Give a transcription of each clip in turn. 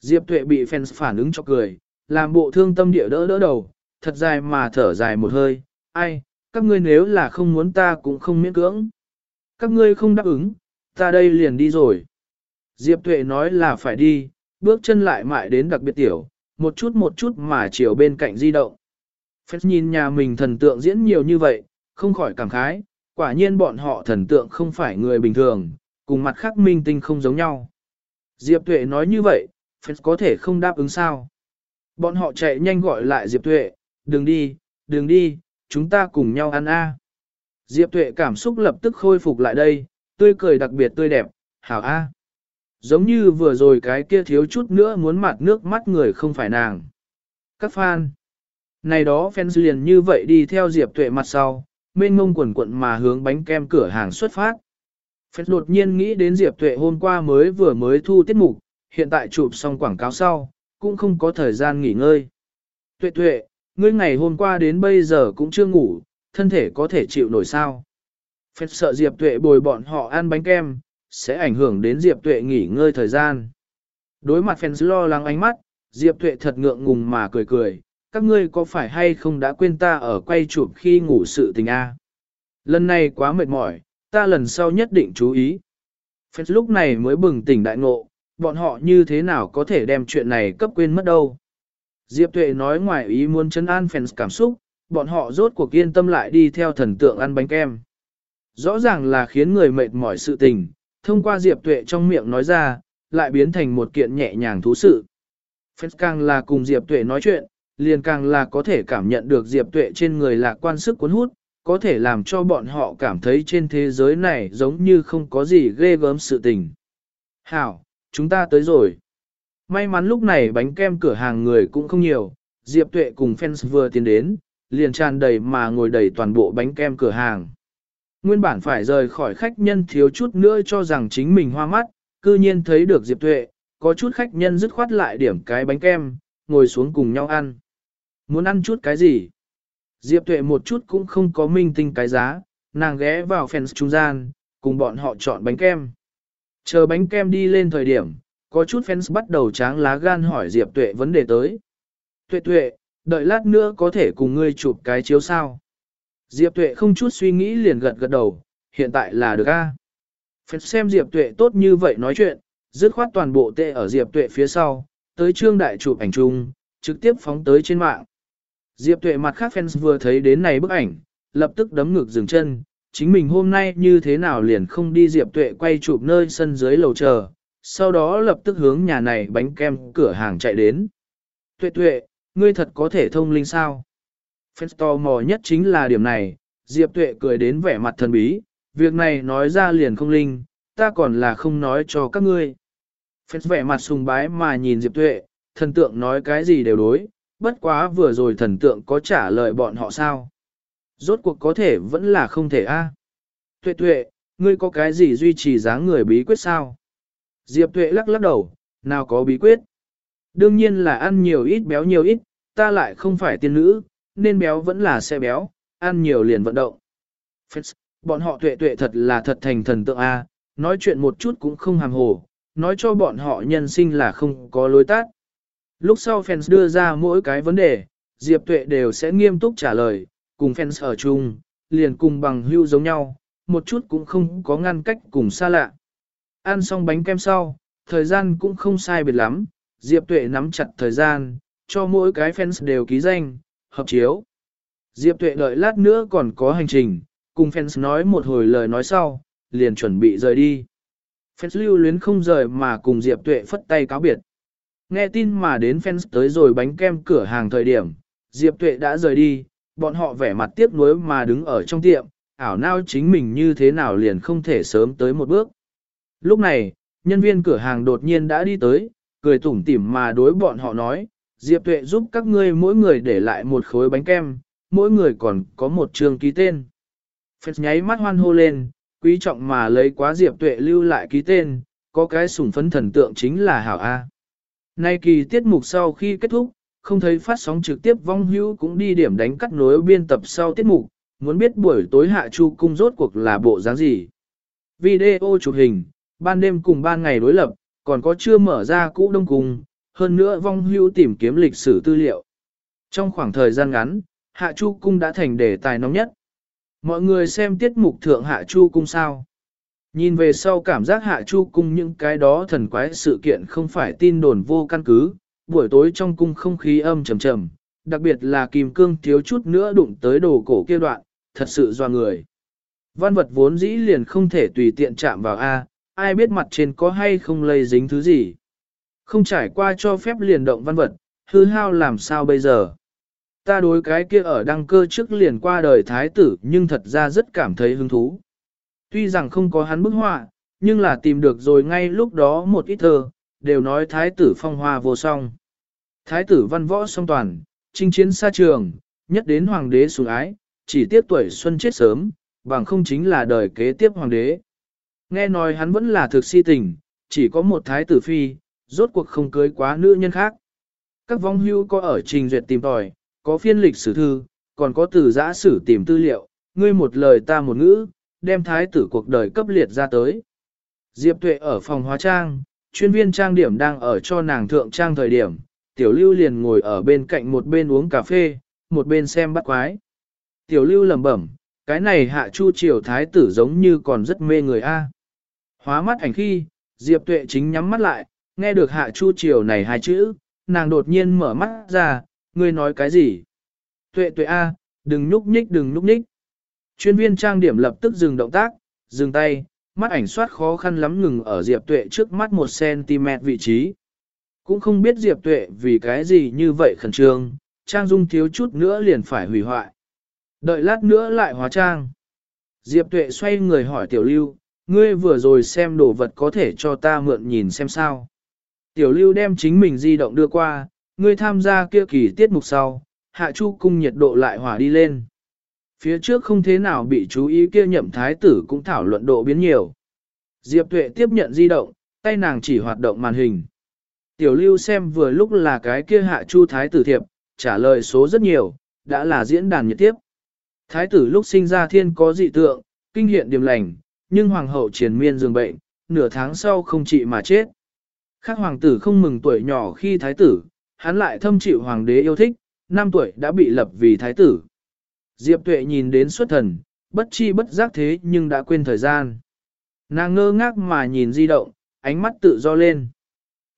Diệp Tuệ bị fans phản ứng cho cười, làm bộ thương tâm địa đỡ đỡ đầu, thật dài mà thở dài một hơi, ai, các ngươi nếu là không muốn ta cũng không miễn cưỡng. Các ngươi không đáp ứng, ta đây liền đi rồi. Diệp Tuệ nói là phải đi, bước chân lại mại đến đặc biệt tiểu, một chút một chút mà chiều bên cạnh di động. Phép nhìn nhà mình thần tượng diễn nhiều như vậy, không khỏi cảm khái, quả nhiên bọn họ thần tượng không phải người bình thường, cùng mặt khác minh tinh không giống nhau. Diệp Tuệ nói như vậy, Phép có thể không đáp ứng sao. Bọn họ chạy nhanh gọi lại Diệp Tuệ, đừng đi, đừng đi, chúng ta cùng nhau ăn a. Diệp Tuệ cảm xúc lập tức khôi phục lại đây, tươi cười đặc biệt tươi đẹp, hảo a. Giống như vừa rồi cái kia thiếu chút nữa muốn mặt nước mắt người không phải nàng. Các fan. Này đó fans liền như vậy đi theo Diệp Tuệ mặt sau, mênh ngông quần quận mà hướng bánh kem cửa hàng xuất phát. Phép đột nhiên nghĩ đến Diệp Tuệ hôm qua mới vừa mới thu tiết mục, hiện tại chụp xong quảng cáo sau, cũng không có thời gian nghỉ ngơi. Tuệ tuệ, ngươi ngày hôm qua đến bây giờ cũng chưa ngủ, thân thể có thể chịu nổi sao. Phép sợ Diệp Tuệ bồi bọn họ ăn bánh kem, sẽ ảnh hưởng đến Diệp Tuệ nghỉ ngơi thời gian. Đối mặt fans lo lắng ánh mắt, Diệp Tuệ thật ngượng ngùng mà cười cười, các ngươi có phải hay không đã quên ta ở quay chụp khi ngủ sự tình a? Lần này quá mệt mỏi, ta lần sau nhất định chú ý. Phép lúc này mới bừng tỉnh đại ngộ, bọn họ như thế nào có thể đem chuyện này cấp quên mất đâu. Diệp Tuệ nói ngoài ý muốn chấn an fans cảm xúc, bọn họ rốt cuộc yên tâm lại đi theo thần tượng ăn bánh kem. Rõ ràng là khiến người mệt mỏi sự tình, thông qua Diệp Tuệ trong miệng nói ra, lại biến thành một kiện nhẹ nhàng thú sự. Fans càng là cùng Diệp Tuệ nói chuyện, liền càng là có thể cảm nhận được Diệp Tuệ trên người lạc quan sức cuốn hút, có thể làm cho bọn họ cảm thấy trên thế giới này giống như không có gì ghê gớm sự tình. Hảo, chúng ta tới rồi. May mắn lúc này bánh kem cửa hàng người cũng không nhiều, Diệp Tuệ cùng fans vừa tiến đến, liền tràn đầy mà ngồi đầy toàn bộ bánh kem cửa hàng. Nguyên bản phải rời khỏi khách nhân thiếu chút nữa cho rằng chính mình hoa mắt, cư nhiên thấy được Diệp Tuệ, có chút khách nhân dứt khoát lại điểm cái bánh kem, ngồi xuống cùng nhau ăn. Muốn ăn chút cái gì? Diệp Tuệ một chút cũng không có minh tinh cái giá, nàng ghé vào fans trung gian, cùng bọn họ chọn bánh kem. Chờ bánh kem đi lên thời điểm, có chút fans bắt đầu tráng lá gan hỏi Diệp Tuệ vấn đề tới. Tuệ Tuệ, đợi lát nữa có thể cùng ngươi chụp cái chiếu sao? Diệp Tuệ không chút suy nghĩ liền gật gật đầu, hiện tại là được a. Fans xem Diệp Tuệ tốt như vậy nói chuyện, dứt khoát toàn bộ tệ ở Diệp Tuệ phía sau, tới trương đại chụp ảnh chung, trực tiếp phóng tới trên mạng. Diệp Tuệ mặt khác fans vừa thấy đến này bức ảnh, lập tức đấm ngực dừng chân, chính mình hôm nay như thế nào liền không đi Diệp Tuệ quay chụp nơi sân dưới lầu chờ, sau đó lập tức hướng nhà này bánh kem cửa hàng chạy đến. Tuệ tuệ, ngươi thật có thể thông linh sao? Phép tò mò nhất chính là điểm này, Diệp tuệ cười đến vẻ mặt thần bí, việc này nói ra liền không linh, ta còn là không nói cho các ngươi. Phép vẻ mặt sùng bái mà nhìn Diệp tuệ, thần tượng nói cái gì đều đối, bất quá vừa rồi thần tượng có trả lời bọn họ sao? Rốt cuộc có thể vẫn là không thể a. À. Tuệ tuệ, ngươi có cái gì duy trì dáng người bí quyết sao? Diệp Tuệ lắc lắc đầu, nào có bí quyết. Đương nhiên là ăn nhiều ít béo nhiều ít, ta lại không phải tiên nữ, nên béo vẫn là sẽ béo, ăn nhiều liền vận động. Fitz, bọn họ tuệ tuệ thật là thật thành thần tượng A, nói chuyện một chút cũng không hàm hồ, nói cho bọn họ nhân sinh là không có lối tát. Lúc sau fans đưa ra mỗi cái vấn đề, Diệp Tuệ đều sẽ nghiêm túc trả lời, cùng fans ở chung, liền cùng bằng hưu giống nhau, một chút cũng không có ngăn cách cùng xa lạ. Ăn xong bánh kem sau, thời gian cũng không sai biệt lắm, Diệp Tuệ nắm chặt thời gian, cho mỗi cái fans đều ký danh, hợp chiếu. Diệp Tuệ đợi lát nữa còn có hành trình, cùng fans nói một hồi lời nói sau, liền chuẩn bị rời đi. Fans lưu luyến không rời mà cùng Diệp Tuệ phất tay cáo biệt. Nghe tin mà đến fans tới rồi bánh kem cửa hàng thời điểm, Diệp Tuệ đã rời đi, bọn họ vẻ mặt tiếc nuối mà đứng ở trong tiệm, ảo nao chính mình như thế nào liền không thể sớm tới một bước. Lúc này, nhân viên cửa hàng đột nhiên đã đi tới, cười tủm tỉm mà đối bọn họ nói, Diệp Tuệ giúp các ngươi mỗi người để lại một khối bánh kem, mỗi người còn có một trường ký tên. Phết nháy mắt hoan hô lên, quý trọng mà lấy quá Diệp Tuệ lưu lại ký tên, có cái sủng phấn thần tượng chính là Hảo A. Nay kỳ tiết mục sau khi kết thúc, không thấy phát sóng trực tiếp vong hữu cũng đi điểm đánh cắt nối biên tập sau tiết mục, muốn biết buổi tối hạ chu cung rốt cuộc là bộ dáng gì. Video chụp hình, ban đêm cùng ban ngày đối lập, còn có chưa mở ra cũ đông cung, hơn nữa vong hưu tìm kiếm lịch sử tư liệu. Trong khoảng thời gian ngắn, Hạ Chu Cung đã thành đề tài nóng nhất. Mọi người xem tiết mục thượng Hạ Chu Cung sao. Nhìn về sau cảm giác Hạ Chu Cung những cái đó thần quái sự kiện không phải tin đồn vô căn cứ, buổi tối trong cung không khí âm trầm trầm, đặc biệt là kim cương thiếu chút nữa đụng tới đồ cổ kia đoạn, thật sự doa người. Văn vật vốn dĩ liền không thể tùy tiện chạm vào A, ai biết mặt trên có hay không lây dính thứ gì. Không trải qua cho phép liền động văn vật, hư hao làm sao bây giờ. Ta đối cái kia ở đăng cơ trước liền qua đời thái tử nhưng thật ra rất cảm thấy hứng thú. Tuy rằng không có hắn bức họa, nhưng là tìm được rồi ngay lúc đó một ít thơ, đều nói thái tử phong hoa vô song. Thái tử văn võ song toàn, chinh chiến xa trường, nhất đến hoàng đế sủng ái, chỉ tiếc tuổi xuân chết sớm, bằng không chính là đời kế tiếp hoàng đế. Nghe nói hắn vẫn là thực si tình, chỉ có một thái tử phi, rốt cuộc không cưới quá nữ nhân khác. Các vong hưu có ở trình duyệt tìm tòi, có phiên lịch sử thư, còn có từ giã sử tìm tư liệu, ngươi một lời ta một ngữ, đem thái tử cuộc đời cấp liệt ra tới. Diệp Tuệ ở phòng hóa trang, chuyên viên trang điểm đang ở cho nàng thượng trang thời điểm, tiểu lưu liền ngồi ở bên cạnh một bên uống cà phê, một bên xem bắt quái. Tiểu lưu lẩm bẩm, cái này hạ chu triều thái tử giống như còn rất mê người a. Hóa mắt ảnh khi, Diệp Tuệ chính nhắm mắt lại, nghe được hạ chu triều này hai chữ, nàng đột nhiên mở mắt ra, ngươi nói cái gì? Tuệ tuệ a, đừng nhúc nhích đừng nhúc nhích. Chuyên viên trang điểm lập tức dừng động tác, dừng tay, mắt ảnh soát khó khăn lắm ngừng ở Diệp Tuệ trước mắt 1cm vị trí. Cũng không biết Diệp Tuệ vì cái gì như vậy khẩn trương, trang dung thiếu chút nữa liền phải hủy hoại. Đợi lát nữa lại hóa trang. Diệp Tuệ xoay người hỏi Tiểu Lưu, ngươi vừa rồi xem đồ vật có thể cho ta mượn nhìn xem sao. Tiểu Lưu đem chính mình di động đưa qua, ngươi tham gia kia kỳ tiết mục sau, hạ chu cung nhiệt độ lại hỏa đi lên. Phía trước không thế nào bị chú ý kia nhậm thái tử cũng thảo luận độ biến nhiều. Diệp Tuệ tiếp nhận di động, tay nàng chỉ hoạt động màn hình. Tiểu lưu xem vừa lúc là cái kia hạ chu thái tử thiệp, trả lời số rất nhiều, đã là diễn đàn nhiệt tiếp. Thái tử lúc sinh ra thiên có dị tượng, kinh hiện điềm lành, nhưng hoàng hậu triền miên dường bệnh, nửa tháng sau không trị mà chết. Khác hoàng tử không mừng tuổi nhỏ khi thái tử, hắn lại thâm chịu hoàng đế yêu thích, năm tuổi đã bị lập vì thái tử. Diệp tuệ nhìn đến xuất thần, bất chi bất giác thế nhưng đã quên thời gian. Nàng ngơ ngác mà nhìn di động, ánh mắt tự do lên.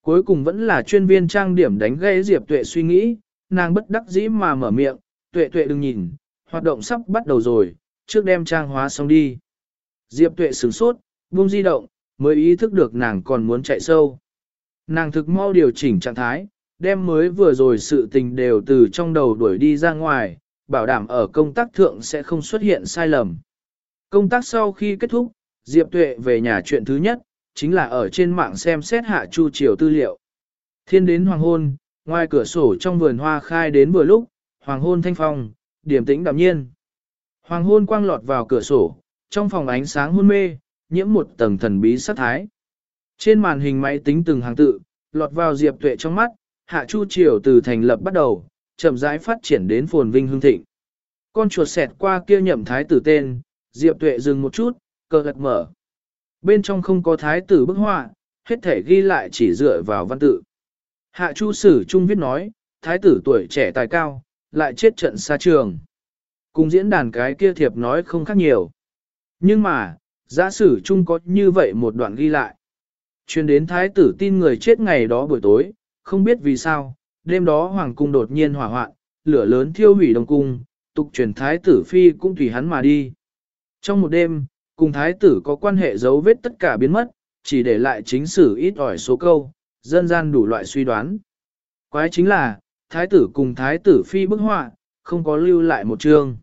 Cuối cùng vẫn là chuyên viên trang điểm đánh gây Diệp tuệ suy nghĩ, nàng bất đắc dĩ mà mở miệng, tuệ tuệ đừng nhìn, hoạt động sắp bắt đầu rồi, trước đem trang hóa xong đi. Diệp tuệ sửng sốt, buông di động, mới ý thức được nàng còn muốn chạy sâu. Nàng thực mau điều chỉnh trạng thái, đem mới vừa rồi sự tình đều từ trong đầu đuổi đi ra ngoài, bảo đảm ở công tác thượng sẽ không xuất hiện sai lầm. Công tác sau khi kết thúc, Diệp Tuệ về nhà chuyện thứ nhất, chính là ở trên mạng xem xét hạ chu triều tư liệu. Thiên đến hoàng hôn, ngoài cửa sổ trong vườn hoa khai đến vừa lúc, hoàng hôn thanh phong, điểm tĩnh đạm nhiên. Hoàng hôn quang lọt vào cửa sổ, trong phòng ánh sáng hôn mê, nhiễm một tầng thần bí sát thái. Trên màn hình máy tính từng hàng tự, lọt vào Diệp Tuệ trong mắt, hạ chu triều từ thành lập bắt đầu, chậm rãi phát triển đến phồn vinh hương thịnh. Con chuột xẹt qua kia nhậm thái tử tên, Diệp Tuệ dừng một chút, cờ lật mở. Bên trong không có thái tử bức họa, hết thể ghi lại chỉ dựa vào văn tự. Hạ Chu Sử Trung viết nói, thái tử tuổi trẻ tài cao, lại chết trận xa trường. Cùng diễn đàn cái kia thiệp nói không khác nhiều. Nhưng mà, giả sử Trung có như vậy một đoạn ghi lại. Chuyên đến thái tử tin người chết ngày đó buổi tối, không biết vì sao, đêm đó hoàng cung đột nhiên hỏa hoạn, lửa lớn thiêu hủy đông cung, tục truyền thái tử phi cũng tùy hắn mà đi. Trong một đêm, cùng thái tử có quan hệ dấu vết tất cả biến mất, chỉ để lại chính sử ít ỏi số câu, dân gian đủ loại suy đoán. Quái chính là, thái tử cùng thái tử phi bức họa, không có lưu lại một chương.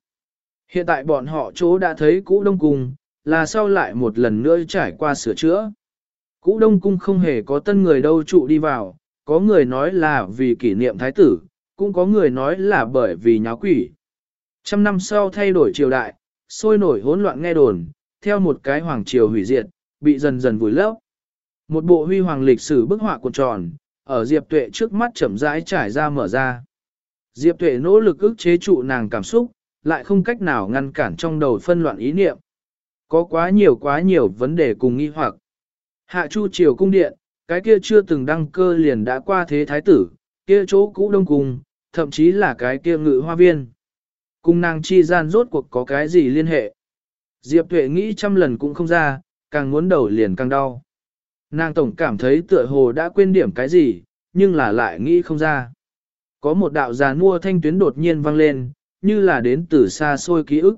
Hiện tại bọn họ chỗ đã thấy cũ đông cung, là sau lại một lần nữa trải qua sửa chữa. Cũ đông cung không hề có tân người đâu trụ đi vào, có người nói là vì kỷ niệm thái tử, cũng có người nói là bởi vì nháo quỷ. Trăm năm sau thay đổi triều đại, sôi nổi hỗn loạn nghe đồn, theo một cái hoàng triều hủy diệt, bị dần dần vùi lấp. Một bộ huy hoàng lịch sử bức họa cuộn tròn, ở Diệp Tuệ trước mắt chậm rãi trải ra mở ra. Diệp Tuệ nỗ lực ức chế trụ nàng cảm xúc, lại không cách nào ngăn cản trong đầu phân loạn ý niệm. Có quá nhiều quá nhiều vấn đề cùng nghi hoặc. Hạ Chu Triều cung điện, cái kia chưa từng đăng cơ liền đã qua thế thái tử, kia chỗ cũ đông cùng, thậm chí là cái kia ngự hoa viên. Cùng nàng chi gian rốt cuộc có cái gì liên hệ. Diệp Tuệ nghĩ trăm lần cũng không ra, càng muốn đầu liền càng đau. Nàng tổng cảm thấy tựa hồ đã quên điểm cái gì, nhưng là lại nghĩ không ra. Có một đạo già mua thanh tuyến đột nhiên vang lên, như là đến từ xa xôi ký ức.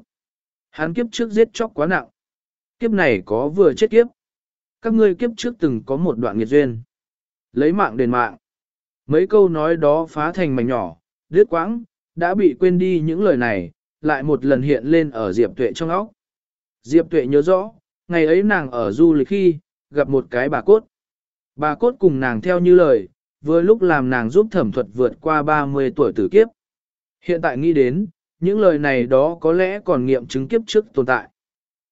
Hắn kiếp trước giết chóc quá nặng. Kiếp này có vừa chết kiếp. Các ngươi kiếp trước từng có một đoạn nghiệt duyên. Lấy mạng đền mạng. Mấy câu nói đó phá thành mảnh nhỏ, đứt quãng, đã bị quên đi những lời này, lại một lần hiện lên ở Diệp Tuệ trong óc. Diệp Tuệ nhớ rõ, ngày ấy nàng ở du lịch khi, gặp một cái bà cốt. Bà cốt cùng nàng theo như lời, vừa lúc làm nàng giúp thẩm thuật vượt qua 30 tuổi tử kiếp. Hiện tại nghĩ đến, những lời này đó có lẽ còn nghiệm chứng kiếp trước tồn tại.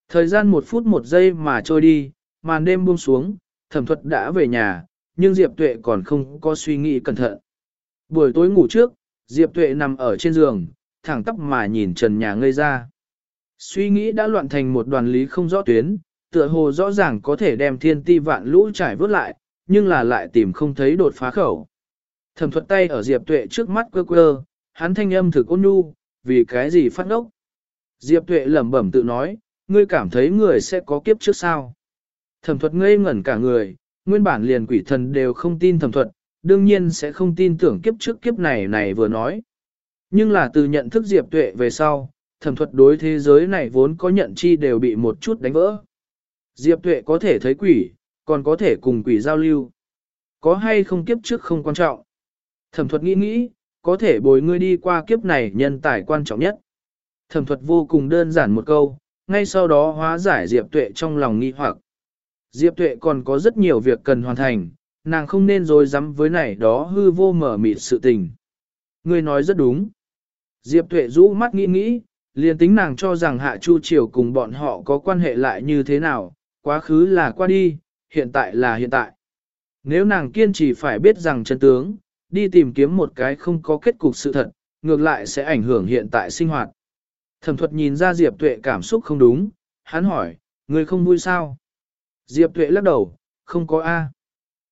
Thời gian một phút một giây mà trôi đi, màn đêm buông xuống, thẩm thuật đã về nhà, nhưng Diệp Tuệ còn không có suy nghĩ cẩn thận. Buổi tối ngủ trước, Diệp Tuệ nằm ở trên giường, thẳng tóc mà nhìn trần nhà ngây ra. Suy nghĩ đã loạn thành một đoàn lý không rõ tuyến, tựa hồ rõ ràng có thể đem thiên ti vạn lũ trải vớt lại, nhưng là lại tìm không thấy đột phá khẩu. Thẩm thuật tay ở Diệp Tuệ trước mắt quơ quơ, hắn thanh âm thực ôn nhu, vì cái gì phát ngốc. Diệp Tuệ lẩm bẩm tự nói, ngươi cảm thấy người sẽ có kiếp trước sao. Thẩm thuật ngây ngẩn cả người, nguyên bản liền quỷ thần đều không tin thẩm thuật, đương nhiên sẽ không tin tưởng kiếp trước kiếp này này vừa nói. Nhưng là từ nhận thức Diệp Tuệ về sau, thẩm thuật đối thế giới này vốn có nhận chi đều bị một chút đánh vỡ. Diệp Tuệ có thể thấy quỷ, còn có thể cùng quỷ giao lưu. Có hay không kiếp trước không quan trọng. Thẩm thuật nghĩ nghĩ, có thể bồi ngươi đi qua kiếp này nhân tài quan trọng nhất. Thẩm thuật vô cùng đơn giản một câu, ngay sau đó hóa giải Diệp Tuệ trong lòng nghi hoặc. Diệp Tuệ còn có rất nhiều việc cần hoàn thành, nàng không nên dối dám với này đó hư vô mở mịt sự tình. Ngươi nói rất đúng. Diệp Tuệ rũ mắt nghĩ nghĩ, liền tính nàng cho rằng Hạ Chu Triều cùng bọn họ có quan hệ lại như thế nào, quá khứ là qua đi, hiện tại là hiện tại. Nếu nàng kiên trì phải biết rằng chân tướng, đi tìm kiếm một cái không có kết cục sự thật, ngược lại sẽ ảnh hưởng hiện tại sinh hoạt. Thẩm thuật nhìn ra Diệp Tuệ cảm xúc không đúng, hắn hỏi, người không vui sao? Diệp Tuệ lắc đầu, không có A.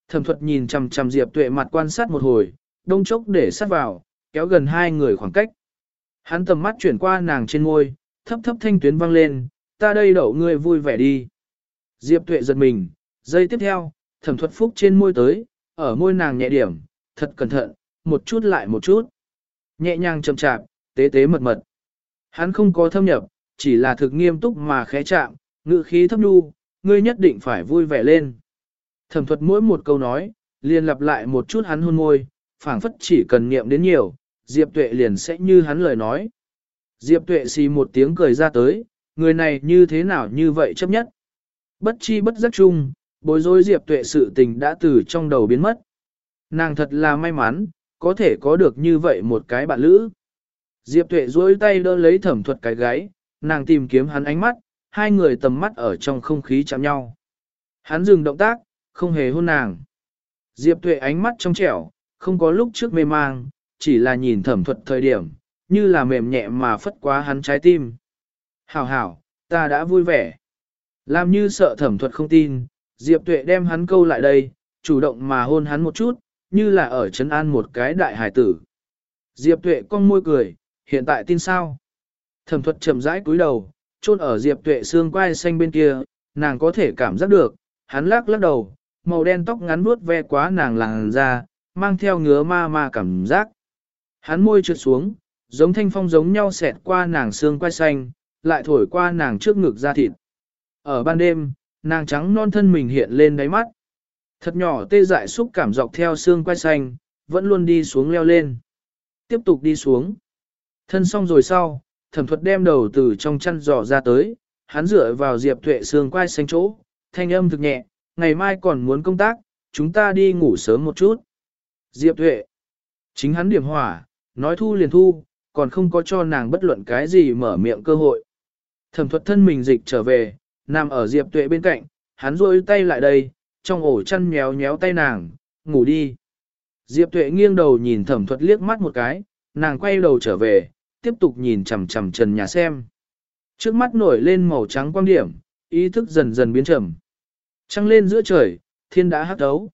Thẩm thuật nhìn chằm chằm Diệp Tuệ mặt quan sát một hồi, đông chốc để sát vào, kéo gần hai người khoảng cách. Hắn tầm mắt chuyển qua nàng trên môi, thấp thấp thanh tuyến vang lên, ta đây đậu ngươi vui vẻ đi. Diệp Tuệ giật mình, giây tiếp theo, thẩm thuật phúc trên môi tới, ở môi nàng nhẹ điểm, thật cẩn thận, một chút lại một chút. Nhẹ nhàng chậm chạp, tế tế mật mật. Hắn không có thâm nhập, chỉ là thực nghiêm túc mà khẽ chạm, ngự khí thấp nhu, ngươi nhất định phải vui vẻ lên. Thẩm thuật mỗi một câu nói, liền lặp lại một chút hắn hôn môi, phảng phất chỉ cần niệm đến nhiều, Diệp Tuệ liền sẽ như hắn lời nói. Diệp Tuệ xì một tiếng cười ra tới, người này như thế nào như vậy chấp nhất. Bất chi bất giác chung, bối rối Diệp Tuệ sự tình đã từ trong đầu biến mất. Nàng thật là may mắn, có thể có được như vậy một cái bạn lữ. Diệp Tuệ duỗi tay đỡ lấy thẩm thuật cái gáy, nàng tìm kiếm hắn ánh mắt, hai người tầm mắt ở trong không khí chạm nhau. Hắn dừng động tác, không hề hôn nàng. Diệp Tuệ ánh mắt trong trẻo, không có lúc trước mê mang, chỉ là nhìn thẩm thuật thời điểm, như là mềm nhẹ mà phất quá hắn trái tim. Hảo hảo, ta đã vui vẻ. Làm như sợ thẩm thuật không tin, Diệp Tuệ đem hắn câu lại đây, chủ động mà hôn hắn một chút, như là ở chấn an một cái đại hải tử. Diệp Tuệ cong môi cười, hiện tại tin sao? Thẩm thuật chậm rãi cúi đầu, chôn ở Diệp Tuệ xương quai xanh bên kia, nàng có thể cảm giác được, hắn lắc lắc đầu, màu đen tóc ngắn vuốt ve quá nàng làng ra, mang theo ngứa ma ma cảm giác. Hắn môi trượt xuống, giống thanh phong giống nhau xẹt qua nàng xương quai xanh, lại thổi qua nàng trước ngực da thịt. Ở ban đêm, nàng trắng non thân mình hiện lên đáy mắt. Thật nhỏ tê dại xúc cảm dọc theo xương quai xanh, vẫn luôn đi xuống leo lên. Tiếp tục đi xuống. Thân xong rồi sau, thẩm thuật đem đầu từ trong chăn giò ra tới, hắn dựa vào diệp tuệ xương quai xanh chỗ, thanh âm thực nhẹ, ngày mai còn muốn công tác, chúng ta đi ngủ sớm một chút. Diệp tuệ. Chính hắn điểm hỏa, nói thu liền thu, còn không có cho nàng bất luận cái gì mở miệng cơ hội. Thẩm thuật thân mình dịch trở về, nằm ở Diệp Tuệ bên cạnh, hắn rôi tay lại đây, trong ổ chăn nhéo nhéo tay nàng, ngủ đi. Diệp Tuệ nghiêng đầu nhìn thẩm thuật liếc mắt một cái, nàng quay đầu trở về, tiếp tục nhìn chằm chằm trần nhà xem. Trước mắt nổi lên màu trắng quang điểm, ý thức dần dần biến trầm. Trăng lên giữa trời, thiên đã hắc đấu.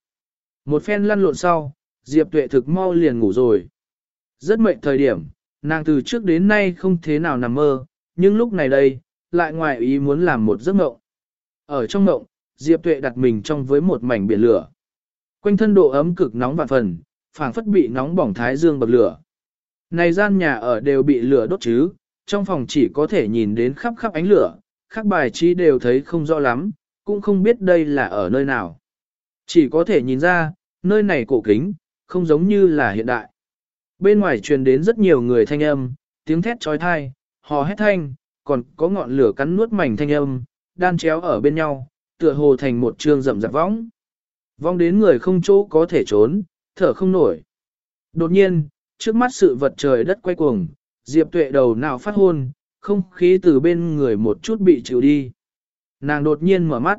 Một phen lăn lộn sau, Diệp Tuệ thực mau liền ngủ rồi. Rất mệnh thời điểm, nàng từ trước đến nay không thế nào nằm mơ, nhưng lúc này đây, lại ngoài ý muốn làm một giấc mộng. Ở trong mộng, Diệp Tuệ đặt mình trong với một mảnh biển lửa. Quanh thân độ ấm cực nóng vạn phần, phảng phất bị nóng bỏng thái dương bậc lửa. Này gian nhà ở đều bị lửa đốt chứ, trong phòng chỉ có thể nhìn đến khắp khắp ánh lửa, các bài trí đều thấy không rõ lắm, cũng không biết đây là ở nơi nào. Chỉ có thể nhìn ra, nơi này cổ kính, không giống như là hiện đại. Bên ngoài truyền đến rất nhiều người thanh âm, tiếng thét trói thai, hò hét thanh, còn có ngọn lửa cắn nuốt mảnh thanh âm, đan chéo ở bên nhau, tựa hồ thành một trường rậm rạp vong, Vong đến người không chỗ có thể trốn, thở không nổi. Đột nhiên, trước mắt sự vật trời đất quay cuồng, Diệp Tuệ đầu nào phát hôn, không khí từ bên người một chút bị chịu đi. Nàng đột nhiên mở mắt.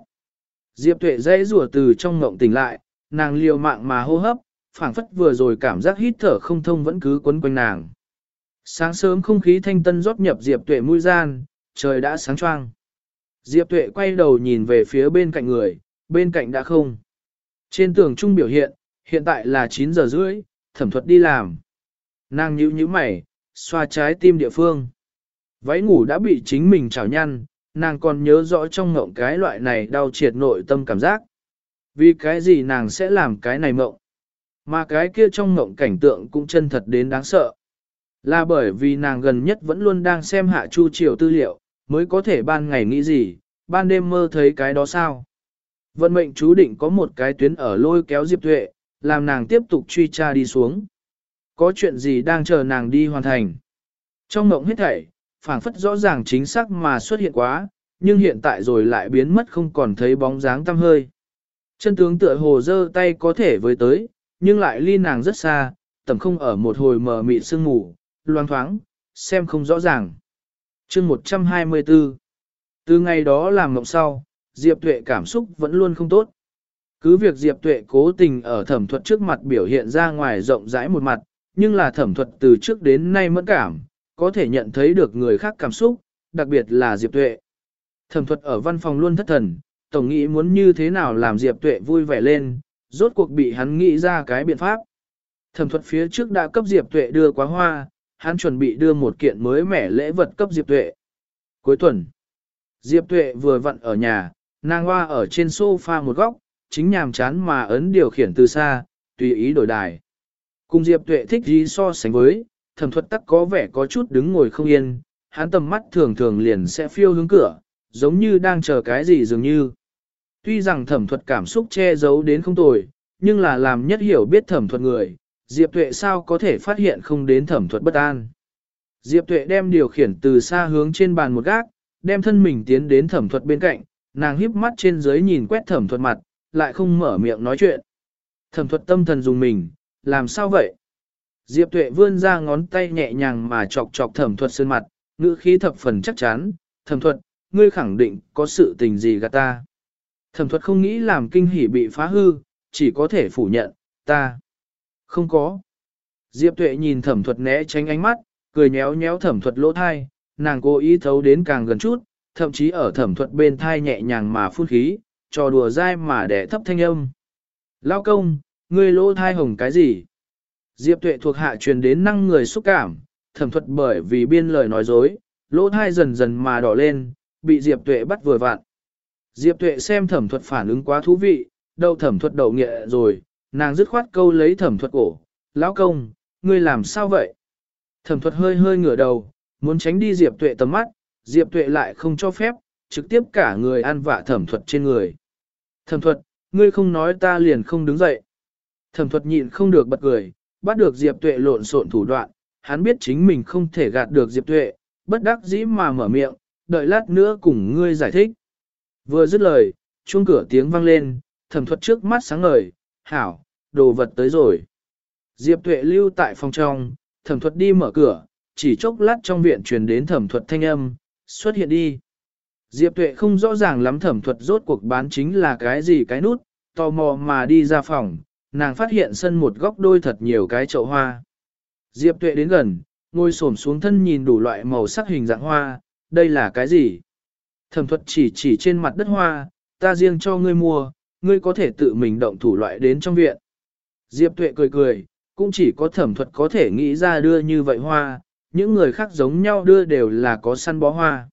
Diệp Tuệ dãy rủa từ trong ngộng tỉnh lại, nàng liều mạng mà hô hấp, phảng phất vừa rồi cảm giác hít thở không thông vẫn cứ quấn quanh nàng. Sáng sớm không khí thanh tân rót nhập Diệp Tuệ mũi gian, trời đã sáng choang. Diệp Tuệ quay đầu nhìn về phía bên cạnh người, bên cạnh đã không. Trên tường trung biểu hiện, hiện tại là 9 giờ rưỡi, thẩm thuật đi làm. Nàng nhíu nhíu mày, xoa trái tim địa phương. Váy ngủ đã bị chính mình chảo nhăn, nàng còn nhớ rõ trong ngộng cái loại này đau triệt nội tâm cảm giác. Vì cái gì nàng sẽ làm cái này mộng? Mà cái kia trong ngộng cảnh tượng cũng chân thật đến đáng sợ. Là bởi vì nàng gần nhất vẫn luôn đang xem hạ chu triều tư liệu, mới có thể ban ngày nghĩ gì, ban đêm mơ thấy cái đó sao. Vận mệnh chú định có một cái tuyến ở lôi kéo Diệp Tuệ, làm nàng tiếp tục truy tra đi xuống. Có chuyện gì đang chờ nàng đi hoàn thành. Trong mộng hết thảy, phảng phất rõ ràng chính xác mà xuất hiện quá, nhưng hiện tại rồi lại biến mất không còn thấy bóng dáng tăm hơi. Chân tướng tựa hồ dơ tay có thể với tới, nhưng lại ly nàng rất xa, tầm không ở một hồi mờ mịt sương mù, loang thoáng, xem không rõ ràng. chương 124 Từ ngày đó làm mộng sau, Diệp Tuệ cảm xúc vẫn luôn không tốt. Cứ việc Diệp Tuệ cố tình ở thẩm thuật trước mặt biểu hiện ra ngoài rộng rãi một mặt, nhưng là thẩm thuật từ trước đến nay mẫn cảm, có thể nhận thấy được người khác cảm xúc, đặc biệt là Diệp Tuệ. Thẩm thuật ở văn phòng luôn thất thần, tổng nghĩ muốn như thế nào làm Diệp Tuệ vui vẻ lên, rốt cuộc bị hắn nghĩ ra cái biện pháp. Thẩm thuật phía trước đã cấp Diệp Tuệ đưa quá hoa, hắn chuẩn bị đưa một kiện mới mẻ lễ vật cấp Diệp Tuệ. Cuối tuần, Diệp Tuệ vừa vặn ở nhà, nàng hoa ở trên sofa một góc, chính nhàm chán mà ấn điều khiển từ xa, tùy ý đổi đài. Cùng Diệp Tuệ thích gì so sánh với, thẩm thuật tắc có vẻ có chút đứng ngồi không yên, hắn tầm mắt thường thường liền sẽ phiêu hướng cửa, giống như đang chờ cái gì dường như. Tuy rằng thẩm thuật cảm xúc che giấu đến không tồi, nhưng là làm nhất hiểu biết thẩm thuật người, Diệp Tuệ sao có thể phát hiện không đến thẩm thuật bất an. Diệp Tuệ đem điều khiển từ xa hướng trên bàn một gác, đem thân mình tiến đến thẩm thuật bên cạnh, nàng híp mắt trên dưới nhìn quét thẩm thuật mặt, lại không mở miệng nói chuyện. Thẩm thuật tâm thần dùng mình, làm sao vậy? Diệp Tuệ vươn ra ngón tay nhẹ nhàng mà chọc chọc thẩm thuật sơn mặt, ngữ khí thập phần chắc chắn, thẩm thuật, ngươi khẳng định có sự tình gì gạt ta. Thẩm thuật không nghĩ làm kinh hỉ bị phá hư, chỉ có thể phủ nhận, ta. Không có. Diệp Tuệ nhìn thẩm thuật né tránh ánh mắt, cười nhéo nhéo thẩm thuật lỗ thai, nàng cố ý thấu đến càng gần chút, thậm chí ở thẩm thuật bên thai nhẹ nhàng mà phun khí, trò đùa dai mà đẻ thấp thanh âm. Lao công, ngươi lỗ thai hồng cái gì? Diệp tuệ thuộc hạ truyền đến năng người xúc cảm, thẩm thuật bởi vì biên lời nói dối, lỗ thai dần dần mà đỏ lên, bị Diệp tuệ bắt vừa vặn. Diệp tuệ xem thẩm thuật phản ứng quá thú vị, đâu thẩm thuật đầu nghệ rồi, nàng dứt khoát câu lấy thẩm thuật cổ. Lão công, ngươi làm sao vậy? Thẩm thuật hơi hơi ngửa đầu, muốn tránh đi Diệp tuệ tầm mắt, Diệp tuệ lại không cho phép, trực tiếp cả người ăn vạ thẩm thuật trên người. Thẩm thuật, ngươi không nói ta liền không đứng dậy. Thẩm thuật nhịn không được bật cười, bắt được Diệp Tuệ lộn xộn thủ đoạn, hắn biết chính mình không thể gạt được Diệp Tuệ, bất đắc dĩ mà mở miệng, đợi lát nữa cùng ngươi giải thích. Vừa dứt lời, chuông cửa tiếng vang lên, thẩm thuật trước mắt sáng ngời, hảo, đồ vật tới rồi. Diệp Tuệ lưu tại phòng trong, thẩm thuật đi mở cửa, chỉ chốc lát trong viện truyền đến thẩm thuật thanh âm, xuất hiện đi. Diệp Tuệ không rõ ràng lắm thẩm thuật rốt cuộc bán chính là cái gì cái nút, tò mò mà đi ra phòng, nàng phát hiện sân một góc đôi thật nhiều cái chậu hoa. Diệp tuệ đến gần, ngồi xổm xuống thân nhìn đủ loại màu sắc hình dạng hoa, đây là cái gì? Thẩm thuật chỉ chỉ trên mặt đất hoa, ta riêng cho ngươi mua, ngươi có thể tự mình động thủ loại đến trong viện. Diệp tuệ cười cười, cũng chỉ có thẩm thuật có thể nghĩ ra đưa như vậy hoa, những người khác giống nhau đưa đều là có săn bó hoa.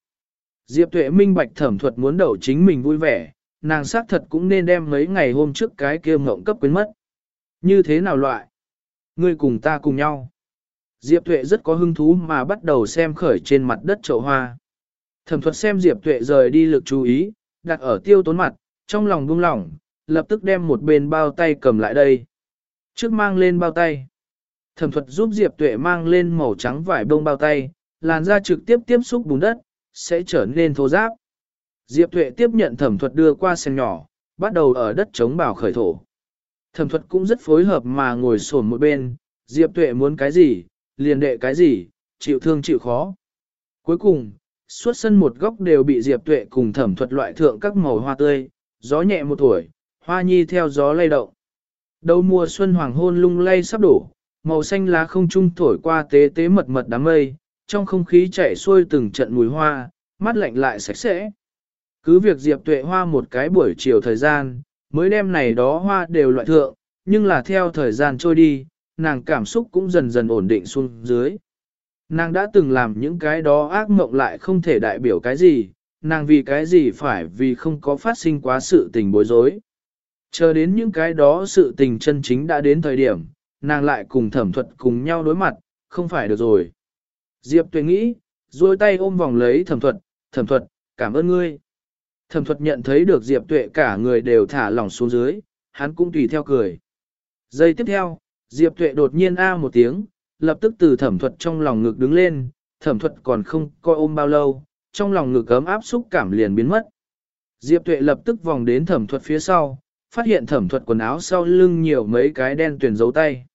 Diệp tuệ minh bạch thẩm thuật muốn đậu chính mình vui vẻ, nàng xác thật cũng nên đem mấy ngày hôm trước cái kia mộng cấp quyến mất. Như thế nào loại? Ngươi cùng ta cùng nhau. Diệp Tuệ rất có hứng thú mà bắt đầu xem khởi trên mặt đất chậu hoa. Thẩm thuật xem Diệp Tuệ rời đi lực chú ý, đặt ở tiêu tốn mặt, trong lòng buông lỏng, lập tức đem một bên bao tay cầm lại đây. Trước mang lên bao tay. Thẩm thuật giúp Diệp Tuệ mang lên màu trắng vải bông bao tay, làn da trực tiếp tiếp xúc bùn đất, sẽ trở nên thô ráp. Diệp Tuệ tiếp nhận thẩm thuật đưa qua sen nhỏ, bắt đầu ở đất chống bảo khởi thổ. Thẩm thuật cũng rất phối hợp mà ngồi sổn một bên, Diệp Tuệ muốn cái gì, liền đệ cái gì, chịu thương chịu khó. Cuối cùng, suốt sân một góc đều bị Diệp Tuệ cùng thẩm thuật loại thượng các màu hoa tươi, gió nhẹ một tuổi, hoa nhi theo gió lay động. Đầu mùa xuân hoàng hôn lung lay sắp đổ, màu xanh lá không trung thổi qua tế tế mật mật đám mây, trong không khí chảy xuôi từng trận mùi hoa, mắt lạnh lại sạch sẽ. Cứ việc Diệp Tuệ hoa một cái buổi chiều thời gian, mới đem này đó hoa đều loại thượng, nhưng là theo thời gian trôi đi, nàng cảm xúc cũng dần dần ổn định xuống dưới. Nàng đã từng làm những cái đó ác mộng lại không thể đại biểu cái gì, nàng vì cái gì phải vì không có phát sinh quá sự tình bối rối. Chờ đến những cái đó sự tình chân chính đã đến thời điểm, nàng lại cùng thẩm thuật cùng nhau đối mặt, không phải được rồi. Diệp tuệ nghĩ, duỗi tay ôm vòng lấy thẩm thuật, thẩm thuật, cảm ơn ngươi. Thẩm thuật nhận thấy được Diệp tuệ cả người đều thả lỏng xuống dưới, hắn cũng tùy theo cười. Giây tiếp theo, Diệp tuệ đột nhiên a một tiếng, lập tức từ thẩm thuật trong lòng ngực đứng lên, thẩm thuật còn không coi ôm bao lâu, trong lòng ngực ấm áp xúc cảm liền biến mất. Diệp tuệ lập tức vòng đến thẩm thuật phía sau, phát hiện thẩm thuật quần áo sau lưng nhiều mấy cái đen tuyển dấu tay.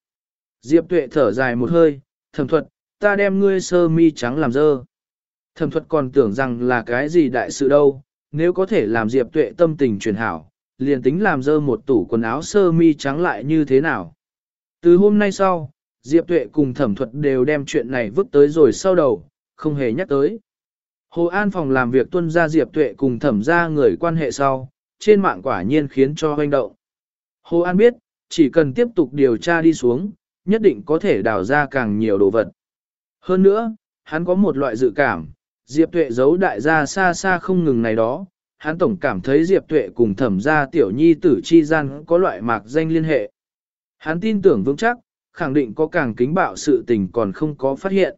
Diệp tuệ thở dài một hơi, thẩm thuật, ta đem ngươi sơ mi trắng làm dơ. Thẩm thuật còn tưởng rằng là cái gì đại sự đâu, nếu có thể làm Diệp tuệ tâm tình truyền hảo, liền tính làm dơ một tủ quần áo sơ mi trắng lại như thế nào. Từ hôm nay sau, Diệp tuệ cùng thẩm thuật đều đem chuyện này vứt tới rồi sau đầu, không hề nhắc tới. Hồ An phòng làm việc tuân ra Diệp tuệ cùng thẩm ra người quan hệ sau, trên mạng quả nhiên khiến cho hoành động. Hồ An biết, chỉ cần tiếp tục điều tra đi xuống, nhất định có thể đào ra càng nhiều đồ vật. Hơn nữa, hắn có một loại dự cảm, Diệp Tuệ giấu đại gia xa xa không ngừng này đó, hắn tổng cảm thấy Diệp Tuệ cùng thẩm gia tiểu nhi tử chi gian có loại mạc danh liên hệ. Hắn tin tưởng vững chắc, khẳng định có càng kính bạo sự tình còn không có phát hiện.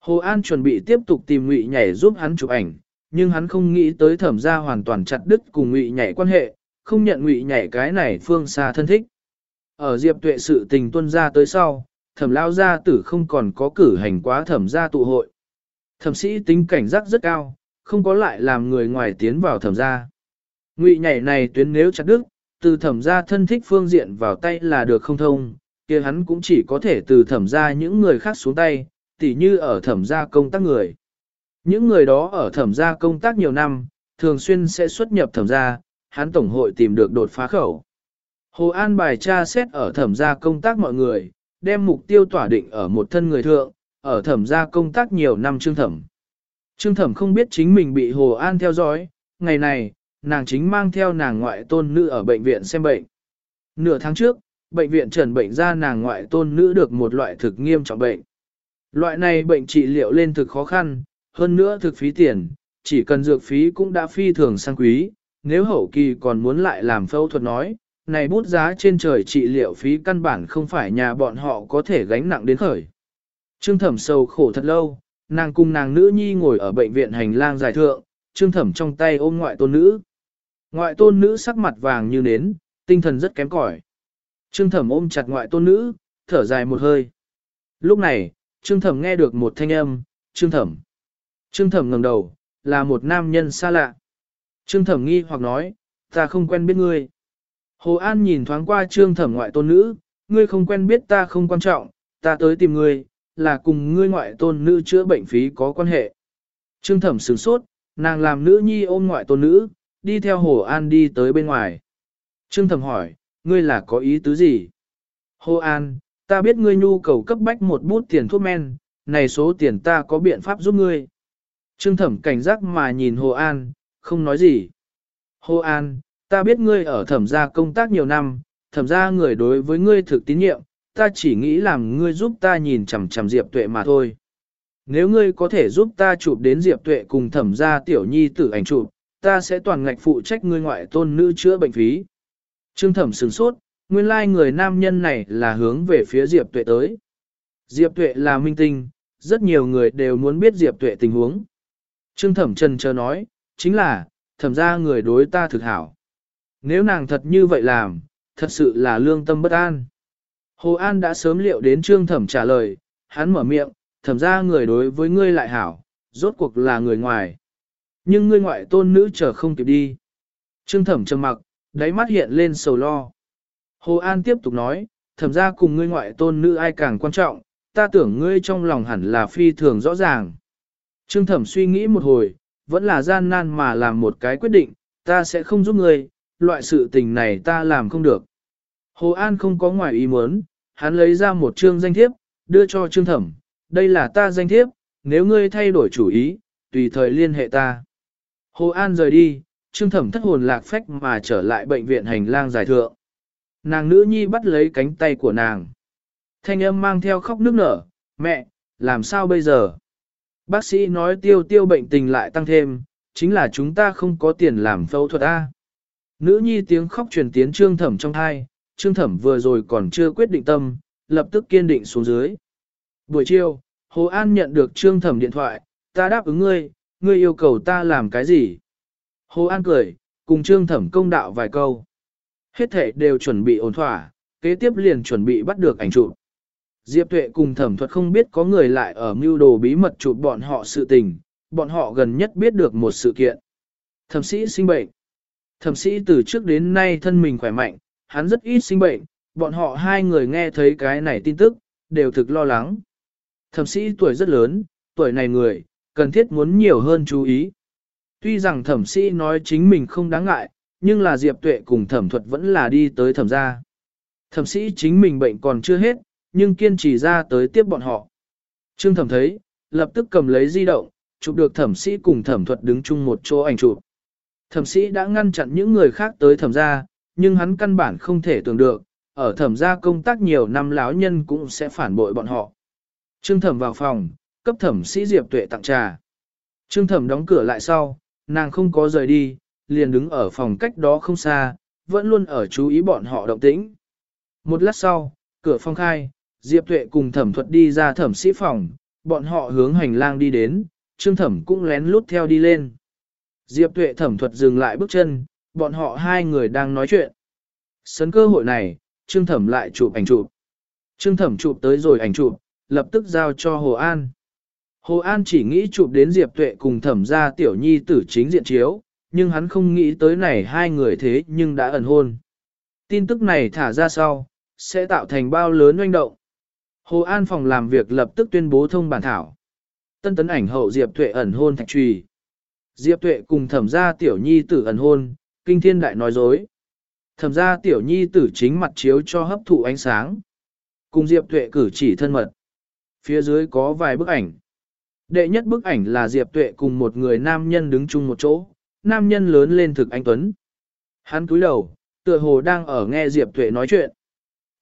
Hồ An chuẩn bị tiếp tục tìm ngụy nhảy giúp hắn chụp ảnh, nhưng hắn không nghĩ tới thẩm gia hoàn toàn chặt đứt cùng ngụy nhảy quan hệ, không nhận ngụy nhảy cái này phương xa thân thích. Ở Diệp Tuệ sự tình tuân ra tới sau, thẩm lao gia tử không còn có cử hành quá thẩm gia tụ hội. Thẩm sĩ tính cảnh giác rất cao, không có lại làm người ngoài tiến vào thẩm gia. Ngụy nhảy này tuyến nếu chặt đứt, từ thẩm gia thân thích phương diện vào tay là được không thông, kia hắn cũng chỉ có thể từ thẩm gia những người khác xuống tay, tỉ như ở thẩm gia công tác người. Những người đó ở thẩm gia công tác nhiều năm, thường xuyên sẽ xuất nhập thẩm gia, hắn tổng hội tìm được đột phá khẩu. Hồ An bài tra xét ở thẩm gia công tác mọi người, đem mục tiêu tỏa định ở một thân người thượng, ở thẩm gia công tác nhiều năm trương thẩm. Trương thẩm không biết chính mình bị Hồ An theo dõi, ngày này, nàng chính mang theo nàng ngoại tôn nữ ở bệnh viện xem bệnh. Nửa tháng trước, bệnh viện trần bệnh ra nàng ngoại tôn nữ được một loại thực nghiêm trọng bệnh. Loại này bệnh trị liệu lên thực khó khăn, hơn nữa thực phí tiền, chỉ cần dược phí cũng đã phi thường sang quý, nếu hậu kỳ còn muốn lại làm phẫu thuật nói, này bút giá trên trời trị liệu phí căn bản không phải nhà bọn họ có thể gánh nặng đến khởi. Trương thẩm sầu khổ thật lâu, nàng cùng nàng nữ nhi ngồi ở bệnh viện hành lang dài thượng, trương thẩm trong tay ôm ngoại tôn nữ. Ngoại tôn nữ sắc mặt vàng như nến, tinh thần rất kém cỏi. Trương thẩm ôm chặt ngoại tôn nữ, thở dài một hơi. Lúc này, trương thẩm nghe được một thanh âm, trương thẩm. Trương thẩm ngẩng đầu, là một nam nhân xa lạ. Trương thẩm nghi hoặc nói, ta không quen biết ngươi. Hồ An nhìn thoáng qua trương thẩm ngoại tôn nữ, ngươi không quen biết ta không quan trọng, ta tới tìm ngươi, là cùng ngươi ngoại tôn nữ chữa bệnh phí có quan hệ. Trương thẩm sửng sốt, nàng làm nữ nhi ôm ngoại tôn nữ, đi theo Hồ An đi tới bên ngoài. Trương thẩm hỏi, ngươi là có ý tứ gì? Hồ An, ta biết ngươi nhu cầu cấp bách một bút tiền thuốc men, này số tiền ta có biện pháp giúp ngươi. Trương thẩm cảnh giác mà nhìn Hồ An, không nói gì. Hồ An, ta biết ngươi ở thẩm gia công tác nhiều năm, thẩm gia người đối với ngươi thực tín nhiệm, ta chỉ nghĩ làm ngươi giúp ta nhìn chằm chằm Diệp Tuệ mà thôi. Nếu ngươi có thể giúp ta chụp đến Diệp Tuệ cùng thẩm Gia tiểu nhi tử ảnh chụp, ta sẽ toàn ngạch phụ trách ngươi ngoại tôn nữ chữa bệnh phí. Trương thẩm sửng sốt, nguyên lai người nam nhân này là hướng về phía Diệp Tuệ tới. Diệp Tuệ là minh tinh, rất nhiều người đều muốn biết Diệp Tuệ tình huống. Trương thẩm trần chờ nói, chính là, thẩm ra người đối ta thực hảo. Nếu nàng thật như vậy làm, thật sự là lương tâm bất an. Hồ An đã sớm liệu đến trương thẩm trả lời, hắn mở miệng, thẩm ra người đối với ngươi lại hảo, rốt cuộc là người ngoài. Nhưng ngươi ngoại tôn nữ chờ không kịp đi. Trương thẩm trầm mặc, đáy mắt hiện lên sầu lo. Hồ An tiếp tục nói, thẩm ra cùng ngươi ngoại tôn nữ ai càng quan trọng, ta tưởng ngươi trong lòng hẳn là phi thường rõ ràng. Trương thẩm suy nghĩ một hồi, vẫn là gian nan mà làm một cái quyết định, ta sẽ không giúp ngươi, loại sự tình này ta làm không được. Hồ An không có ngoài ý muốn, hắn lấy ra một chương danh thiếp, đưa cho trương thẩm, đây là ta danh thiếp, nếu ngươi thay đổi chủ ý, tùy thời liên hệ ta. Hồ An rời đi, trương thẩm thất hồn lạc phách mà trở lại bệnh viện hành lang giải thượng. Nàng nữ nhi bắt lấy cánh tay của nàng. Thanh âm mang theo khóc nước nở, mẹ, làm sao bây giờ? Bác sĩ nói tiêu tiêu bệnh tình lại tăng thêm, chính là chúng ta không có tiền làm phẫu thuật A. Nữ nhi tiếng khóc truyền tiến trương thẩm trong thai, trương thẩm vừa rồi còn chưa quyết định tâm, lập tức kiên định xuống dưới. Buổi chiều, Hồ An nhận được trương thẩm điện thoại, ta đáp ứng ngươi, ngươi yêu cầu ta làm cái gì? Hồ An cười, cùng trương thẩm công đạo vài câu. Hết thể đều chuẩn bị ổn thỏa, kế tiếp liền chuẩn bị bắt được ảnh chụp. Diệp Tuệ cùng thẩm thuật không biết có người lại ở mưu đồ bí mật chụp bọn họ sự tình, bọn họ gần nhất biết được một sự kiện. Thẩm sĩ sinh bệnh. Thẩm sĩ từ trước đến nay thân mình khỏe mạnh, hắn rất ít sinh bệnh, bọn họ hai người nghe thấy cái này tin tức, đều thực lo lắng. Thẩm sĩ tuổi rất lớn, tuổi này người, cần thiết muốn nhiều hơn chú ý. Tuy rằng thẩm sĩ nói chính mình không đáng ngại, nhưng là Diệp Tuệ cùng thẩm thuật vẫn là đi tới thẩm gia. Thẩm sĩ chính mình bệnh còn chưa hết, nhưng kiên trì ra tới tiếp bọn họ. Trương thẩm thấy, lập tức cầm lấy di động, chụp được thẩm sĩ cùng thẩm thuật đứng chung một chỗ ảnh chụp. Thẩm sĩ đã ngăn chặn những người khác tới thẩm gia, nhưng hắn căn bản không thể tưởng được, ở thẩm gia công tác nhiều năm lão nhân cũng sẽ phản bội bọn họ. Trương thẩm vào phòng, cấp thẩm sĩ Diệp Tuệ tặng trà. Trương thẩm đóng cửa lại sau, nàng không có rời đi, liền đứng ở phòng cách đó không xa, vẫn luôn ở chú ý bọn họ động tĩnh. Một lát sau, cửa phòng khai, Diệp Tuệ cùng thẩm thuật đi ra thẩm sĩ phòng, bọn họ hướng hành lang đi đến, Trương thẩm cũng lén lút theo đi lên. Diệp Tuệ thẩm thuật dừng lại bước chân, bọn họ hai người đang nói chuyện. Sấn cơ hội này, Trương thẩm lại chụp ảnh chụp. Trương thẩm chụp tới rồi ảnh chụp, lập tức giao cho Hồ An. Hồ An chỉ nghĩ chụp đến Diệp Tuệ cùng thẩm ra tiểu nhi tử chính diện chiếu, nhưng hắn không nghĩ tới này hai người thế nhưng đã ẩn hôn. Tin tức này thả ra sau, sẽ tạo thành bao lớn oanh động. Hồ An phòng làm việc lập tức tuyên bố thông bản thảo. Tân tấn ảnh hậu Diệp Tuệ ẩn hôn thạch trùy. Diệp Tuệ cùng thẩm gia tiểu nhi tử ẩn hôn, kinh thiên đại nói dối. Thẩm gia tiểu nhi tử chính mặt chiếu cho hấp thụ ánh sáng. Cùng Diệp Tuệ cử chỉ thân mật. Phía dưới có vài bức ảnh. Đệ nhất bức ảnh là Diệp Tuệ cùng một người nam nhân đứng chung một chỗ, nam nhân lớn lên thực anh Tuấn. Hắn cúi đầu, tựa hồ đang ở nghe Diệp Tuệ nói chuyện.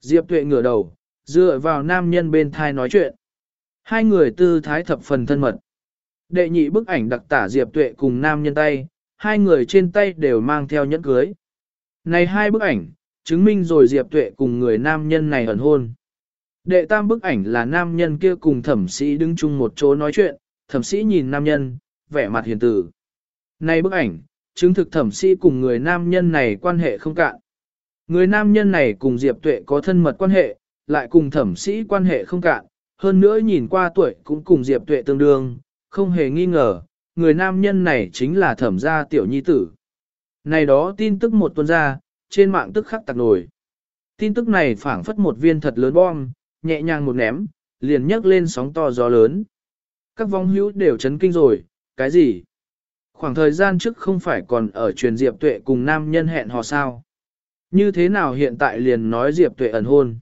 Diệp Tuệ ngửa đầu, dựa vào nam nhân bên thai nói chuyện. Hai người tư thái thập phần thân mật. Đệ nhị bức ảnh đặc tả Diệp Tuệ cùng nam nhân tay, hai người trên tay đều mang theo nhẫn cưới. Này hai bức ảnh, chứng minh rồi Diệp Tuệ cùng người nam nhân này ẩn hôn. Đệ tam bức ảnh là nam nhân kia cùng thẩm sĩ đứng chung một chỗ nói chuyện, thẩm sĩ nhìn nam nhân, vẻ mặt hiền tử. Này bức ảnh, chứng thực thẩm sĩ cùng người nam nhân này quan hệ không cạn. Người nam nhân này cùng Diệp Tuệ có thân mật quan hệ, lại cùng thẩm sĩ quan hệ không cạn, hơn nữa nhìn qua tuổi cũng cùng Diệp Tuệ tương đương, không hề nghi ngờ, người nam nhân này chính là thẩm gia tiểu nhi tử. Này đó tin tức một tuần ra, trên mạng tức khắc tạc nổi. Tin tức này phảng phất một viên thật lớn bom, nhẹ nhàng một ném, liền nhấc lên sóng to gió lớn. Các vong hữu đều chấn kinh rồi, cái gì? Khoảng thời gian trước không phải còn ở truyền Diệp Tuệ cùng nam nhân hẹn hò sao? Như thế nào hiện tại liền nói Diệp Tuệ ẩn hôn?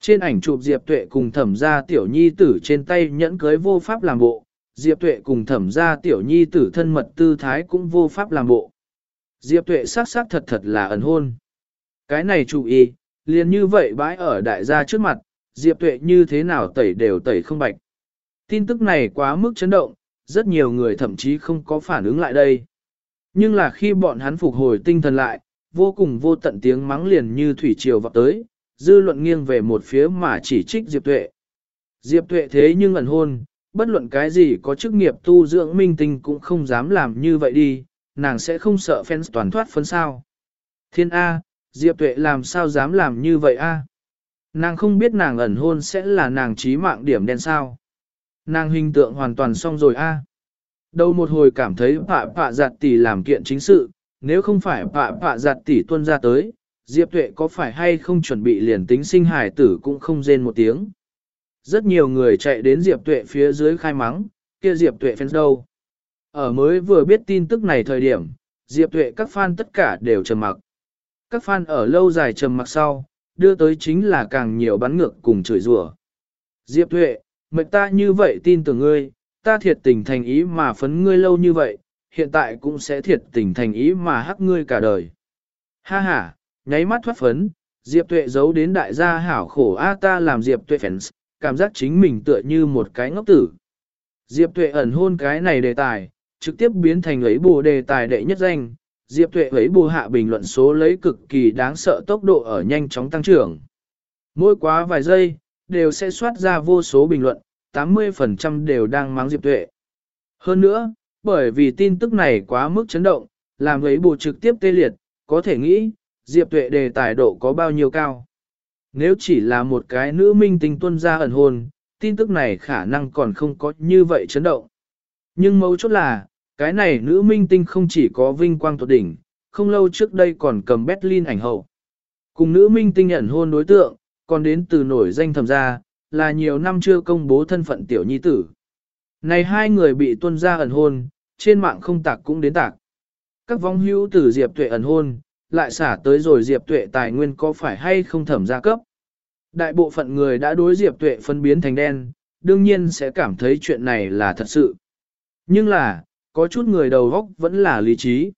Trên ảnh chụp Diệp Tuệ cùng thẩm gia tiểu nhi tử trên tay nhẫn cưới vô pháp làm bộ, Diệp Tuệ cùng thẩm gia tiểu nhi tử thân mật tư thái cũng vô pháp làm bộ. Diệp Tuệ sát sát thật thật là ẩn hôn. Cái này chú ý, liền như vậy bãi ở đại gia trước mặt, Diệp Tuệ như thế nào tẩy đều tẩy không bạch. Tin tức này quá mức chấn động, rất nhiều người thậm chí không có phản ứng lại đây. Nhưng là khi bọn hắn phục hồi tinh thần lại, vô cùng vô tận tiếng mắng liền như thủy triều vọt tới, dư luận nghiêng về một phía mà chỉ trích Diệp Tuệ. Diệp Tuệ thế nhưng ẩn hôn, bất luận cái gì có chức nghiệp tu dưỡng minh tinh cũng không dám làm như vậy đi, nàng sẽ không sợ fans toàn thoát phấn sao. Thiên A, Diệp Tuệ làm sao dám làm như vậy A? Nàng không biết nàng ẩn hôn sẽ là nàng trí mạng điểm đen sao. Nàng hình tượng hoàn toàn xong rồi A. Đầu một hồi cảm thấy phạ phạ giặt tỷ làm kiện chính sự, nếu không phải phạ phạ giặt tỷ tuân ra tới, Diệp Tuệ có phải hay không chuẩn bị liền tính sinh hải tử cũng không rên một tiếng. Rất nhiều người chạy đến Diệp Tuệ phía dưới khai mắng, kia Diệp Tuệ fans đâu. Ở mới vừa biết tin tức này thời điểm, Diệp Tuệ các fan tất cả đều trầm mặc. Các fan ở lâu dài trầm mặc sau, đưa tới chính là càng nhiều bắn ngược cùng chửi rủa. Diệp Tuệ, mệnh ta như vậy tin tưởng ngươi, ta thiệt tình thành ý mà phấn ngươi lâu như vậy, hiện tại cũng sẽ thiệt tình thành ý mà hắc ngươi cả đời. Ha ha, nháy mắt thoát phấn, Diệp Tuệ giấu đến đại gia hảo khổ a ta làm Diệp Tuệ fans, cảm giác chính mình tựa như một cái ngốc tử. Diệp Tuệ ẩn hôn cái này đề tài, trực tiếp biến thành lấy bù đề tài đệ nhất danh, Diệp Tuệ lấy bù hạ bình luận số lấy cực kỳ đáng sợ tốc độ ở nhanh chóng tăng trưởng. Mỗi quá vài giây, đều sẽ soát ra vô số bình luận, 80% đều đang mắng Diệp Tuệ. Hơn nữa, bởi vì tin tức này quá mức chấn động, làm lấy bù trực tiếp tê liệt, có thể nghĩ, Diệp Tuệ đề tài độ có bao nhiêu cao. Nếu chỉ là một cái nữ minh tinh tuân ra ẩn hôn, tin tức này khả năng còn không có như vậy chấn động. Nhưng mấu chốt là, cái này nữ minh tinh không chỉ có vinh quang tột đỉnh, không lâu trước đây còn cầm Berlin ảnh hậu. Cùng nữ minh tinh ẩn hôn đối tượng, còn đến từ nổi danh thầm gia, là nhiều năm chưa công bố thân phận tiểu nhi tử. Này hai người bị tuân ra ẩn hôn, trên mạng không tạc cũng đến tạc. Các vong hữu tử Diệp Tuệ ẩn hôn, lại xả tới rồi Diệp Tuệ tài nguyên có phải hay không thẩm gia cấp. Đại bộ phận người đã đối Diệp Tuệ phân biến thành đen, đương nhiên sẽ cảm thấy chuyện này là thật sự. Nhưng là, có chút người đầu góc vẫn là lý trí.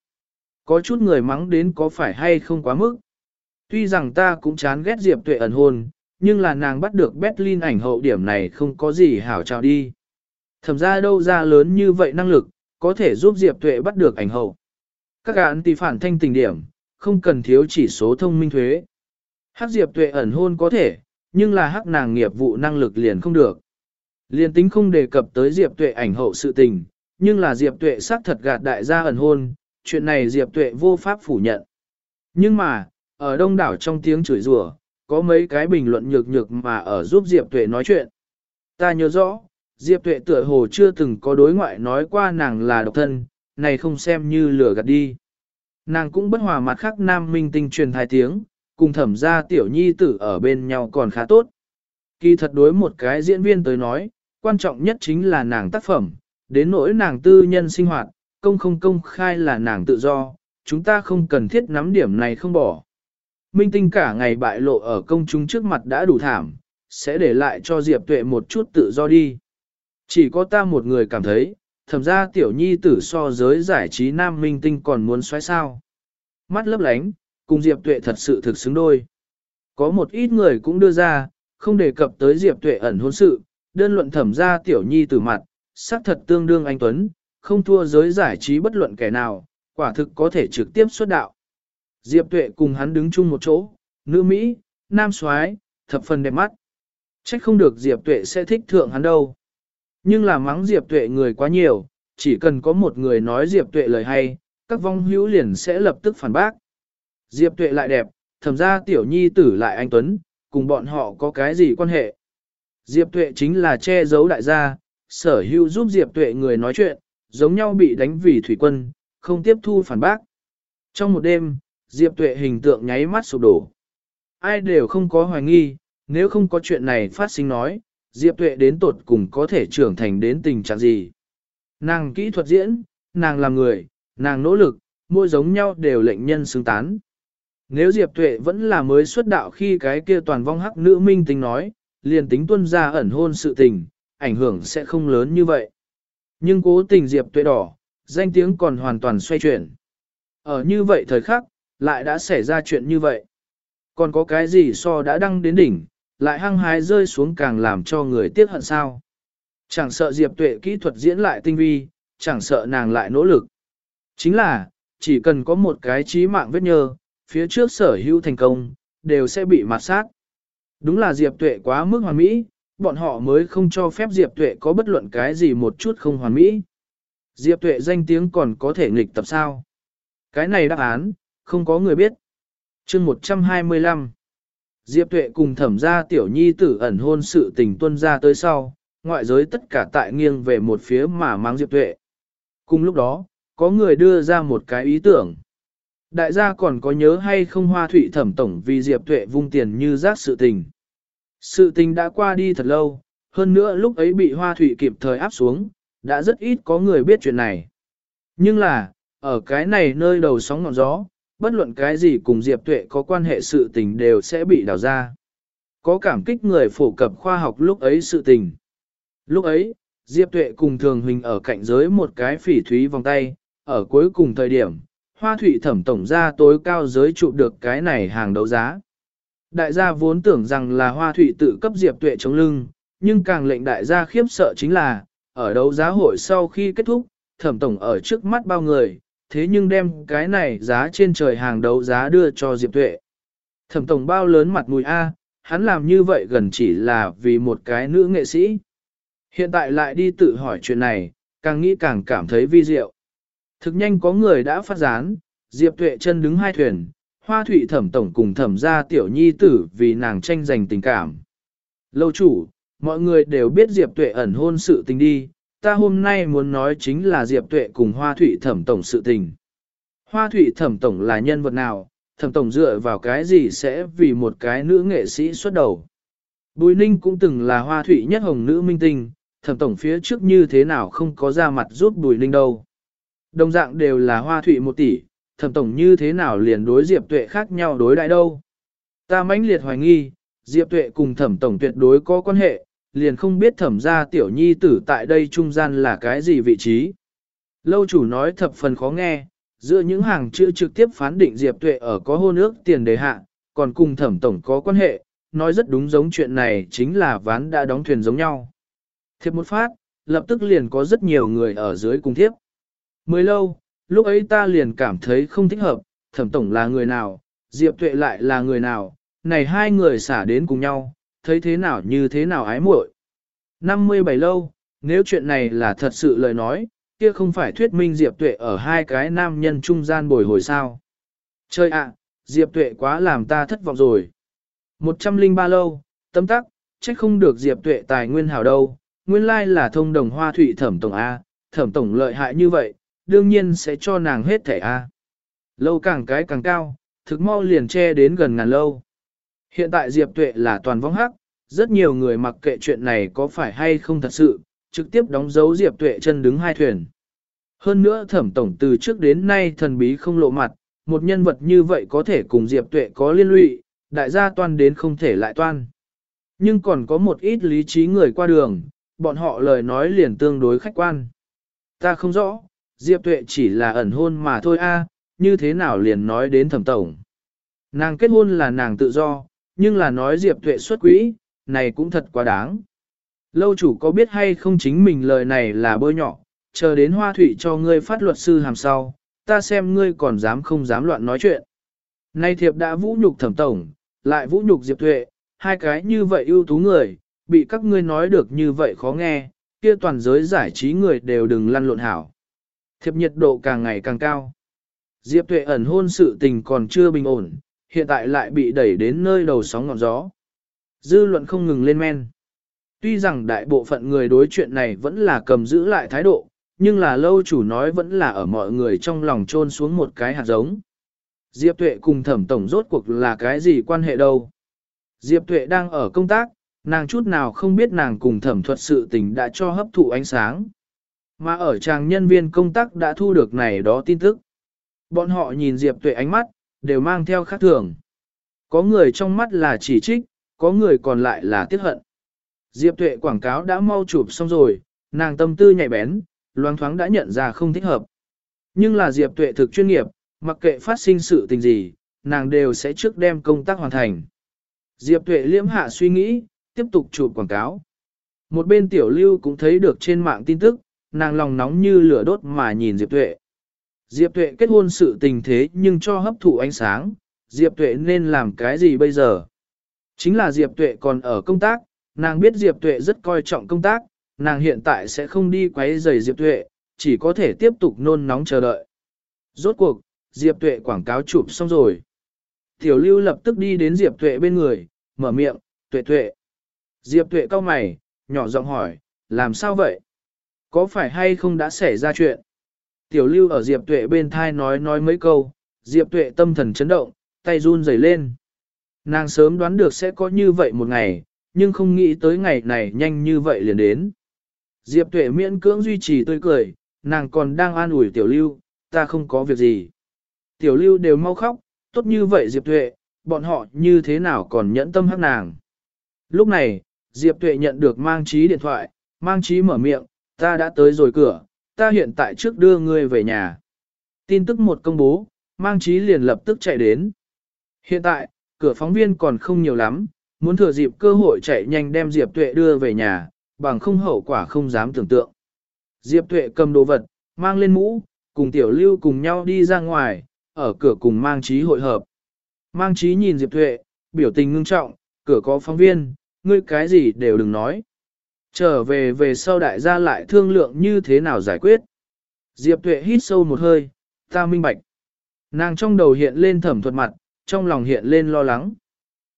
Có chút người mắng đến có phải hay không quá mức. Tuy rằng ta cũng chán ghét Diệp Tuệ ẩn hôn, nhưng là nàng bắt được Berlin ảnh hậu điểm này không có gì hảo trao đi. Thẩm ra đâu ra lớn như vậy năng lực, có thể giúp Diệp Tuệ bắt được ảnh hậu. Các án tỷ phản thanh tình điểm, không cần thiếu chỉ số thông minh thuế. Hắc Diệp Tuệ ẩn hôn có thể, nhưng là hắc nàng nghiệp vụ năng lực liền không được. Liền tính không đề cập tới Diệp Tuệ ảnh hậu sự tình, nhưng là Diệp Tuệ xác thật gạt đại gia ẩn hôn, chuyện này Diệp Tuệ vô pháp phủ nhận. Nhưng mà, ở đông đảo trong tiếng chửi rủa, có mấy cái bình luận nhược nhược mà ở giúp Diệp Tuệ nói chuyện. Ta nhớ rõ, Diệp Tuệ tựa hồ chưa từng có đối ngoại nói qua nàng là độc thân, này không xem như lừa gạt đi. Nàng cũng bất hòa mặt khác nam minh tinh truyền hai tiếng, cùng thẩm gia tiểu nhi tử ở bên nhau còn khá tốt. Kỳ thật đối một cái diễn viên tới nói, quan trọng nhất chính là nàng tác phẩm, đến nỗi nàng tư nhân sinh hoạt, công không công khai là nàng tự do, chúng ta không cần thiết nắm điểm này không bỏ. Minh tinh cả ngày bại lộ ở công chúng trước mặt đã đủ thảm, sẽ để lại cho Diệp Tuệ một chút tự do đi. Chỉ có ta một người cảm thấy, thẩm ra tiểu nhi tử so giới giải trí nam minh tinh còn muốn xoáy sao. Mắt lấp lánh, cùng Diệp Tuệ thật sự thực xứng đôi. Có một ít người cũng đưa ra, không đề cập tới Diệp Tuệ ẩn hôn sự, đơn luận thẩm ra tiểu nhi tử mặt, xác thật tương đương anh Tuấn, không thua giới giải trí bất luận kẻ nào, quả thực có thể trực tiếp xuất đạo. Diệp Tuệ cùng hắn đứng chung một chỗ, nữ Mỹ, nam soái, thập phần đẹp mắt. Trách không được Diệp Tuệ sẽ thích thượng hắn đâu. Nhưng là mắng Diệp Tuệ người quá nhiều, chỉ cần có một người nói Diệp Tuệ lời hay, các vong hữu liền sẽ lập tức phản bác. Diệp Tuệ lại đẹp, thầm ra tiểu nhi tử lại anh Tuấn, cùng bọn họ có cái gì quan hệ. Diệp Tuệ chính là che giấu đại gia, sở hữu giúp Diệp Tuệ người nói chuyện, giống nhau bị đánh vì thủy quân, không tiếp thu phản bác. Trong một đêm, Diệp Tuệ hình tượng nháy mắt sụp đổ. Ai đều không có hoài nghi, nếu không có chuyện này phát sinh nói, Diệp Tuệ đến tột cùng có thể trưởng thành đến tình trạng gì. Nàng kỹ thuật diễn, nàng làm người, nàng nỗ lực, mỗi giống nhau đều lệnh nhân xứng tán. Nếu Diệp Tuệ vẫn là mới xuất đạo khi cái kia toàn vong hắc nữ minh tính nói, liền tính tuân ra ẩn hôn sự tình, ảnh hưởng sẽ không lớn như vậy. Nhưng cố tình Diệp Tuệ đỏ, danh tiếng còn hoàn toàn xoay chuyển. Ở như vậy thời khắc, lại đã xảy ra chuyện như vậy. Còn có cái gì so đã đăng đến đỉnh, lại hăng hái rơi xuống càng làm cho người tiếc hận sao. Chẳng sợ Diệp Tuệ kỹ thuật diễn lại tinh vi, chẳng sợ nàng lại nỗ lực. Chính là, chỉ cần có một cái trí mạng vết nhơ, phía trước sở hữu thành công, đều sẽ bị mặt sát. Đúng là Diệp Tuệ quá mức hoàn mỹ, bọn họ mới không cho phép Diệp Tuệ có bất luận cái gì một chút không hoàn mỹ. Diệp Tuệ danh tiếng còn có thể nghịch tập sao? Cái này đáp án, không có người biết. chương 125 Diệp Tuệ cùng thẩm gia tiểu nhi tử ẩn hôn sự tình tuân ra tới sau, ngoại giới tất cả tại nghiêng về một phía mà mang Diệp Tuệ. Cùng lúc đó, có người đưa ra một cái ý tưởng. Đại gia còn có nhớ hay không hoa thủy thẩm tổng vì Diệp Tuệ vung tiền như rác sự tình. Sự tình đã qua đi thật lâu, hơn nữa lúc ấy bị hoa thủy kịp thời áp xuống, đã rất ít có người biết chuyện này. Nhưng là, ở cái này nơi đầu sóng ngọn gió, bất luận cái gì cùng Diệp Tuệ có quan hệ sự tình đều sẽ bị đào ra. Có cảm kích người phổ cập khoa học lúc ấy sự tình. Lúc ấy, Diệp Tuệ cùng Thường Huỳnh ở cạnh giới một cái phỉ thúy vòng tay, ở cuối cùng thời điểm, hoa thủy thẩm tổng ra tối cao giới trụ được cái này hàng đấu giá. Đại gia vốn tưởng rằng là hoa thủy tự cấp Diệp Tuệ chống lưng, nhưng càng lệnh đại gia khiếp sợ chính là, ở đấu giá hội sau khi kết thúc, thẩm tổng ở trước mắt bao người, thế nhưng đem cái này giá trên trời hàng đấu giá đưa cho Diệp Tuệ. Thẩm tổng bao lớn mặt mùi A, hắn làm như vậy gần chỉ là vì một cái nữ nghệ sĩ. Hiện tại lại đi tự hỏi chuyện này, càng nghĩ càng cảm thấy vi diệu. Thực nhanh có người đã phát gián, Diệp Tuệ chân đứng hai thuyền, hoa thủy thẩm tổng cùng thẩm ra tiểu nhi tử vì nàng tranh giành tình cảm. Lâu chủ, mọi người đều biết Diệp Tuệ ẩn hôn sự tình đi, ta hôm nay muốn nói chính là Diệp Tuệ cùng hoa Thụy thẩm tổng sự tình. Hoa Thụy thẩm tổng là nhân vật nào, thẩm tổng dựa vào cái gì sẽ vì một cái nữ nghệ sĩ xuất đầu. Bùi Ninh cũng từng là hoa Thụy nhất hồng nữ minh tinh, thẩm tổng phía trước như thế nào không có ra mặt giúp Bùi Ninh đâu. Đồng dạng đều là hoa Thụy một tỷ, thẩm tổng như thế nào liền đối Diệp Tuệ khác nhau đối đại đâu. Ta mãnh liệt hoài nghi, Diệp Tuệ cùng thẩm tổng tuyệt đối có quan hệ, liền không biết thẩm ra tiểu nhi tử tại đây trung gian là cái gì vị trí. Lâu chủ nói thập phần khó nghe, giữa những hàng chữ trực tiếp phán định Diệp Tuệ ở có hôn ước tiền đề hạ, còn cùng thẩm tổng có quan hệ, nói rất đúng giống chuyện này chính là ván đã đóng thuyền giống nhau. Thiệp một phát, lập tức liền có rất nhiều người ở dưới cùng thiếp. Mới lâu, lúc ấy ta liền cảm thấy không thích hợp, thẩm tổng là người nào, Diệp Tuệ lại là người nào, này hai người xả đến cùng nhau, thấy thế nào như thế nào ái muội. 57 lâu, nếu chuyện này là thật sự lời nói, kia không phải thuyết minh Diệp Tuệ ở hai cái nam nhân trung gian bồi hồi sao. Chơi ạ, Diệp Tuệ quá làm ta thất vọng rồi. 103 lâu, tâm tắc, trách không được Diệp Tuệ tài nguyên hảo đâu, nguyên lai là thông đồng hoa thủy thẩm tổng A, thẩm tổng lợi hại như vậy, đương nhiên sẽ cho nàng hết thẻ A. Lâu càng cái càng cao, thực mau liền che đến gần ngàn lâu. Hiện tại Diệp Tuệ là toàn vong hắc, rất nhiều người mặc kệ chuyện này có phải hay không thật sự, trực tiếp đóng dấu Diệp Tuệ chân đứng hai thuyền. Hơn nữa thẩm tổng từ trước đến nay thần bí không lộ mặt, một nhân vật như vậy có thể cùng Diệp Tuệ có liên lụy, đại gia toan đến không thể lại toan. Nhưng còn có một ít lý trí người qua đường, bọn họ lời nói liền tương đối khách quan. Ta không rõ, Diệp Tuệ chỉ là ẩn hôn mà thôi a, như thế nào liền nói đến thẩm tổng. Nàng kết hôn là nàng tự do, nhưng là nói Diệp Tuệ xuất quỹ, này cũng thật quá đáng. Lâu chủ có biết hay không chính mình lời này là bôi nhọ, chờ đến hoa thủy cho ngươi phát luật sư hàm sau, ta xem ngươi còn dám không dám loạn nói chuyện. Nay thiệp đã vũ nhục thẩm tổng, lại vũ nhục Diệp Tuệ, hai cái như vậy ưu tú người, bị các ngươi nói được như vậy khó nghe, kia toàn giới giải trí người đều đừng lăn lộn hảo. Thiệp nhiệt độ càng ngày càng cao. Diệp Tuệ ẩn hôn sự tình còn chưa bình ổn, hiện tại lại bị đẩy đến nơi đầu sóng ngọn gió. Dư luận không ngừng lên men. Tuy rằng đại bộ phận người đối chuyện này vẫn là cầm giữ lại thái độ, nhưng là lâu chủ nói vẫn là ở mọi người trong lòng trôn xuống một cái hạt giống. Diệp Tuệ cùng thẩm tổng rốt cuộc là cái gì quan hệ đâu. Diệp Tuệ đang ở công tác, nàng chút nào không biết nàng cùng thẩm thuật sự tình đã cho hấp thụ ánh sáng. Mà ở chàng nhân viên công tác đã thu được này đó tin tức. Bọn họ nhìn Diệp Tuệ ánh mắt, đều mang theo khác thường. Có người trong mắt là chỉ trích, có người còn lại là tiếc hận. Diệp Tuệ quảng cáo đã mau chụp xong rồi, nàng tâm tư nhạy bén, loáng thoáng đã nhận ra không thích hợp. Nhưng là Diệp Tuệ thực chuyên nghiệp, mặc kệ phát sinh sự tình gì, nàng đều sẽ trước đem công tác hoàn thành. Diệp Tuệ liễm hạ suy nghĩ, tiếp tục chụp quảng cáo. Một bên tiểu lưu cũng thấy được trên mạng tin tức, nàng lòng nóng như lửa đốt mà nhìn Diệp Tuệ. Diệp Tuệ kết hôn sự tình thế nhưng cho hấp thụ ánh sáng, Diệp Tuệ nên làm cái gì bây giờ? Chính là Diệp Tuệ còn ở công tác, nàng biết Diệp Tuệ rất coi trọng công tác, nàng hiện tại sẽ không đi quấy rầy Diệp Tuệ, chỉ có thể tiếp tục nôn nóng chờ đợi. Rốt cuộc, Diệp Tuệ quảng cáo chụp xong rồi. Tiểu Lưu lập tức đi đến Diệp Tuệ bên người, mở miệng, Tuệ Tuệ. Diệp Tuệ cau mày, nhỏ giọng hỏi, làm sao vậy? Có phải hay không đã xảy ra chuyện? Tiểu Lưu ở Diệp Tuệ bên thai nói nói mấy câu, Diệp Tuệ tâm thần chấn động, tay run rẩy lên. Nàng sớm đoán được sẽ có như vậy một ngày, nhưng không nghĩ tới ngày này nhanh như vậy liền đến. Diệp Tuệ miễn cưỡng duy trì tươi cười, nàng còn đang an ủi Tiểu Lưu, ta không có việc gì. Tiểu Lưu đều mau khóc, tốt như vậy Diệp Tuệ, bọn họ như thế nào còn nhẫn tâm hắc nàng. Lúc này, Diệp Tuệ nhận được mang trí điện thoại, mang trí mở miệng, ta đã tới rồi cửa, ta hiện tại trước đưa ngươi về nhà. Tin tức một công bố, mang trí liền lập tức chạy đến. Hiện tại, cửa phóng viên còn không nhiều lắm, muốn thừa dịp cơ hội chạy nhanh đem Diệp Tuệ đưa về nhà, bằng không hậu quả không dám tưởng tượng. Diệp Tuệ cầm đồ vật, mang lên mũ, cùng Tiểu Lưu cùng nhau đi ra ngoài, ở cửa cùng mang trí hội hợp. Mang trí nhìn Diệp Tuệ, biểu tình ngưng trọng, cửa có phóng viên, ngươi cái gì đều đừng nói. Trở về về sau đại gia lại thương lượng như thế nào giải quyết. Diệp Tuệ hít sâu một hơi, ta minh bạch. Nàng trong đầu hiện lên thẩm thuật mặt, trong lòng hiện lên lo lắng.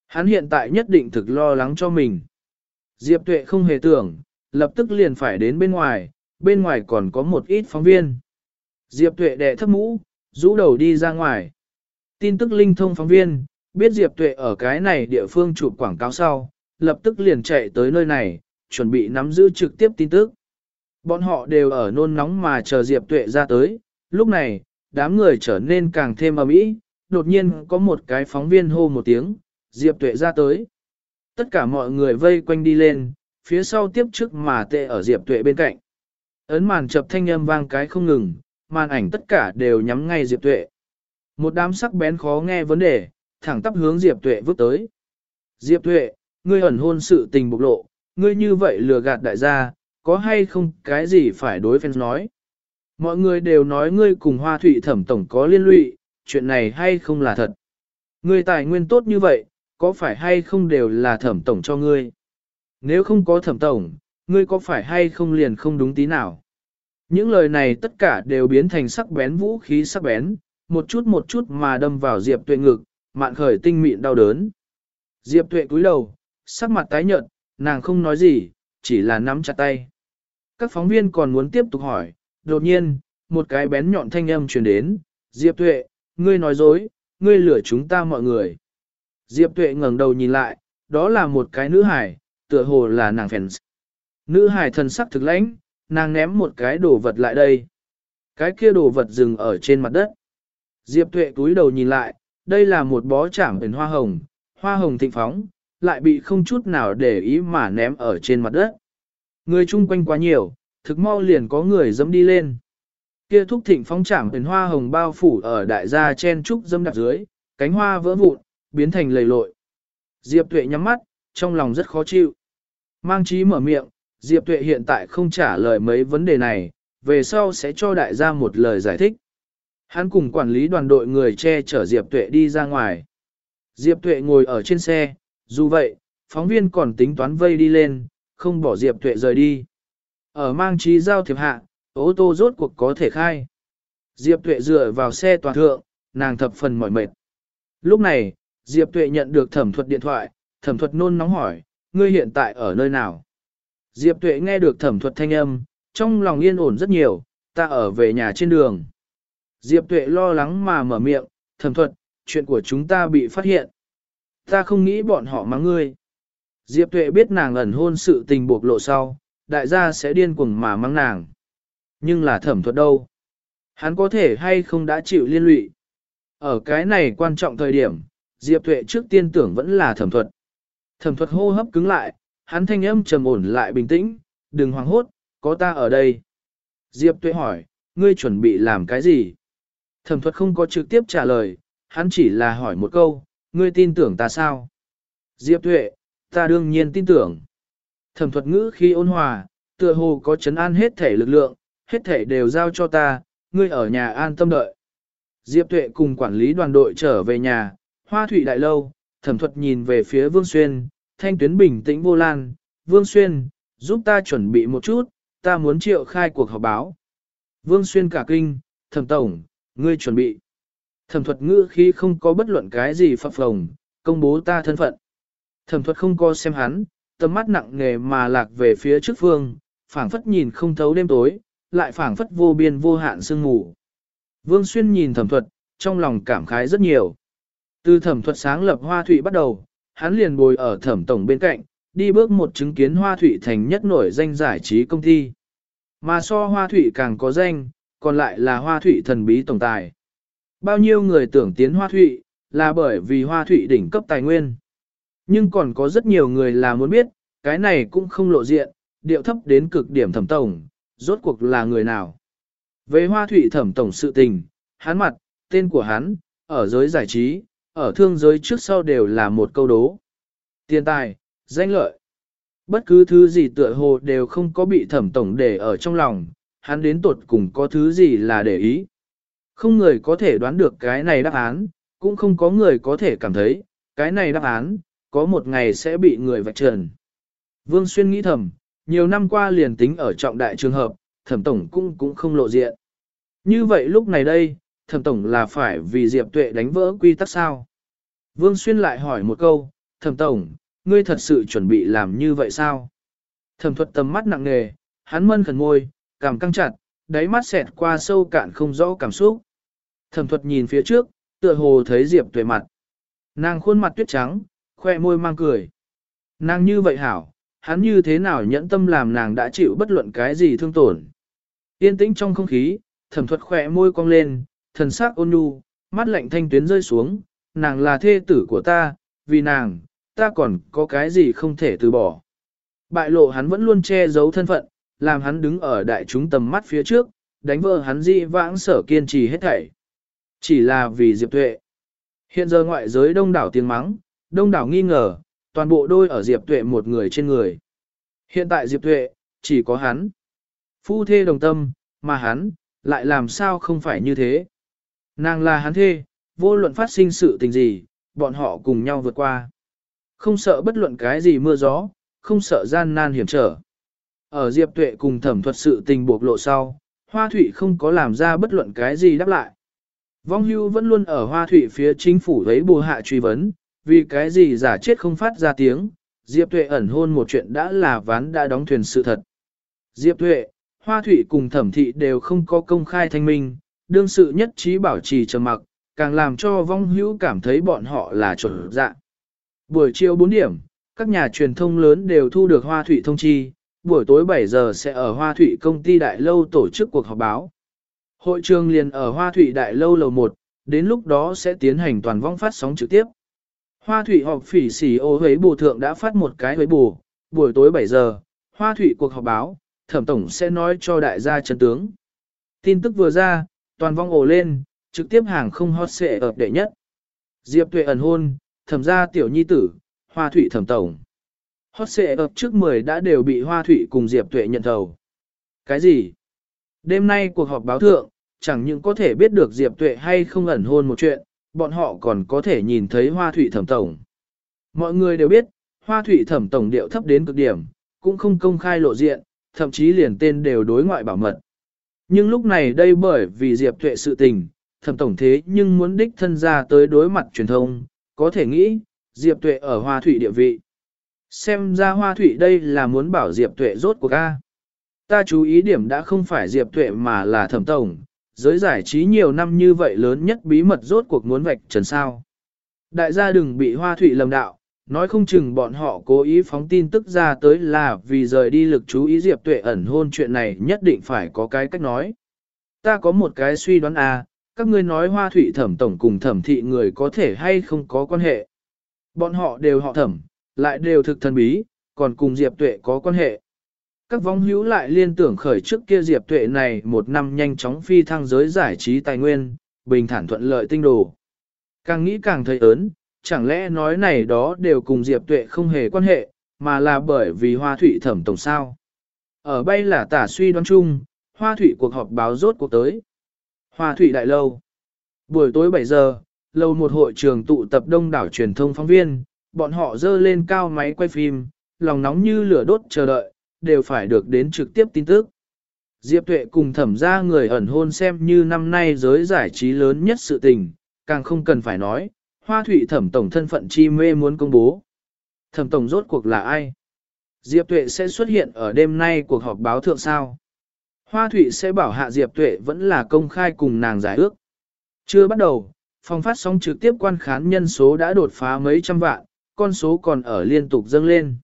Hắn hiện tại nhất định thực lo lắng cho mình. Diệp Tuệ không hề tưởng, lập tức liền phải đến bên ngoài, bên ngoài còn có một ít phóng viên. Diệp Tuệ đè thấp mũ, rũ đầu đi ra ngoài. Tin tức linh thông phóng viên, biết Diệp Tuệ ở cái này địa phương chụp quảng cáo sau, lập tức liền chạy tới nơi này, chuẩn bị nắm giữ trực tiếp tin tức. Bọn họ đều ở nôn nóng mà chờ Diệp Tuệ ra tới, lúc này, đám người trở nên càng thêm ầm ĩ, đột nhiên có một cái phóng viên hô một tiếng, Diệp Tuệ ra tới. Tất cả mọi người vây quanh đi lên, phía sau tiếp trước mà tệ ở Diệp Tuệ bên cạnh. Ấn màn chập thanh âm vang cái không ngừng, màn ảnh tất cả đều nhắm ngay Diệp Tuệ. Một đám sắc bén khó nghe vấn đề, thẳng tắp hướng Diệp Tuệ vứt tới. Diệp Tuệ, ngươi ẩn hôn sự tình bộc lộ, ngươi như vậy lừa gạt đại gia, có hay không cái gì phải đối fans nói. Mọi người đều nói ngươi cùng Hoa Thụy Thẩm Tổng có liên lụy, chuyện này hay không là thật. Ngươi tài nguyên tốt như vậy, có phải hay không đều là Thẩm Tổng cho ngươi. Nếu không có Thẩm Tổng, ngươi có phải hay không liền không đúng tí nào. Những lời này tất cả đều biến thành sắc bén vũ khí sắc bén, một chút một chút mà đâm vào Diệp Tuệ ngực, mạn khởi tinh mịn đau đớn. Diệp Tuệ cúi đầu, sắc mặt tái nhợt, nàng không nói gì, chỉ là nắm chặt tay. Các phóng viên còn muốn tiếp tục hỏi, đột nhiên, một cái bén nhọn thanh âm truyền đến, Diệp Tuệ, ngươi nói dối, ngươi lừa chúng ta mọi người. Diệp Tuệ ngẩng đầu nhìn lại, đó là một cái nữ hải, tựa hồ là nàng phèn. Nữ hải thần sắc thực lãnh, nàng ném một cái đồ vật lại đây. Cái kia đồ vật dừng ở trên mặt đất. Diệp Tuệ túi đầu nhìn lại, đây là một bó chảm hình hoa hồng, hoa hồng thịnh phóng, lại bị không chút nào để ý mà ném ở trên mặt đất. Người chung quanh quá nhiều, thực mau liền có người dẫm đi lên. Kia thúc thịnh phóng chạm hình hoa hồng bao phủ ở đại gia chen trúc dâm đạp dưới, cánh hoa vỡ vụn, biến thành lầy lội. Diệp Tuệ nhắm mắt, trong lòng rất khó chịu. Mang trí mở miệng, Diệp Tuệ hiện tại không trả lời mấy vấn đề này, về sau sẽ cho đại gia một lời giải thích. Hắn cùng quản lý đoàn đội người che chở Diệp Tuệ đi ra ngoài. Diệp Tuệ ngồi ở trên xe, dù vậy, phóng viên còn tính toán vây đi lên, không bỏ Diệp Tuệ rời đi. Ở mang trí giao thiệp hạ, ô tô rốt cuộc có thể khai. Diệp Tuệ dựa vào xe toàn thượng, nàng thập phần mỏi mệt. Lúc này, Diệp Tuệ nhận được thẩm thuật điện thoại, thẩm thuật nôn nóng hỏi, ngươi hiện tại ở nơi nào? Diệp Tuệ nghe được thẩm thuật thanh âm, trong lòng yên ổn rất nhiều, ta ở về nhà trên đường. Diệp Tuệ lo lắng mà mở miệng, thẩm thuật, chuyện của chúng ta bị phát hiện. Ta không nghĩ bọn họ mắng ngươi. Diệp Tuệ biết nàng ẩn hôn sự tình buộc lộ sau, đại gia sẽ điên cuồng mà mắng nàng. Nhưng là thẩm thuật đâu? Hắn có thể hay không đã chịu liên lụy? Ở cái này quan trọng thời điểm, Diệp Tuệ trước tiên tưởng vẫn là thẩm thuật. Thẩm thuật hô hấp cứng lại, hắn thanh âm trầm ổn lại bình tĩnh, đừng hoảng hốt, có ta ở đây. Diệp Tuệ hỏi, ngươi chuẩn bị làm cái gì? Thẩm thuật không có trực tiếp trả lời, hắn chỉ là hỏi một câu, ngươi tin tưởng ta sao? Diệp Tuệ, ta đương nhiên tin tưởng. Thẩm thuật ngữ khi ôn hòa, tựa hồ có chấn an hết thể lực lượng, hết thể đều giao cho ta, ngươi ở nhà an tâm đợi. Diệp Tuệ cùng quản lý đoàn đội trở về nhà, hoa thủy đại lâu, thẩm thuật nhìn về phía Vương Xuyên, thanh tuyến bình tĩnh vô lan, Vương Xuyên, giúp ta chuẩn bị một chút, ta muốn triệu khai cuộc họp báo. Vương Xuyên cả kinh, thẩm tổng, ngươi chuẩn bị. Thẩm thuật ngữ khi không có bất luận cái gì phập phồng, công bố ta thân phận. Thẩm thuật không có xem hắn, tầm mắt nặng nề mà lạc về phía trước phương, phảng phất nhìn không thấu đêm tối, lại phảng phất vô biên vô hạn sương mù. Vương Xuyên nhìn thẩm thuật, trong lòng cảm khái rất nhiều. Từ thẩm thuật sáng lập hoa thủy bắt đầu, hắn liền bồi ở thẩm tổng bên cạnh, đi bước một chứng kiến hoa thủy thành nhất nổi danh giải trí công ty. Mà so hoa thủy càng có danh, còn lại là hoa thủy thần bí tổng tài. Bao nhiêu người tưởng tiến hoa thụy là bởi vì hoa thụy đỉnh cấp tài nguyên. Nhưng còn có rất nhiều người là muốn biết, cái này cũng không lộ diện, điệu thấp đến cực điểm thẩm tổng, rốt cuộc là người nào. Về hoa thụy thẩm tổng sự tình, hắn mặt, tên của hắn, ở giới giải trí, ở thương giới trước sau đều là một câu đố. Tiền tài, danh lợi. Bất cứ thứ gì tựa hồ đều không có bị thẩm tổng để ở trong lòng, hắn đến tuột cùng có thứ gì là để ý. Không người có thể đoán được cái này đáp án, cũng không có người có thể cảm thấy, cái này đáp án, có một ngày sẽ bị người vạch trần. Vương Xuyên nghĩ thầm, nhiều năm qua liền tính ở trọng đại trường hợp, thẩm tổng cũng cũng không lộ diện. Như vậy lúc này đây, thẩm tổng là phải vì Diệp Tuệ đánh vỡ quy tắc sao? Vương Xuyên lại hỏi một câu, thẩm tổng, ngươi thật sự chuẩn bị làm như vậy sao? Thẩm thuật tầm mắt nặng nề, hắn mân khẩn môi, cảm căng chặt, đáy mắt xẹt qua sâu cạn không rõ cảm xúc. Thẩm thuật nhìn phía trước, tựa hồ thấy Diệp Tuệ mặt. Nàng khuôn mặt tuyết trắng, khoe môi mang cười. Nàng như vậy hảo, hắn như thế nào nhẫn tâm làm nàng đã chịu bất luận cái gì thương tổn. Yên tĩnh trong không khí, thẩm thuật khỏe môi cong lên, thần sắc ôn nhu, mắt lạnh thanh tuyến rơi xuống, nàng là thê tử của ta, vì nàng, ta còn có cái gì không thể từ bỏ. Bại lộ hắn vẫn luôn che giấu thân phận, làm hắn đứng ở đại chúng tầm mắt phía trước, đánh vỡ hắn di vãng sở kiên trì hết thảy. Chỉ là vì Diệp Tuệ. Hiện giờ ngoại giới đông đảo tiếng mắng, đông đảo nghi ngờ, toàn bộ đôi ở Diệp Tuệ một người trên người. Hiện tại Diệp Tuệ, chỉ có hắn. Phu thê đồng tâm, mà hắn, lại làm sao không phải như thế. Nàng là hắn thê, vô luận phát sinh sự tình gì, bọn họ cùng nhau vượt qua. Không sợ bất luận cái gì mưa gió, không sợ gian nan hiểm trở. Ở Diệp Tuệ cùng thẩm thuật sự tình buộc lộ sau, Hoa Thụy không có làm ra bất luận cái gì đáp lại. Vong hưu vẫn luôn ở Hoa Thụy phía chính phủ thấy bù hạ truy vấn, vì cái gì giả chết không phát ra tiếng, Diệp Tuệ ẩn hôn một chuyện đã là ván đã đóng thuyền sự thật. Diệp Tuệ, Hoa Thụy cùng thẩm thị đều không có công khai thanh minh, đương sự nhất trí bảo trì trầm mặc, càng làm cho vong hữu cảm thấy bọn họ là chuẩn dạ. Buổi chiều 4 điểm, các nhà truyền thông lớn đều thu được Hoa Thụy thông chi, buổi tối 7 giờ sẽ ở Hoa Thụy công ty Đại Lâu tổ chức cuộc họp báo. Hội trường liền ở Hoa Thụy Đại Lâu lầu 1, đến lúc đó sẽ tiến hành toàn vong phát sóng trực tiếp. Hoa Thụy họp phỉ xỉ ô huế bù thượng đã phát một cái huế bù, buổi tối 7 giờ, Hoa Thụy cuộc họp báo, thẩm tổng sẽ nói cho đại gia chân tướng. Tin tức vừa ra, toàn vong ồ lên, trực tiếp hàng không hot xệ ập đệ nhất. Diệp Tuệ ẩn hôn, thẩm gia tiểu nhi tử, Hoa Thụy thẩm tổng. Hot xệ ập trước 10 đã đều bị Hoa Thụy cùng Diệp Tuệ nhận thầu. Cái gì? Đêm nay cuộc họp báo thượng, chẳng những có thể biết được Diệp Tuệ hay không ẩn hôn một chuyện, bọn họ còn có thể nhìn thấy Hoa Thụy thẩm tổng. Mọi người đều biết, Hoa Thụy thẩm tổng điệu thấp đến cực điểm, cũng không công khai lộ diện, thậm chí liền tên đều đối ngoại bảo mật. Nhưng lúc này đây bởi vì Diệp Tuệ sự tình, thẩm tổng thế nhưng muốn đích thân ra tới đối mặt truyền thông, có thể nghĩ, Diệp Tuệ ở Hoa Thụy địa vị. Xem ra Hoa thủy đây là muốn bảo Diệp Tuệ rốt cuộc A. Ta chú ý điểm đã không phải Diệp Tuệ mà là thẩm tổng, giới giải trí nhiều năm như vậy lớn nhất bí mật rốt cuộc muốn vạch trần sao. Đại gia đừng bị Hoa thủy lầm đạo, nói không chừng bọn họ cố ý phóng tin tức ra tới là vì rời đi lực chú ý Diệp Tuệ ẩn hôn chuyện này nhất định phải có cái cách nói. Ta có một cái suy đoán à, các ngươi nói hoa thủy thẩm tổng cùng thẩm thị người có thể hay không có quan hệ. Bọn họ đều họ thẩm, lại đều thực thần bí, còn cùng Diệp Tuệ có quan hệ. Các vong hữu lại liên tưởng khởi trước kia Diệp Tuệ này một năm nhanh chóng phi thăng giới giải trí tài nguyên, bình thản thuận lợi tinh đồ. Càng nghĩ càng thấy ớn, chẳng lẽ nói này đó đều cùng Diệp Tuệ không hề quan hệ, mà là bởi vì hoa thủy thẩm tổng sao. Ở bay là tả suy đoán chung, hoa thủy cuộc họp báo rốt cuộc tới. Hoa thủy đại lâu. Buổi tối 7 giờ, lâu một hội trường tụ tập đông đảo truyền thông phóng viên, bọn họ dơ lên cao máy quay phim, lòng nóng như lửa đốt chờ đợi, đều phải được đến trực tiếp tin tức. Diệp Tuệ cùng thẩm ra người ẩn hôn xem như năm nay giới giải trí lớn nhất sự tình, càng không cần phải nói, hoa thủy thẩm tổng thân phận chi mê muốn công bố. Thẩm tổng rốt cuộc là ai? Diệp Tuệ sẽ xuất hiện ở đêm nay cuộc họp báo thượng sao? Hoa thủy sẽ bảo hạ Diệp Tuệ vẫn là công khai cùng nàng giải ước. Chưa bắt đầu, phòng phát sóng trực tiếp quan khán nhân số đã đột phá mấy trăm vạn, con số còn ở liên tục dâng lên.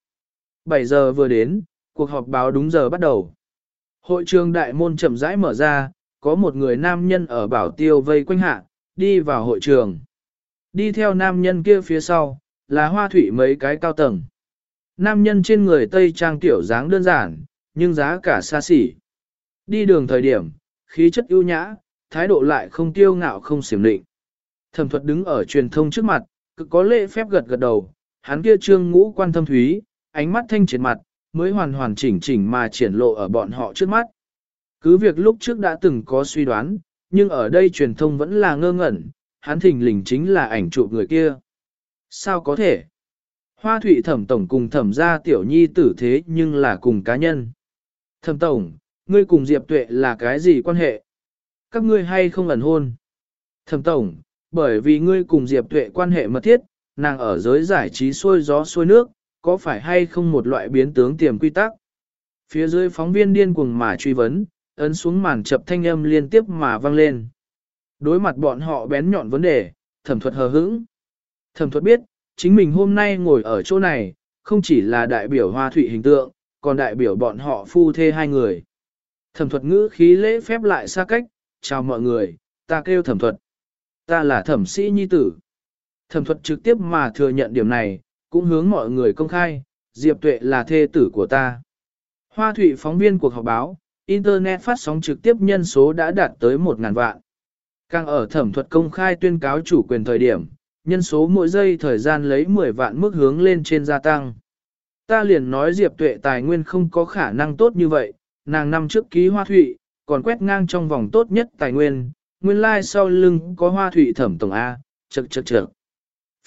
7 giờ vừa đến, cuộc họp báo đúng giờ bắt đầu. Hội trường đại môn chậm rãi mở ra, có một người nam nhân ở bảo tiêu vây quanh hạ, đi vào hội trường. Đi theo nam nhân kia phía sau, là hoa thủy mấy cái cao tầng. Nam nhân trên người Tây Trang tiểu dáng đơn giản, nhưng giá cả xa xỉ. Đi đường thời điểm, khí chất ưu nhã, thái độ lại không tiêu ngạo không xiểm định. Thẩm thuật đứng ở truyền thông trước mặt, cực có lễ phép gật gật đầu, hắn kia trương ngũ quan thâm thúy, ánh mắt thanh triệt mặt, mới hoàn hoàn chỉnh chỉnh mà triển lộ ở bọn họ trước mắt. Cứ việc lúc trước đã từng có suy đoán, nhưng ở đây truyền thông vẫn là ngơ ngẩn, hắn thình lình chính là ảnh chụp người kia. Sao có thể? Hoa thủy thẩm tổng cùng thẩm gia tiểu nhi tử thế nhưng là cùng cá nhân. Thẩm tổng, ngươi cùng Diệp Tuệ là cái gì quan hệ? Các ngươi hay không ẩn hôn? Thẩm tổng, bởi vì ngươi cùng Diệp Tuệ quan hệ mật thiết, nàng ở giới giải trí xuôi gió xuôi nước, có phải hay không một loại biến tướng tiềm quy tắc? Phía dưới phóng viên điên cuồng mà truy vấn, ấn xuống màn chập thanh âm liên tiếp mà vang lên. Đối mặt bọn họ bén nhọn vấn đề, thẩm thuật hờ hững. Thẩm thuật biết, chính mình hôm nay ngồi ở chỗ này, không chỉ là đại biểu hoa thủy hình tượng, còn đại biểu bọn họ phu thê hai người. Thẩm thuật ngữ khí lễ phép lại xa cách, chào mọi người, ta kêu thẩm thuật. Ta là thẩm sĩ nhi tử. Thẩm thuật trực tiếp mà thừa nhận điểm này, cũng hướng mọi người công khai, Diệp Tuệ là thê tử của ta. Hoa Thụy phóng viên cuộc họp báo, Internet phát sóng trực tiếp nhân số đã đạt tới 1.000 vạn. Càng ở thẩm thuật công khai tuyên cáo chủ quyền thời điểm, nhân số mỗi giây thời gian lấy 10 vạn mức hướng lên trên gia tăng. Ta liền nói Diệp Tuệ tài nguyên không có khả năng tốt như vậy, nàng năm trước ký hoa thụy, còn quét ngang trong vòng tốt nhất tài nguyên, nguyên lai like sau lưng có hoa thụy thẩm tổng A, chật chật chật.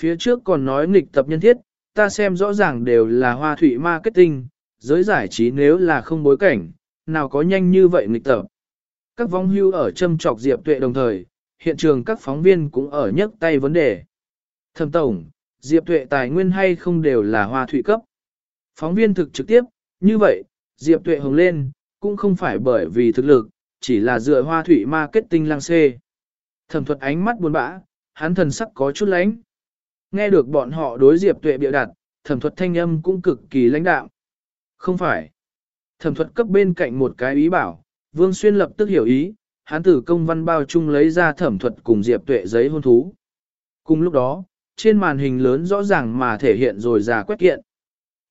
Phía trước còn nói nghịch tập nhân thiết, ta xem rõ ràng đều là hoa thủy marketing, giới giải trí nếu là không bối cảnh, nào có nhanh như vậy nghịch tập. Các vong hưu ở châm trọc Diệp Tuệ đồng thời, hiện trường các phóng viên cũng ở nhấc tay vấn đề. Thẩm Tổng, Diệp Tuệ tài nguyên hay không đều là hoa thủy cấp. Phóng viên thực trực tiếp, như vậy, Diệp Tuệ hồng lên, cũng không phải bởi vì thực lực, chỉ là dựa hoa thủy marketing lang xê. Thẩm thuật ánh mắt buồn bã, hắn thần sắc có chút lánh. Nghe được bọn họ đối Diệp Tuệ biểu đặt, thẩm thuật thanh âm cũng cực kỳ lãnh đạo. Không phải. Thẩm thuật cấp bên cạnh một cái ý bảo, Vương Xuyên lập tức hiểu ý, hắn từ công văn bao chung lấy ra thẩm thuật cùng Diệp Tuệ giấy hôn thú. Cùng lúc đó, trên màn hình lớn rõ ràng mà thể hiện rồi ra quét kiện.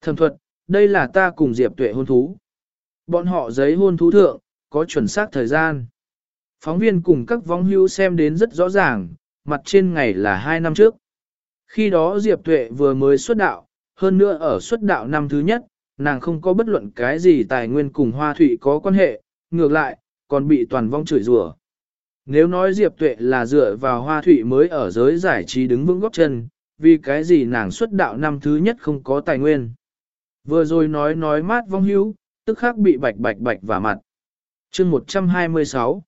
Thẩm thuật, đây là ta cùng Diệp Tuệ hôn thú. Bọn họ giấy hôn thú thượng, có chuẩn xác thời gian. Phóng viên cùng các vong hưu xem đến rất rõ ràng, mặt trên ngày là 2 năm trước. Khi đó Diệp Tuệ vừa mới xuất đạo, hơn nữa ở xuất đạo năm thứ nhất, nàng không có bất luận cái gì tài nguyên cùng Hoa Thụy có quan hệ, ngược lại, còn bị toàn vong chửi rủa. Nếu nói Diệp Tuệ là dựa vào Hoa Thụy mới ở giới giải trí đứng vững góc chân, vì cái gì nàng xuất đạo năm thứ nhất không có tài nguyên. Vừa rồi nói nói mát vong hữu, tức khắc bị bạch bạch bạch và mặt. chương 126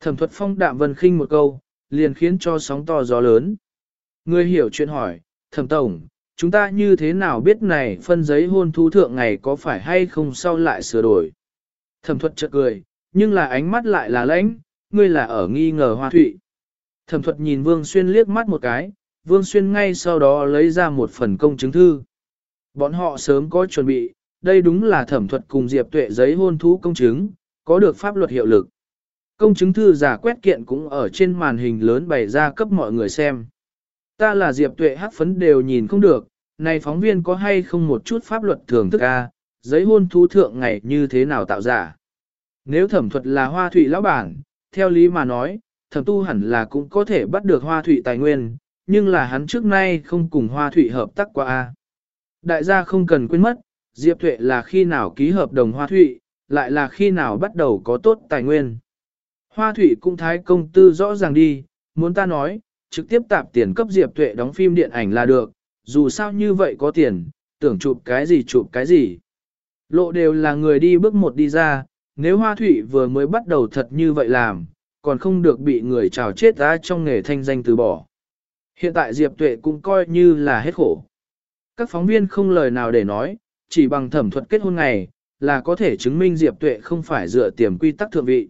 Thẩm thuật phong đạm vân khinh một câu, liền khiến cho sóng to gió lớn. Người hiểu chuyện hỏi, thẩm tổng, chúng ta như thế nào biết này phân giấy hôn thú thượng ngày có phải hay không sau lại sửa đổi. Thẩm thuật chợt cười, nhưng là ánh mắt lại là lãnh, ngươi là ở nghi ngờ hoa thụy. Thẩm thuật nhìn Vương Xuyên liếc mắt một cái, Vương Xuyên ngay sau đó lấy ra một phần công chứng thư. Bọn họ sớm có chuẩn bị, đây đúng là thẩm thuật cùng Diệp Tuệ giấy hôn thú công chứng, có được pháp luật hiệu lực. Công chứng thư giả quét kiện cũng ở trên màn hình lớn bày ra cấp mọi người xem. Ta là Diệp Tuệ hắc phấn đều nhìn không được, này phóng viên có hay không một chút pháp luật thường thức a, giấy hôn thú thượng ngày như thế nào tạo giả. Nếu thẩm thuật là hoa thủy lão bản, theo lý mà nói, thẩm tu hẳn là cũng có thể bắt được hoa thủy tài nguyên, nhưng là hắn trước nay không cùng Hoa Thụy hợp tác qua a. Đại gia không cần quên mất, Diệp Tuệ là khi nào ký hợp đồng Hoa Thụy, lại là khi nào bắt đầu có tốt tài nguyên. Hoa Thụy cũng thái công tư rõ ràng đi, muốn ta nói, trực tiếp tạp tiền cấp Diệp Tuệ đóng phim điện ảnh là được, dù sao như vậy có tiền, tưởng chụp cái gì chụp cái gì. Lộ đều là người đi bước một đi ra, nếu Hoa Thụy vừa mới bắt đầu thật như vậy làm, còn không được bị người trào chết ra trong nghề thanh danh từ bỏ. Hiện tại Diệp Tuệ cũng coi như là hết khổ. Các phóng viên không lời nào để nói, chỉ bằng thẩm thuật kết hôn ngày, là có thể chứng minh Diệp Tuệ không phải dựa tiềm quy tắc thượng vị.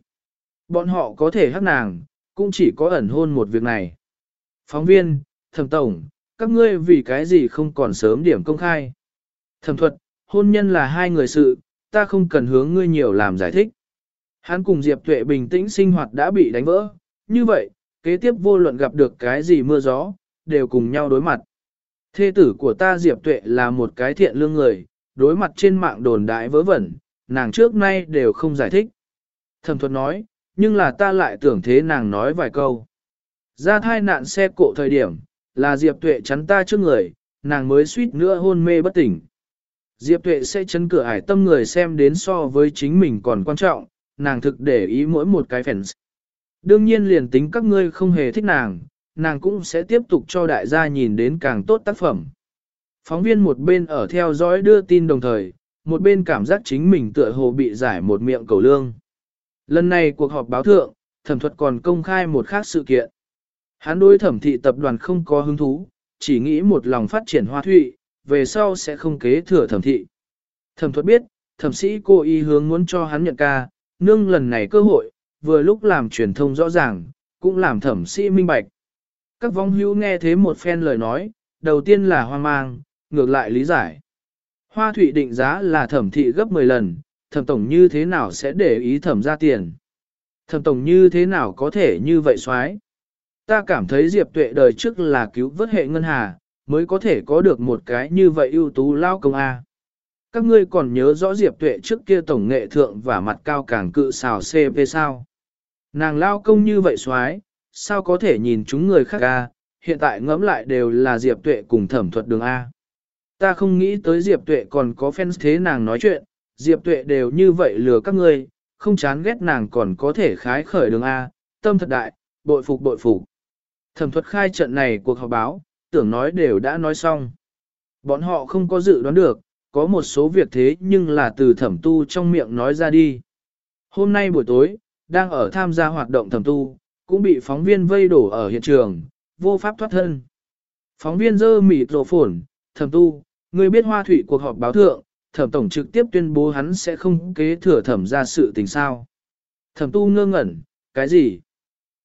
Bọn họ có thể hắc nàng, cũng chỉ có ẩn hôn một việc này. Phóng viên, thẩm tổng, các ngươi vì cái gì không còn sớm điểm công khai. Thẩm thuật, hôn nhân là hai người sự, ta không cần hướng ngươi nhiều làm giải thích. Hắn cùng Diệp Tuệ bình tĩnh sinh hoạt đã bị đánh vỡ, như vậy, kế tiếp vô luận gặp được cái gì mưa gió, đều cùng nhau đối mặt. Thê tử của ta Diệp Tuệ là một cái thiện lương người, đối mặt trên mạng đồn đại vớ vẩn, nàng trước nay đều không giải thích. Thẩm thuật nói, nhưng là ta lại tưởng thế nàng nói vài câu. Ra thai nạn xe cộ thời điểm, là Diệp Tuệ chắn ta trước người, nàng mới suýt nữa hôn mê bất tỉnh. Diệp Tuệ sẽ chấn cửa hải tâm người xem đến so với chính mình còn quan trọng, nàng thực để ý mỗi một cái fans. Đương nhiên liền tính các ngươi không hề thích nàng, nàng cũng sẽ tiếp tục cho đại gia nhìn đến càng tốt tác phẩm. Phóng viên một bên ở theo dõi đưa tin đồng thời, một bên cảm giác chính mình tựa hồ bị giải một miệng cầu lương. Lần này cuộc họp báo thượng, thẩm thuật còn công khai một khác sự kiện. Hắn đối thẩm thị tập đoàn không có hứng thú, chỉ nghĩ một lòng phát triển hoa thụy, về sau sẽ không kế thừa thẩm thị. Thẩm thuật biết, thẩm sĩ cô y hướng muốn cho hắn nhận ca, nương lần này cơ hội, vừa lúc làm truyền thông rõ ràng, cũng làm thẩm sĩ minh bạch. Các vong hữu nghe thế một phen lời nói, đầu tiên là hoang mang, ngược lại lý giải. Hoa Thụy định giá là thẩm thị gấp 10 lần, thẩm tổng như thế nào sẽ để ý thẩm ra tiền? Thẩm tổng như thế nào có thể như vậy xoái? Ta cảm thấy Diệp Tuệ đời trước là cứu vớt hệ ngân hà, mới có thể có được một cái như vậy ưu tú lao công A. Các ngươi còn nhớ rõ Diệp Tuệ trước kia tổng nghệ thượng và mặt cao càng cự xào CP sao? Nàng lao công như vậy xoái, sao có thể nhìn chúng người khác A, hiện tại ngẫm lại đều là Diệp Tuệ cùng thẩm thuật đường A. Ta không nghĩ tới Diệp Tuệ còn có fans thế nàng nói chuyện, Diệp Tuệ đều như vậy lừa các ngươi, không chán ghét nàng còn có thể khái khởi đường A, tâm thật đại, bội phục bội phục. Thẩm thuật khai trận này cuộc họp báo, tưởng nói đều đã nói xong. Bọn họ không có dự đoán được, có một số việc thế nhưng là từ thẩm tu trong miệng nói ra đi. Hôm nay buổi tối, đang ở tham gia hoạt động thẩm tu, cũng bị phóng viên vây đổ ở hiện trường, vô pháp thoát thân. Phóng viên dơ mịt rộ phổn, thẩm tu, người biết hoa thủy cuộc họp báo thượng, thẩm tổng trực tiếp tuyên bố hắn sẽ không kế thừa thẩm ra sự tình sao. Thẩm tu ngơ ngẩn, cái gì?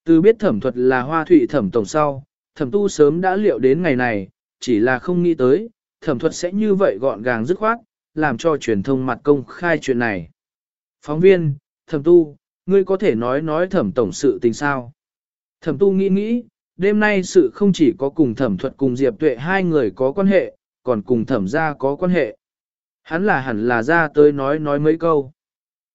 Từ biết thẩm thuật là hoa thủy thẩm tổng sau, thẩm tu sớm đã liệu đến ngày này, chỉ là không nghĩ tới, thẩm thuật sẽ như vậy gọn gàng dứt khoát, làm cho truyền thông mặt công khai chuyện này. Phóng viên, thẩm tu, ngươi có thể nói nói thẩm tổng sự tình sao? Thẩm tu nghĩ nghĩ, đêm nay sự không chỉ có cùng thẩm thuật cùng Diệp Tuệ hai người có quan hệ, còn cùng thẩm gia có quan hệ. Hắn là hẳn là ra tới nói nói mấy câu.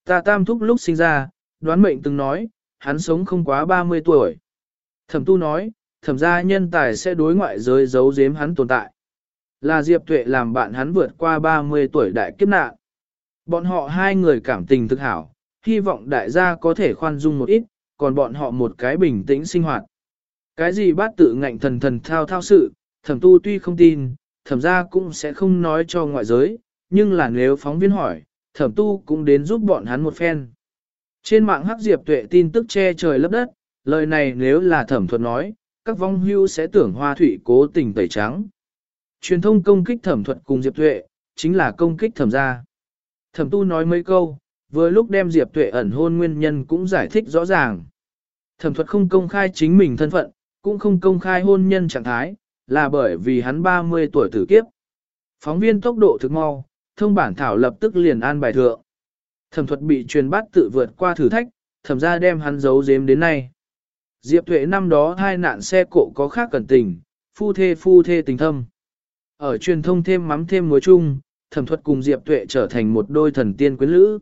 Ta tam thúc lúc sinh ra, đoán mệnh từng nói, hắn sống không quá 30 tuổi. Thẩm tu nói, thẩm gia nhân tài sẽ đối ngoại giới giấu giếm hắn tồn tại. Là Diệp Tuệ làm bạn hắn vượt qua 30 tuổi đại kiếp nạn. Bọn họ hai người cảm tình thực hảo, hy vọng đại gia có thể khoan dung một ít, còn bọn họ một cái bình tĩnh sinh hoạt. Cái gì bát tự ngạnh thần thần thao thao sự, thẩm tu tuy không tin, thẩm gia cũng sẽ không nói cho ngoại giới, nhưng là nếu phóng viên hỏi, thẩm tu cũng đến giúp bọn hắn một phen. Trên mạng hắc diệp tuệ tin tức che trời lấp đất, lời này nếu là thẩm thuật nói, các vong hưu sẽ tưởng hoa thủy cố tình tẩy trắng. Truyền thông công kích thẩm thuật cùng diệp tuệ, chính là công kích thẩm gia. Thẩm tu nói mấy câu, vừa lúc đem diệp tuệ ẩn hôn nguyên nhân cũng giải thích rõ ràng. Thẩm thuật không công khai chính mình thân phận, cũng không công khai hôn nhân trạng thái, là bởi vì hắn 30 tuổi tử kiếp. Phóng viên tốc độ thực mau, thông bản thảo lập tức liền an bài thượng. Thẩm thuật bị truyền bắt tự vượt qua thử thách, thẩm ra đem hắn giấu giếm đến nay. Diệp Tuệ năm đó hai nạn xe cộ có khác cẩn tình, phu thê phu thê tình thâm. Ở truyền thông thêm mắm thêm muối chung, thẩm thuật cùng Diệp Tuệ trở thành một đôi thần tiên quyến lữ.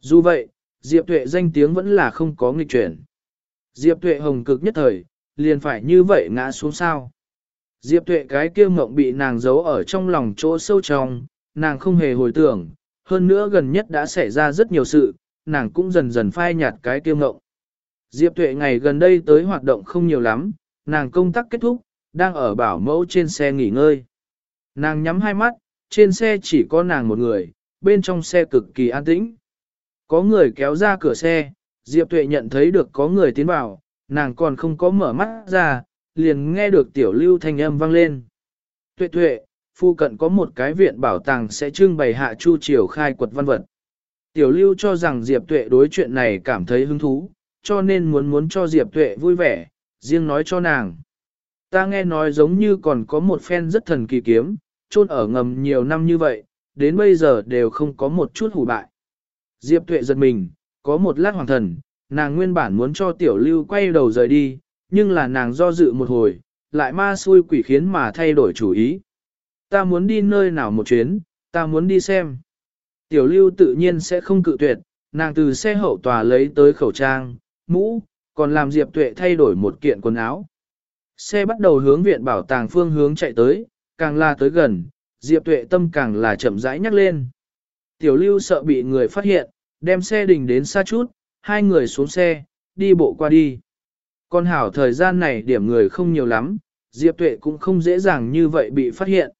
Dù vậy, Diệp Tuệ danh tiếng vẫn là không có nghịch chuyển. Diệp Tuệ hồng cực nhất thời, liền phải như vậy ngã xuống sao. Diệp tuệ cái kia mộng bị nàng giấu ở trong lòng chỗ sâu trong, nàng không hề hồi tưởng, hơn nữa gần nhất đã xảy ra rất nhiều sự, nàng cũng dần dần phai nhạt cái kiêu ngộng. Diệp tuệ ngày gần đây tới hoạt động không nhiều lắm, nàng công tác kết thúc, đang ở bảo mẫu trên xe nghỉ ngơi. Nàng nhắm hai mắt, trên xe chỉ có nàng một người, bên trong xe cực kỳ an tĩnh. Có người kéo ra cửa xe, Diệp Tuệ nhận thấy được có người tiến vào, nàng còn không có mở mắt ra, liền nghe được tiểu lưu thanh âm vang lên. Tuệ tuệ, phu cận có một cái viện bảo tàng sẽ trưng bày hạ chu triều khai quật văn vật. Tiểu lưu cho rằng Diệp Tuệ đối chuyện này cảm thấy hứng thú, cho nên muốn muốn cho Diệp Tuệ vui vẻ, riêng nói cho nàng. Ta nghe nói giống như còn có một phen rất thần kỳ kiếm, chôn ở ngầm nhiều năm như vậy, đến bây giờ đều không có một chút hủ bại. Diệp Tuệ giật mình, có một lát hoàng thần, nàng nguyên bản muốn cho tiểu lưu quay đầu rời đi, nhưng là nàng do dự một hồi, lại ma xui quỷ khiến mà thay đổi chủ ý. Ta muốn đi nơi nào một chuyến, ta muốn đi xem. Tiểu lưu tự nhiên sẽ không cự tuyệt, nàng từ xe hậu tòa lấy tới khẩu trang, mũ, còn làm Diệp Tuệ thay đổi một kiện quần áo. Xe bắt đầu hướng viện bảo tàng phương hướng chạy tới, càng là tới gần, Diệp Tuệ tâm càng là chậm rãi nhắc lên. Tiểu lưu sợ bị người phát hiện, đem xe đình đến xa chút, hai người xuống xe, đi bộ qua đi. Con hảo thời gian này điểm người không nhiều lắm, Diệp Tuệ cũng không dễ dàng như vậy bị phát hiện.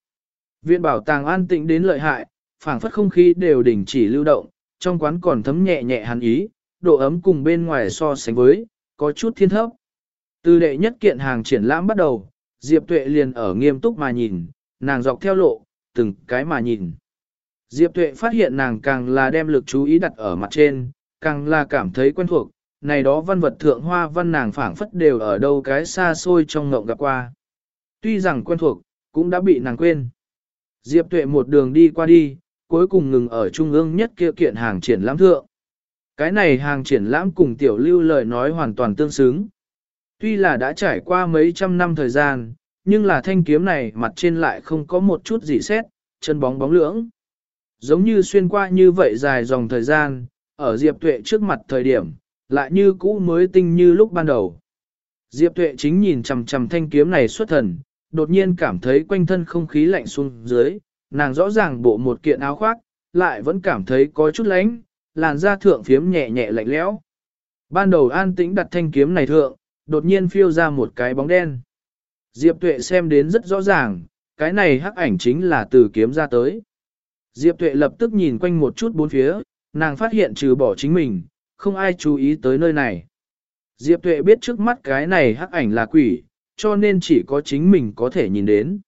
Viện bảo tàng an tĩnh đến lợi hại, phảng phất không khí đều đình chỉ lưu động, trong quán còn thấm nhẹ nhẹ hàn ý, độ ấm cùng bên ngoài so sánh với, có chút thiên thấp. Từ đệ nhất kiện hàng triển lãm bắt đầu, Diệp Tuệ liền ở nghiêm túc mà nhìn, nàng dọc theo lộ, từng cái mà nhìn. Diệp Tuệ phát hiện nàng càng là đem lực chú ý đặt ở mặt trên, càng là cảm thấy quen thuộc, này đó văn vật thượng hoa văn nàng phảng phất đều ở đâu cái xa xôi trong ngộng gặp qua. Tuy rằng quen thuộc, cũng đã bị nàng quên. Diệp Tuệ một đường đi qua đi, cuối cùng ngừng ở trung ương nhất kia kiện hàng triển lãm thượng. Cái này hàng triển lãm cùng tiểu lưu lời nói hoàn toàn tương xứng. Tuy là đã trải qua mấy trăm năm thời gian, nhưng là thanh kiếm này mặt trên lại không có một chút gì xét, chân bóng bóng lưỡng. Giống như xuyên qua như vậy dài dòng thời gian, ở Diệp Tuệ trước mặt thời điểm, lại như cũ mới tinh như lúc ban đầu. Diệp Tuệ chính nhìn chằm chằm thanh kiếm này xuất thần, đột nhiên cảm thấy quanh thân không khí lạnh xuống dưới, nàng rõ ràng bộ một kiện áo khoác, lại vẫn cảm thấy có chút lạnh, làn da thượng phiếm nhẹ nhẹ lạnh lẽo. Ban đầu an tĩnh đặt thanh kiếm này thượng, đột nhiên phiêu ra một cái bóng đen. Diệp Tuệ xem đến rất rõ ràng, cái này hắc ảnh chính là từ kiếm ra tới. Diệp Tuệ lập tức nhìn quanh một chút bốn phía, nàng phát hiện trừ bỏ chính mình, không ai chú ý tới nơi này. Diệp Tuệ biết trước mắt cái này hắc ảnh là quỷ, cho nên chỉ có chính mình có thể nhìn đến.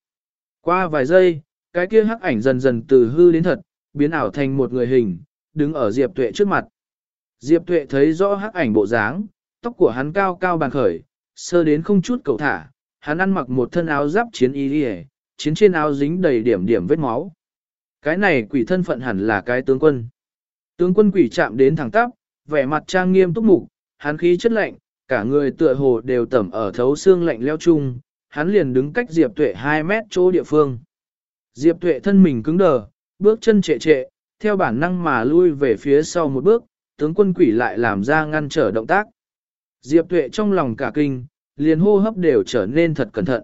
Qua vài giây, cái kia hắc ảnh dần dần từ hư đến thật, biến ảo thành một người hình, đứng ở Diệp Tuệ trước mặt. Diệp Tuệ thấy rõ hắc ảnh bộ dáng, tóc của hắn cao cao bàn khởi, sơ đến không chút cầu thả, hắn ăn mặc một thân áo giáp chiến y đi chiến trên áo dính đầy điểm điểm vết máu. Cái này quỷ thân phận hẳn là cái tướng quân. Tướng quân quỷ chạm đến thẳng tắp, vẻ mặt trang nghiêm túc mục, hắn khí chất lạnh, cả người tựa hồ đều tẩm ở thấu xương lạnh leo chung, hắn liền đứng cách Diệp Tuệ 2 mét chỗ địa phương. Diệp Tuệ thân mình cứng đờ, bước chân trệ trệ, theo bản năng mà lui về phía sau một bước, tướng quân quỷ lại làm ra ngăn trở động tác. Diệp Tuệ trong lòng cả kinh, liền hô hấp đều trở nên thật cẩn thận.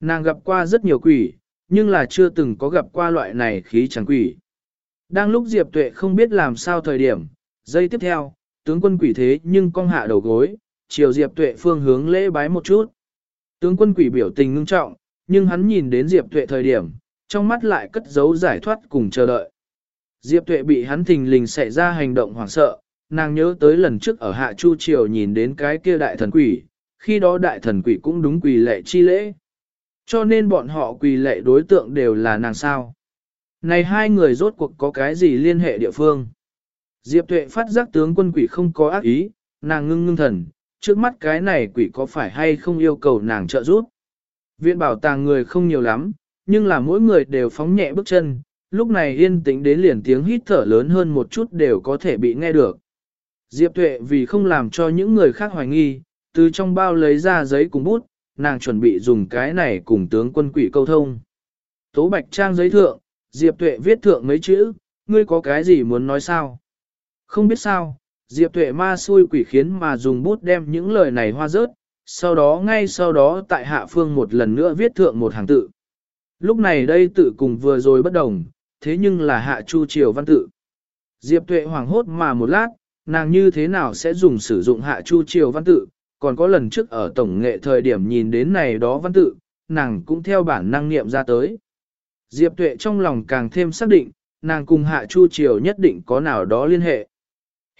Nàng gặp qua rất nhiều quỷ, nhưng là chưa từng có gặp qua loại này khí chẳng quỷ. Đang lúc Diệp Tuệ không biết làm sao thời điểm, giây tiếp theo, tướng quân quỷ thế nhưng cong hạ đầu gối, chiều Diệp Tuệ phương hướng lễ bái một chút. Tướng quân quỷ biểu tình ngưng trọng, nhưng hắn nhìn đến Diệp Tuệ thời điểm, trong mắt lại cất giấu giải thoát cùng chờ đợi. Diệp Tuệ bị hắn thình lình xảy ra hành động hoảng sợ, nàng nhớ tới lần trước ở Hạ Chu Triều nhìn đến cái kia đại thần quỷ, khi đó đại thần quỷ cũng đúng quỷ lệ chi lễ. Cho nên bọn họ quỳ lệ đối tượng đều là nàng sao. Này hai người rốt cuộc có cái gì liên hệ địa phương? Diệp tuệ phát giác tướng quân quỷ không có ác ý, nàng ngưng ngưng thần, trước mắt cái này quỷ có phải hay không yêu cầu nàng trợ giúp? Viện bảo tàng người không nhiều lắm, nhưng là mỗi người đều phóng nhẹ bước chân, lúc này yên tĩnh đến liền tiếng hít thở lớn hơn một chút đều có thể bị nghe được. Diệp tuệ vì không làm cho những người khác hoài nghi, từ trong bao lấy ra giấy cùng bút, nàng chuẩn bị dùng cái này cùng tướng quân quỷ câu thông. Tố bạch trang giấy thượng, Diệp Tuệ viết thượng mấy chữ, ngươi có cái gì muốn nói sao? Không biết sao, Diệp Tuệ ma xui quỷ khiến mà dùng bút đem những lời này hoa rớt, sau đó ngay sau đó tại hạ phương một lần nữa viết thượng một hàng tự. Lúc này đây tự cùng vừa rồi bất đồng, thế nhưng là hạ chu triều văn tự. Diệp tuệ hoàng hốt mà một lát, nàng như thế nào sẽ dùng sử dụng hạ chu triều văn tự, còn có lần trước ở tổng nghệ thời điểm nhìn đến này đó văn tự, nàng cũng theo bản năng niệm ra tới. Diệp tuệ trong lòng càng thêm xác định, nàng cùng hạ chu triều nhất định có nào đó liên hệ.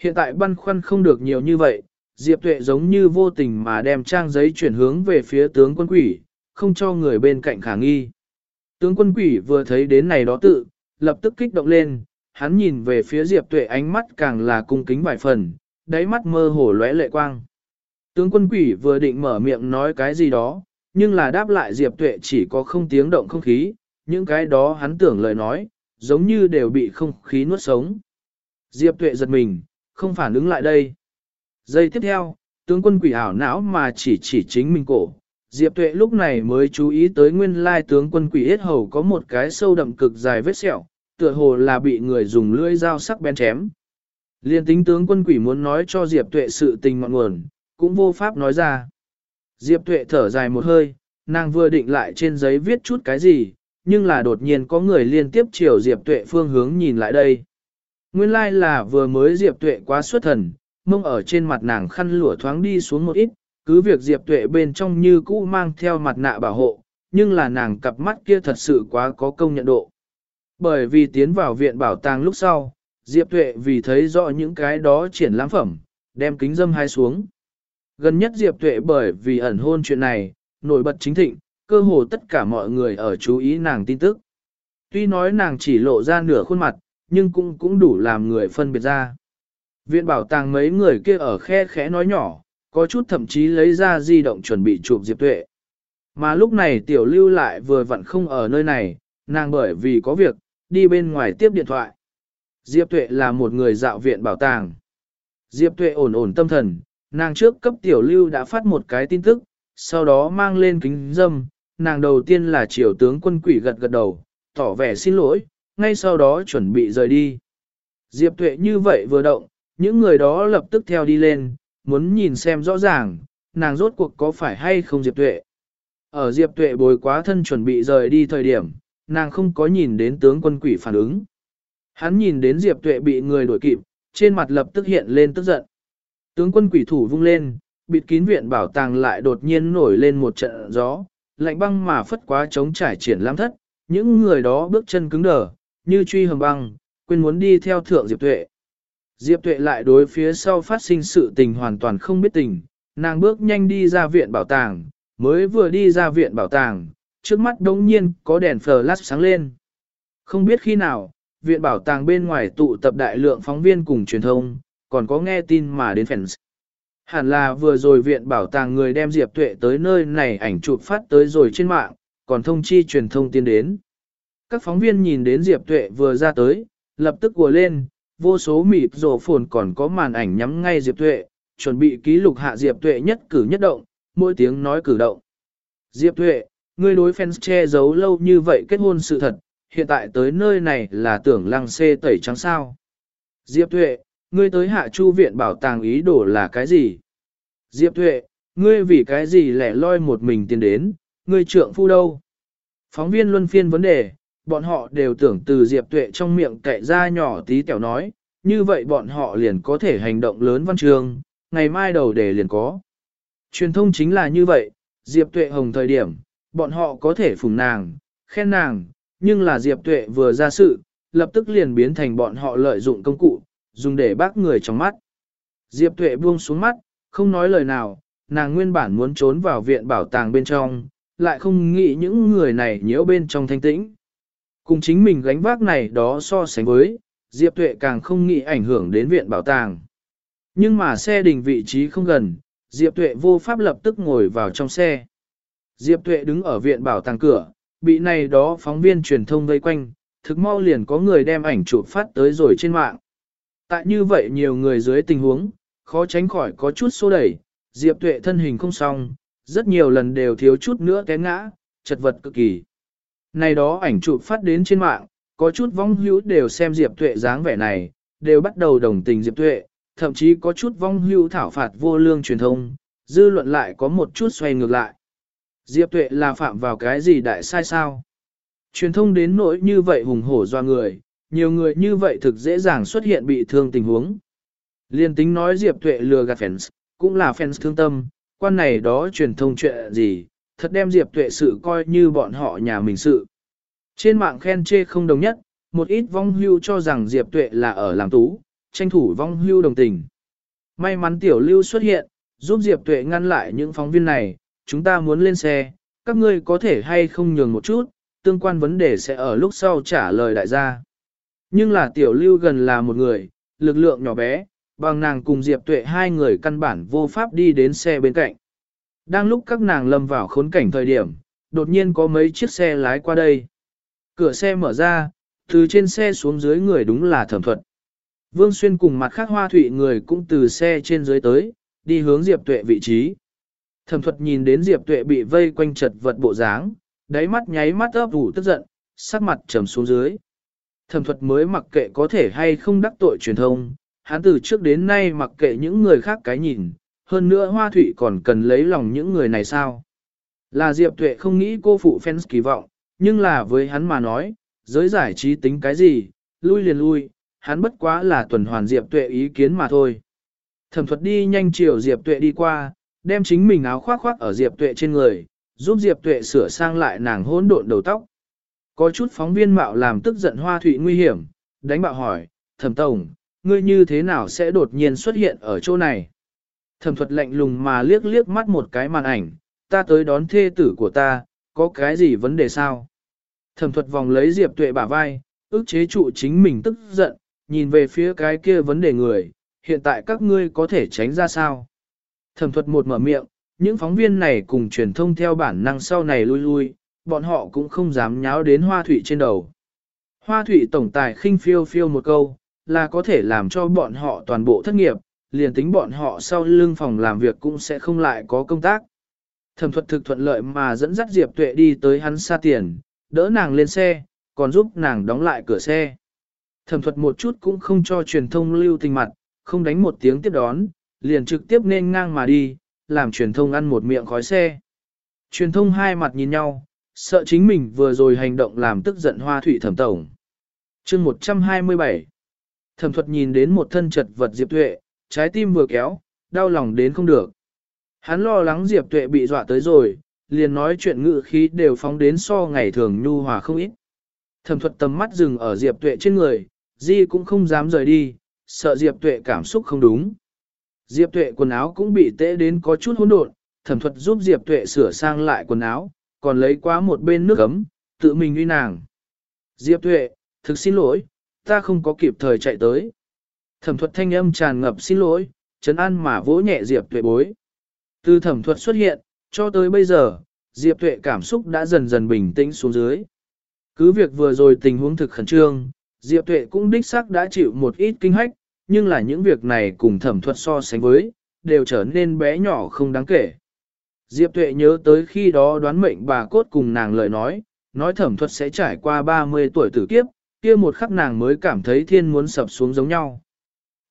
Hiện tại băn khoăn không được nhiều như vậy, Diệp tuệ giống như vô tình mà đem trang giấy chuyển hướng về phía tướng quân quỷ, không cho người bên cạnh khả nghi. Tướng quân quỷ vừa thấy đến này đó tự, lập tức kích động lên, hắn nhìn về phía Diệp Tuệ ánh mắt càng là cung kính vài phần, đáy mắt mơ hồ lóe lệ quang. Tướng quân quỷ vừa định mở miệng nói cái gì đó, nhưng là đáp lại Diệp Tuệ chỉ có không tiếng động không khí, những cái đó hắn tưởng lời nói, giống như đều bị không khí nuốt sống. Diệp Tuệ giật mình, không phản ứng lại đây. Giây tiếp theo, tướng quân quỷ ảo não mà chỉ chỉ chính mình cổ. Diệp Tuệ lúc này mới chú ý tới nguyên lai tướng quân quỷ hết hầu có một cái sâu đậm cực dài vết sẹo, tựa hồ là bị người dùng lưỡi dao sắc bén chém. Liên tính tướng quân quỷ muốn nói cho Diệp Tuệ sự tình ngọn nguồn, cũng vô pháp nói ra. Diệp Tuệ thở dài một hơi, nàng vừa định lại trên giấy viết chút cái gì, nhưng là đột nhiên có người liên tiếp chiều Diệp Tuệ phương hướng nhìn lại đây. Nguyên lai là vừa mới Diệp Tuệ quá xuất thần, mông ở trên mặt nàng khăn lụa thoáng đi xuống một ít, cứ việc Diệp Tuệ bên trong như cũ mang theo mặt nạ bảo hộ, nhưng là nàng cặp mắt kia thật sự quá có công nhận độ. Bởi vì tiến vào viện bảo tàng lúc sau, Diệp Tuệ vì thấy rõ những cái đó triển lãm phẩm, đem kính dâm hai xuống. Gần nhất Diệp Tuệ bởi vì ẩn hôn chuyện này, nổi bật chính thịnh, cơ hồ tất cả mọi người ở chú ý nàng tin tức. Tuy nói nàng chỉ lộ ra nửa khuôn mặt, nhưng cũng cũng đủ làm người phân biệt ra. Viện bảo tàng mấy người kia ở khe khẽ nói nhỏ, có chút thậm chí lấy ra di động chuẩn bị chụp Diệp Tuệ. Mà lúc này tiểu lưu lại vừa vặn không ở nơi này, nàng bởi vì có việc, đi bên ngoài tiếp điện thoại. Diệp Tuệ là một người dạo viện bảo tàng. Diệp Tuệ ổn ổn tâm thần, nàng trước cấp tiểu lưu đã phát một cái tin tức, sau đó mang lên kính dâm, nàng đầu tiên là triều tướng quân quỷ gật gật đầu, tỏ vẻ xin lỗi, ngay sau đó chuẩn bị rời đi. Diệp Tuệ như vậy vừa động, những người đó lập tức theo đi lên, muốn nhìn xem rõ ràng, nàng rốt cuộc có phải hay không Diệp Tuệ. Ở Diệp Tuệ bồi quá thân chuẩn bị rời đi thời điểm, nàng không có nhìn đến tướng quân quỷ phản ứng. Hắn nhìn đến Diệp Tuệ bị người đuổi kịp, trên mặt lập tức hiện lên tức giận. Tướng quân quỷ thủ vung lên, bịt kín viện bảo tàng lại đột nhiên nổi lên một trận gió, lạnh băng mà phất quá chống trải triển lãm thất, những người đó bước chân cứng đờ, như truy hầm băng, quên muốn đi theo thượng Diệp Tuệ. Diệp Tuệ lại đối phía sau phát sinh sự tình hoàn toàn không biết tình, nàng bước nhanh đi ra viện bảo tàng, mới vừa đi ra viện bảo tàng, trước mắt đống nhiên có đèn flash sáng lên. Không biết khi nào, viện bảo tàng bên ngoài tụ tập đại lượng phóng viên cùng truyền thông, còn có nghe tin mà đến fans. Hẳn là vừa rồi viện bảo tàng người đem Diệp Tuệ tới nơi này ảnh chụp phát tới rồi trên mạng, còn thông chi truyền thông tiến đến. Các phóng viên nhìn đến Diệp Tuệ vừa ra tới, lập tức gùa lên, vô số mịt rổ phồn còn có màn ảnh nhắm ngay Diệp Tuệ, chuẩn bị ký lục hạ Diệp Tuệ nhất cử nhất động, mỗi tiếng nói cử động. Diệp Tuệ, ngươi đối fans che giấu lâu như vậy kết hôn sự thật, hiện tại tới nơi này là tưởng lăng xê tẩy trắng sao. Diệp Tuệ, ngươi tới hạ chu viện bảo tàng ý đồ là cái gì? Diệp Tuệ, ngươi vì cái gì lẻ loi một mình tiến đến, ngươi trượng phu đâu? Phóng viên luân phiên vấn đề, bọn họ đều tưởng từ Diệp Tuệ trong miệng kệ ra nhỏ tí tẻo nói, như vậy bọn họ liền có thể hành động lớn văn trường, ngày mai đầu đề liền có. Truyền thông chính là như vậy, Diệp Tuệ hồng thời điểm, bọn họ có thể phùng nàng, khen nàng, nhưng là Diệp Tuệ vừa ra sự, lập tức liền biến thành bọn họ lợi dụng công cụ, dùng để bác người trong mắt. Diệp Tuệ buông xuống mắt, không nói lời nào, nàng nguyên bản muốn trốn vào viện bảo tàng bên trong, lại không nghĩ những người này nhiễu bên trong thanh tĩnh. Cùng chính mình gánh vác này đó so sánh với, Diệp Tuệ càng không nghĩ ảnh hưởng đến viện bảo tàng. Nhưng mà xe đình vị trí không gần, Diệp Tuệ vô pháp lập tức ngồi vào trong xe. Diệp Tuệ đứng ở viện bảo tàng cửa, bị này đó phóng viên truyền thông vây quanh, thực mau liền có người đem ảnh chụp phát tới rồi trên mạng. Tại như vậy nhiều người dưới tình huống, khó tránh khỏi có chút xô đẩy, Diệp Tuệ thân hình không xong, rất nhiều lần đều thiếu chút nữa té ngã, chật vật cực kỳ. Này đó ảnh chụp phát đến trên mạng, có chút vong hữu đều xem Diệp Tuệ dáng vẻ này, đều bắt đầu đồng tình Diệp Tuệ, thậm chí có chút vong hữu thảo phạt vô lương truyền thông, dư luận lại có một chút xoay ngược lại. Diệp Tuệ là phạm vào cái gì đại sai sao? Truyền thông đến nỗi như vậy hùng hổ doa người, nhiều người như vậy thực dễ dàng xuất hiện bị thương tình huống. Liên tính nói Diệp Tuệ lừa gạt fans, cũng là fans thương tâm, quan này đó truyền thông chuyện gì, thật đem Diệp Tuệ sự coi như bọn họ nhà mình sự. Trên mạng khen chê không đồng nhất, một ít vong hưu cho rằng Diệp Tuệ là ở làm tú, tranh thủ vong hưu đồng tình. May mắn tiểu lưu xuất hiện, giúp Diệp Tuệ ngăn lại những phóng viên này, chúng ta muốn lên xe, các ngươi có thể hay không nhường một chút, tương quan vấn đề sẽ ở lúc sau trả lời đại gia. Nhưng là tiểu lưu gần là một người, lực lượng nhỏ bé, bằng nàng cùng Diệp Tuệ hai người căn bản vô pháp đi đến xe bên cạnh. Đang lúc các nàng lâm vào khốn cảnh thời điểm, đột nhiên có mấy chiếc xe lái qua đây. Cửa xe mở ra, từ trên xe xuống dưới người đúng là thẩm thuật. Vương Xuyên cùng mặt khác hoa thụy người cũng từ xe trên dưới tới, đi hướng Diệp Tuệ vị trí. Thẩm thuật nhìn đến Diệp Tuệ bị vây quanh chật vật bộ dáng, đáy mắt nháy mắt ấp ủ tức giận, sắc mặt trầm xuống dưới. Thẩm thuật mới mặc kệ có thể hay không đắc tội truyền thông, hắn từ trước đến nay mặc kệ những người khác cái nhìn, hơn nữa hoa Thụy còn cần lấy lòng những người này sao. Là Diệp Tuệ không nghĩ cô phụ fans kỳ vọng, nhưng là với hắn mà nói, giới giải trí tính cái gì, lui liền lui, hắn bất quá là tuần hoàn Diệp Tuệ ý kiến mà thôi. Thẩm thuật đi nhanh chiều Diệp Tuệ đi qua, đem chính mình áo khoác khoác ở Diệp Tuệ trên người, giúp Diệp Tuệ sửa sang lại nàng hỗn độn đầu tóc. Có chút phóng viên mạo làm tức giận hoa thụy nguy hiểm, đánh bạo hỏi, thẩm tổng, ngươi như thế nào sẽ đột nhiên xuất hiện ở chỗ này? Thẩm thuật lạnh lùng mà liếc liếc mắt một cái màn ảnh, ta tới đón thê tử của ta, có cái gì vấn đề sao? Thẩm thuật vòng lấy Diệp Tuệ bả vai, ức chế trụ chính mình tức giận, nhìn về phía cái kia vấn đề người, hiện tại các ngươi có thể tránh ra sao? Thẩm thuật một mở miệng, những phóng viên này cùng truyền thông theo bản năng sau này lui lui, bọn họ cũng không dám nháo đến hoa thủy trên đầu. Hoa thủy tổng tài khinh phiêu phiêu một câu, là có thể làm cho bọn họ toàn bộ thất nghiệp, liền tính bọn họ sau lưng phòng làm việc cũng sẽ không lại có công tác. Thẩm thuật thực thuận lợi mà dẫn dắt Diệp Tuệ đi tới hắn xa tiền, đỡ nàng lên xe, còn giúp nàng đóng lại cửa xe. Thẩm thuật một chút cũng không cho truyền thông lưu tình mặt, không đánh một tiếng tiếp đón, liền trực tiếp nên ngang mà đi, làm truyền thông ăn một miệng khói xe. Truyền thông hai mặt nhìn nhau, sợ chính mình vừa rồi hành động làm tức giận hoa thủy thẩm tổng. chương 127 Thẩm thuật nhìn đến một thân chật vật Diệp Tuệ, trái tim vừa kéo, đau lòng đến không được. Hắn lo lắng Diệp Tuệ bị dọa tới rồi, liền nói chuyện ngự khí đều phóng đến so ngày thường nhu hòa không ít. Thẩm thuật tầm mắt dừng ở Diệp Tuệ trên người, Di cũng không dám rời đi, sợ Diệp Tuệ cảm xúc không đúng. Diệp Tuệ quần áo cũng bị tễ đến có chút hỗn độn, thẩm thuật giúp Diệp Tuệ sửa sang lại quần áo, còn lấy quá một bên nước ấm, tự mình uy nàng. Diệp Tuệ, thực xin lỗi, ta không có kịp thời chạy tới. Thẩm thuật thanh âm tràn ngập xin lỗi, chấn an mà vỗ nhẹ Diệp Tuệ bối. Từ thẩm thuật xuất hiện, cho tới bây giờ, Diệp Tuệ cảm xúc đã dần dần bình tĩnh xuống dưới. Cứ việc vừa rồi tình huống thực khẩn trương, Diệp Tuệ cũng đích xác đã chịu một ít kinh hách, nhưng là những việc này cùng thẩm thuật so sánh với, đều trở nên bé nhỏ không đáng kể. Diệp Tuệ nhớ tới khi đó đoán mệnh bà cốt cùng nàng lời nói, nói thẩm thuật sẽ trải qua 30 tuổi tử kiếp, kia một khắc nàng mới cảm thấy thiên muốn sập xuống giống nhau.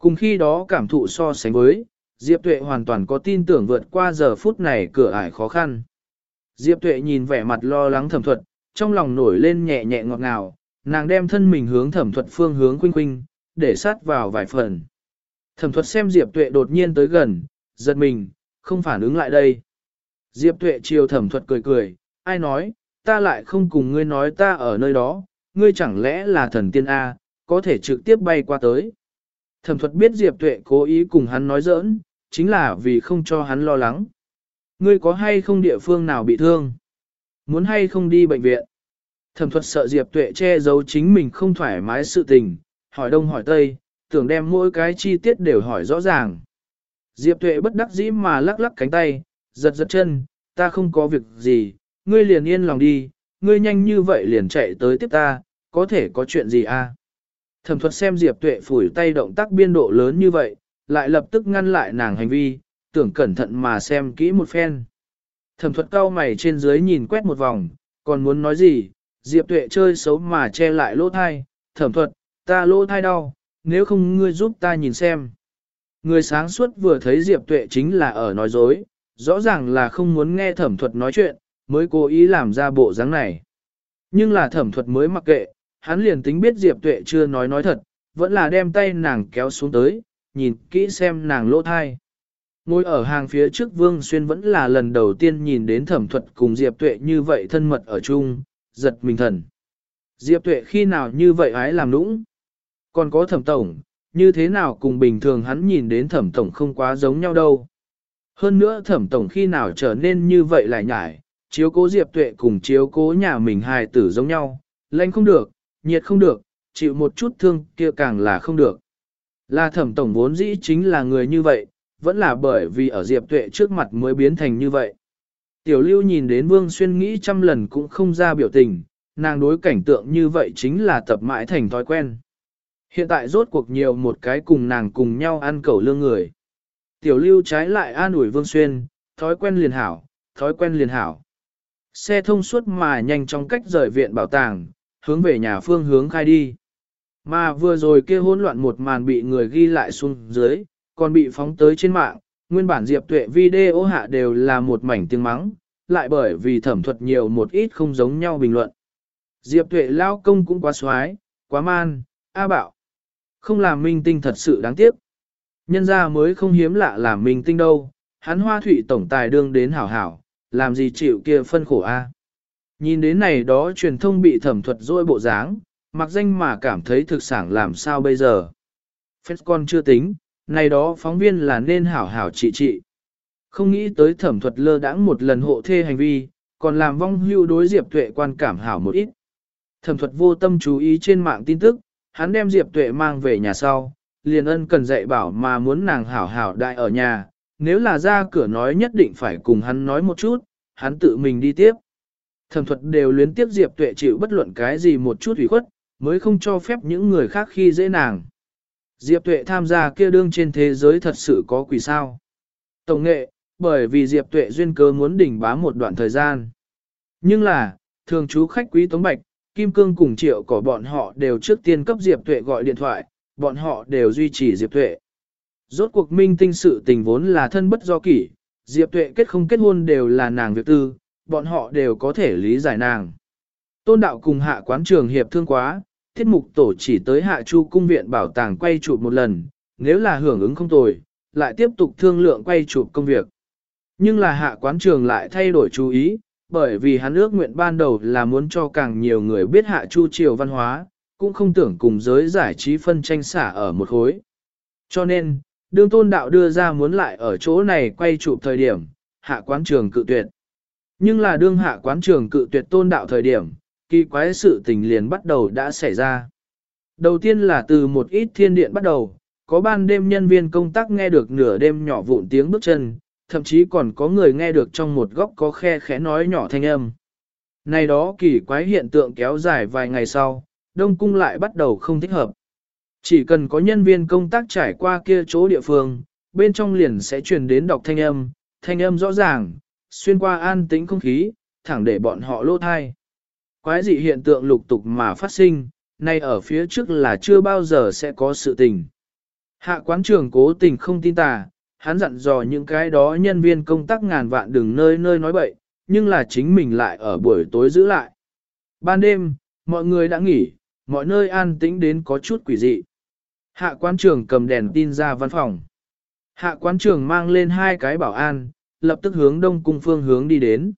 Cùng khi đó cảm thụ so sánh với, Diệp Tuệ hoàn toàn có tin tưởng vượt qua giờ phút này cửa ải khó khăn. Diệp Tuệ nhìn vẻ mặt lo lắng thẩm thuật, trong lòng nổi lên nhẹ nhẹ ngọt ngào, nàng đem thân mình hướng thẩm thuật phương hướng khuynh khuynh, để sát vào vài phần. Thẩm thuật xem Diệp Tuệ đột nhiên tới gần, giật mình, không phản ứng lại đây. Diệp Tuệ chiều thẩm thuật cười cười, ai nói, ta lại không cùng ngươi nói ta ở nơi đó, ngươi chẳng lẽ là thần tiên A, có thể trực tiếp bay qua tới. Thẩm thuật biết Diệp Tuệ cố ý cùng hắn nói giỡn, chính là vì không cho hắn lo lắng. Ngươi có hay không địa phương nào bị thương? Muốn hay không đi bệnh viện? Thẩm thuật sợ Diệp Tuệ che giấu chính mình không thoải mái sự tình, hỏi đông hỏi tây, tưởng đem mỗi cái chi tiết đều hỏi rõ ràng. Diệp Tuệ bất đắc dĩ mà lắc lắc cánh tay, giật giật chân, ta không có việc gì, ngươi liền yên lòng đi, ngươi nhanh như vậy liền chạy tới tiếp ta, có thể có chuyện gì à? Thẩm thuật xem Diệp Tuệ phủi tay động tác biên độ lớn như vậy, lại lập tức ngăn lại nàng hành vi, tưởng cẩn thận mà xem kỹ một phen. Thẩm thuật cao mày trên dưới nhìn quét một vòng, còn muốn nói gì, Diệp Tuệ chơi xấu mà che lại lỗ thai, thẩm thuật, ta lỗ thai đau, nếu không ngươi giúp ta nhìn xem. Người sáng suốt vừa thấy Diệp Tuệ chính là ở nói dối, rõ ràng là không muốn nghe thẩm thuật nói chuyện, mới cố ý làm ra bộ dáng này. Nhưng là thẩm thuật mới mặc kệ, hắn liền tính biết Diệp Tuệ chưa nói nói thật, vẫn là đem tay nàng kéo xuống tới, nhìn kỹ xem nàng lỗ thai. Ngồi ở hàng phía trước Vương Xuyên vẫn là lần đầu tiên nhìn đến thẩm thuật cùng Diệp Tuệ như vậy thân mật ở chung, giật mình thần. Diệp Tuệ khi nào như vậy ái làm nũng? Còn có thẩm tổng, như thế nào cùng bình thường hắn nhìn đến thẩm tổng không quá giống nhau đâu. Hơn nữa thẩm tổng khi nào trở nên như vậy lại nhải, chiếu cố Diệp Tuệ cùng chiếu cố nhà mình hài tử giống nhau, lãnh không được, nhiệt không được, chịu một chút thương kia càng là không được. Là thẩm tổng vốn dĩ chính là người như vậy, vẫn là bởi vì ở Diệp Tuệ trước mặt mới biến thành như vậy. Tiểu lưu nhìn đến Vương Xuyên nghĩ trăm lần cũng không ra biểu tình, nàng đối cảnh tượng như vậy chính là tập mãi thành thói quen. Hiện tại rốt cuộc nhiều một cái cùng nàng cùng nhau ăn cẩu lương người. Tiểu lưu trái lại an ủi Vương Xuyên, thói quen liền hảo, thói quen liền hảo. Xe thông suốt mà nhanh trong cách rời viện bảo tàng, hướng về nhà phương hướng khai đi. Mà vừa rồi kia hỗn loạn một màn bị người ghi lại xuống dưới, còn bị phóng tới trên mạng, nguyên bản Diệp Tuệ video hạ đều là một mảnh tiếng mắng, lại bởi vì thẩm thuật nhiều một ít không giống nhau bình luận. Diệp Tuệ lao công cũng quá xoái, quá man, a bảo. Không làm minh tinh thật sự đáng tiếc. Nhân ra mới không hiếm lạ làm minh tinh đâu, hắn hoa thủy tổng tài đương đến hảo hảo, làm gì chịu kia phân khổ a. Nhìn đến này đó truyền thông bị thẩm thuật dôi bộ dáng, mặc danh mà cảm thấy thực sản làm sao bây giờ. Phép con chưa tính, này đó phóng viên là nên hảo hảo trị trị. Không nghĩ tới thẩm thuật lơ đãng một lần hộ thê hành vi, còn làm vong hưu đối Diệp Tuệ quan cảm hảo một ít. Thẩm thuật vô tâm chú ý trên mạng tin tức, hắn đem Diệp Tuệ mang về nhà sau, liền ân cần dạy bảo mà muốn nàng hảo hảo đại ở nhà, nếu là ra cửa nói nhất định phải cùng hắn nói một chút, hắn tự mình đi tiếp. Thẩm thuật đều luyến tiếp Diệp Tuệ chịu bất luận cái gì một chút ủy khuất, mới không cho phép những người khác khi dễ nàng. Diệp Tuệ tham gia kia đương trên thế giới thật sự có quỷ sao. Tổng nghệ, bởi vì Diệp Tuệ duyên cớ muốn đỉnh bá một đoạn thời gian. Nhưng là, thường chú khách quý Tống Bạch, Kim Cương cùng triệu của bọn họ đều trước tiên cấp Diệp Tuệ gọi điện thoại, bọn họ đều duy trì Diệp Tuệ. Rốt cuộc minh tinh sự tình vốn là thân bất do kỷ, Diệp Tuệ kết không kết hôn đều là nàng việc tư, bọn họ đều có thể lý giải nàng. Tôn đạo cùng hạ quán trường hiệp thương quá, tiết mục tổ chỉ tới hạ chu cung viện bảo tàng quay chụp một lần, nếu là hưởng ứng không tồi, lại tiếp tục thương lượng quay chụp công việc. Nhưng là hạ quán trường lại thay đổi chú ý, bởi vì hắn ước nguyện ban đầu là muốn cho càng nhiều người biết hạ chu triều văn hóa, cũng không tưởng cùng giới giải trí phân tranh xả ở một khối. Cho nên, đương tôn đạo đưa ra muốn lại ở chỗ này quay chụp thời điểm, hạ quán trường cự tuyệt. Nhưng là đương hạ quán trường cự tuyệt tôn đạo thời điểm, kỳ quái sự tình liền bắt đầu đã xảy ra. Đầu tiên là từ một ít thiên điện bắt đầu, có ban đêm nhân viên công tác nghe được nửa đêm nhỏ vụn tiếng bước chân, thậm chí còn có người nghe được trong một góc có khe khẽ nói nhỏ thanh âm. Này đó kỳ quái hiện tượng kéo dài vài ngày sau, Đông Cung lại bắt đầu không thích hợp. Chỉ cần có nhân viên công tác trải qua kia chỗ địa phương, bên trong liền sẽ truyền đến đọc thanh âm, thanh âm rõ ràng, xuyên qua an tĩnh không khí, thẳng để bọn họ lô thai. Quái dị hiện tượng lục tục mà phát sinh, nay ở phía trước là chưa bao giờ sẽ có sự tình. Hạ quán trường cố tình không tin tà, hắn dặn dò những cái đó nhân viên công tác ngàn vạn đừng nơi nơi nói bậy, nhưng là chính mình lại ở buổi tối giữ lại. Ban đêm, mọi người đã nghỉ, mọi nơi an tĩnh đến có chút quỷ dị. Hạ quán trường cầm đèn tin ra văn phòng. Hạ quán trường mang lên hai cái bảo an, lập tức hướng đông cung phương hướng đi đến.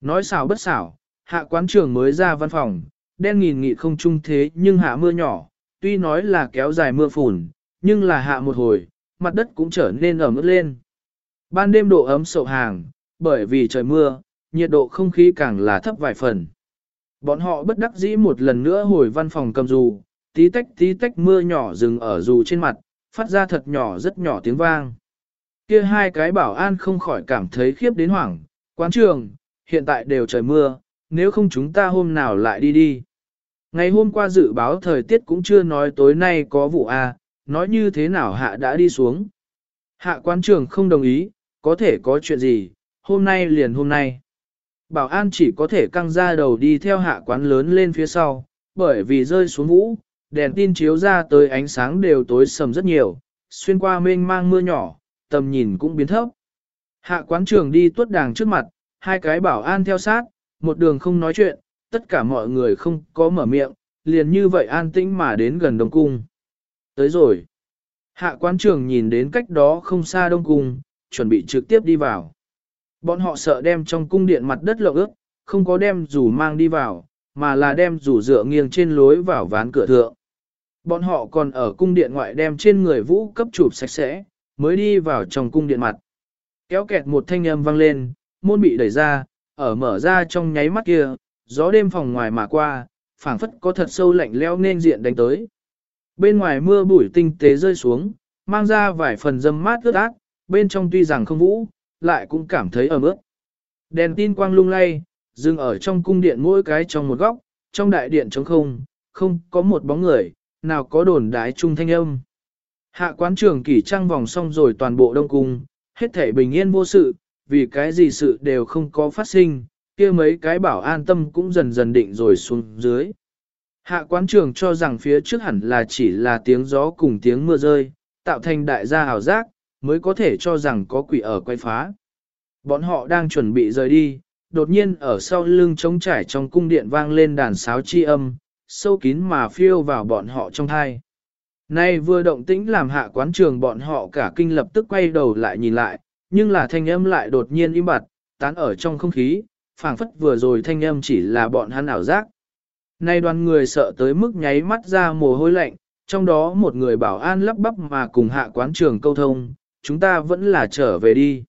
Nói xảo bất xảo, hạ quán trưởng mới ra văn phòng, đen nghìn nghị không trung thế nhưng hạ mưa nhỏ, tuy nói là kéo dài mưa phùn, nhưng là hạ một hồi, mặt đất cũng trở nên ẩm ướt lên. Ban đêm độ ấm sậu hàng, bởi vì trời mưa, nhiệt độ không khí càng là thấp vài phần. Bọn họ bất đắc dĩ một lần nữa hồi văn phòng cầm dù, tí tách tí tách mưa nhỏ dừng ở dù trên mặt, phát ra thật nhỏ rất nhỏ tiếng vang. Kia hai cái bảo an không khỏi cảm thấy khiếp đến hoảng, quán trường, hiện tại đều trời mưa, nếu không chúng ta hôm nào lại đi đi. Ngày hôm qua dự báo thời tiết cũng chưa nói tối nay có vụ A, nói như thế nào hạ đã đi xuống. Hạ quán trường không đồng ý, có thể có chuyện gì, hôm nay liền hôm nay. Bảo an chỉ có thể căng ra đầu đi theo hạ quán lớn lên phía sau, bởi vì rơi xuống vũ, đèn tin chiếu ra tới ánh sáng đều tối sầm rất nhiều, xuyên qua mênh mang mưa nhỏ, tầm nhìn cũng biến thấp. Hạ quán trường đi tuốt đàng trước mặt, hai cái bảo an theo sát, một đường không nói chuyện, tất cả mọi người không có mở miệng, liền như vậy an tĩnh mà đến gần Đông Cung. Tới rồi. Hạ quán trường nhìn đến cách đó không xa Đông Cung, chuẩn bị trực tiếp đi vào. Bọn họ sợ đem trong cung điện mặt đất lộng ướt, không có đem rủ mang đi vào, mà là đem rủ dựa nghiêng trên lối vào ván cửa thượng. Bọn họ còn ở cung điện ngoại đem trên người vũ cấp chụp sạch sẽ, mới đi vào trong cung điện mặt. Kéo kẹt một thanh âm vang lên, môn bị đẩy ra, ở mở ra trong nháy mắt kia, gió đêm phòng ngoài mà qua, phảng phất có thật sâu lạnh leo nên diện đánh tới. Bên ngoài mưa bụi tinh tế rơi xuống, mang ra vài phần dâm mát ướt át, bên trong tuy rằng không vũ, lại cũng cảm thấy ẩm ướt. Đèn tin quang lung lay, dừng ở trong cung điện mỗi cái trong một góc, trong đại điện trống không, không có một bóng người, nào có đồn đái trung thanh âm. Hạ quán trường kỷ trăng vòng xong rồi toàn bộ đông cung, hết thể bình yên vô sự, vì cái gì sự đều không có phát sinh, kia mấy cái bảo an tâm cũng dần dần định rồi xuống dưới. Hạ quán trường cho rằng phía trước hẳn là chỉ là tiếng gió cùng tiếng mưa rơi, tạo thành đại gia hào giác, mới có thể cho rằng có quỷ ở quay phá. Bọn họ đang chuẩn bị rời đi, đột nhiên ở sau lưng trống trải trong cung điện vang lên đàn sáo chi âm, sâu kín mà phiêu vào bọn họ trong thai. Nay vừa động tĩnh làm hạ quán trường bọn họ cả kinh lập tức quay đầu lại nhìn lại, nhưng là thanh âm lại đột nhiên im bặt, tán ở trong không khí, phảng phất vừa rồi thanh âm chỉ là bọn hắn ảo giác. Nay đoàn người sợ tới mức nháy mắt ra mồ hôi lạnh, trong đó một người bảo an lắp bắp mà cùng hạ quán trường câu thông, chúng ta vẫn là trở về đi.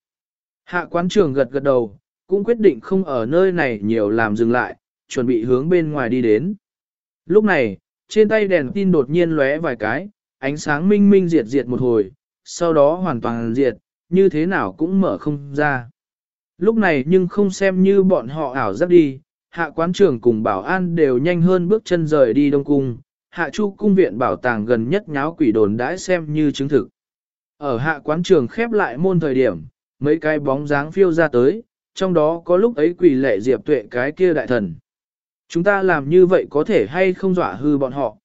Hạ quán trường gật gật đầu, cũng quyết định không ở nơi này nhiều làm dừng lại, chuẩn bị hướng bên ngoài đi đến. Lúc này, trên tay đèn tin đột nhiên lóe vài cái, ánh sáng minh minh diệt diệt một hồi, sau đó hoàn toàn diệt, như thế nào cũng mở không ra. Lúc này nhưng không xem như bọn họ ảo giác đi, hạ quán trưởng cùng bảo an đều nhanh hơn bước chân rời đi đông cung, hạ chu cung viện bảo tàng gần nhất nháo quỷ đồn đãi xem như chứng thực. Ở hạ quán trường khép lại môn thời điểm, mấy cái bóng dáng phiêu ra tới, trong đó có lúc ấy quỷ lệ diệp tuệ cái kia đại thần. Chúng ta làm như vậy có thể hay không dọa hư bọn họ.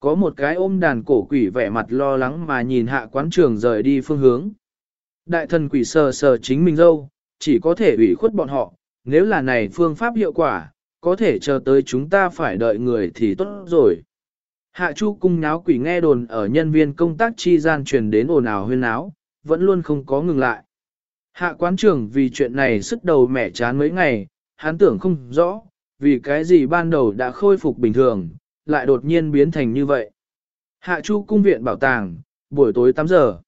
Có một cái ôm đàn cổ quỷ vẻ mặt lo lắng mà nhìn hạ quán trường rời đi phương hướng. Đại thần quỷ sờ sờ chính mình dâu, chỉ có thể ủy khuất bọn họ, nếu là này phương pháp hiệu quả, có thể chờ tới chúng ta phải đợi người thì tốt rồi. Hạ Chu cung náo quỷ nghe đồn ở nhân viên công tác chi gian truyền đến ồn ào huyên náo, vẫn luôn không có ngừng lại. Hạ quán trưởng vì chuyện này sức đầu mẻ chán mấy ngày, hắn tưởng không rõ, vì cái gì ban đầu đã khôi phục bình thường, lại đột nhiên biến thành như vậy. Hạ Chu cung viện bảo tàng, buổi tối 8 giờ.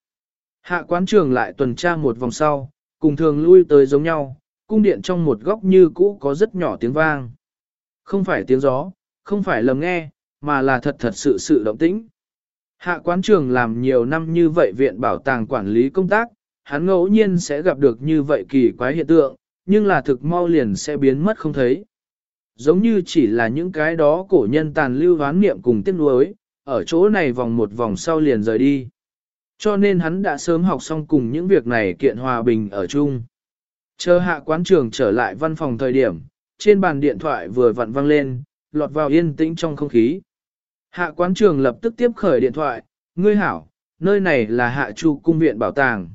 Hạ quán trường lại tuần tra một vòng sau, cùng thường lui tới giống nhau, cung điện trong một góc như cũ có rất nhỏ tiếng vang. Không phải tiếng gió, không phải lầm nghe, mà là thật thật sự sự động tĩnh. Hạ quán trường làm nhiều năm như vậy viện bảo tàng quản lý công tác, hắn ngẫu nhiên sẽ gặp được như vậy kỳ quái hiện tượng, nhưng là thực mau liền sẽ biến mất không thấy. Giống như chỉ là những cái đó cổ nhân tàn lưu ván niệm cùng tiếc nuối, ở chỗ này vòng một vòng sau liền rời đi. Cho nên hắn đã sớm học xong cùng những việc này kiện hòa bình ở chung. Chờ hạ quán trường trở lại văn phòng thời điểm, trên bàn điện thoại vừa vặn vang lên, lọt vào yên tĩnh trong không khí. Hạ quán trường lập tức tiếp khởi điện thoại, ngươi hảo, nơi này là hạ chu cung viện bảo tàng.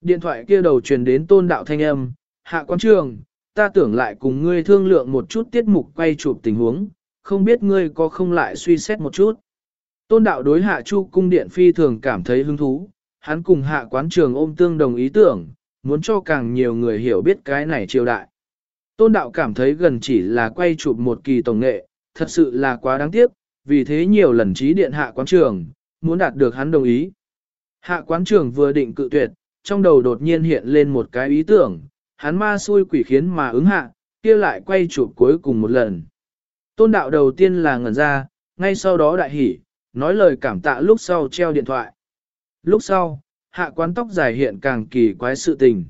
Điện thoại kia đầu truyền đến tôn đạo thanh âm, hạ quán trường, ta tưởng lại cùng ngươi thương lượng một chút tiết mục quay chụp tình huống, không biết ngươi có không lại suy xét một chút. Tôn đạo đối hạ chu cung điện phi thường cảm thấy hứng thú, hắn cùng hạ quán trường ôm tương đồng ý tưởng, muốn cho càng nhiều người hiểu biết cái này triều đại. Tôn đạo cảm thấy gần chỉ là quay chụp một kỳ tổng nghệ, thật sự là quá đáng tiếc, vì thế nhiều lần trí điện hạ quán trường, muốn đạt được hắn đồng ý. Hạ quán trường vừa định cự tuyệt, trong đầu đột nhiên hiện lên một cái ý tưởng, hắn ma xui quỷ khiến mà ứng hạ, kia lại quay chụp cuối cùng một lần. Tôn đạo đầu tiên là ngẩn ra, ngay sau đó đại hỉ, nói lời cảm tạ lúc sau treo điện thoại. Lúc sau, hạ quán tóc dài hiện càng kỳ quái sự tình.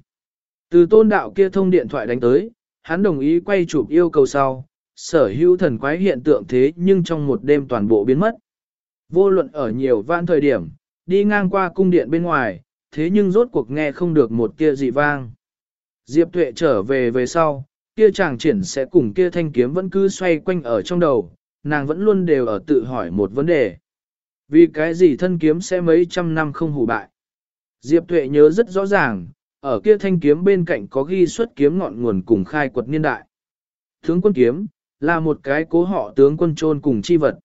Từ tôn đạo kia thông điện thoại đánh tới, hắn đồng ý quay chụp yêu cầu sau, sở hữu thần quái hiện tượng thế nhưng trong một đêm toàn bộ biến mất. Vô luận ở nhiều vạn thời điểm, đi ngang qua cung điện bên ngoài, thế nhưng rốt cuộc nghe không được một kia dị vang. Diệp Tuệ trở về về sau, kia chàng triển sẽ cùng kia thanh kiếm vẫn cứ xoay quanh ở trong đầu, nàng vẫn luôn đều ở tự hỏi một vấn đề. Vì cái gì thân kiếm sẽ mấy trăm năm không hủ bại? Diệp Tuệ nhớ rất rõ ràng, ở kia thanh kiếm bên cạnh có ghi xuất kiếm ngọn nguồn cùng khai quật niên đại. Tướng quân kiếm, là một cái cố họ tướng quân trôn cùng chi vật.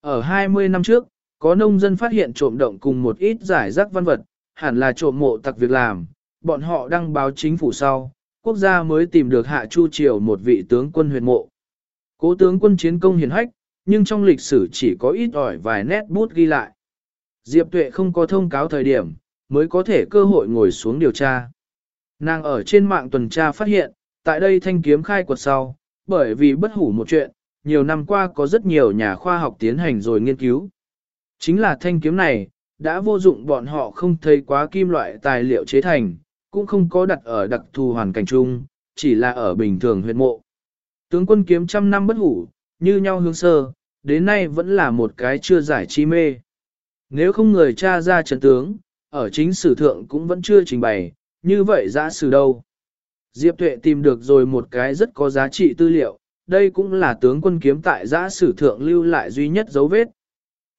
Ở 20 năm trước, có nông dân phát hiện trộm động cùng một ít giải rác văn vật, hẳn là trộm mộ tặc việc làm, bọn họ đăng báo chính phủ sau, quốc gia mới tìm được hạ chu triều một vị tướng quân huyền mộ. Cố tướng quân chiến công hiển hách, nhưng trong lịch sử chỉ có ít ỏi vài nét bút ghi lại. Diệp Tuệ không có thông cáo thời điểm, mới có thể cơ hội ngồi xuống điều tra. Nàng ở trên mạng tuần tra phát hiện, tại đây thanh kiếm khai quật sau, bởi vì bất hủ một chuyện, nhiều năm qua có rất nhiều nhà khoa học tiến hành rồi nghiên cứu. Chính là thanh kiếm này, đã vô dụng bọn họ không thấy quá kim loại tài liệu chế thành, cũng không có đặt ở đặc thù hoàn cảnh chung, chỉ là ở bình thường huyệt mộ. Tướng quân kiếm trăm năm bất hủ, như nhau hướng sơ, đến nay vẫn là một cái chưa giải chi mê. Nếu không người cha ra trận tướng, ở chính sử thượng cũng vẫn chưa trình bày, như vậy giã sử đâu. Diệp Tuệ tìm được rồi một cái rất có giá trị tư liệu, đây cũng là tướng quân kiếm tại giã sử thượng lưu lại duy nhất dấu vết.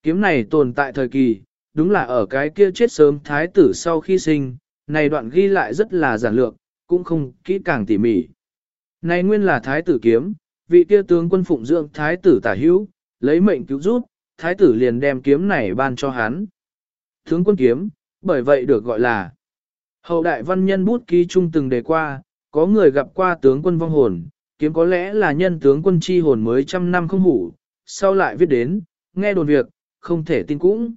Kiếm này tồn tại thời kỳ, đúng là ở cái kia chết sớm thái tử sau khi sinh, này đoạn ghi lại rất là giản lược, cũng không kỹ càng tỉ mỉ. Này nguyên là thái tử kiếm, vị kia tướng quân phụng dưỡng thái tử tả hữu, lấy mệnh cứu rút, thái tử liền đem kiếm này ban cho hắn. Tướng quân kiếm, bởi vậy được gọi là Hậu đại văn nhân bút ký trung từng đề qua, có người gặp qua tướng quân vong hồn, kiếm có lẽ là nhân tướng quân chi hồn mới trăm năm không hủ, sau lại viết đến, nghe đồn việc, không thể tin cũng.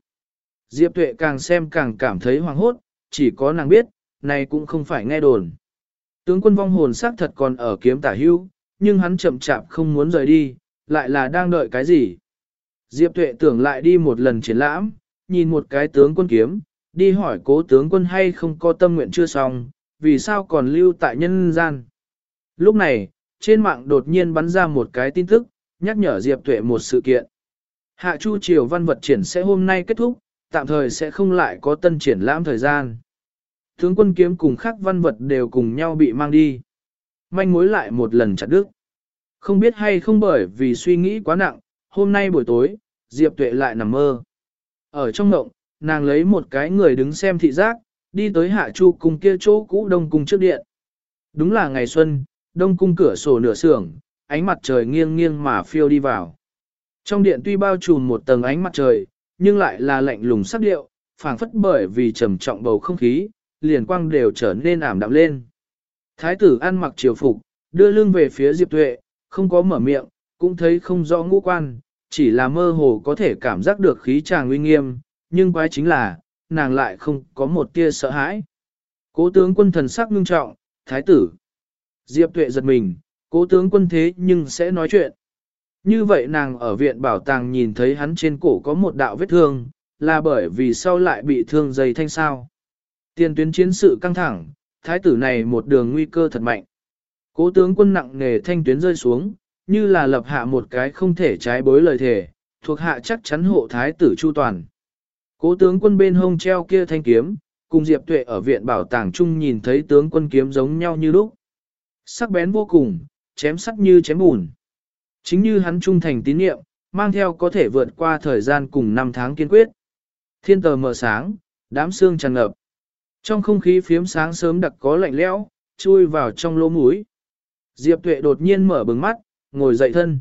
Diệp tuệ càng xem càng cảm thấy hoàng hốt, chỉ có nàng biết, này cũng không phải nghe đồn. Tướng quân vong hồn xác thật còn ở kiếm tả hưu, nhưng hắn chậm chạp không muốn rời đi, lại là đang đợi cái gì. Diệp tuệ tưởng lại đi một lần triển lãm, nhìn một cái tướng quân kiếm, đi hỏi cố tướng quân hay không có tâm nguyện chưa xong, vì sao còn lưu tại nhân gian. Lúc này, trên mạng đột nhiên bắn ra một cái tin tức, nhắc nhở Diệp Tuệ một sự kiện. Hạ Chu Triều văn vật triển sẽ hôm nay kết thúc, tạm thời sẽ không lại có tân triển lãm thời gian. Tướng quân kiếm cùng khác văn vật đều cùng nhau bị mang đi. Manh mối lại một lần chặt đứt. Không biết hay không bởi vì suy nghĩ quá nặng, hôm nay buổi tối, Diệp Tuệ lại nằm mơ. Ở trong ngộng, nàng lấy một cái người đứng xem thị giác, đi tới hạ chu cùng kia chỗ cũ đông cung trước điện. Đúng là ngày xuân, đông cung cửa sổ nửa sưởng, ánh mặt trời nghiêng nghiêng mà phiêu đi vào. Trong điện tuy bao trùm một tầng ánh mặt trời, nhưng lại là lạnh lùng sắc điệu, phảng phất bởi vì trầm trọng bầu không khí, liền quang đều trở nên ảm đạm lên. Thái tử ăn mặc triều phục, đưa lưng về phía Diệp Tuệ, không có mở miệng, cũng thấy không rõ ngũ quan, chỉ là mơ hồ có thể cảm giác được khí tràng uy nghiêm, nhưng quái chính là, nàng lại không có một tia sợ hãi. Cố tướng quân thần sắc ngưng trọng, thái tử. Diệp tuệ giật mình, cố tướng quân thế nhưng sẽ nói chuyện. Như vậy nàng ở viện bảo tàng nhìn thấy hắn trên cổ có một đạo vết thương, là bởi vì sau lại bị thương dây thanh sao. Tiền tuyến chiến sự căng thẳng, thái tử này một đường nguy cơ thật mạnh. Cố tướng quân nặng nề thanh tuyến rơi xuống, như là lập hạ một cái không thể trái bối lời thề, thuộc hạ chắc chắn hộ thái tử chu toàn. Cố tướng quân bên hông treo kia thanh kiếm, cùng Diệp Tuệ ở viện bảo tàng chung nhìn thấy tướng quân kiếm giống nhau như lúc. Sắc bén vô cùng, chém sắc như chém bùn. Chính như hắn trung thành tín niệm, mang theo có thể vượt qua thời gian cùng năm tháng kiên quyết. Thiên tờ mở sáng, đám xương tràn ngập. Trong không khí phiếm sáng sớm đặc có lạnh lẽo, chui vào trong lỗ mũi. Diệp Tuệ đột nhiên mở bừng mắt, ngồi dậy thân.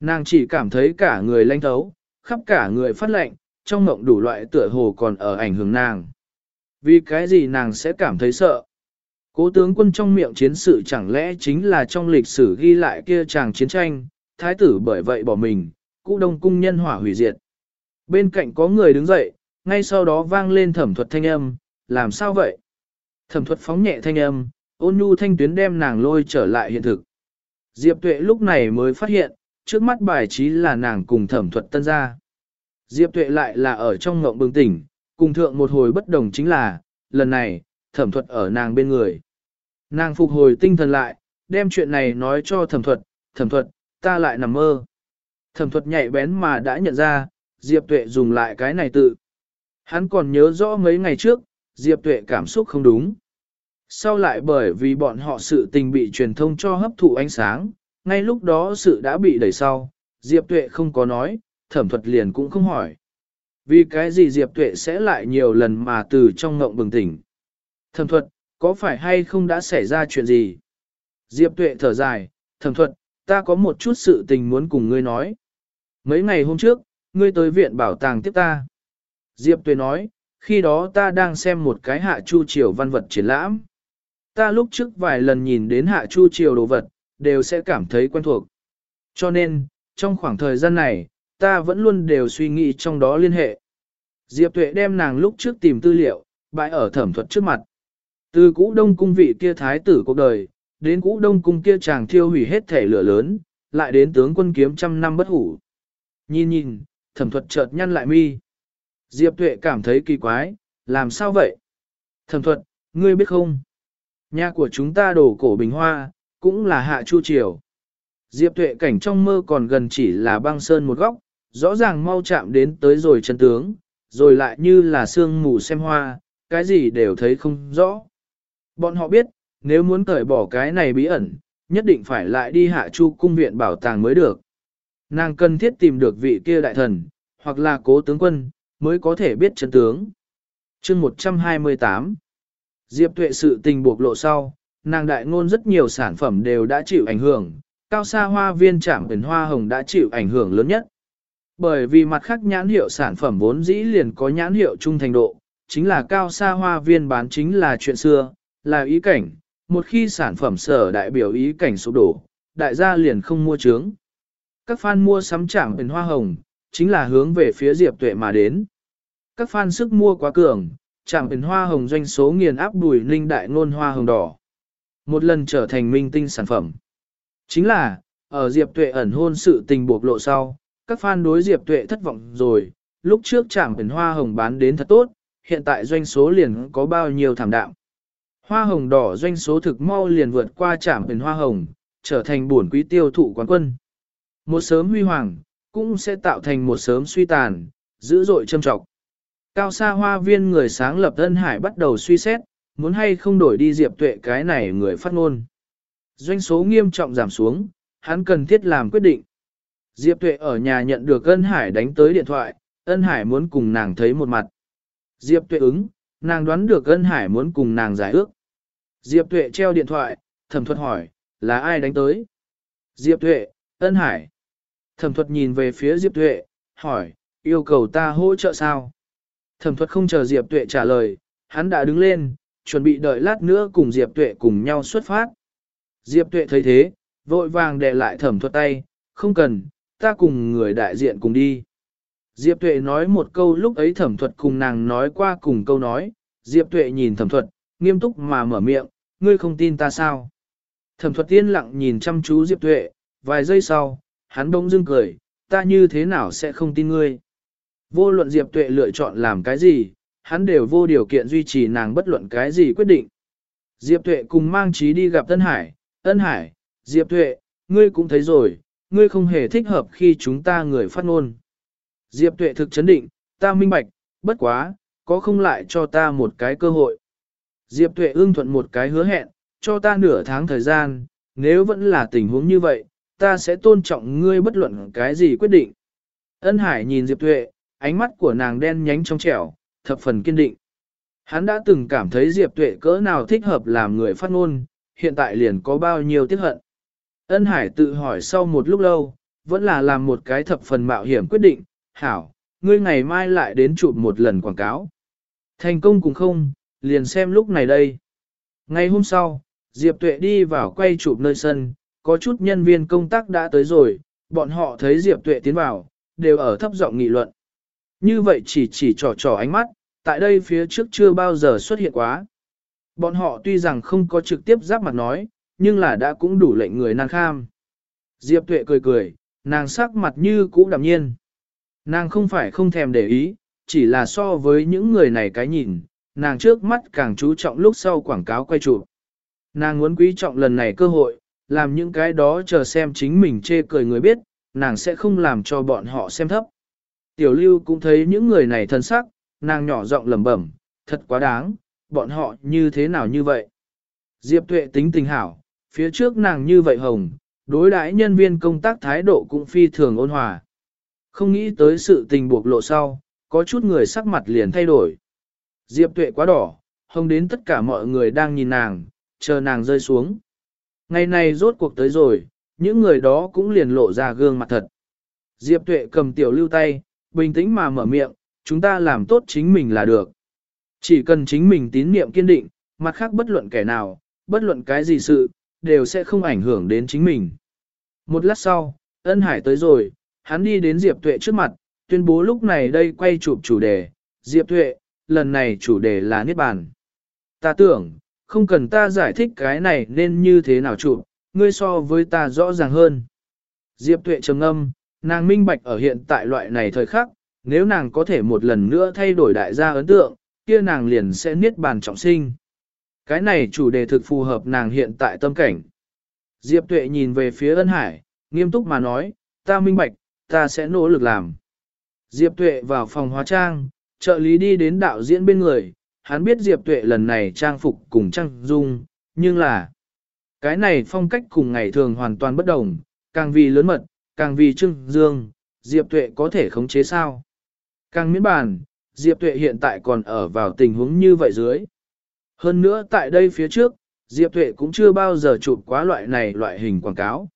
Nàng chỉ cảm thấy cả người lanh thấu, khắp cả người phát lạnh, trong mộng đủ loại tựa hồ còn ở ảnh hưởng nàng. Vì cái gì nàng sẽ cảm thấy sợ? Cố tướng quân trong miệng chiến sự chẳng lẽ chính là trong lịch sử ghi lại kia chàng chiến tranh, thái tử bởi vậy bỏ mình, cũ đông cung nhân hỏa hủy diệt. Bên cạnh có người đứng dậy, ngay sau đó vang lên thẩm thuật thanh âm, làm sao vậy? Thẩm thuật phóng nhẹ thanh âm, ôn nhu thanh tuyến đem nàng lôi trở lại hiện thực. Diệp tuệ lúc này mới phát hiện, trước mắt bài trí là nàng cùng thẩm thuật tân gia. Diệp tuệ lại là ở trong ngộng bừng tỉnh, cùng thượng một hồi bất đồng chính là, lần này, thẩm thuật ở nàng bên người. Nàng phục hồi tinh thần lại, đem chuyện này nói cho thẩm thuật, thẩm thuật, ta lại nằm mơ. Thẩm thuật nhạy bén mà đã nhận ra, Diệp tuệ dùng lại cái này tự. Hắn còn nhớ rõ mấy ngày trước, Diệp tuệ cảm xúc không đúng. Sau lại bởi vì bọn họ sự tình bị truyền thông cho hấp thụ ánh sáng, ngay lúc đó sự đã bị đẩy sau, Diệp tuệ không có nói, thẩm thuật liền cũng không hỏi. Vì cái gì Diệp Tuệ sẽ lại nhiều lần mà từ trong ngộng bừng tỉnh. Thẩm thuật, có phải hay không đã xảy ra chuyện gì? Diệp tuệ thở dài, thẩm thuật, ta có một chút sự tình muốn cùng ngươi nói. Mấy ngày hôm trước, ngươi tới viện bảo tàng tiếp ta. Diệp tuệ nói, khi đó ta đang xem một cái hạ chu triều văn vật triển lãm. Ta lúc trước vài lần nhìn đến hạ chu triều đồ vật, đều sẽ cảm thấy quen thuộc. Cho nên, trong khoảng thời gian này, ta vẫn luôn đều suy nghĩ trong đó liên hệ. Diệp Tuệ đem nàng lúc trước tìm tư liệu, bãi ở thẩm thuật trước mặt. Từ cũ đông cung vị kia thái tử cuộc đời, đến cũ đông cung kia chàng thiêu hủy hết thể lửa lớn, lại đến tướng quân kiếm trăm năm bất hủ. Nhìn nhìn, thẩm thuật chợt nhăn lại mi. Diệp Tuệ cảm thấy kỳ quái, làm sao vậy? Thẩm thuật, ngươi biết không? Nhà của chúng ta đổ cổ bình hoa, cũng là hạ chu triều. Diệp Tuệ cảnh trong mơ còn gần chỉ là băng sơn một góc, rõ ràng mau chạm đến tới rồi chân tướng, rồi lại như là sương mù xem hoa, cái gì đều thấy không rõ. Bọn họ biết, nếu muốn cởi bỏ cái này bí ẩn, nhất định phải lại đi hạ chu cung viện bảo tàng mới được. Nàng cần thiết tìm được vị kia đại thần, hoặc là cố tướng quân, mới có thể biết chân tướng. chương 128 Diệp tuệ sự tình bộc lộ sau, nàng đại ngôn rất nhiều sản phẩm đều đã chịu ảnh hưởng, cao xa hoa viên trạm biển hoa hồng đã chịu ảnh hưởng lớn nhất. Bởi vì mặt khác nhãn hiệu sản phẩm vốn dĩ liền có nhãn hiệu trung thành độ, chính là cao xa hoa viên bán chính là chuyện xưa, là ý cảnh, một khi sản phẩm sở đại biểu ý cảnh sụp đổ, đại gia liền không mua trướng. Các fan mua sắm chẳng biển hoa hồng, chính là hướng về phía Diệp Tuệ mà đến. Các fan sức mua quá cường, chẳng biển hoa hồng doanh số nghiền áp đùi linh đại ngôn hoa hồng đỏ. Một lần trở thành minh tinh sản phẩm. Chính là, ở Diệp Tuệ ẩn hôn sự tình buộc lộ sau, các fan đối Diệp Tuệ thất vọng rồi, lúc trước chẳng biển hoa hồng bán đến thật tốt, hiện tại doanh số liền có bao nhiêu thảm đạm. Hoa hồng đỏ doanh số thực mau liền vượt qua trảm biển hoa hồng, trở thành buồn quý tiêu thụ quán quân. Một sớm huy hoàng, cũng sẽ tạo thành một sớm suy tàn, dữ dội châm trọng. Cao xa hoa viên người sáng lập ân hải bắt đầu suy xét, muốn hay không đổi đi diệp tuệ cái này người phát ngôn. Doanh số nghiêm trọng giảm xuống, hắn cần thiết làm quyết định. Diệp tuệ ở nhà nhận được ân hải đánh tới điện thoại, ân hải muốn cùng nàng thấy một mặt. Diệp tuệ ứng, nàng đoán được ân hải muốn cùng nàng giải ước. Diệp tuệ treo điện thoại, thẩm thuật hỏi, là ai đánh tới? Diệp tuệ, ân hải. Thẩm thuật nhìn về phía Diệp tuệ, hỏi, yêu cầu ta hỗ trợ sao? Thẩm thuật không chờ Diệp tuệ trả lời, hắn đã đứng lên, chuẩn bị đợi lát nữa cùng Diệp tuệ cùng nhau xuất phát. Diệp tuệ thấy thế, vội vàng để lại thẩm thuật tay, không cần, ta cùng người đại diện cùng đi. Diệp tuệ nói một câu lúc ấy thẩm thuật cùng nàng nói qua cùng câu nói, Diệp tuệ nhìn thẩm thuật, nghiêm túc mà mở miệng, ngươi không tin ta sao? Thẩm thuật tiên lặng nhìn chăm chú Diệp tuệ, vài giây sau, hắn bỗng dưng cười, ta như thế nào sẽ không tin ngươi? Vô luận Diệp tuệ lựa chọn làm cái gì, hắn đều vô điều kiện duy trì nàng bất luận cái gì quyết định. Diệp tuệ cùng mang trí đi gặp Tân Hải, Tân Hải, Diệp tuệ, ngươi cũng thấy rồi, ngươi không hề thích hợp khi chúng ta người phát ngôn. Diệp tuệ thực chấn định, ta minh bạch, bất quá, có không lại cho ta một cái cơ hội. Diệp tuệ ưng thuận một cái hứa hẹn, cho ta nửa tháng thời gian, nếu vẫn là tình huống như vậy, ta sẽ tôn trọng ngươi bất luận cái gì quyết định. Ân Hải nhìn Diệp tuệ, ánh mắt của nàng đen nhánh trong trẻo, thập phần kiên định. Hắn đã từng cảm thấy Diệp tuệ cỡ nào thích hợp làm người phát ngôn, hiện tại liền có bao nhiêu tiếc hận. Ân Hải tự hỏi sau một lúc lâu, vẫn là làm một cái thập phần mạo hiểm quyết định, hảo, ngươi ngày mai lại đến chụp một lần quảng cáo. Thành công cũng không, liền xem lúc này đây. Ngày hôm sau, Diệp Tuệ đi vào quay chụp nơi sân, có chút nhân viên công tác đã tới rồi, bọn họ thấy Diệp Tuệ tiến vào, đều ở thấp giọng nghị luận. Như vậy chỉ chỉ trò trò ánh mắt, tại đây phía trước chưa bao giờ xuất hiện quá. Bọn họ tuy rằng không có trực tiếp giáp mặt nói, nhưng là đã cũng đủ lệnh người nàng kham. Diệp Tuệ cười cười, nàng sắc mặt như cũ đạm nhiên. Nàng không phải không thèm để ý, chỉ là so với những người này cái nhìn, nàng trước mắt càng chú trọng lúc sau quảng cáo quay chụp. Nàng muốn quý trọng lần này cơ hội, làm những cái đó chờ xem chính mình chê cười người biết, nàng sẽ không làm cho bọn họ xem thấp. Tiểu lưu cũng thấy những người này thân sắc, nàng nhỏ giọng lẩm bẩm, thật quá đáng, bọn họ như thế nào như vậy. Diệp tuệ tính tình hảo, phía trước nàng như vậy hồng, đối đãi nhân viên công tác thái độ cũng phi thường ôn hòa. Không nghĩ tới sự tình buộc lộ sau, có chút người sắc mặt liền thay đổi. Diệp tuệ quá đỏ, hông đến tất cả mọi người đang nhìn nàng, chờ nàng rơi xuống. Ngày này rốt cuộc tới rồi, những người đó cũng liền lộ ra gương mặt thật. Diệp Tuệ cầm tiểu lưu tay, bình tĩnh mà mở miệng, chúng ta làm tốt chính mình là được. Chỉ cần chính mình tín niệm kiên định, mặt khác bất luận kẻ nào, bất luận cái gì sự, đều sẽ không ảnh hưởng đến chính mình. Một lát sau, ân hải tới rồi, hắn đi đến Diệp Tuệ trước mặt, tuyên bố lúc này đây quay chụp chủ đề, Diệp Tuệ, lần này chủ đề là Niết Bàn. Ta tưởng, không cần ta giải thích cái này nên như thế nào chủ ngươi so với ta rõ ràng hơn. Diệp Tuệ trầm âm, nàng minh bạch ở hiện tại loại này thời khắc, nếu nàng có thể một lần nữa thay đổi đại gia ấn tượng, kia nàng liền sẽ niết bàn trọng sinh. Cái này chủ đề thực phù hợp nàng hiện tại tâm cảnh. Diệp Tuệ nhìn về phía ân hải, nghiêm túc mà nói, ta minh bạch, ta sẽ nỗ lực làm. Diệp Tuệ vào phòng hóa trang, trợ lý đi đến đạo diễn bên người, hắn biết Diệp Tuệ lần này trang phục cùng trang dung, nhưng là cái này phong cách cùng ngày thường hoàn toàn bất đồng, càng vì lớn mật, càng vì trưng dương, Diệp Tuệ có thể khống chế sao. Càng miễn bàn, Diệp Tuệ hiện tại còn ở vào tình huống như vậy dưới. Hơn nữa tại đây phía trước, Diệp Tuệ cũng chưa bao giờ chụp quá loại này loại hình quảng cáo.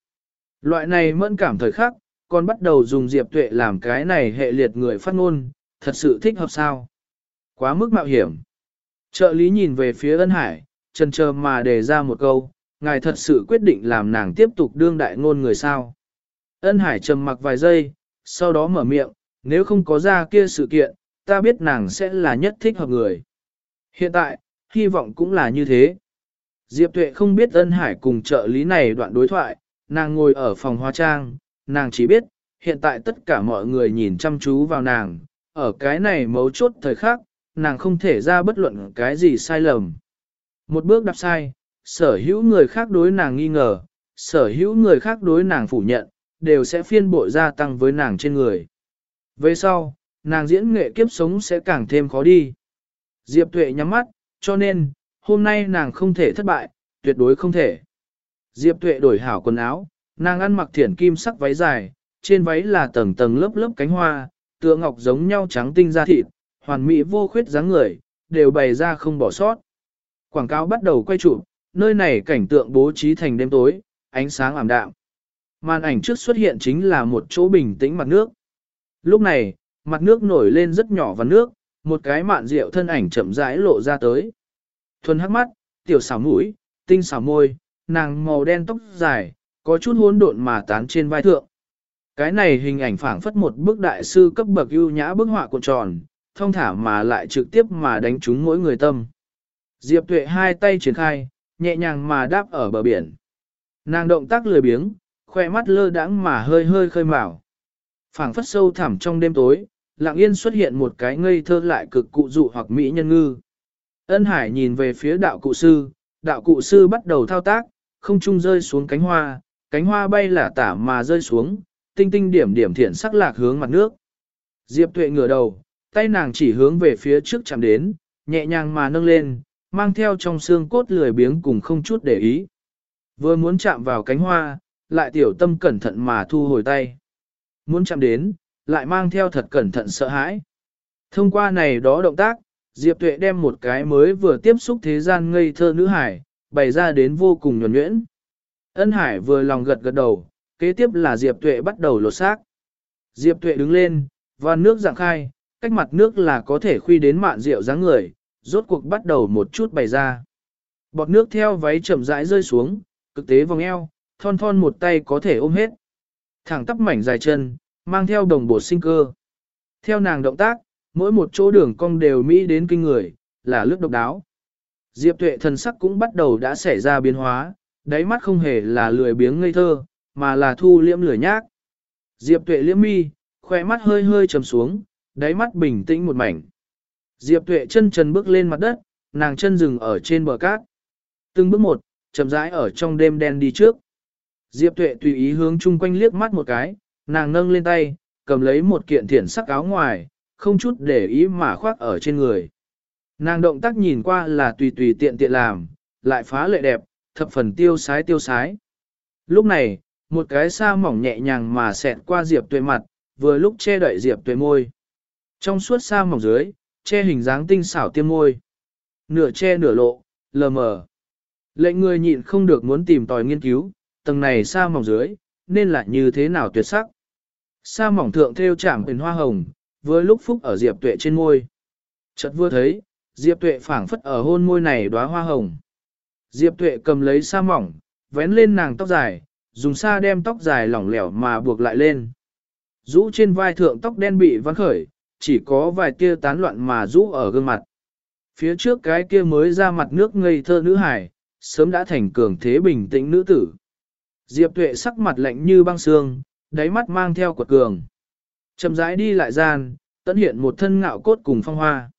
Loại này mẫn cảm thời khắc, còn bắt đầu dùng Diệp Tuệ làm cái này hệ liệt người phát ngôn, thật sự thích hợp sao. Quá mức mạo hiểm. Trợ lý nhìn về phía ân hải, chân chờ mà đề ra một câu, ngài thật sự quyết định làm nàng tiếp tục đương đại ngôn người sao. Ân hải trầm mặc vài giây, sau đó mở miệng, nếu không có ra kia sự kiện, ta biết nàng sẽ là nhất thích hợp người. Hiện tại, hy vọng cũng là như thế. Diệp Tuệ không biết ân hải cùng trợ lý này đoạn đối thoại, nàng ngồi ở phòng hóa trang, nàng chỉ biết, hiện tại tất cả mọi người nhìn chăm chú vào nàng, ở cái này mấu chốt thời khắc, nàng không thể ra bất luận cái gì sai lầm. Một bước đạp sai, sở hữu người khác đối nàng nghi ngờ, sở hữu người khác đối nàng phủ nhận, đều sẽ phiên bội gia tăng với nàng trên người. Về sau, nàng diễn nghệ kiếp sống sẽ càng thêm khó đi. Diệp Tuệ nhắm mắt, cho nên, hôm nay nàng không thể thất bại, tuyệt đối không thể. Diệp Tuệ đổi hảo quần áo, nàng ăn mặc thiển kim sắc váy dài, trên váy là tầng tầng lớp lớp cánh hoa, tựa ngọc giống nhau trắng tinh da thịt, hoàn mỹ vô khuyết dáng người, đều bày ra không bỏ sót. Quảng cáo bắt đầu quay chụp, nơi này cảnh tượng bố trí thành đêm tối, ánh sáng ảm đạm. Màn ảnh trước xuất hiện chính là một chỗ bình tĩnh mặt nước. Lúc này, mặt nước nổi lên rất nhỏ và nước, một cái mạn rượu thân ảnh chậm rãi lộ ra tới. Thuần hắc mắt, tiểu xảo mũi, tinh xảo môi, nàng màu đen tóc dài, có chút hỗn độn mà tán trên vai thượng. Cái này hình ảnh phảng phất một bức đại sư cấp bậc ưu nhã bức họa cuộn tròn, thông thả mà lại trực tiếp mà đánh trúng mỗi người tâm. Diệp Tuệ hai tay triển khai, nhẹ nhàng mà đáp ở bờ biển. Nàng động tác lười biếng, khoe mắt lơ đãng mà hơi hơi khơi mào. phảng phất sâu thẳm trong đêm tối, lặng yên xuất hiện một cái ngây thơ lại cực cụ dụ hoặc mỹ nhân ngư. Ân Hải nhìn về phía đạo cụ sư, đạo cụ sư bắt đầu thao tác, không trung rơi xuống cánh hoa, cánh hoa bay lả tả mà rơi xuống, tinh tinh điểm điểm thiện sắc lạc hướng mặt nước. Diệp Tuệ ngửa đầu, tay nàng chỉ hướng về phía trước chạm đến, nhẹ nhàng mà nâng lên, mang theo trong xương cốt lười biếng cùng không chút để ý. Vừa muốn chạm vào cánh hoa, lại tiểu tâm cẩn thận mà thu hồi tay. Muốn chạm đến, lại mang theo thật cẩn thận sợ hãi. Thông qua này đó động tác, Diệp Tuệ đem một cái mới vừa tiếp xúc thế gian ngây thơ nữ hải, bày ra đến vô cùng nhuẩn nhuyễn. Ân Hải vừa lòng gật gật đầu, kế tiếp là Diệp Tuệ bắt đầu lột xác. Diệp Tuệ đứng lên, và nước dạng khai, cách mặt nước là có thể khuy đến mạn rượu dáng người, rốt cuộc bắt đầu một chút bày ra. Bọt nước theo váy chậm rãi rơi xuống, cực tế vòng eo, thon thon một tay có thể ôm hết. Thẳng tắp mảnh dài chân, mang theo đồng bộ sinh cơ. Theo nàng động tác, mỗi một chỗ đường cong đều mỹ đến kinh người, là lướt độc đáo. Diệp tuệ thần sắc cũng bắt đầu đã xảy ra biến hóa, đáy mắt không hề là lười biếng ngây thơ, mà là thu liễm lửa nhác. Diệp tuệ liễm mi, khoe mắt hơi hơi trầm xuống, đáy mắt bình tĩnh một mảnh. Diệp tuệ chân trần bước lên mặt đất, nàng chân dừng ở trên bờ cát. Từng bước một, chậm rãi ở trong đêm đen đi trước. Diệp tuệ tùy ý hướng chung quanh liếc mắt một cái, nàng nâng lên tay, cầm lấy một kiện thiển sắc áo ngoài, không chút để ý mà khoác ở trên người. Nàng động tác nhìn qua là tùy tùy tiện tiện làm, lại phá lệ đẹp, thập phần tiêu sái tiêu sái. Lúc này, một cái sa mỏng nhẹ nhàng mà xẹt qua Diệp tuệ mặt, vừa lúc che đậy Diệp tuệ môi. Trong suốt sa mỏng dưới, che hình dáng tinh xảo tiêm môi. nửa che nửa lộ, lờ mờ. Lệnh người nhịn không được muốn tìm tòi nghiên cứu, tầng này sa mỏng dưới, nên là như thế nào tuyệt sắc. Sa mỏng thượng theo chạm hình hoa hồng, với lúc phúc ở Diệp Tuệ trên môi. Chợt vừa thấy, Diệp Tuệ phảng phất ở hôn môi này đóa hoa hồng. Diệp Tuệ cầm lấy sa mỏng, vén lên nàng tóc dài, dùng sa đem tóc dài lỏng lẻo mà buộc lại lên. Rũ trên vai thượng tóc đen bị vắn khởi, chỉ có vài tia tán loạn mà rũ ở gương mặt. Phía trước cái kia mới ra mặt nước ngây thơ nữ hải, sớm đã thành cường thế bình tĩnh nữ tử. Diệp Tuệ sắc mặt lạnh như băng xương, đáy mắt mang theo quật cường. Chầm rãi đi lại gian, tận hiện một thân ngạo cốt cùng phong hoa.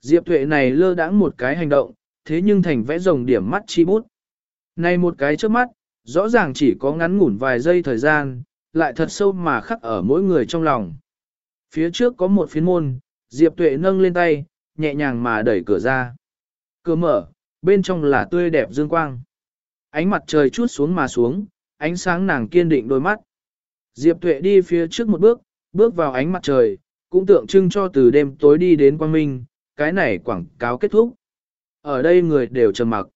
Diệp Tuệ này lơ đãng một cái hành động, thế nhưng thành vẽ rồng điểm mắt chi bút. Này một cái trước mắt, rõ ràng chỉ có ngắn ngủn vài giây thời gian, lại thật sâu mà khắc ở mỗi người trong lòng. Phía trước có một phiến môn, Diệp Tuệ nâng lên tay, nhẹ nhàng mà đẩy cửa ra. Cửa mở, bên trong là tươi đẹp dương quang. Ánh mặt trời chút xuống mà xuống, ánh sáng nàng kiên định đôi mắt. Diệp Tuệ đi phía trước một bước, bước vào ánh mặt trời, cũng tượng trưng cho từ đêm tối đi đến quang minh, cái này quảng cáo kết thúc. Ở đây người đều trầm mặc.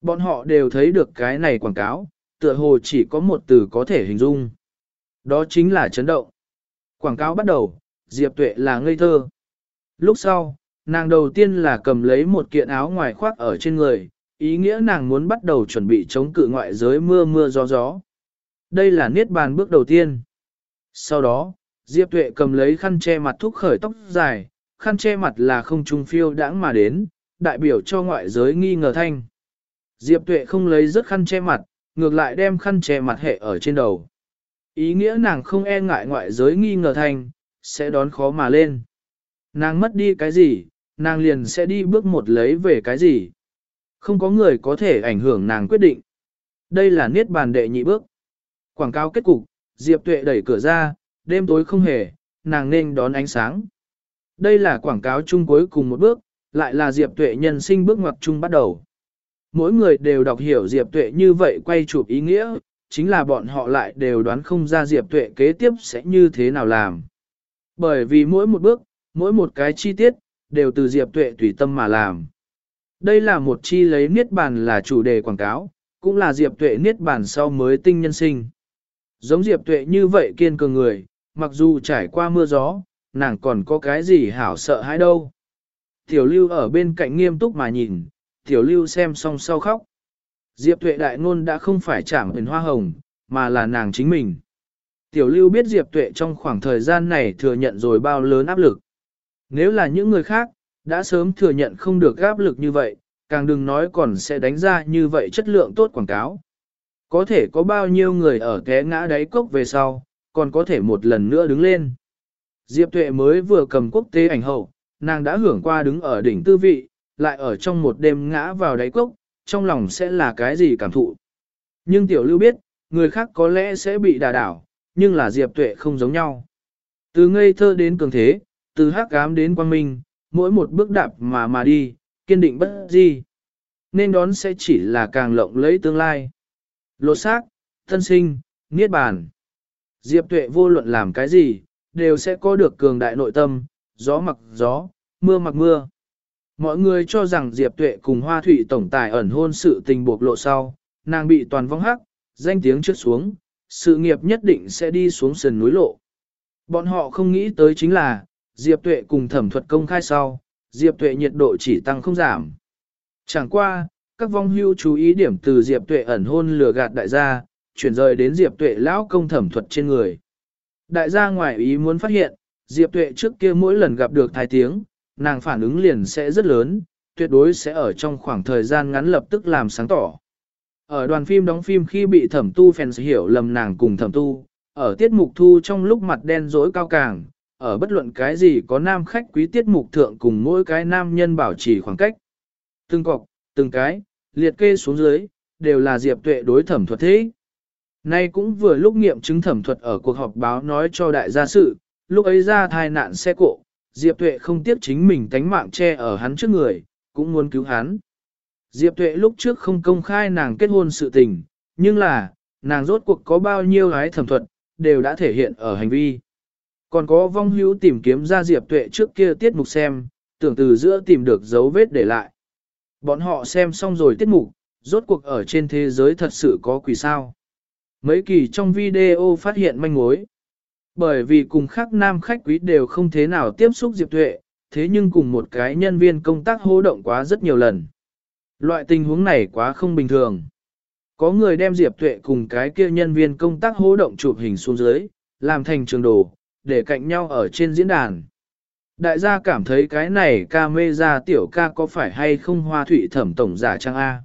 Bọn họ đều thấy được cái này quảng cáo, tựa hồ chỉ có một từ có thể hình dung. Đó chính là chấn động. Quảng cáo bắt đầu, Diệp Tuệ là ngây thơ. Lúc sau, nàng đầu tiên là cầm lấy một kiện áo ngoài khoác ở trên người, ý nghĩa nàng muốn bắt đầu chuẩn bị chống cự ngoại giới mưa mưa gió gió. Đây là niết bàn bước đầu tiên. Sau đó, Diệp Tuệ cầm lấy khăn che mặt thúc khởi tóc dài, khăn che mặt là không trung phiêu đãng mà đến, đại biểu cho ngoại giới nghi ngờ thanh. Diệp Tuệ không lấy rớt khăn che mặt, ngược lại đem khăn che mặt hệ ở trên đầu. Ý nghĩa nàng không e ngại ngoại giới nghi ngờ thành sẽ đón khó mà lên. Nàng mất đi cái gì, nàng liền sẽ đi bước một lấy về cái gì. Không có người có thể ảnh hưởng nàng quyết định. Đây là niết bàn đệ nhị bước. Quảng cáo kết cục, Diệp Tuệ đẩy cửa ra, đêm tối không hề, nàng nên đón ánh sáng. Đây là quảng cáo chung cuối cùng một bước, lại là Diệp Tuệ nhân sinh bước ngoặt chung bắt đầu. Mỗi người đều đọc hiểu Diệp Tuệ như vậy quay chụp ý nghĩa, chính là bọn họ lại đều đoán không ra Diệp Tuệ kế tiếp sẽ như thế nào làm. Bởi vì mỗi một bước, mỗi một cái chi tiết, đều từ Diệp Tuệ tùy tâm mà làm. Đây là một chi lấy Niết Bàn là chủ đề quảng cáo, cũng là Diệp Tuệ Niết Bàn sau mới tinh nhân sinh. Giống Diệp Tuệ như vậy kiên cường người, mặc dù trải qua mưa gió, nàng còn có cái gì hảo sợ hãi đâu. Tiểu lưu ở bên cạnh nghiêm túc mà nhìn, tiểu lưu xem xong sau khóc. Diệp Tuệ đại ngôn đã không phải chạm huyền hoa hồng, mà là nàng chính mình. Tiểu lưu biết Diệp Tuệ trong khoảng thời gian này thừa nhận rồi bao lớn áp lực. Nếu là những người khác, đã sớm thừa nhận không được áp lực như vậy, càng đừng nói còn sẽ đánh ra như vậy chất lượng tốt quảng cáo. Có thể có bao nhiêu người ở té ngã đáy cốc về sau, còn có thể một lần nữa đứng lên. Diệp Tuệ mới vừa cầm quốc tế ảnh hậu, nàng đã hưởng qua đứng ở đỉnh tư vị, lại ở trong một đêm ngã vào đáy cốc, trong lòng sẽ là cái gì cảm thụ. Nhưng Tiểu Lưu biết, người khác có lẽ sẽ bị đà đảo, nhưng là Diệp Tuệ không giống nhau. Từ ngây thơ đến cường thế, từ hắc ám đến quang minh, mỗi một bước đạp mà mà đi, kiên định bất di. Nên đón sẽ chỉ là càng lộng lấy tương lai. Lột xác, thân sinh, niết bàn. Diệp tuệ vô luận làm cái gì, đều sẽ có được cường đại nội tâm, gió mặc gió, mưa mặc mưa. Mọi người cho rằng Diệp tuệ cùng hoa thủy tổng tài ẩn hôn sự tình buộc lộ sau, nàng bị toàn vong hắc, danh tiếng trước xuống, sự nghiệp nhất định sẽ đi xuống sườn núi lộ. Bọn họ không nghĩ tới chính là, Diệp Tuệ cùng thẩm thuật công khai sau, Diệp Tuệ nhiệt độ chỉ tăng không giảm. Chẳng qua, các vong hưu chú ý điểm từ Diệp Tuệ ẩn hôn lừa gạt đại gia, chuyển rời đến Diệp Tuệ lão công thẩm thuật trên người. Đại gia ngoài ý muốn phát hiện, Diệp Tuệ trước kia mỗi lần gặp được thái tiếng, nàng phản ứng liền sẽ rất lớn, tuyệt đối sẽ ở trong khoảng thời gian ngắn lập tức làm sáng tỏ. Ở đoàn phim đóng phim khi bị thẩm tu fans hiểu lầm nàng cùng thẩm tu, ở tiết mục thu trong lúc mặt đen rối cao càng, ở bất luận cái gì có nam khách quý tiết mục thượng cùng mỗi cái nam nhân bảo trì khoảng cách. Từng cọc, từng cái, liệt kê xuống dưới, đều là Diệp Tuệ đối thẩm thuật thế. Nay cũng vừa lúc nghiệm chứng thẩm thuật ở cuộc họp báo nói cho đại gia sự, lúc ấy ra thai nạn xe cộ, Diệp Tuệ không tiếc chính mình tánh mạng che ở hắn trước người, cũng muốn cứu hắn. Diệp Tuệ lúc trước không công khai nàng kết hôn sự tình, nhưng là, nàng rốt cuộc có bao nhiêu gái thẩm thuật, đều đã thể hiện ở hành vi. Còn có vong hữu tìm kiếm ra Diệp Tuệ trước kia tiết mục xem, tưởng từ giữa tìm được dấu vết để lại. Bọn họ xem xong rồi tiết mục, rốt cuộc ở trên thế giới thật sự có quỷ sao. Mấy kỳ trong video phát hiện manh mối. Bởi vì cùng khác nam khách quý đều không thế nào tiếp xúc Diệp Tuệ, thế nhưng cùng một cái nhân viên công tác hô động quá rất nhiều lần. Loại tình huống này quá không bình thường. Có người đem Diệp Tuệ cùng cái kia nhân viên công tác hô động chụp hình xuống dưới, làm thành trường đồ, để cạnh nhau ở trên diễn đàn. Đại gia cảm thấy cái này ca mê ra tiểu ca có phải hay không hoa thủy thẩm tổng giả trang A.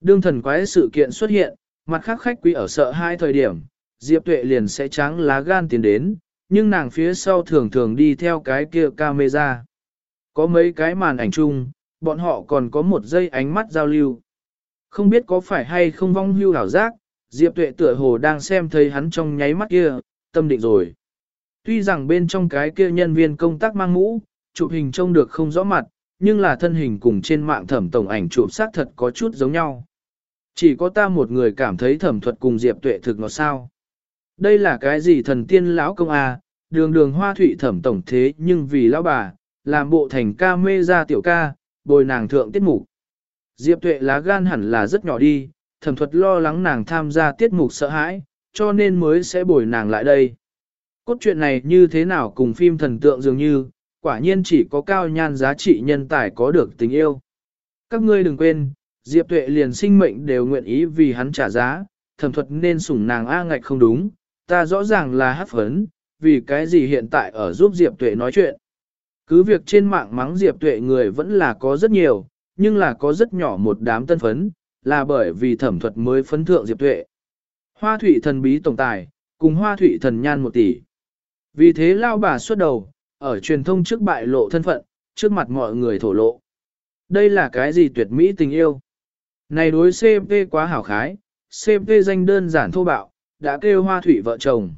Đương thần quái sự kiện xuất hiện, mặt khác khách quý ở sợ hai thời điểm, Diệp Tuệ liền sẽ trắng lá gan tiến đến, nhưng nàng phía sau thường thường đi theo cái kia camera. Có mấy cái màn ảnh chung, bọn họ còn có một giây ánh mắt giao lưu. Không biết có phải hay không vong hưu hảo giác, Diệp Tuệ tựa hồ đang xem thấy hắn trong nháy mắt kia, tâm định rồi. Tuy rằng bên trong cái kia nhân viên công tác mang mũ, chụp hình trông được không rõ mặt, nhưng là thân hình cùng trên mạng thẩm tổng ảnh chụp xác thật có chút giống nhau. Chỉ có ta một người cảm thấy thẩm thuật cùng Diệp Tuệ thực ngọt sao. Đây là cái gì thần tiên lão công à, đường đường hoa thụy thẩm tổng thế nhưng vì lão bà, làm bộ thành ca mê ra tiểu ca, bồi nàng thượng tiết mục. Diệp tuệ lá gan hẳn là rất nhỏ đi, thẩm thuật lo lắng nàng tham gia tiết mục sợ hãi, cho nên mới sẽ bồi nàng lại đây. Cốt truyện này như thế nào cùng phim thần tượng dường như, quả nhiên chỉ có cao nhan giá trị nhân tài có được tình yêu. Các ngươi đừng quên, Diệp tuệ liền sinh mệnh đều nguyện ý vì hắn trả giá, thẩm thuật nên sủng nàng A ngạch không đúng, ta rõ ràng là hát phấn, vì cái gì hiện tại ở giúp Diệp Tuệ nói chuyện. Cứ việc trên mạng mắng Diệp Tuệ người vẫn là có rất nhiều, nhưng là có rất nhỏ một đám tân phấn, là bởi vì thẩm thuật mới phấn thượng Diệp Tuệ. Hoa thủy thần bí tổng tài, cùng hoa thủy thần nhan một tỷ. Vì thế lao bà xuất đầu, ở truyền thông trước bại lộ thân phận, trước mặt mọi người thổ lộ. Đây là cái gì tuyệt mỹ tình yêu? Này đối CP quá hảo khái, CP danh đơn giản thô bạo, đã kêu hoa thủy vợ chồng.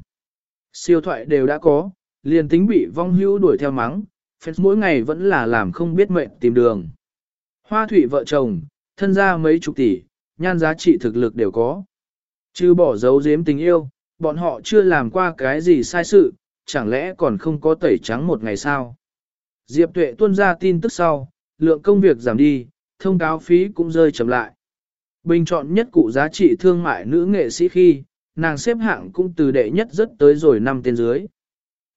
Siêu thoại đều đã có, liền tính bị vong hưu đuổi theo mắng, phép mỗi ngày vẫn là làm không biết mệnh tìm đường. Hoa thủy vợ chồng, thân gia mấy chục tỷ, nhan giá trị thực lực đều có. Chứ bỏ dấu giếm tình yêu, bọn họ chưa làm qua cái gì sai sự, chẳng lẽ còn không có tẩy trắng một ngày sao? Diệp Tuệ tuân ra tin tức sau, lượng công việc giảm đi, thông cáo phí cũng rơi chậm lại. Bình chọn nhất cụ giá trị thương mại nữ nghệ sĩ khi, nàng xếp hạng cũng từ đệ nhất rất tới rồi năm tên dưới.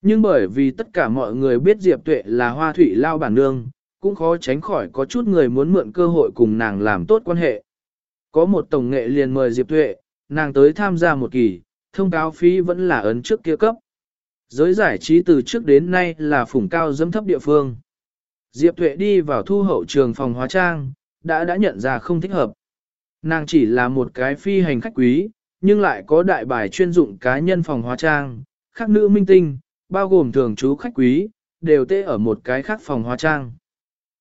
Nhưng bởi vì tất cả mọi người biết Diệp Tuệ là hoa thủy lao bản nương, cũng khó tránh khỏi có chút người muốn mượn cơ hội cùng nàng làm tốt quan hệ. Có một tổng nghệ liền mời Diệp Tuệ, nàng tới tham gia một kỳ, thông cáo phí vẫn là ấn trước kia cấp. Giới giải trí từ trước đến nay là phủng cao dâm thấp địa phương. Diệp Tuệ đi vào thu hậu trường phòng hóa trang, đã đã nhận ra không thích hợp. Nàng chỉ là một cái phi hành khách quý, nhưng lại có đại bài chuyên dụng cá nhân phòng hóa trang, khác nữ minh tinh, bao gồm thường chú khách quý, đều tê ở một cái khác phòng hóa trang.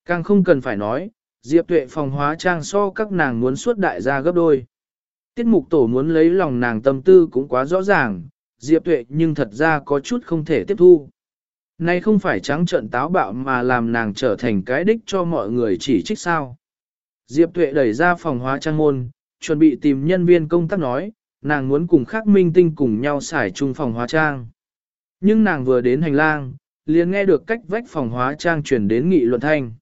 Càng không cần phải nói, Diệp Tuệ phòng hóa trang so các nàng muốn suốt đại gia gấp đôi. Tiết mục tổ muốn lấy lòng nàng tâm tư cũng quá rõ ràng, Diệp Tuệ nhưng thật ra có chút không thể tiếp thu. nay không phải trắng trận táo bạo mà làm nàng trở thành cái đích cho mọi người chỉ trích sao. Diệp Tuệ đẩy ra phòng hóa trang môn, chuẩn bị tìm nhân viên công tác nói, nàng muốn cùng khắc minh tinh cùng nhau xài chung phòng hóa trang. Nhưng nàng vừa đến hành lang, liền nghe được cách vách phòng hóa trang chuyển đến nghị luận thanh.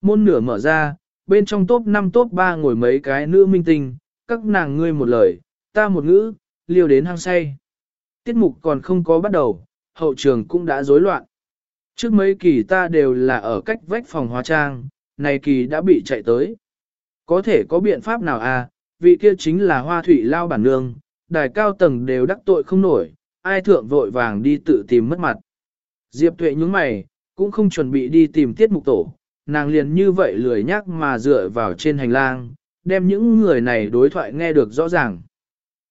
Môn nửa mở ra, bên trong top 5 top 3 ngồi mấy cái nữ minh tinh, các nàng ngươi một lời, ta một ngữ, liều đến hang say. Tiết mục còn không có bắt đầu, hậu trường cũng đã rối loạn. Trước mấy kỳ ta đều là ở cách vách phòng hóa trang, này kỳ đã bị chạy tới. Có thể có biện pháp nào à, vị kia chính là hoa thủy lao bản nương, đài cao tầng đều đắc tội không nổi, ai thượng vội vàng đi tự tìm mất mặt. Diệp tuệ nhúng mày, cũng không chuẩn bị đi tìm tiết mục tổ, nàng liền như vậy lười nhắc mà dựa vào trên hành lang, đem những người này đối thoại nghe được rõ ràng.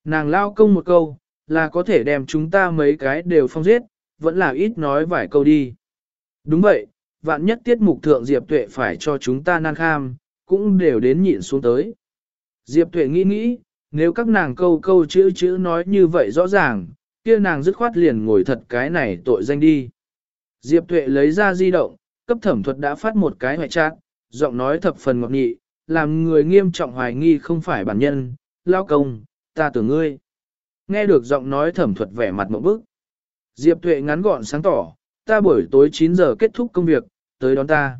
Nàng lao công một câu, là có thể đem chúng ta mấy cái đều phong giết, vẫn là ít nói vài câu đi. Đúng vậy, vạn nhất tiết mục thượng Diệp Tuệ phải cho chúng ta nan kham, cũng đều đến nhịn xuống tới. Diệp Tuệ nghĩ nghĩ, nếu các nàng câu câu chữ chữ nói như vậy rõ ràng, kia nàng dứt khoát liền ngồi thật cái này tội danh đi. Diệp Tuệ lấy ra di động, cấp thẩm thuật đã phát một cái hoại trạng, giọng nói thập phần ngọt nghị, làm người nghiêm trọng hoài nghi không phải bản nhân, lao công, ta tưởng ngươi. Nghe được giọng nói thẩm thuật vẻ mặt một bức. Diệp Tuệ ngắn gọn sáng tỏ, ta buổi tối 9 giờ kết thúc công việc, tới đón ta.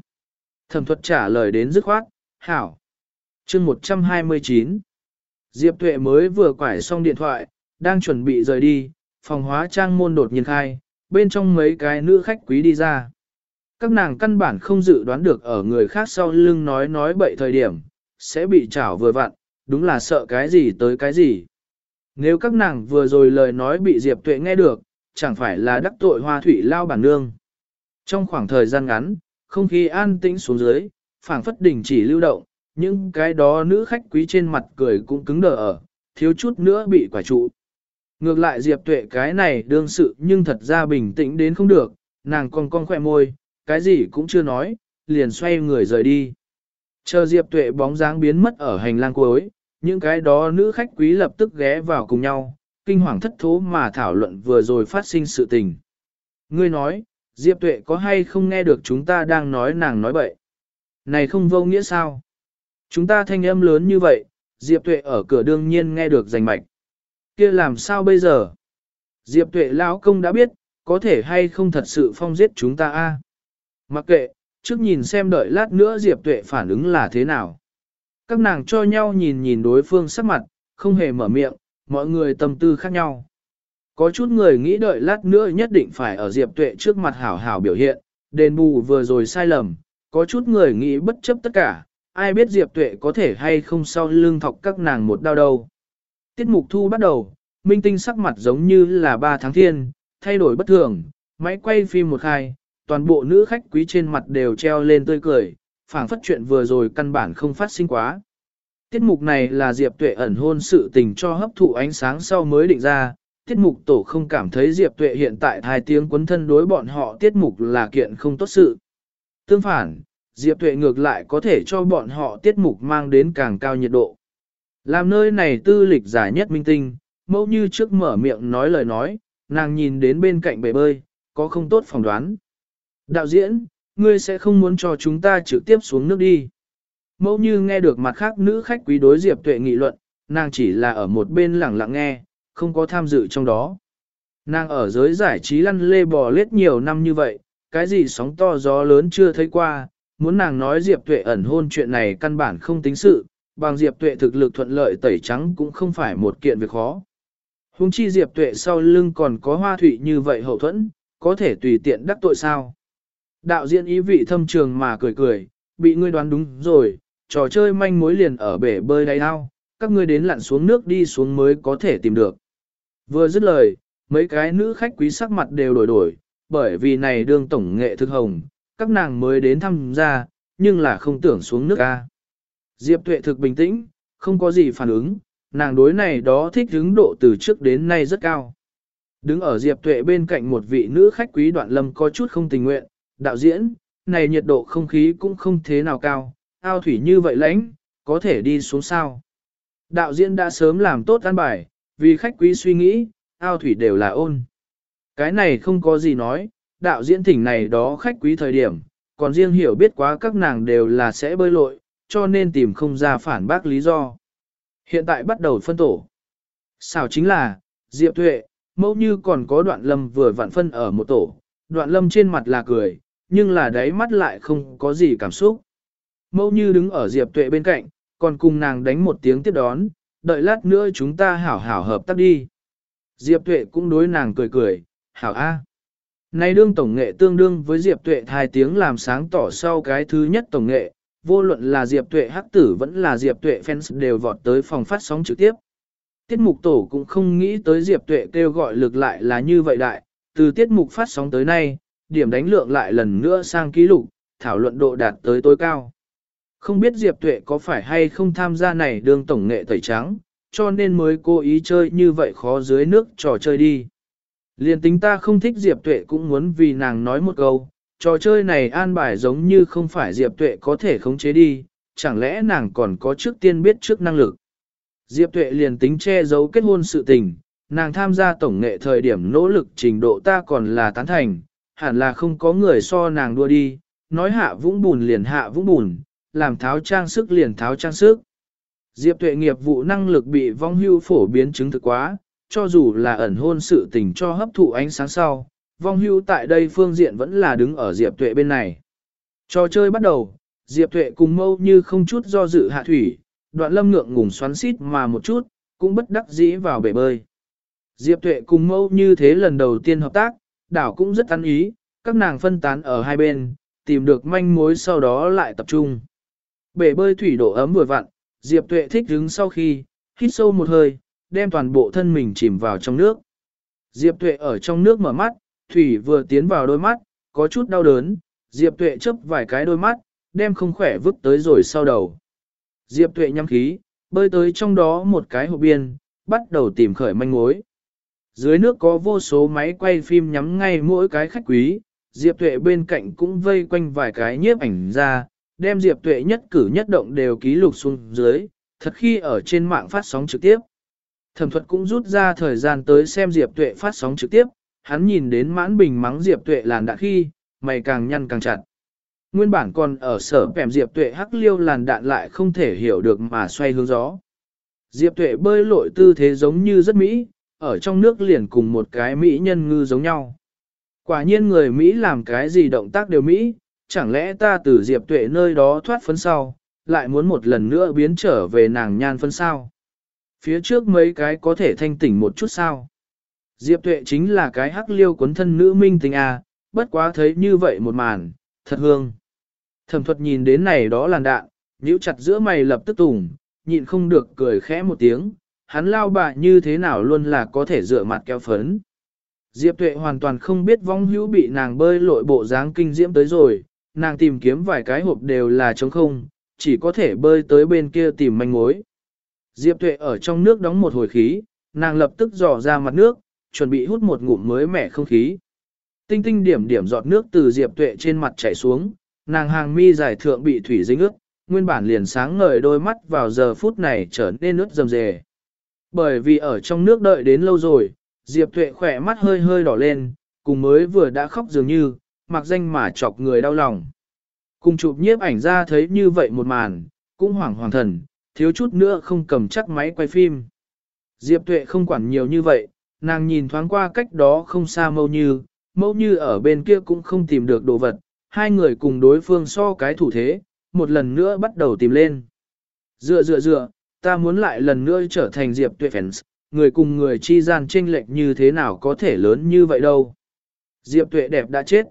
Thẩm thuật trả lời đến dứt khoát, hảo chương 129 Diệp Tuệ mới vừa quải xong điện thoại, đang chuẩn bị rời đi, phòng hóa trang môn đột nhiên khai, bên trong mấy cái nữ khách quý đi ra. Các nàng căn bản không dự đoán được ở người khác sau lưng nói nói bậy thời điểm, sẽ bị chảo vừa vặn, đúng là sợ cái gì tới cái gì. Nếu các nàng vừa rồi lời nói bị Diệp Tuệ nghe được, chẳng phải là đắc tội hoa thủy lao bản nương. Trong khoảng thời gian ngắn, không khí an tĩnh xuống dưới, phảng phất đình chỉ lưu động, những cái đó nữ khách quý trên mặt cười cũng cứng đờ ở, thiếu chút nữa bị quả trụ. Ngược lại Diệp Tuệ cái này đương sự nhưng thật ra bình tĩnh đến không được, nàng còn con khỏe môi, cái gì cũng chưa nói, liền xoay người rời đi. Chờ Diệp Tuệ bóng dáng biến mất ở hành lang cuối, những cái đó nữ khách quý lập tức ghé vào cùng nhau, kinh hoàng thất thố mà thảo luận vừa rồi phát sinh sự tình. Ngươi nói, Diệp Tuệ có hay không nghe được chúng ta đang nói nàng nói bậy? Này không vô nghĩa sao? Chúng ta thanh âm lớn như vậy, Diệp Tuệ ở cửa đương nhiên nghe được rành mạch. kia làm sao bây giờ? Diệp Tuệ lão công đã biết, có thể hay không thật sự phong giết chúng ta a? Mặc kệ, trước nhìn xem đợi lát nữa Diệp Tuệ phản ứng là thế nào. Các nàng cho nhau nhìn nhìn đối phương sắc mặt, không hề mở miệng, mọi người tâm tư khác nhau. Có chút người nghĩ đợi lát nữa nhất định phải ở Diệp Tuệ trước mặt hảo hảo biểu hiện, đền bù vừa rồi sai lầm, có chút người nghĩ bất chấp tất cả, ai biết Diệp Tuệ có thể hay không sau lưng thọc các nàng một đau đầu? Tiết mục thu bắt đầu, minh tinh sắc mặt giống như là ba tháng thiên, thay đổi bất thường, máy quay phim một khai, toàn bộ nữ khách quý trên mặt đều treo lên tươi cười, phảng phất chuyện vừa rồi căn bản không phát sinh quá. Tiết mục này là Diệp Tuệ ẩn hôn sự tình cho hấp thụ ánh sáng sau mới định ra, tiết mục tổ không cảm thấy Diệp Tuệ hiện tại thai tiếng quấn thân đối bọn họ tiết mục là kiện không tốt sự. Tương phản, Diệp Tuệ ngược lại có thể cho bọn họ tiết mục mang đến càng cao nhiệt độ. Làm nơi này tư lịch giả nhất minh tinh, mẫu như trước mở miệng nói lời nói, nàng nhìn đến bên cạnh bể bơi, có không tốt phỏng đoán. Đạo diễn, ngươi sẽ không muốn cho chúng ta trực tiếp xuống nước đi. Mẫu như nghe được mặt khác nữ khách quý đối Diệp Tuệ nghị luận, nàng chỉ là ở một bên lặng lặng nghe, không có tham dự trong đó. Nàng ở giới giải trí lăn lê bò lết nhiều năm như vậy, cái gì sóng to gió lớn chưa thấy qua, muốn nàng nói Diệp Tuệ ẩn hôn chuyện này căn bản không tính sự, bằng Diệp Tuệ thực lực thuận lợi tẩy trắng cũng không phải một kiện việc khó. Hùng chi Diệp Tuệ sau lưng còn có hoa thủy như vậy hậu thuẫn, có thể tùy tiện đắc tội sao. Đạo diễn ý vị thâm trường mà cười cười, bị ngươi đoán đúng rồi, trò chơi manh mối liền ở bể bơi đáy ao, các ngươi đến lặn xuống nước đi xuống mới có thể tìm được. Vừa dứt lời, mấy cái nữ khách quý sắc mặt đều đổi đổi, bởi vì này đương tổng nghệ thực hồng, các nàng mới đến thăm gia, nhưng là không tưởng xuống nước ca. Diệp tuệ thực bình tĩnh, không có gì phản ứng, nàng đối này đó thích hứng độ từ trước đến nay rất cao. Đứng ở Diệp tuệ bên cạnh một vị nữ khách quý đoạn lâm có chút không tình nguyện, đạo diễn, này nhiệt độ không khí cũng không thế nào cao, ao thủy như vậy lãnh, có thể đi xuống sao. Đạo diễn đã sớm làm tốt an bài, vì khách quý suy nghĩ, ao thủy đều là ôn. Cái này không có gì nói, đạo diễn thỉnh này đó khách quý thời điểm, còn riêng hiểu biết quá các nàng đều là sẽ bơi lội, cho nên tìm không ra phản bác lý do. Hiện tại bắt đầu phân tổ. Sao chính là, Diệp Tuệ, mẫu như còn có đoạn lâm vừa vặn phân ở một tổ, đoạn lâm trên mặt là cười, nhưng là đáy mắt lại không có gì cảm xúc. Mẫu như đứng ở Diệp Tuệ bên cạnh, còn cùng nàng đánh một tiếng tiếp đón, đợi lát nữa chúng ta hảo hảo hợp tác đi. Diệp Tuệ cũng đối nàng cười cười, hảo a. Này đương tổng nghệ tương đương với Diệp Tuệ hai tiếng làm sáng tỏ sau cái thứ nhất tổng nghệ, vô luận là Diệp Tuệ hắc tử vẫn là Diệp Tuệ fans đều vọt tới phòng phát sóng trực tiếp. Tiết mục tổ cũng không nghĩ tới Diệp Tuệ kêu gọi lực lại là như vậy đại, từ tiết mục phát sóng tới nay, điểm đánh lượng lại lần nữa sang ký lục, thảo luận độ đạt tới tối cao. Không biết Diệp Tuệ có phải hay không tham gia này đương tổng nghệ tẩy trắng, cho nên mới cố ý chơi như vậy khó dưới nước trò chơi đi. Liên tính ta không thích Diệp Tuệ cũng muốn vì nàng nói một câu, trò chơi này an bài giống như không phải Diệp Tuệ có thể khống chế đi, chẳng lẽ nàng còn có trước tiên biết trước năng lực. Diệp Tuệ liền tính che giấu kết hôn sự tình, nàng tham gia tổng nghệ thời điểm nỗ lực trình độ ta còn là tán thành, hẳn là không có người so nàng đua đi, nói hạ vũng bùn liền hạ vũng bùn, làm tháo trang sức liền tháo trang sức. Diệp tuệ nghiệp vụ năng lực bị vong hưu phổ biến chứng thực quá, cho dù là ẩn hôn sự tình cho hấp thụ ánh sáng sau, vong hưu tại đây phương diện vẫn là đứng ở diệp tuệ bên này. Trò chơi bắt đầu, Diệp Tuệ cùng mâu như không chút do dự hạ thủy, đoạn lâm ngượng ngùng xoắn xít mà một chút, cũng bất đắc dĩ vào bể bơi. Diệp Tuệ cùng mâu như thế lần đầu tiên hợp tác, đảo cũng rất ăn ý, các nàng phân tán ở hai bên, tìm được manh mối sau đó lại tập trung. Bể bơi thủy độ ấm vừa vặn, Diệp Tuệ thích đứng sau khi, hít sâu một hơi, đem toàn bộ thân mình chìm vào trong nước. Diệp Tuệ ở trong nước mở mắt, thủy vừa tiến vào đôi mắt, có chút đau đớn, Diệp Tuệ chớp vài cái đôi mắt, đem không khỏe vứt tới rồi sau đầu. Diệp Tuệ nhắm khí, bơi tới trong đó một cái hộp biên, bắt đầu tìm khởi manh mối. Dưới nước có vô số máy quay phim nhắm ngay mỗi cái khách quý, Diệp Tuệ bên cạnh cũng vây quanh vài cái nhiếp ảnh ra, đem Diệp Tuệ nhất cử nhất động đều ký lục xuống dưới, thật khi ở trên mạng phát sóng trực tiếp. Thẩm thuật cũng rút ra thời gian tới xem Diệp Tuệ phát sóng trực tiếp, hắn nhìn đến mãn bình mắng Diệp Tuệ làn đạn khi, mày càng nhăn càng chặt. Nguyên bản còn ở sở pèm Diệp Tuệ hắc liêu làn đạn lại không thể hiểu được mà xoay hướng gió. Diệp Tuệ bơi lội tư thế giống như rất Mỹ, ở trong nước liền cùng một cái Mỹ nhân ngư giống nhau. Quả nhiên người Mỹ làm cái gì động tác đều Mỹ, chẳng lẽ ta từ Diệp Tuệ nơi đó thoát phấn sau, lại muốn một lần nữa biến trở về nàng nhan phân sao? Phía trước mấy cái có thể thanh tỉnh một chút sao? Diệp Tuệ chính là cái hắc liêu cuốn thân nữ minh tình à, bất quá thấy như vậy một màn, thật hương. Thẩm thuật nhìn đến này đó làn đạn, nhíu chặt giữa mày lập tức tùng, nhịn không được cười khẽ một tiếng, hắn lao bạ như thế nào luôn là có thể dựa mặt keo phấn. Diệp Tuệ hoàn toàn không biết vong hữu bị nàng bơi lội bộ dáng kinh diễm tới rồi, nàng tìm kiếm vài cái hộp đều là trống không, chỉ có thể bơi tới bên kia tìm manh mối. Diệp Tuệ ở trong nước đóng một hồi khí, nàng lập tức dò ra mặt nước, chuẩn bị hút một ngụm mới mẻ không khí. Tinh tinh điểm điểm giọt nước từ Diệp Tuệ trên mặt chảy xuống, nàng hàng mi dài thượng bị thủy dính ướt, nguyên bản liền sáng ngời đôi mắt vào giờ phút này trở nên ướt rầm rề. Bởi vì ở trong nước đợi đến lâu rồi, Diệp Tuệ khỏe mắt hơi hơi đỏ lên, cùng mới vừa đã khóc dường như, mặc danh mà chọc người đau lòng. Cùng chụp nhiếp ảnh ra thấy như vậy một màn, cũng hoảng hoàng thần, thiếu chút nữa không cầm chắc máy quay phim. Diệp Tuệ không quản nhiều như vậy, nàng nhìn thoáng qua cách đó không xa mâu như, mâu như ở bên kia cũng không tìm được đồ vật, hai người cùng đối phương so cái thủ thế, một lần nữa bắt đầu tìm lên. Dựa dựa dựa, ta muốn lại lần nữa trở thành Diệp Tuệ fans, người cùng người chi gian chênh lệch như thế nào có thể lớn như vậy đâu. Diệp Tuệ đẹp đã chết.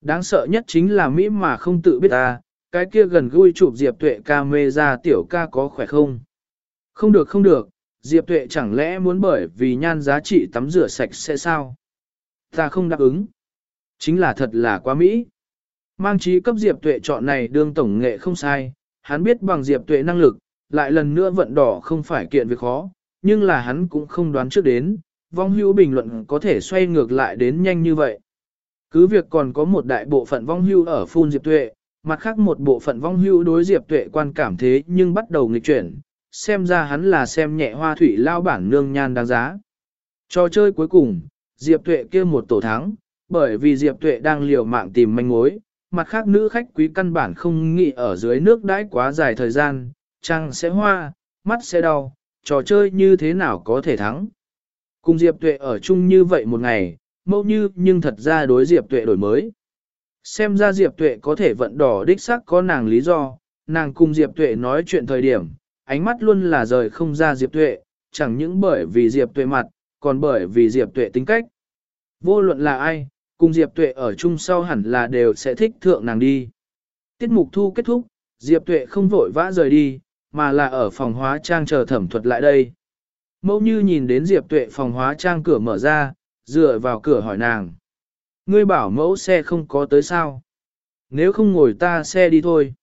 Đáng sợ nhất chính là Mỹ mà không tự biết ta, cái kia gần gũi chụp Diệp Tuệ ca mê ra tiểu ca có khỏe không? Không được không được, Diệp Tuệ chẳng lẽ muốn bởi vì nhan giá trị tắm rửa sạch sẽ sao? Ta không đáp ứng. Chính là thật là quá Mỹ. Mang trí cấp Diệp Tuệ chọn này đương tổng nghệ không sai, hắn biết bằng Diệp Tuệ năng lực, lại lần nữa vận đỏ không phải kiện việc khó, nhưng là hắn cũng không đoán trước đến, vong hữu bình luận có thể xoay ngược lại đến nhanh như vậy. Cứ việc còn có một đại bộ phận vong hưu ở phun Diệp Tuệ, mặt khác một bộ phận vong hưu đối Diệp Tuệ quan cảm thế nhưng bắt đầu nghịch chuyển, xem ra hắn là xem nhẹ hoa thủy lao bản nương nhan đáng giá. Trò chơi cuối cùng, Diệp Tuệ kia một tổ thắng, bởi vì Diệp Tuệ đang liều mạng tìm manh mối, mặt khác nữ khách quý căn bản không nghĩ ở dưới nước đãi quá dài thời gian, trăng sẽ hoa, mắt sẽ đau, trò chơi như thế nào có thể thắng. Cùng Diệp Tuệ ở chung như vậy một ngày, mẫu như nhưng thật ra đối Diệp Tuệ đổi mới. Xem ra Diệp Tuệ có thể vận đỏ đích xác có nàng lý do, nàng cùng Diệp Tuệ nói chuyện thời điểm, ánh mắt luôn là rời không ra Diệp Tuệ, chẳng những bởi vì Diệp Tuệ mặt, còn bởi vì Diệp Tuệ tính cách. Vô luận là ai, cùng Diệp Tuệ ở chung sau hẳn là đều sẽ thích thượng nàng đi. Tiết mục thu kết thúc, Diệp Tuệ không vội vã rời đi, mà là ở phòng hóa trang chờ thẩm thuật lại đây. Mẫu như nhìn đến Diệp Tuệ phòng hóa trang cửa mở ra, dựa vào cửa hỏi nàng. Ngươi bảo mẫu xe không có tới sao? Nếu không ngồi ta xe đi thôi.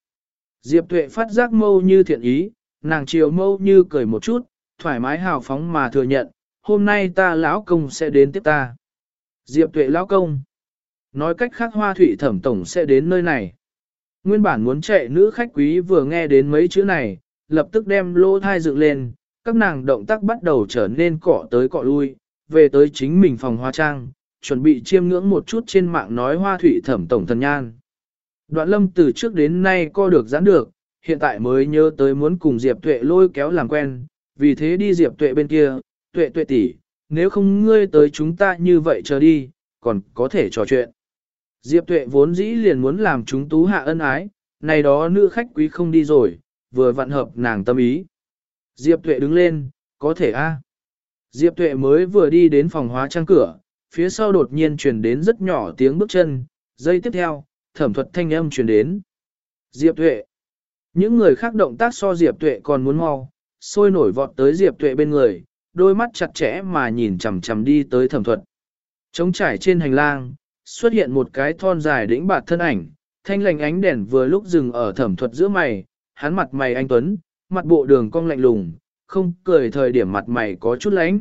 Diệp Tuệ phát giác mâu như thiện ý, nàng chiều mâu như cười một chút, thoải mái hào phóng mà thừa nhận, hôm nay ta lão công sẽ đến tiếp ta. Diệp Tuệ lão công. Nói cách khác hoa thủy thẩm tổng sẽ đến nơi này. Nguyên bản muốn chạy nữ khách quý vừa nghe đến mấy chữ này, lập tức đem lỗ thai dựng lên, các nàng động tác bắt đầu trở nên cọ tới cọ lui, về tới chính mình phòng hoa trang, chuẩn bị chiêm ngưỡng một chút trên mạng nói hoa thủy thẩm tổng thần nhan. Đoạn lâm từ trước đến nay co được giãn được, hiện tại mới nhớ tới muốn cùng Diệp Tuệ lôi kéo làm quen, vì thế đi Diệp Tuệ bên kia, Tuệ Tuệ tỷ, nếu không ngươi tới chúng ta như vậy chờ đi, còn có thể trò chuyện. Diệp Tuệ vốn dĩ liền muốn làm chúng tú hạ ân ái, này đó nữ khách quý không đi rồi, vừa vặn hợp nàng tâm ý. Diệp Tuệ đứng lên, có thể a. Diệp Tuệ mới vừa đi đến phòng hóa trang cửa, phía sau đột nhiên truyền đến rất nhỏ tiếng bước chân, giây tiếp theo, thẩm thuật thanh âm truyền đến. Diệp Tuệ. Những người khác động tác so Diệp Tuệ còn muốn mau, sôi nổi vọt tới Diệp Tuệ bên người, đôi mắt chặt chẽ mà nhìn chằm chằm đi tới thẩm thuật. Trống trải trên hành lang, xuất hiện một cái thon dài đĩnh bạt thân ảnh, thanh lành ánh đèn vừa lúc dừng ở thẩm thuật giữa mày, hắn mặt mày anh tuấn, mặt bộ đường cong lạnh lùng, không cười thời điểm mặt mày có chút lánh.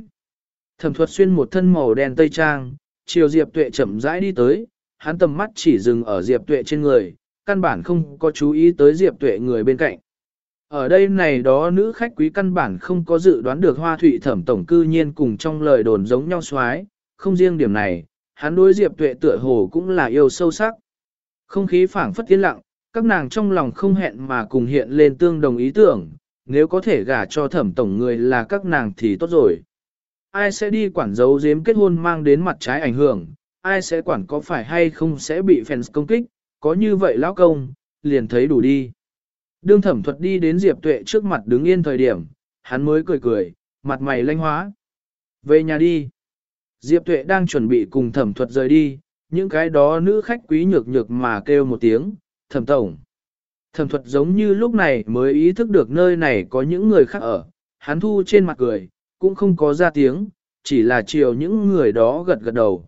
Thẩm thuật xuyên một thân màu đen tây trang, chiều Diệp Tuệ chậm rãi đi tới, hắn tầm mắt chỉ dừng ở Diệp Tuệ trên người, căn bản không có chú ý tới Diệp Tuệ người bên cạnh. Ở đây này đó nữ khách quý căn bản không có dự đoán được hoa thủy thẩm tổng cư nhiên cùng trong lời đồn giống nhau xoái, không riêng điểm này, hắn đối Diệp Tuệ tựa hồ cũng là yêu sâu sắc. Không khí phảng phất tiến lặng, các nàng trong lòng không hẹn mà cùng hiện lên tương đồng ý tưởng, nếu có thể gả cho thẩm tổng người là các nàng thì tốt rồi. Ai sẽ đi quản giấu giếm kết hôn mang đến mặt trái ảnh hưởng, ai sẽ quản có phải hay không sẽ bị fans công kích, có như vậy lão công, liền thấy đủ đi. Đương thẩm thuật đi đến Diệp Tuệ trước mặt đứng yên thời điểm, hắn mới cười cười, mặt mày lanh hóa. Về nhà đi. Diệp Tuệ đang chuẩn bị cùng thẩm thuật rời đi, những cái đó nữ khách quý nhược nhược mà kêu một tiếng, thẩm tổng. Thẩm thuật giống như lúc này mới ý thức được nơi này có những người khác ở, hắn thu trên mặt cười, cũng không có ra tiếng, chỉ là chiều những người đó gật gật đầu.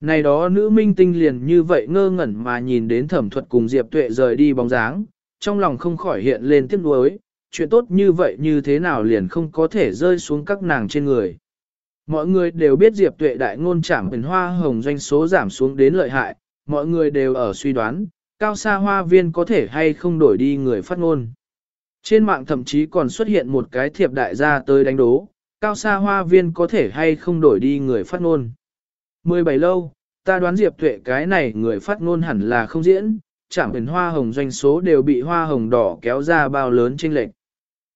Này đó nữ minh tinh liền như vậy ngơ ngẩn mà nhìn đến thẩm thuật cùng Diệp Tuệ rời đi bóng dáng, trong lòng không khỏi hiện lên tiếc nuối, chuyện tốt như vậy như thế nào liền không có thể rơi xuống các nàng trên người. Mọi người đều biết Diệp Tuệ đại ngôn trảm bình hoa hồng doanh số giảm xuống đến lợi hại, mọi người đều ở suy đoán, cao xa hoa viên có thể hay không đổi đi người phát ngôn. Trên mạng thậm chí còn xuất hiện một cái thiệp đại gia tới đánh đố, cao xa hoa viên có thể hay không đổi đi người phát ngôn. 17 lâu, ta đoán Diệp Tuệ cái này người phát ngôn hẳn là không diễn, chẳng biển hoa hồng doanh số đều bị hoa hồng đỏ kéo ra bao lớn chênh lệch.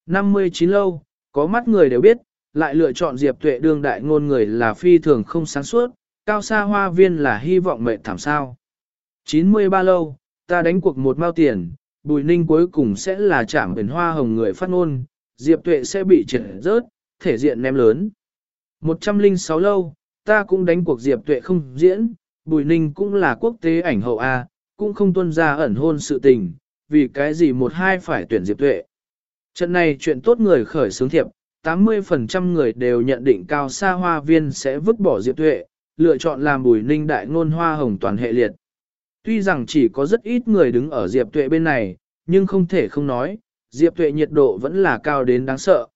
59 lâu, có mắt người đều biết, lại lựa chọn Diệp Tuệ đương đại ngôn người là phi thường không sáng suốt, cao xa hoa viên là hy vọng mệt thảm sao. 93 lâu, ta đánh cuộc một mao tiền, Bùi Ninh cuối cùng sẽ là chạm biển hoa hồng người phát ngôn, Diệp Tuệ sẽ bị trượt rớt, thể diện ném lớn. 106 lâu, ta cũng đánh cuộc Diệp Tuệ không diễn, Bùi Ninh cũng là quốc tế ảnh hậu A, cũng không tuân ra ẩn hôn sự tình, vì cái gì một hai phải tuyển Diệp Tuệ. Trận này chuyện tốt người khởi xướng thiệp, 80% người đều nhận định cao xa hoa viên sẽ vứt bỏ Diệp Tuệ, lựa chọn làm Bùi Ninh đại ngôn hoa hồng toàn hệ liệt. Tuy rằng chỉ có rất ít người đứng ở Diệp Tuệ bên này, nhưng không thể không nói, Diệp Tuệ nhiệt độ vẫn là cao đến đáng sợ.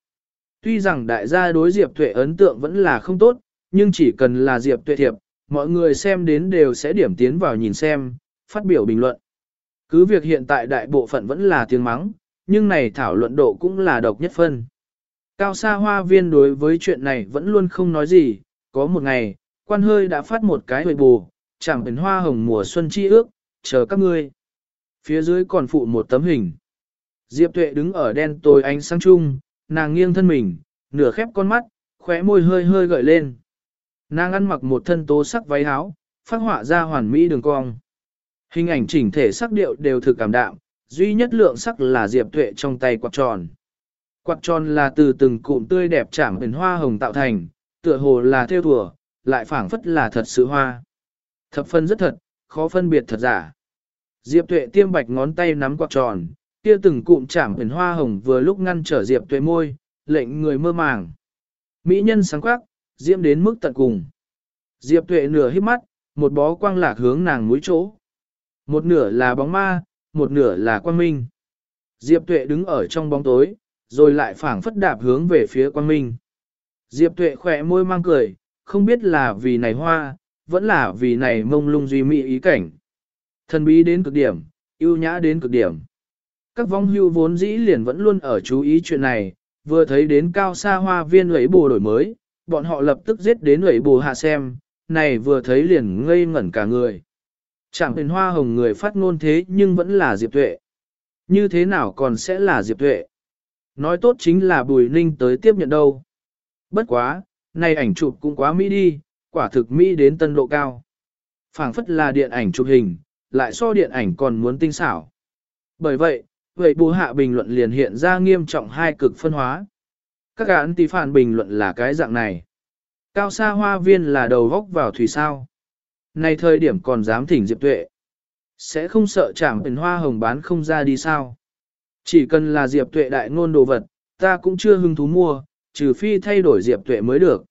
Tuy rằng đại gia đối Diệp Tuệ ấn tượng vẫn là không tốt, nhưng chỉ cần là Diệp Tuệ thiệp, mọi người xem đến đều sẽ điểm tiến vào nhìn xem, phát biểu bình luận. Cứ việc hiện tại đại bộ phận vẫn là tiếng mắng, nhưng này thảo luận độ cũng là độc nhất phân. Cao Sa Hoa Viên đối với chuyện này vẫn luôn không nói gì, có một ngày, quan hơi đã phát một cái hồi bù, chẳng hình hoa hồng mùa xuân chi ước, chờ các ngươi. Phía dưới còn phụ một tấm hình. Diệp Tuệ đứng ở đen tối ánh sáng chung, nàng nghiêng thân mình, nửa khép con mắt, khóe môi hơi hơi gợi lên. Nàng ăn mặc một thân tố sắc váy áo, phát họa ra hoàn mỹ đường cong. Hình ảnh chỉnh thể sắc điệu đều thực cảm đạm, duy nhất lượng sắc là Diệp Tuệ trong tay quạt tròn. Quạt tròn là từ từng cụm tươi đẹp chạm hình hoa hồng tạo thành, tựa hồ là theo thùa, lại phảng phất là thật sự hoa. Thập phân rất thật, khó phân biệt thật giả. Diệp Tuệ tiêm bạch ngón tay nắm quạt tròn, kia từng cụm chạm ẩn hoa hồng vừa lúc ngăn trở Diệp Tuệ môi, lệnh người mơ màng. Mỹ nhân sáng quắc, diễm đến mức tận cùng. Diệp Tuệ nửa hít mắt, một bó quang lạc hướng nàng mũi chỗ. Một nửa là bóng ma, một nửa là quang minh. Diệp Tuệ đứng ở trong bóng tối, rồi lại phảng phất đạp hướng về phía quang minh. Diệp Tuệ khỏe môi mang cười, không biết là vì này hoa, vẫn là vì này mông lung duy mỹ ý cảnh. Thần bí đến cực điểm, yêu nhã đến cực điểm. Các vong hưu vốn dĩ liền vẫn luôn ở chú ý chuyện này, vừa thấy đến cao xa hoa viên ấy bồ đổi mới, bọn họ lập tức giết đến ấy bồ hạ xem, này vừa thấy liền ngây ngẩn cả người. Chẳng hình hoa hồng người phát ngôn thế nhưng vẫn là Diệp Tuệ. Như thế nào còn sẽ là Diệp Tuệ? Nói tốt chính là Bùi Ninh tới tiếp nhận đâu. Bất quá, này ảnh chụp cũng quá Mỹ đi, quả thực Mỹ đến tân độ cao. phảng phất là điện ảnh chụp hình, lại so điện ảnh còn muốn tinh xảo. Bởi vậy, vậy bù hạ bình luận liền hiện ra nghiêm trọng hai cực phân hóa. Các án tỷ phản bình luận là cái dạng này. Cao xa hoa viên là đầu góc vào thủy sao. Này thời điểm còn dám thỉnh Diệp Tuệ. Sẽ không sợ chẳng bình hoa hồng bán không ra đi sao. Chỉ cần là Diệp Tuệ đại ngôn đồ vật, ta cũng chưa hứng thú mua, trừ phi thay đổi Diệp Tuệ mới được.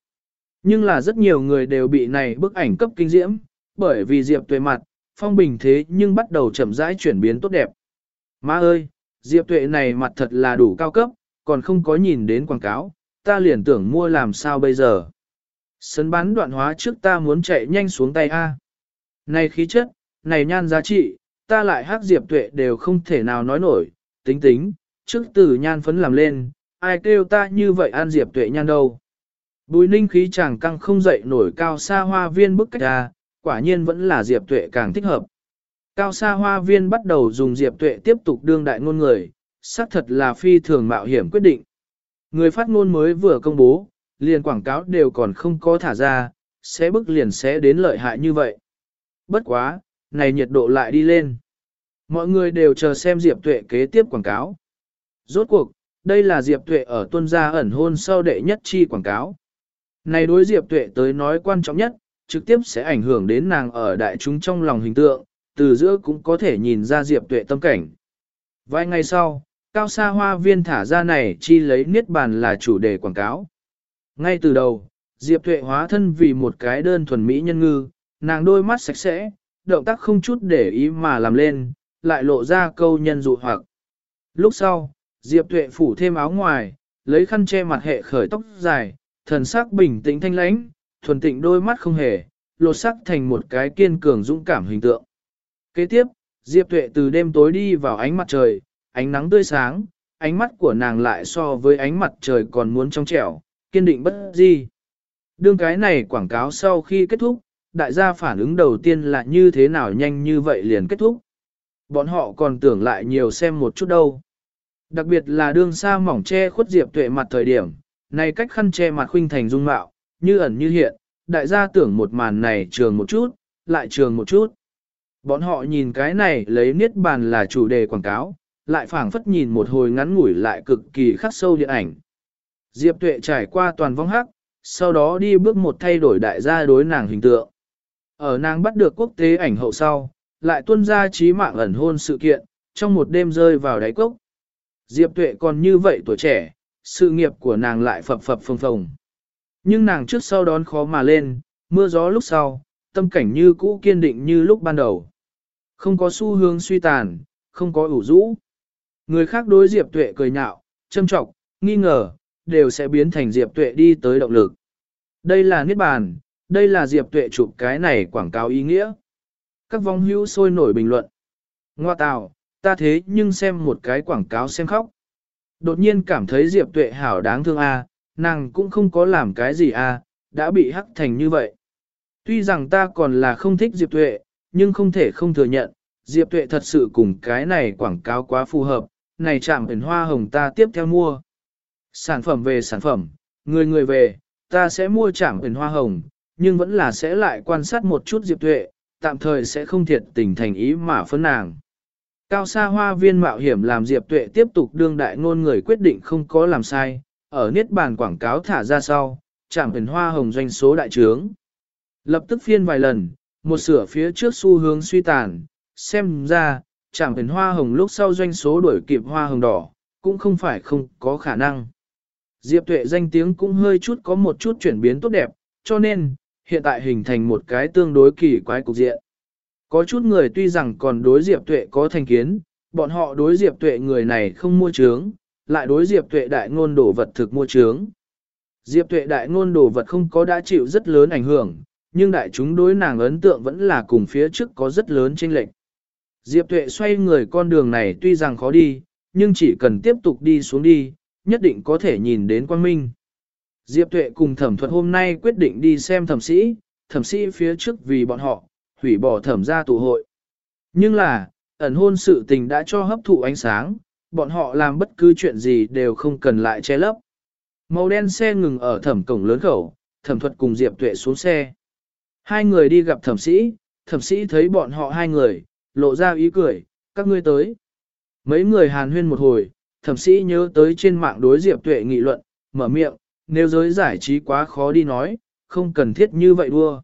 Nhưng là rất nhiều người đều bị này bức ảnh cấp kinh diễm, bởi vì Diệp Tuệ mặt, phong bình thế nhưng bắt đầu chậm rãi chuyển biến tốt đẹp. Má ơi, Diệp Tuệ này mặt thật là đủ cao cấp, còn không có nhìn đến quảng cáo, ta liền tưởng mua làm sao bây giờ. Sấn bán đoạn hóa trước ta muốn chạy nhanh xuống tay A. Này khí chất, này nhan giá trị, ta lại hát Diệp Tuệ đều không thể nào nói nổi, tính tính, trước từ nhan phấn làm lên, ai kêu ta như vậy an Diệp Tuệ nhan đâu. Bùi ninh khí chàng căng không dậy nổi cao xa hoa viên bức cách ra, quả nhiên vẫn là Diệp Tuệ càng thích hợp. Cao xa hoa viên bắt đầu dùng Diệp Tuệ tiếp tục đương đại ngôn người, xác thật là phi thường mạo hiểm quyết định. Người phát ngôn mới vừa công bố, liền quảng cáo đều còn không có thả ra, sẽ bức liền sẽ đến lợi hại như vậy. Bất quá, này nhiệt độ lại đi lên. Mọi người đều chờ xem Diệp Tuệ kế tiếp quảng cáo. Rốt cuộc, đây là Diệp Tuệ ở tuân gia ẩn hôn sau đệ nhất chi quảng cáo. Này đối Diệp Tuệ tới nói quan trọng nhất, trực tiếp sẽ ảnh hưởng đến nàng ở đại chúng trong lòng hình tượng, từ giữa cũng có thể nhìn ra Diệp Tuệ tâm cảnh. Vài ngày sau, Cao Sa Hoa Viên thả ra này chi lấy Niết Bàn là chủ đề quảng cáo. Ngay từ đầu, Diệp Tuệ hóa thân vì một cái đơn thuần mỹ nhân ngư, nàng đôi mắt sạch sẽ, động tác không chút để ý mà làm lên, lại lộ ra câu nhân dụ hoặc. Lúc sau, Diệp Tuệ phủ thêm áo ngoài, lấy khăn che mặt hệ khởi tóc dài, thần sắc bình tĩnh thanh lãnh, thuần tịnh đôi mắt không hề, lột sắc thành một cái kiên cường dũng cảm hình tượng. Kế tiếp, Diệp Tuệ từ đêm tối đi vào ánh mặt trời, ánh nắng tươi sáng, ánh mắt của nàng lại so với ánh mặt trời còn muốn trong trẻo, kiên định bất di. Đương cái này quảng cáo sau khi kết thúc, đại gia phản ứng đầu tiên là như thế nào nhanh như vậy liền kết thúc. Bọn họ còn tưởng lại nhiều xem một chút đâu. Đặc biệt là đương xa mỏng che khuất Diệp Tuệ mặt thời điểm, này cách khăn che mặt khuynh thành dung mạo, như ẩn như hiện, đại gia tưởng một màn này trường một chút, lại trường một chút. Bọn họ nhìn cái này lấy niết bàn là chủ đề quảng cáo, lại phảng phất nhìn một hồi ngắn ngủi lại cực kỳ khắc sâu điện ảnh. Diệp Tuệ trải qua toàn vong hắc, sau đó đi bước một thay đổi đại gia đối nàng hình tượng. Ở nàng bắt được quốc tế ảnh hậu sau, lại tuân ra trí mạng ẩn hôn sự kiện, trong một đêm rơi vào đáy cốc. Diệp Tuệ còn như vậy tuổi trẻ, sự nghiệp của nàng lại phập phập phồng phồng. Nhưng nàng trước sau đón khó mà lên, mưa gió lúc sau, tâm cảnh như cũ kiên định như lúc ban đầu. Không có xu hướng suy tàn, không có ủ rũ. Người khác đối Diệp Tuệ cười nhạo, châm trọng, nghi ngờ, đều sẽ biến thành Diệp Tuệ đi tới động lực. Đây là niết bàn, đây là Diệp Tuệ chụp cái này quảng cáo ý nghĩa. Các vong hữu sôi nổi bình luận. Ngoa tào, ta thế nhưng xem một cái quảng cáo xem khóc. Đột nhiên cảm thấy Diệp Tuệ hảo đáng thương a, nàng cũng không có làm cái gì a, đã bị hắc thành như vậy. Tuy rằng ta còn là không thích Diệp Tuệ, nhưng không thể không thừa nhận, Diệp Tuệ thật sự cùng cái này quảng cáo quá phù hợp, này chạm ẩn hoa hồng ta tiếp theo mua. Sản phẩm về sản phẩm, người người về, ta sẽ mua chạm ẩn hoa hồng, nhưng vẫn là sẽ lại quan sát một chút Diệp Tuệ, tạm thời sẽ không thiệt tình thành ý mà phân nàng. Cao xa hoa viên mạo hiểm làm Diệp Tuệ tiếp tục đương đại ngôn người quyết định không có làm sai, ở niết bàn quảng cáo thả ra sau, chạm ẩn hoa hồng doanh số đại trướng. Lập tức phiên vài lần, một sửa phía trước xu hướng suy tàn, xem ra, chẳng ẩn hoa hồng lúc sau doanh số đuổi kịp hoa hồng đỏ, cũng không phải không có khả năng. Diệp tuệ danh tiếng cũng hơi chút có một chút chuyển biến tốt đẹp, cho nên, hiện tại hình thành một cái tương đối kỳ quái cục diện. Có chút người tuy rằng còn đối Diệp tuệ có thành kiến, bọn họ đối Diệp tuệ người này không mua trướng, lại đối Diệp tuệ đại ngôn đồ vật thực mua trướng. Diệp tuệ đại ngôn đồ vật không có đã chịu rất lớn ảnh hưởng, nhưng đại chúng đối nàng ấn tượng vẫn là cùng phía trước có rất lớn chênh lệch. Diệp Tuệ xoay người con đường này tuy rằng khó đi, nhưng chỉ cần tiếp tục đi xuống đi, nhất định có thể nhìn đến quang minh. Diệp Tuệ cùng thẩm thuật hôm nay quyết định đi xem thẩm sĩ, thẩm sĩ phía trước vì bọn họ, hủy bỏ thẩm gia tụ hội. Nhưng là, ẩn hôn sự tình đã cho hấp thụ ánh sáng, bọn họ làm bất cứ chuyện gì đều không cần lại che lấp. Màu đen xe ngừng ở thẩm cổng lớn khẩu, thẩm thuật cùng Diệp Tuệ xuống xe. Hai người đi gặp thẩm sĩ, thẩm sĩ thấy bọn họ hai người, lộ ra ý cười, các ngươi tới. Mấy người hàn huyên một hồi, thẩm sĩ nhớ tới trên mạng đối Diệp Tuệ nghị luận, mở miệng, nếu giới giải trí quá khó đi nói, không cần thiết như vậy đua.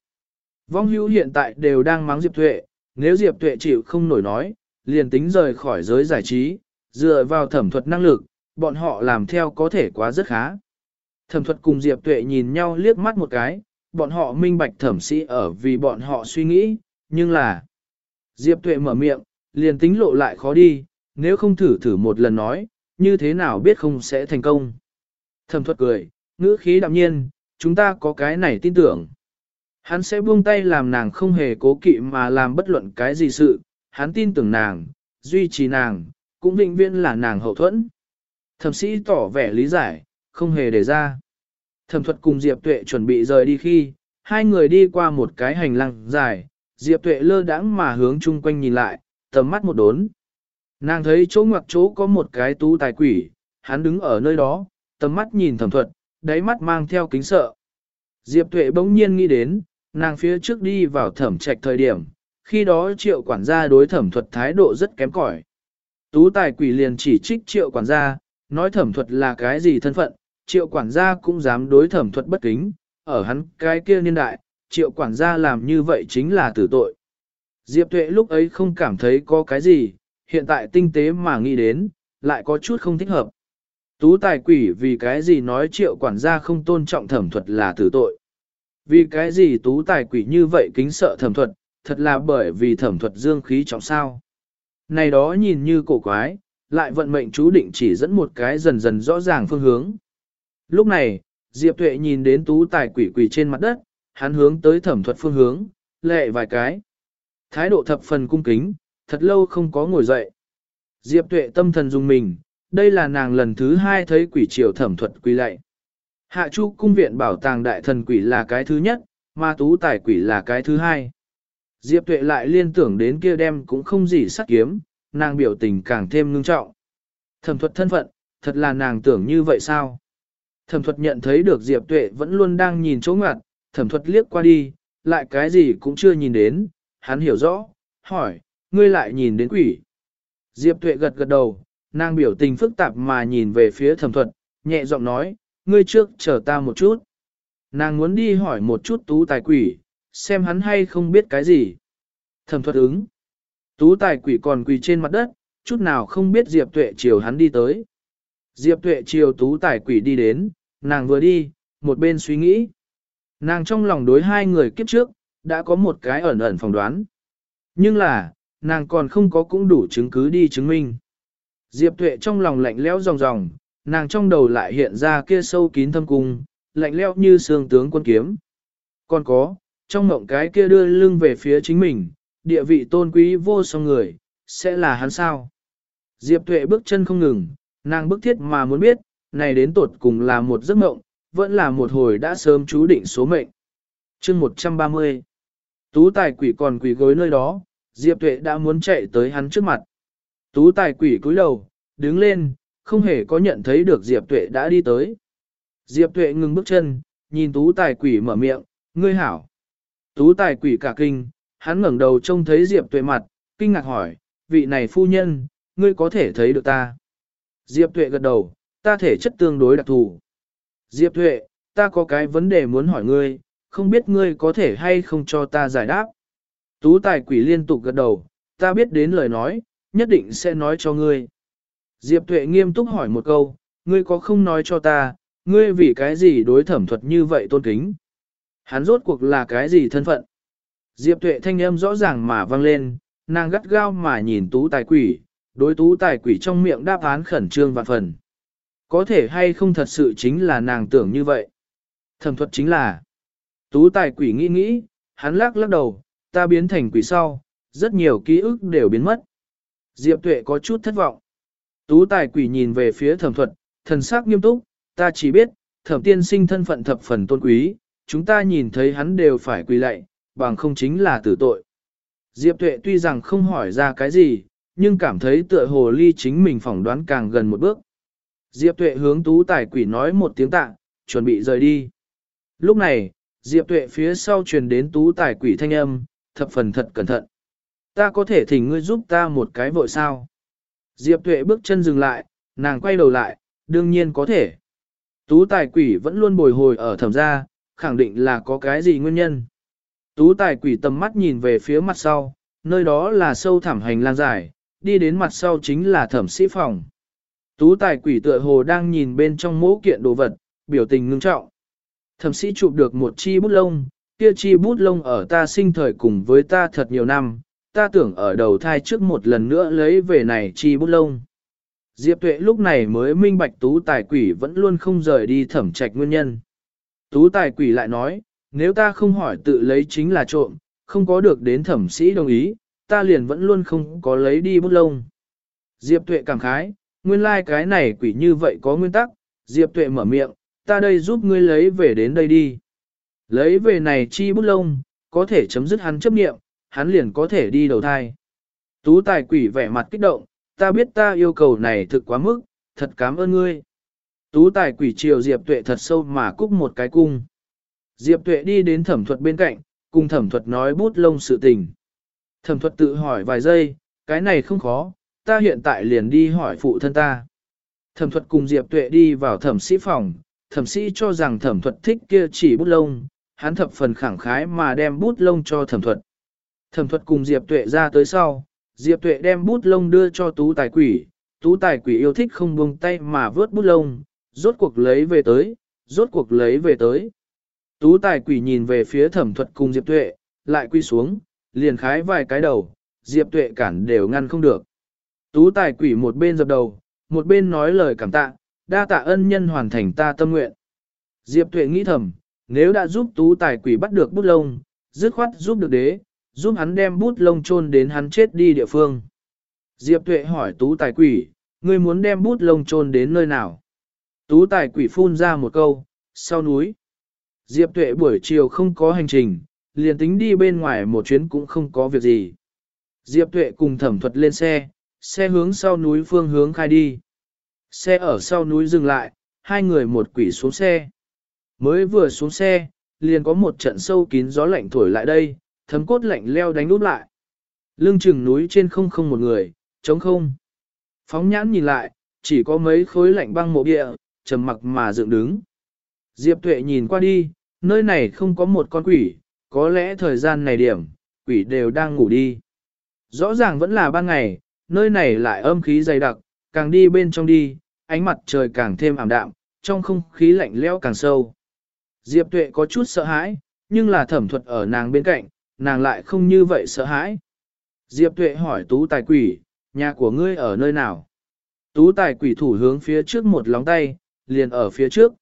Vong hữu hiện tại đều đang mắng Diệp Tuệ, nếu Diệp Tuệ chịu không nổi nói, liền tính rời khỏi giới giải trí, dựa vào thẩm thuật năng lực, bọn họ làm theo có thể quá rất khá. Thẩm thuật cùng Diệp Tuệ nhìn nhau liếc mắt một cái, bọn họ minh bạch thẩm sĩ ở vì bọn họ suy nghĩ, nhưng là... Diệp Tuệ mở miệng, liền tính lộ lại khó đi, nếu không thử thử một lần nói, như thế nào biết không sẽ thành công. Thẩm thuật cười, ngữ khí đạm nhiên, chúng ta có cái này tin tưởng. Hắn sẽ buông tay làm nàng không hề cố kỵ mà làm bất luận cái gì sự, hắn tin tưởng nàng, duy trì nàng, cũng vĩnh viễn là nàng hậu thuẫn. Thẩm sĩ tỏ vẻ lý giải, không hề để ra. Thẩm thuật cùng Diệp Tuệ chuẩn bị rời đi khi, hai người đi qua một cái hành lang dài, Diệp Tuệ lơ đãng mà hướng chung quanh nhìn lại, tầm mắt một đốn. Nàng thấy chỗ ngoặc chỗ có một cái tú tài quỷ, hắn đứng ở nơi đó, tầm mắt nhìn thẩm thuật, đáy mắt mang theo kính sợ. Diệp Tuệ bỗng nhiên nghĩ đến, nàng phía trước đi vào thẩm trạch thời điểm, khi đó triệu quản gia đối thẩm thuật thái độ rất kém cỏi. Tú tài quỷ liền chỉ trích triệu quản gia, nói thẩm thuật là cái gì thân phận, triệu quản gia cũng dám đối thẩm thuật bất kính, ở hắn cái kia niên đại, triệu quản gia làm như vậy chính là tử tội. Diệp tuệ lúc ấy không cảm thấy có cái gì, hiện tại tinh tế mà nghĩ đến, lại có chút không thích hợp. Tú tài quỷ vì cái gì nói triệu quản gia không tôn trọng thẩm thuật là tử tội. Vì cái gì tú tài quỷ như vậy kính sợ thẩm thuật, thật là bởi vì thẩm thuật dương khí trọng sao. Này đó nhìn như cổ quái, lại vận mệnh chú định chỉ dẫn một cái dần dần rõ ràng phương hướng. Lúc này, Diệp Tuệ nhìn đến tú tài quỷ quỷ trên mặt đất, hắn hướng tới thẩm thuật phương hướng, lệ vài cái. Thái độ thập phần cung kính, thật lâu không có ngồi dậy. Diệp Tuệ tâm thần dùng mình, đây là nàng lần thứ hai thấy quỷ triều thẩm thuật quỳ lạy. Hạ Chu cung viện bảo tàng đại thần quỷ là cái thứ nhất, ma tú tài quỷ là cái thứ hai. Diệp Tuệ lại liên tưởng đến kia đem cũng không gì sắc kiếm, nàng biểu tình càng thêm ngưng trọng. Thẩm thuật thân phận, thật là nàng tưởng như vậy sao? Thẩm thuật nhận thấy được Diệp Tuệ vẫn luôn đang nhìn chỗ ngoặt, thẩm thuật liếc qua đi, lại cái gì cũng chưa nhìn đến, hắn hiểu rõ, hỏi, ngươi lại nhìn đến quỷ. Diệp Tuệ gật gật đầu, nàng biểu tình phức tạp mà nhìn về phía thẩm thuật, nhẹ giọng nói, ngươi trước chờ ta một chút. Nàng muốn đi hỏi một chút tú tài quỷ, xem hắn hay không biết cái gì. Thẩm thuật ứng. Tú tài quỷ còn quỳ trên mặt đất, chút nào không biết Diệp Tuệ chiều hắn đi tới. Diệp Tuệ chiều tú tài quỷ đi đến, nàng vừa đi, một bên suy nghĩ. Nàng trong lòng đối hai người kiếp trước, đã có một cái ẩn ẩn phỏng đoán. Nhưng là, nàng còn không có cũng đủ chứng cứ đi chứng minh. Diệp Tuệ trong lòng lạnh lẽo ròng ròng, nàng trong đầu lại hiện ra kia sâu kín thâm cung, lạnh lẽo như xương tướng quân kiếm. Còn có, trong mộng cái kia đưa lưng về phía chính mình, địa vị tôn quý vô song người, sẽ là hắn sao? Diệp Tuệ bước chân không ngừng, nàng bức thiết mà muốn biết, này đến tột cùng là một giấc mộng, vẫn là một hồi đã sớm chú định số mệnh. chương 130 Tú tài quỷ còn quỷ gối nơi đó, Diệp Tuệ đã muốn chạy tới hắn trước mặt. Tú tài quỷ cúi đầu, đứng lên, không hề có nhận thấy được Diệp Tuệ đã đi tới. Diệp Tuệ ngừng bước chân, nhìn tú tài quỷ mở miệng, ngươi hảo. Tú tài quỷ cả kinh, hắn ngẩng đầu trông thấy Diệp Tuệ mặt, kinh ngạc hỏi, vị này phu nhân, ngươi có thể thấy được ta. Diệp Tuệ gật đầu, ta thể chất tương đối đặc thù. Diệp Tuệ, ta có cái vấn đề muốn hỏi ngươi, không biết ngươi có thể hay không cho ta giải đáp. Tú tài quỷ liên tục gật đầu, ta biết đến lời nói, nhất định sẽ nói cho ngươi. Diệp Tuệ nghiêm túc hỏi một câu, ngươi có không nói cho ta, ngươi vì cái gì đối thẩm thuật như vậy tôn kính? Hắn rốt cuộc là cái gì thân phận? Diệp Tuệ thanh âm rõ ràng mà vang lên, nàng gắt gao mà nhìn tú tài quỷ, đối tú tài quỷ trong miệng đáp án khẩn trương vạn phần. Có thể hay không thật sự chính là nàng tưởng như vậy? Thẩm thuật chính là Tú tài quỷ nghĩ nghĩ, hắn lắc lắc đầu, ta biến thành quỷ sau, rất nhiều ký ức đều biến mất. Diệp Tuệ có chút thất vọng. Tú tài quỷ nhìn về phía thẩm thuật, thần sắc nghiêm túc, ta chỉ biết, thẩm tiên sinh thân phận thập phần tôn quý, chúng ta nhìn thấy hắn đều phải quỳ lạy, bằng không chính là tử tội. Diệp Tuệ tuy rằng không hỏi ra cái gì, nhưng cảm thấy tựa hồ ly chính mình phỏng đoán càng gần một bước. Diệp Tuệ hướng tú tài quỷ nói một tiếng tạ, chuẩn bị rời đi. Lúc này, Diệp Tuệ phía sau truyền đến tú tài quỷ thanh âm, thập phần thật cẩn thận. Ta có thể thỉnh ngươi giúp ta một cái vội sao? Diệp Tuệ bước chân dừng lại, nàng quay đầu lại, đương nhiên có thể. Tú tài quỷ vẫn luôn bồi hồi ở thẩm gia, khẳng định là có cái gì nguyên nhân. Tú tài quỷ tầm mắt nhìn về phía mặt sau, nơi đó là sâu thẳm hành lang dài, đi đến mặt sau chính là thẩm sĩ phòng. Tú tài quỷ tựa hồ đang nhìn bên trong mẫu kiện đồ vật, biểu tình ngưng trọng. Thẩm sĩ chụp được một chi bút lông, kia chi bút lông ở ta sinh thời cùng với ta thật nhiều năm, ta tưởng ở đầu thai trước một lần nữa lấy về này chi bút lông. Diệp tuệ lúc này mới minh bạch tú tài quỷ vẫn luôn không rời đi thẩm trạch nguyên nhân. Tú tài quỷ lại nói, nếu ta không hỏi tự lấy chính là trộm, không có được đến thẩm sĩ đồng ý, ta liền vẫn luôn không có lấy đi bút lông. Diệp tuệ cảm khái, nguyên lai like cái này quỷ như vậy có nguyên tắc, Diệp tuệ mở miệng, ta đây giúp ngươi lấy về đến đây đi. Lấy về này chi bút lông, có thể chấm dứt hắn chấp nghiệm, hắn liền có thể đi đầu thai. Tú tài quỷ vẻ mặt kích động, ta biết ta yêu cầu này thực quá mức, thật cảm ơn ngươi. Tú tài quỷ triều Diệp Tuệ thật sâu mà cúc một cái cung. Diệp Tuệ đi đến thẩm thuật bên cạnh, cùng thẩm thuật nói bút lông sự tình. Thẩm thuật tự hỏi vài giây, cái này không khó, ta hiện tại liền đi hỏi phụ thân ta. Thẩm thuật cùng Diệp Tuệ đi vào thẩm sĩ phòng, thẩm sĩ cho rằng thẩm thuật thích kia chỉ bút lông, hắn thập phần khẳng khái mà đem bút lông cho thẩm thuật. Thẩm thuật cùng Diệp Tuệ ra tới sau, Diệp Tuệ đem bút lông đưa cho tú tài quỷ, tú tài quỷ yêu thích không buông tay mà vớt bút lông, rốt cuộc lấy về tới, rốt cuộc lấy về tới. Tú tài quỷ nhìn về phía thẩm thuật cùng Diệp Tuệ, lại quy xuống, liền khái vài cái đầu, Diệp Tuệ cản đều ngăn không được. Tú tài quỷ một bên dập đầu, một bên nói lời cảm tạ, đa tạ ân nhân hoàn thành ta tâm nguyện. Diệp Tuệ nghĩ thầm, nếu đã giúp tú tài quỷ bắt được bút lông, dứt khoát giúp được đế, giúp hắn đem bút lông chôn đến hắn chết đi địa phương. Diệp Tuệ hỏi tú tài quỷ, ngươi muốn đem bút lông chôn đến nơi nào? Tú tài quỷ phun ra một câu, sau núi. Diệp Tuệ buổi chiều không có hành trình, liền tính đi bên ngoài một chuyến cũng không có việc gì. Diệp Tuệ cùng thẩm thuật lên xe, xe hướng sau núi phương hướng khai đi. Xe ở sau núi dừng lại, hai người một quỷ xuống xe. Mới vừa xuống xe, liền có một trận sâu kín gió lạnh thổi lại đây, thấm cốt lạnh leo đánh úp lại. Lưng chừng núi trên không không một người, trống không. Phóng nhãn nhìn lại, chỉ có mấy khối lạnh băng mộ địa, trầm mặc mà dựng đứng. Diệp Tuệ nhìn qua đi, nơi này không có một con quỷ, có lẽ thời gian này điểm, quỷ đều đang ngủ đi. Rõ ràng vẫn là ban ngày, nơi này lại âm khí dày đặc, càng đi bên trong đi, ánh mặt trời càng thêm ảm đạm, trong không khí lạnh lẽo càng sâu. Diệp Tuệ có chút sợ hãi, nhưng là thẩm thuật ở nàng bên cạnh, nàng lại không như vậy sợ hãi. Diệp Tuệ hỏi Tú Tài Quỷ, nhà của ngươi ở nơi nào? Tú Tài Quỷ thủ hướng phía trước một lóng tay, liền ở phía trước.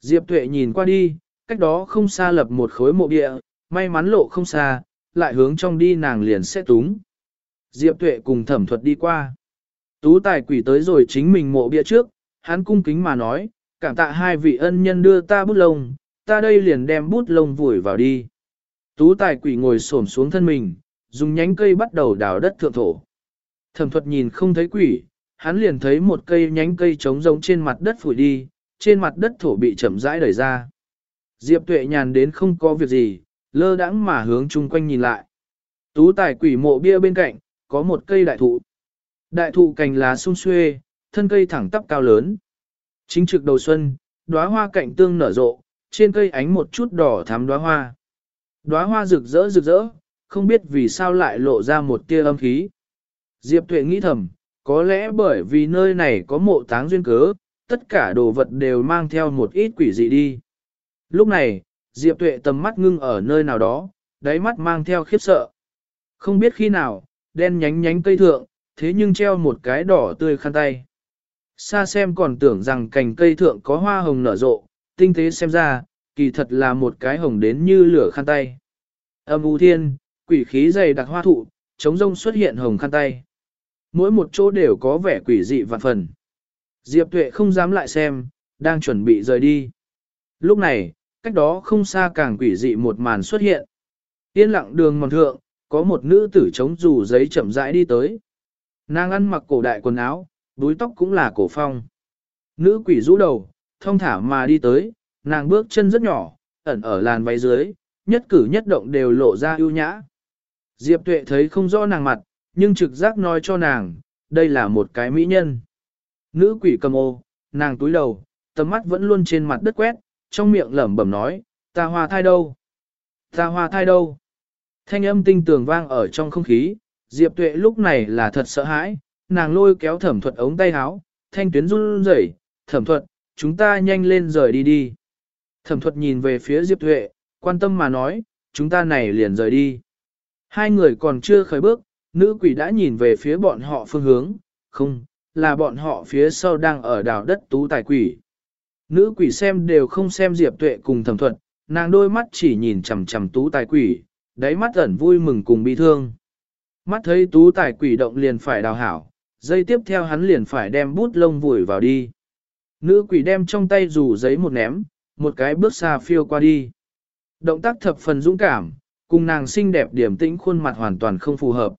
Diệp Tuệ nhìn qua đi, cách đó không xa lập một khối mộ địa, may mắn lộ không xa, lại hướng trong đi nàng liền sẽ túng. Diệp Tuệ cùng thẩm thuật đi qua. Tú Tài Quỷ tới rồi chính mình mộ bia trước, hắn cung kính mà nói, cảm tạ hai vị ân nhân đưa ta bút lông, ta đây liền đem bút lông vùi vào đi. Tú tài quỷ ngồi xổm xuống thân mình, dùng nhánh cây bắt đầu đào đất thượng thổ. Thẩm thuật nhìn không thấy quỷ, hắn liền thấy một cây nhánh cây trống rỗng trên mặt đất phủi đi, trên mặt đất thổ bị chậm rãi đẩy ra. Diệp tuệ nhàn đến không có việc gì, lơ đãng mà hướng chung quanh nhìn lại. Tú tài quỷ mộ bia bên cạnh, có một cây đại thụ. Đại thụ cành lá sung xuê, thân cây thẳng tắp cao lớn. Chính trực đầu xuân, đóa hoa cạnh tương nở rộ, trên cây ánh một chút đỏ thắm đóa hoa. Đóa hoa rực rỡ rực rỡ, không biết vì sao lại lộ ra một tia âm khí. Diệp Tuệ nghĩ thầm, có lẽ bởi vì nơi này có mộ táng duyên cớ, tất cả đồ vật đều mang theo một ít quỷ dị đi. Lúc này, Diệp Tuệ tầm mắt ngưng ở nơi nào đó, đáy mắt mang theo khiếp sợ. Không biết khi nào, đen nhánh nhánh cây thượng, thế nhưng treo một cái đỏ tươi khăn tay. Xa xem còn tưởng rằng cành cây thượng có hoa hồng nở rộ, tinh tế xem ra, kỳ thật là một cái hồng đến như lửa khăn tay. Âm u thiên, quỷ khí dày đặc hoa thụ, chống rông xuất hiện hồng khăn tay. Mỗi một chỗ đều có vẻ quỷ dị vạn phần. Diệp tuệ không dám lại xem, đang chuẩn bị rời đi. Lúc này, cách đó không xa càng quỷ dị một màn xuất hiện. Yên lặng đường mòn thượng, có một nữ tử chống dù giấy chậm rãi đi tới. Nàng ăn mặc cổ đại quần áo, đuôi tóc cũng là cổ phong. Nữ quỷ rũ đầu, thông thả mà đi tới, nàng bước chân rất nhỏ, ẩn ở làn váy dưới, nhất cử nhất động đều lộ ra ưu nhã. Diệp tuệ thấy không rõ nàng mặt, nhưng trực giác nói cho nàng, đây là một cái mỹ nhân. Nữ quỷ cầm ô, nàng túi đầu, tầm mắt vẫn luôn trên mặt đất quét, trong miệng lẩm bẩm nói, ta hoa thai đâu? Ta hoa thai đâu? Thanh âm tinh tường vang ở trong không khí, Diệp Tuệ lúc này là thật sợ hãi, nàng lôi kéo thẩm thuật ống tay áo, thanh tuyến run rẩy, thẩm thuật, chúng ta nhanh lên rời đi đi. Thẩm thuật nhìn về phía Diệp Tuệ, quan tâm mà nói, chúng ta này liền rời đi. Hai người còn chưa khởi bước, nữ quỷ đã nhìn về phía bọn họ phương hướng, không, là bọn họ phía sau đang ở đảo đất tú tài quỷ. Nữ quỷ xem đều không xem Diệp Tuệ cùng thẩm thuật, nàng đôi mắt chỉ nhìn chằm chằm tú tài quỷ, đáy mắt ẩn vui mừng cùng bi thương. Mắt thấy tú tài quỷ động liền phải đào hảo, dây tiếp theo hắn liền phải đem bút lông vùi vào đi. Nữ quỷ đem trong tay rủ giấy một ném, một cái bước xa phiêu qua đi. Động tác thập phần dũng cảm, cùng nàng xinh đẹp điểm tĩnh khuôn mặt hoàn toàn không phù hợp.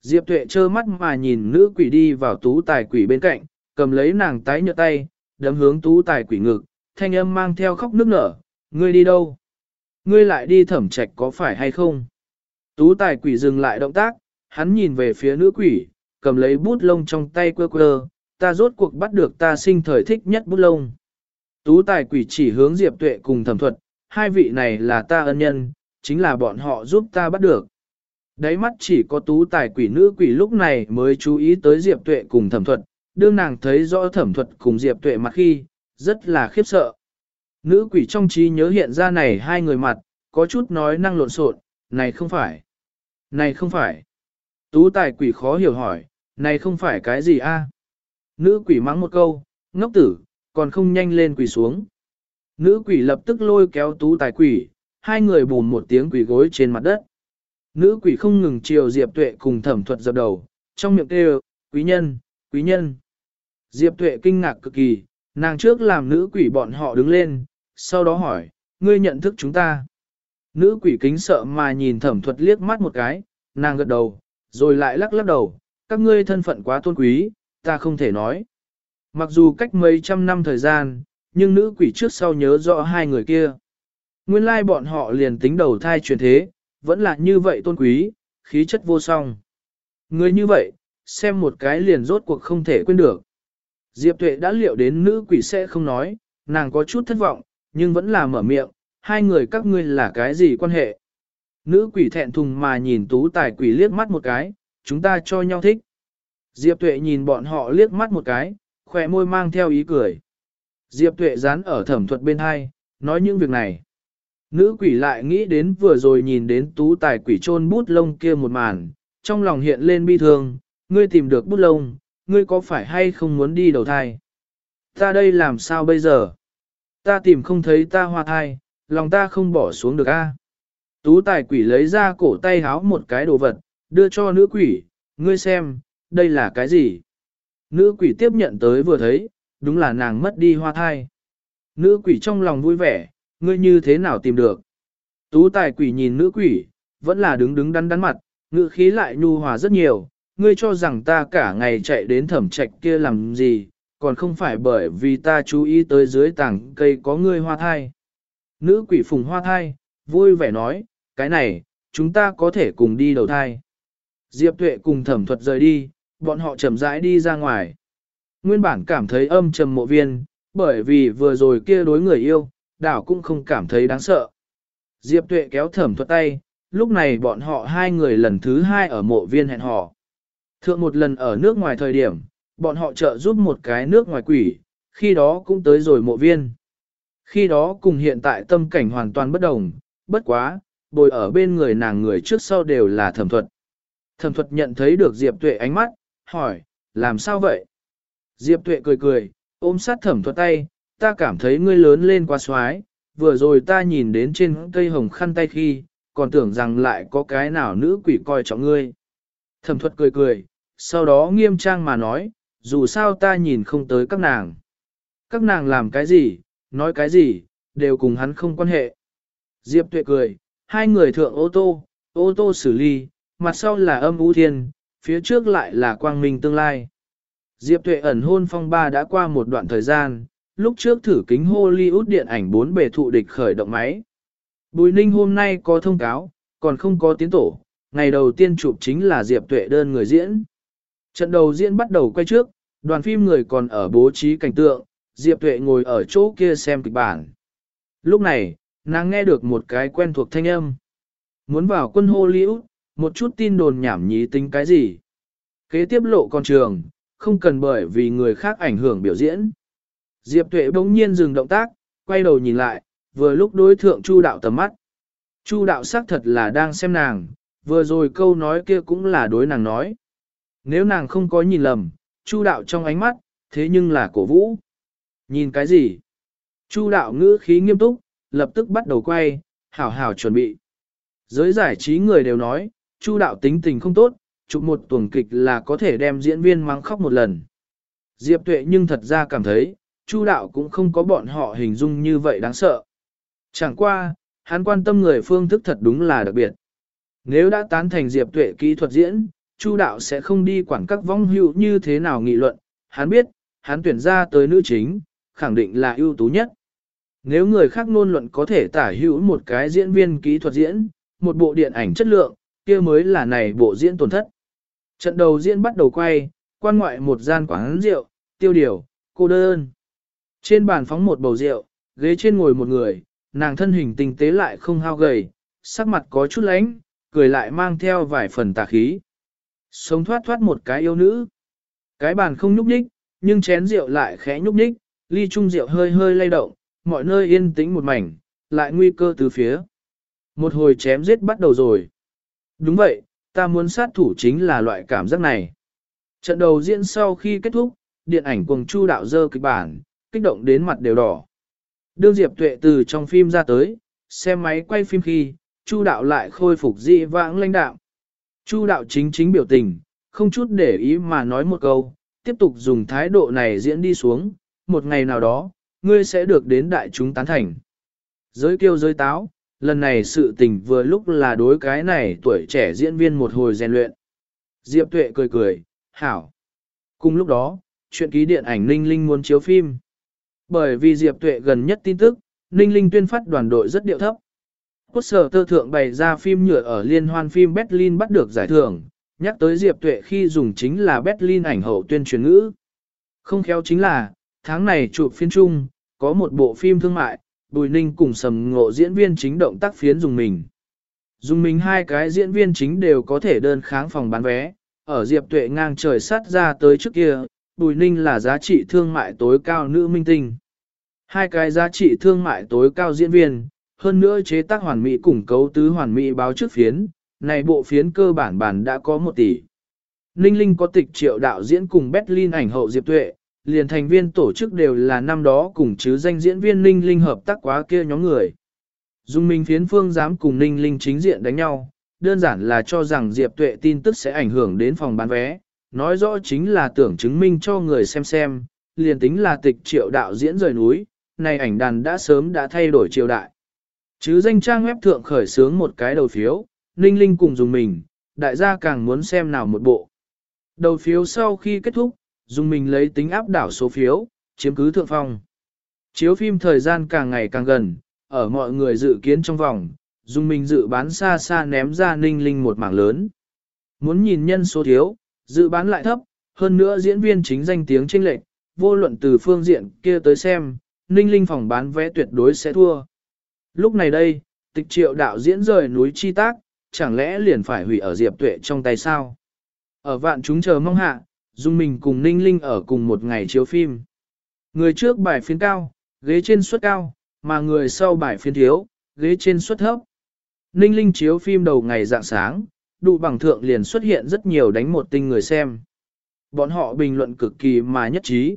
Diệp tuệ trơ mắt mà nhìn nữ quỷ đi vào tú tài quỷ bên cạnh, cầm lấy nàng tái nhợt tay, đấm hướng tú tài quỷ ngực, thanh âm mang theo khóc nước nở, ngươi đi đâu? Ngươi lại đi thẩm trạch có phải hay không? Tú tài quỷ dừng lại động tác, hắn nhìn về phía nữ quỷ, cầm lấy bút lông trong tay quơ quơ, ta rốt cuộc bắt được ta sinh thời thích nhất bút lông. Tú tài quỷ chỉ hướng Diệp Tuệ cùng thẩm thuật, hai vị này là ta ân nhân, chính là bọn họ giúp ta bắt được. Đáy mắt chỉ có tú tài quỷ nữ quỷ lúc này mới chú ý tới Diệp Tuệ cùng thẩm thuật, đương nàng thấy rõ thẩm thuật cùng Diệp Tuệ mặt khi, rất là khiếp sợ. Nữ quỷ trong trí nhớ hiện ra này hai người mặt, có chút nói năng lộn xộn, này không phải, này không phải. Tú tài quỷ khó hiểu hỏi, này không phải cái gì a? Nữ quỷ mắng một câu, ngốc tử, còn không nhanh lên quỷ xuống. Nữ quỷ lập tức lôi kéo tú tài quỷ, hai người bùn một tiếng quỷ gối trên mặt đất. Nữ quỷ không ngừng chiều Diệp Tuệ cùng thẩm thuật dập đầu, trong miệng kêu, quý nhân, quý nhân. Diệp Tuệ kinh ngạc cực kỳ, nàng trước làm nữ quỷ bọn họ đứng lên, sau đó hỏi, ngươi nhận thức chúng ta. Nữ quỷ kính sợ mà nhìn thẩm thuật liếc mắt một cái, nàng gật đầu, rồi lại lắc lắc đầu, các ngươi thân phận quá tôn quý, ta không thể nói. Mặc dù cách mấy trăm năm thời gian, nhưng nữ quỷ trước sau nhớ rõ hai người kia. Nguyên lai bọn họ liền tính đầu thai truyền thế, vẫn là như vậy tôn quý, khí chất vô song. Người như vậy, xem một cái liền rốt cuộc không thể quên được. Diệp Tuệ đã liệu đến nữ quỷ sẽ không nói, nàng có chút thất vọng, nhưng vẫn là mở miệng, hai người các ngươi là cái gì quan hệ. Nữ quỷ thẹn thùng mà nhìn tú tài quỷ liếc mắt một cái, chúng ta cho nhau thích. Diệp Tuệ nhìn bọn họ liếc mắt một cái, khỏe môi mang theo ý cười. Diệp Tuệ dán ở thẩm thuật bên hai, nói những việc này. Nữ quỷ lại nghĩ đến vừa rồi nhìn đến tú tài quỷ trôn bút lông kia một màn, trong lòng hiện lên bi thương, ngươi tìm được bút lông, ngươi có phải hay không muốn đi đầu thai? Ta đây làm sao bây giờ? Ta tìm không thấy ta hoa thai, lòng ta không bỏ xuống được a. Tú tài quỷ lấy ra cổ tay háo một cái đồ vật, đưa cho nữ quỷ, ngươi xem, đây là cái gì? Nữ quỷ tiếp nhận tới vừa thấy, đúng là nàng mất đi hoa thai. Nữ quỷ trong lòng vui vẻ, ngươi như thế nào tìm được? Tú tài quỷ nhìn nữ quỷ, vẫn là đứng đứng đắn đắn mặt, ngữ khí lại nhu hòa rất nhiều, ngươi cho rằng ta cả ngày chạy đến thẩm trạch kia làm gì, còn không phải bởi vì ta chú ý tới dưới tảng cây có ngươi hoa thai. Nữ quỷ phùng hoa thai, vui vẻ nói, cái này, chúng ta có thể cùng đi đầu thai. Diệp tuệ cùng thẩm thuật rời đi, bọn họ chậm rãi đi ra ngoài. Nguyên bản cảm thấy âm trầm mộ viên, bởi vì vừa rồi kia đối người yêu, đảo cũng không cảm thấy đáng sợ. Diệp tuệ kéo thẩm thuật tay, lúc này bọn họ hai người lần thứ hai ở mộ viên hẹn hò. Thượng một lần ở nước ngoài thời điểm, bọn họ trợ giúp một cái nước ngoài quỷ, khi đó cũng tới rồi mộ viên. Khi đó cùng hiện tại tâm cảnh hoàn toàn bất đồng, bất quá, bồi ở bên người nàng người trước sau đều là thẩm thuật. Thẩm thuật nhận thấy được Diệp Tuệ ánh mắt, hỏi, làm sao vậy? Diệp Tuệ cười cười, ôm sát thẩm thuật tay, ta cảm thấy ngươi lớn lên quá xoái, vừa rồi ta nhìn đến trên cây hồng khăn tay khi, còn tưởng rằng lại có cái nào nữ quỷ coi trọng ngươi. Thẩm thuật cười cười, sau đó nghiêm trang mà nói, dù sao ta nhìn không tới các nàng. Các nàng làm cái gì, nói cái gì, đều cùng hắn không quan hệ. Diệp tuệ cười, hai người thượng ô tô, ô tô xử lý, mặt sau là âm ưu thiên, phía trước lại là quang minh tương lai. Diệp tuệ ẩn hôn phong ba đã qua một đoạn thời gian, lúc trước thử kính Hollywood điện ảnh bốn bề thụ địch khởi động máy. Bùi ninh hôm nay có thông cáo, còn không có tiến tổ, ngày đầu tiên chụp chính là Diệp tuệ đơn người diễn. Trận đầu diễn bắt đầu quay trước, đoàn phim người còn ở bố trí cảnh tượng, Diệp Tuệ ngồi ở chỗ kia xem kịch bản. Lúc này, nàng nghe được một cái quen thuộc thanh âm. Muốn vào quân hô liễu, một chút tin đồn nhảm nhí tính cái gì. Kế tiếp lộ con trường, không cần bởi vì người khác ảnh hưởng biểu diễn. Diệp Tuệ bỗng nhiên dừng động tác, quay đầu nhìn lại, vừa lúc đối thượng Chu đạo tầm mắt. Chu đạo xác thật là đang xem nàng, vừa rồi câu nói kia cũng là đối nàng nói. Nếu nàng không có nhìn lầm, Chu đạo trong ánh mắt, thế nhưng là cổ vũ. Nhìn cái gì? Chu đạo ngữ khí nghiêm túc, lập tức bắt đầu quay, hảo hảo chuẩn bị. Giới giải trí người đều nói, Chu đạo tính tình không tốt, chụp một tuần kịch là có thể đem diễn viên mắng khóc một lần. Diệp tuệ nhưng thật ra cảm thấy, Chu đạo cũng không có bọn họ hình dung như vậy đáng sợ. Chẳng qua, hắn quan tâm người phương thức thật đúng là đặc biệt. Nếu đã tán thành Diệp tuệ kỹ thuật diễn, Chu đạo sẽ không đi quản các vong hữu như thế nào nghị luận, hắn biết, hắn tuyển ra tới nữ chính, khẳng định là ưu tú nhất. Nếu người khác ngôn luận có thể tả hữu một cái diễn viên kỹ thuật diễn, một bộ điện ảnh chất lượng, kia mới là này bộ diễn tổn thất. Trận đầu diễn bắt đầu quay, quan ngoại một gian quán rượu, tiêu điều, cô đơn. Trên bàn phóng một bầu rượu, ghế trên ngồi một người, nàng thân hình tinh tế lại không hao gầy, sắc mặt có chút lánh, cười lại mang theo vài phần tà khí. Sống thoát thoát một cái yêu nữ. Cái bàn không nhúc nhích, nhưng chén rượu lại khẽ nhúc nhích, ly chung rượu hơi hơi lay động, mọi nơi yên tĩnh một mảnh, lại nguy cơ từ phía. Một hồi chém giết bắt đầu rồi. Đúng vậy, ta muốn sát thủ chính là loại cảm giác này. Trận đầu diễn sau khi kết thúc, điện ảnh cùng chu đạo dơ kịch bản, kích động đến mặt đều đỏ. Đương Diệp Tuệ từ trong phim ra tới, xem máy quay phim khi, chu đạo lại khôi phục dị vãng lãnh đạo. Chu đạo chính chính biểu tình, không chút để ý mà nói một câu, tiếp tục dùng thái độ này diễn đi xuống, một ngày nào đó, ngươi sẽ được đến đại chúng tán thành. Giới kêu giới táo, lần này sự tình vừa lúc là đối cái này tuổi trẻ diễn viên một hồi rèn luyện. Diệp Tuệ cười cười, hảo. Cùng lúc đó, chuyện ký điện ảnh Ninh Linh muốn chiếu phim. Bởi vì Diệp Tuệ gần nhất tin tức, Ninh Linh tuyên phát đoàn đội rất điệu thấp. Quốc sở tơ thượng bày ra phim nhựa ở liên hoan phim Berlin bắt được giải thưởng, nhắc tới Diệp Tuệ khi dùng chính là Berlin ảnh hậu tuyên truyền ngữ. Không khéo chính là, tháng này chụp phiên Chung có một bộ phim thương mại, Bùi Ninh cùng sầm ngộ diễn viên chính động tác phiến dùng mình. Dùng mình hai cái diễn viên chính đều có thể đơn kháng phòng bán vé, ở Diệp Tuệ ngang trời sát ra tới trước kia, Bùi Ninh là giá trị thương mại tối cao nữ minh tinh. Hai cái giá trị thương mại tối cao diễn viên, hơn nữa chế tác hoàn mỹ cùng cấu tứ hoàn mỹ báo trước phiến, này bộ phiến cơ bản bản đã có một tỷ. Ninh Linh có tịch triệu đạo diễn cùng Berlin ảnh hậu Diệp Tuệ, liền thành viên tổ chức đều là năm đó cùng chứ danh diễn viên Ninh Linh hợp tác quá kia nhóm người. Dung Minh phiến phương dám cùng Ninh Linh chính diện đánh nhau, đơn giản là cho rằng Diệp Tuệ tin tức sẽ ảnh hưởng đến phòng bán vé, nói rõ chính là tưởng chứng minh cho người xem xem, liền tính là tịch triệu đạo diễn rời núi, này ảnh đàn đã sớm đã thay đổi triều đại. Chứ danh trang web thượng khởi sướng một cái đầu phiếu, Ninh Linh cùng dùng mình, đại gia càng muốn xem nào một bộ. Đầu phiếu sau khi kết thúc, dùng mình lấy tính áp đảo số phiếu, chiếm cứ thượng phong. Chiếu phim thời gian càng ngày càng gần, ở mọi người dự kiến trong vòng, dùng mình dự bán xa xa ném ra ninh linh một mảng lớn. Muốn nhìn nhân số thiếu, dự bán lại thấp, hơn nữa diễn viên chính danh tiếng chênh lệch, vô luận từ phương diện kia tới xem, ninh linh phòng bán vé tuyệt đối sẽ thua. Lúc này đây, tịch triệu đạo diễn rời núi chi tác, chẳng lẽ liền phải hủy ở diệp tuệ trong tay sao? Ở vạn chúng chờ mong hạ, Dung mình cùng Ninh Linh ở cùng một ngày chiếu phim. Người trước bài phiên cao, ghế trên suất cao, mà người sau bài phiên thiếu, ghế trên suất thấp. Ninh Linh chiếu phim đầu ngày dạng sáng, đủ bằng thượng liền xuất hiện rất nhiều đánh một tinh người xem. Bọn họ bình luận cực kỳ mà nhất trí.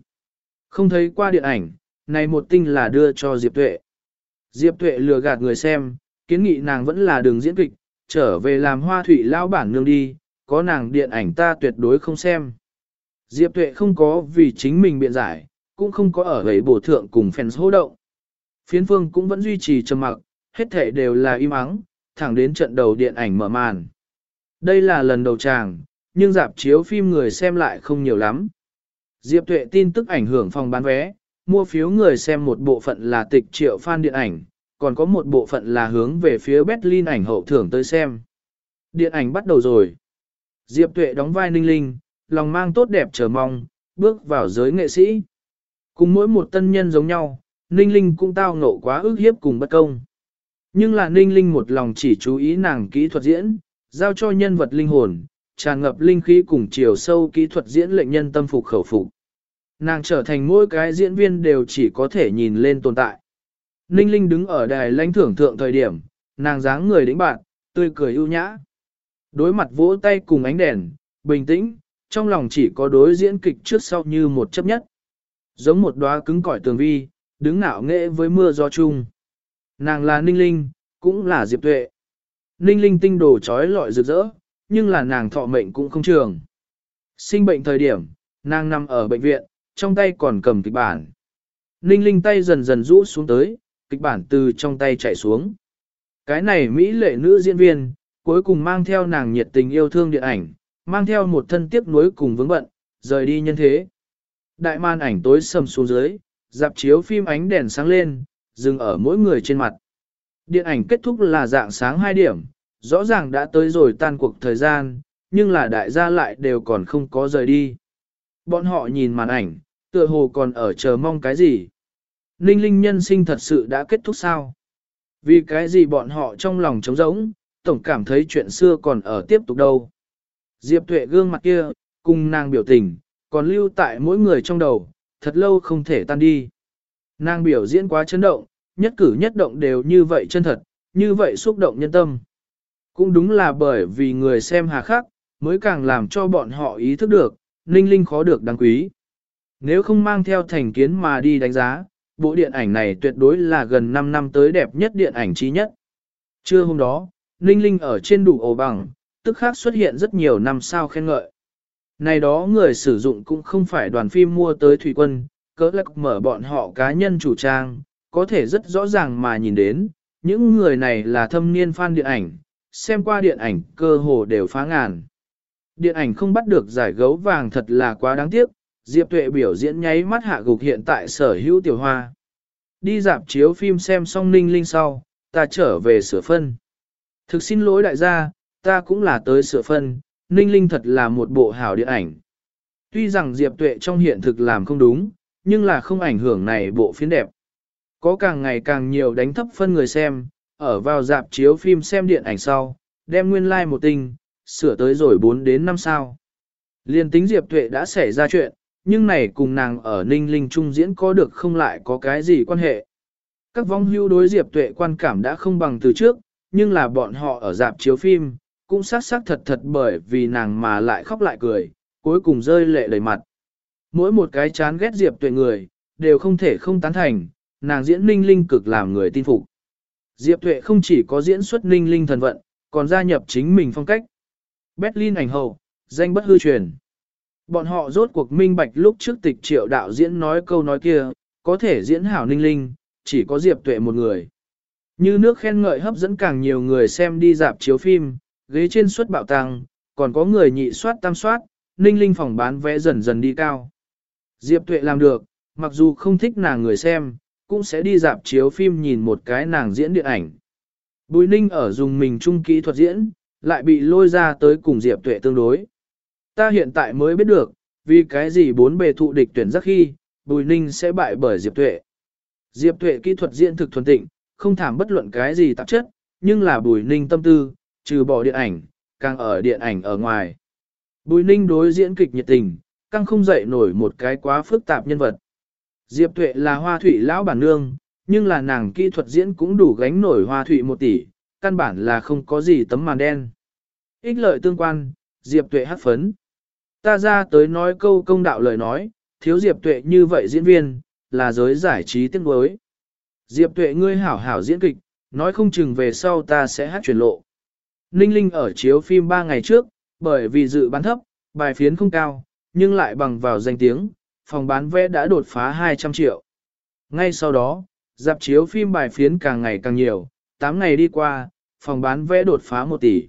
Không thấy qua điện ảnh, này một tinh là đưa cho Diệp Tuệ. Diệp Tuệ lừa gạt người xem, kiến nghị nàng vẫn là đường diễn kịch, trở về làm hoa thủy lao bản nương đi, có nàng điện ảnh ta tuyệt đối không xem. Diệp Tuệ không có vì chính mình biện giải, cũng không có ở ấy bổ thượng cùng fans hô động. Phiến phương cũng vẫn duy trì trầm mặc, hết thể đều là im ắng, thẳng đến trận đầu điện ảnh mở màn. Đây là lần đầu chàng, nhưng dạp chiếu phim người xem lại không nhiều lắm. Diệp Tuệ tin tức ảnh hưởng phòng bán vé, mua phiếu người xem một bộ phận là tịch triệu fan điện ảnh, còn có một bộ phận là hướng về phía Berlin ảnh hậu thưởng tới xem. Điện ảnh bắt đầu rồi. Diệp Tuệ đóng vai Ninh Linh, lòng mang tốt đẹp chờ mong, bước vào giới nghệ sĩ. Cùng mỗi một tân nhân giống nhau, Ninh Linh cũng tao ngộ quá ức hiếp cùng bất công. Nhưng là Ninh Linh một lòng chỉ chú ý nàng kỹ thuật diễn, giao cho nhân vật linh hồn, tràn ngập linh khí cùng chiều sâu kỹ thuật diễn lệnh nhân tâm phục khẩu phục. Nàng trở thành mỗi cái diễn viên đều chỉ có thể nhìn lên tồn tại. Ninh Linh đứng ở đài lãnh thưởng thượng thời điểm, nàng dáng người đĩnh bạn, tươi cười ưu nhã. Đối mặt vỗ tay cùng ánh đèn, bình tĩnh, trong lòng chỉ có đối diễn kịch trước sau như một chấp nhất. Giống một đóa cứng cỏi tường vi, đứng ngạo nghệ với mưa gió chung. Nàng là Ninh Linh, cũng là Diệp Tuệ. Ninh Linh tinh đồ trói lọi rực rỡ, nhưng là nàng thọ mệnh cũng không trường. Sinh bệnh thời điểm, nàng nằm ở bệnh viện, trong tay còn cầm kịch bản. Ninh Linh tay dần dần rũ xuống tới, kịch bản từ trong tay chạy xuống. Cái này Mỹ lệ nữ diễn viên, cuối cùng mang theo nàng nhiệt tình yêu thương điện ảnh, mang theo một thân tiếc nuối cùng vướng bận, rời đi nhân thế. Đại màn ảnh tối sầm xuống dưới, dạp chiếu phim ánh đèn sáng lên, dừng ở mỗi người trên mặt. Điện ảnh kết thúc là dạng sáng 2 điểm, rõ ràng đã tới rồi tan cuộc thời gian, nhưng là đại gia lại đều còn không có rời đi. Bọn họ nhìn màn ảnh, tựa hồ còn ở chờ mong cái gì. Ninh linh nhân sinh thật sự đã kết thúc sao? Vì cái gì bọn họ trong lòng trống rỗng, tổng cảm thấy chuyện xưa còn ở tiếp tục đâu. Diệp tuệ gương mặt kia, cùng nàng biểu tình, còn lưu tại mỗi người trong đầu, thật lâu không thể tan đi. Nàng biểu diễn quá chấn động, nhất cử nhất động đều như vậy chân thật, như vậy xúc động nhân tâm. Cũng đúng là bởi vì người xem hà khắc, mới càng làm cho bọn họ ý thức được, ninh linh khó được đáng quý. Nếu không mang theo thành kiến mà đi đánh giá, bộ điện ảnh này tuyệt đối là gần 5 năm tới đẹp nhất điện ảnh trí nhất. Trưa hôm đó, Ninh Linh ở trên đủ ổ bằng, tức khác xuất hiện rất nhiều năm sao khen ngợi. Này đó người sử dụng cũng không phải đoàn phim mua tới thủy quân, cỡ lắc mở bọn họ cá nhân chủ trang, có thể rất rõ ràng mà nhìn đến, những người này là thâm niên fan điện ảnh, xem qua điện ảnh cơ hồ đều phá ngàn. Điện ảnh không bắt được giải gấu vàng thật là quá đáng tiếc, Diệp Tuệ biểu diễn nháy mắt hạ gục hiện tại sở hữu tiểu hoa. Đi dạp chiếu phim xem xong ninh linh sau, ta trở về sửa phân. Thực xin lỗi đại gia, ta cũng là tới sửa phân, ninh linh thật là một bộ hảo điện ảnh. Tuy rằng Diệp Tuệ trong hiện thực làm không đúng, nhưng là không ảnh hưởng này bộ phiến đẹp. Có càng ngày càng nhiều đánh thấp phân người xem, ở vào dạp chiếu phim xem điện ảnh sau, đem nguyên lai like một tinh, sửa tới rồi 4 đến 5 sao. Liên tính Diệp Tuệ đã xảy ra chuyện, nhưng này cùng nàng ở Ninh Linh Trung diễn có được không lại có cái gì quan hệ. Các vong hưu đối Diệp Tuệ quan cảm đã không bằng từ trước, nhưng là bọn họ ở dạp chiếu phim, cũng sát sắc thật thật bởi vì nàng mà lại khóc lại cười, cuối cùng rơi lệ đầy mặt. Mỗi một cái chán ghét Diệp Tuệ người, đều không thể không tán thành, nàng diễn Ninh Linh cực làm người tin phục. Diệp Tuệ không chỉ có diễn xuất Ninh Linh thần vận, còn gia nhập chính mình phong cách. Berlin ảnh hậu, danh bất hư truyền. Bọn họ rốt cuộc minh bạch lúc trước tịch triệu đạo diễn nói câu nói kia, có thể diễn hảo ninh linh, chỉ có Diệp Tuệ một người. Như nước khen ngợi hấp dẫn càng nhiều người xem đi dạp chiếu phim, ghế trên suất bạo tăng, còn có người nhị soát tam soát, ninh linh phòng bán vé dần dần đi cao. Diệp Tuệ làm được, mặc dù không thích nàng người xem, cũng sẽ đi dạp chiếu phim nhìn một cái nàng diễn điện ảnh. Bùi ninh ở dùng mình trung kỹ thuật diễn, lại bị lôi ra tới cùng Diệp Tuệ tương đối ta hiện tại mới biết được, vì cái gì bốn bề thụ địch tuyển giác khi, Bùi Ninh sẽ bại bởi Diệp Tuệ. Diệp Tuệ kỹ thuật diễn thực thuần tịnh, không thảm bất luận cái gì tạp chất, nhưng là Bùi Ninh tâm tư, trừ bỏ điện ảnh, càng ở điện ảnh ở ngoài. Bùi Ninh đối diễn kịch nhiệt tình, càng không dậy nổi một cái quá phức tạp nhân vật. Diệp Tuệ là hoa thủy lão bản nương, nhưng là nàng kỹ thuật diễn cũng đủ gánh nổi hoa thủy một tỷ, căn bản là không có gì tấm màn đen. Ích lợi tương quan, Diệp Tuệ hát phấn. Ta ra tới nói câu công đạo lời nói, thiếu Diệp Tuệ như vậy diễn viên, là giới giải trí tiếc nuối. Diệp Tuệ ngươi hảo hảo diễn kịch, nói không chừng về sau ta sẽ hát truyền lộ. Ninh Linh ở chiếu phim 3 ngày trước, bởi vì dự bán thấp, bài phiến không cao, nhưng lại bằng vào danh tiếng, phòng bán vé đã đột phá 200 triệu. Ngay sau đó, dạp chiếu phim bài phiến càng ngày càng nhiều, 8 ngày đi qua, phòng bán vé đột phá 1 tỷ.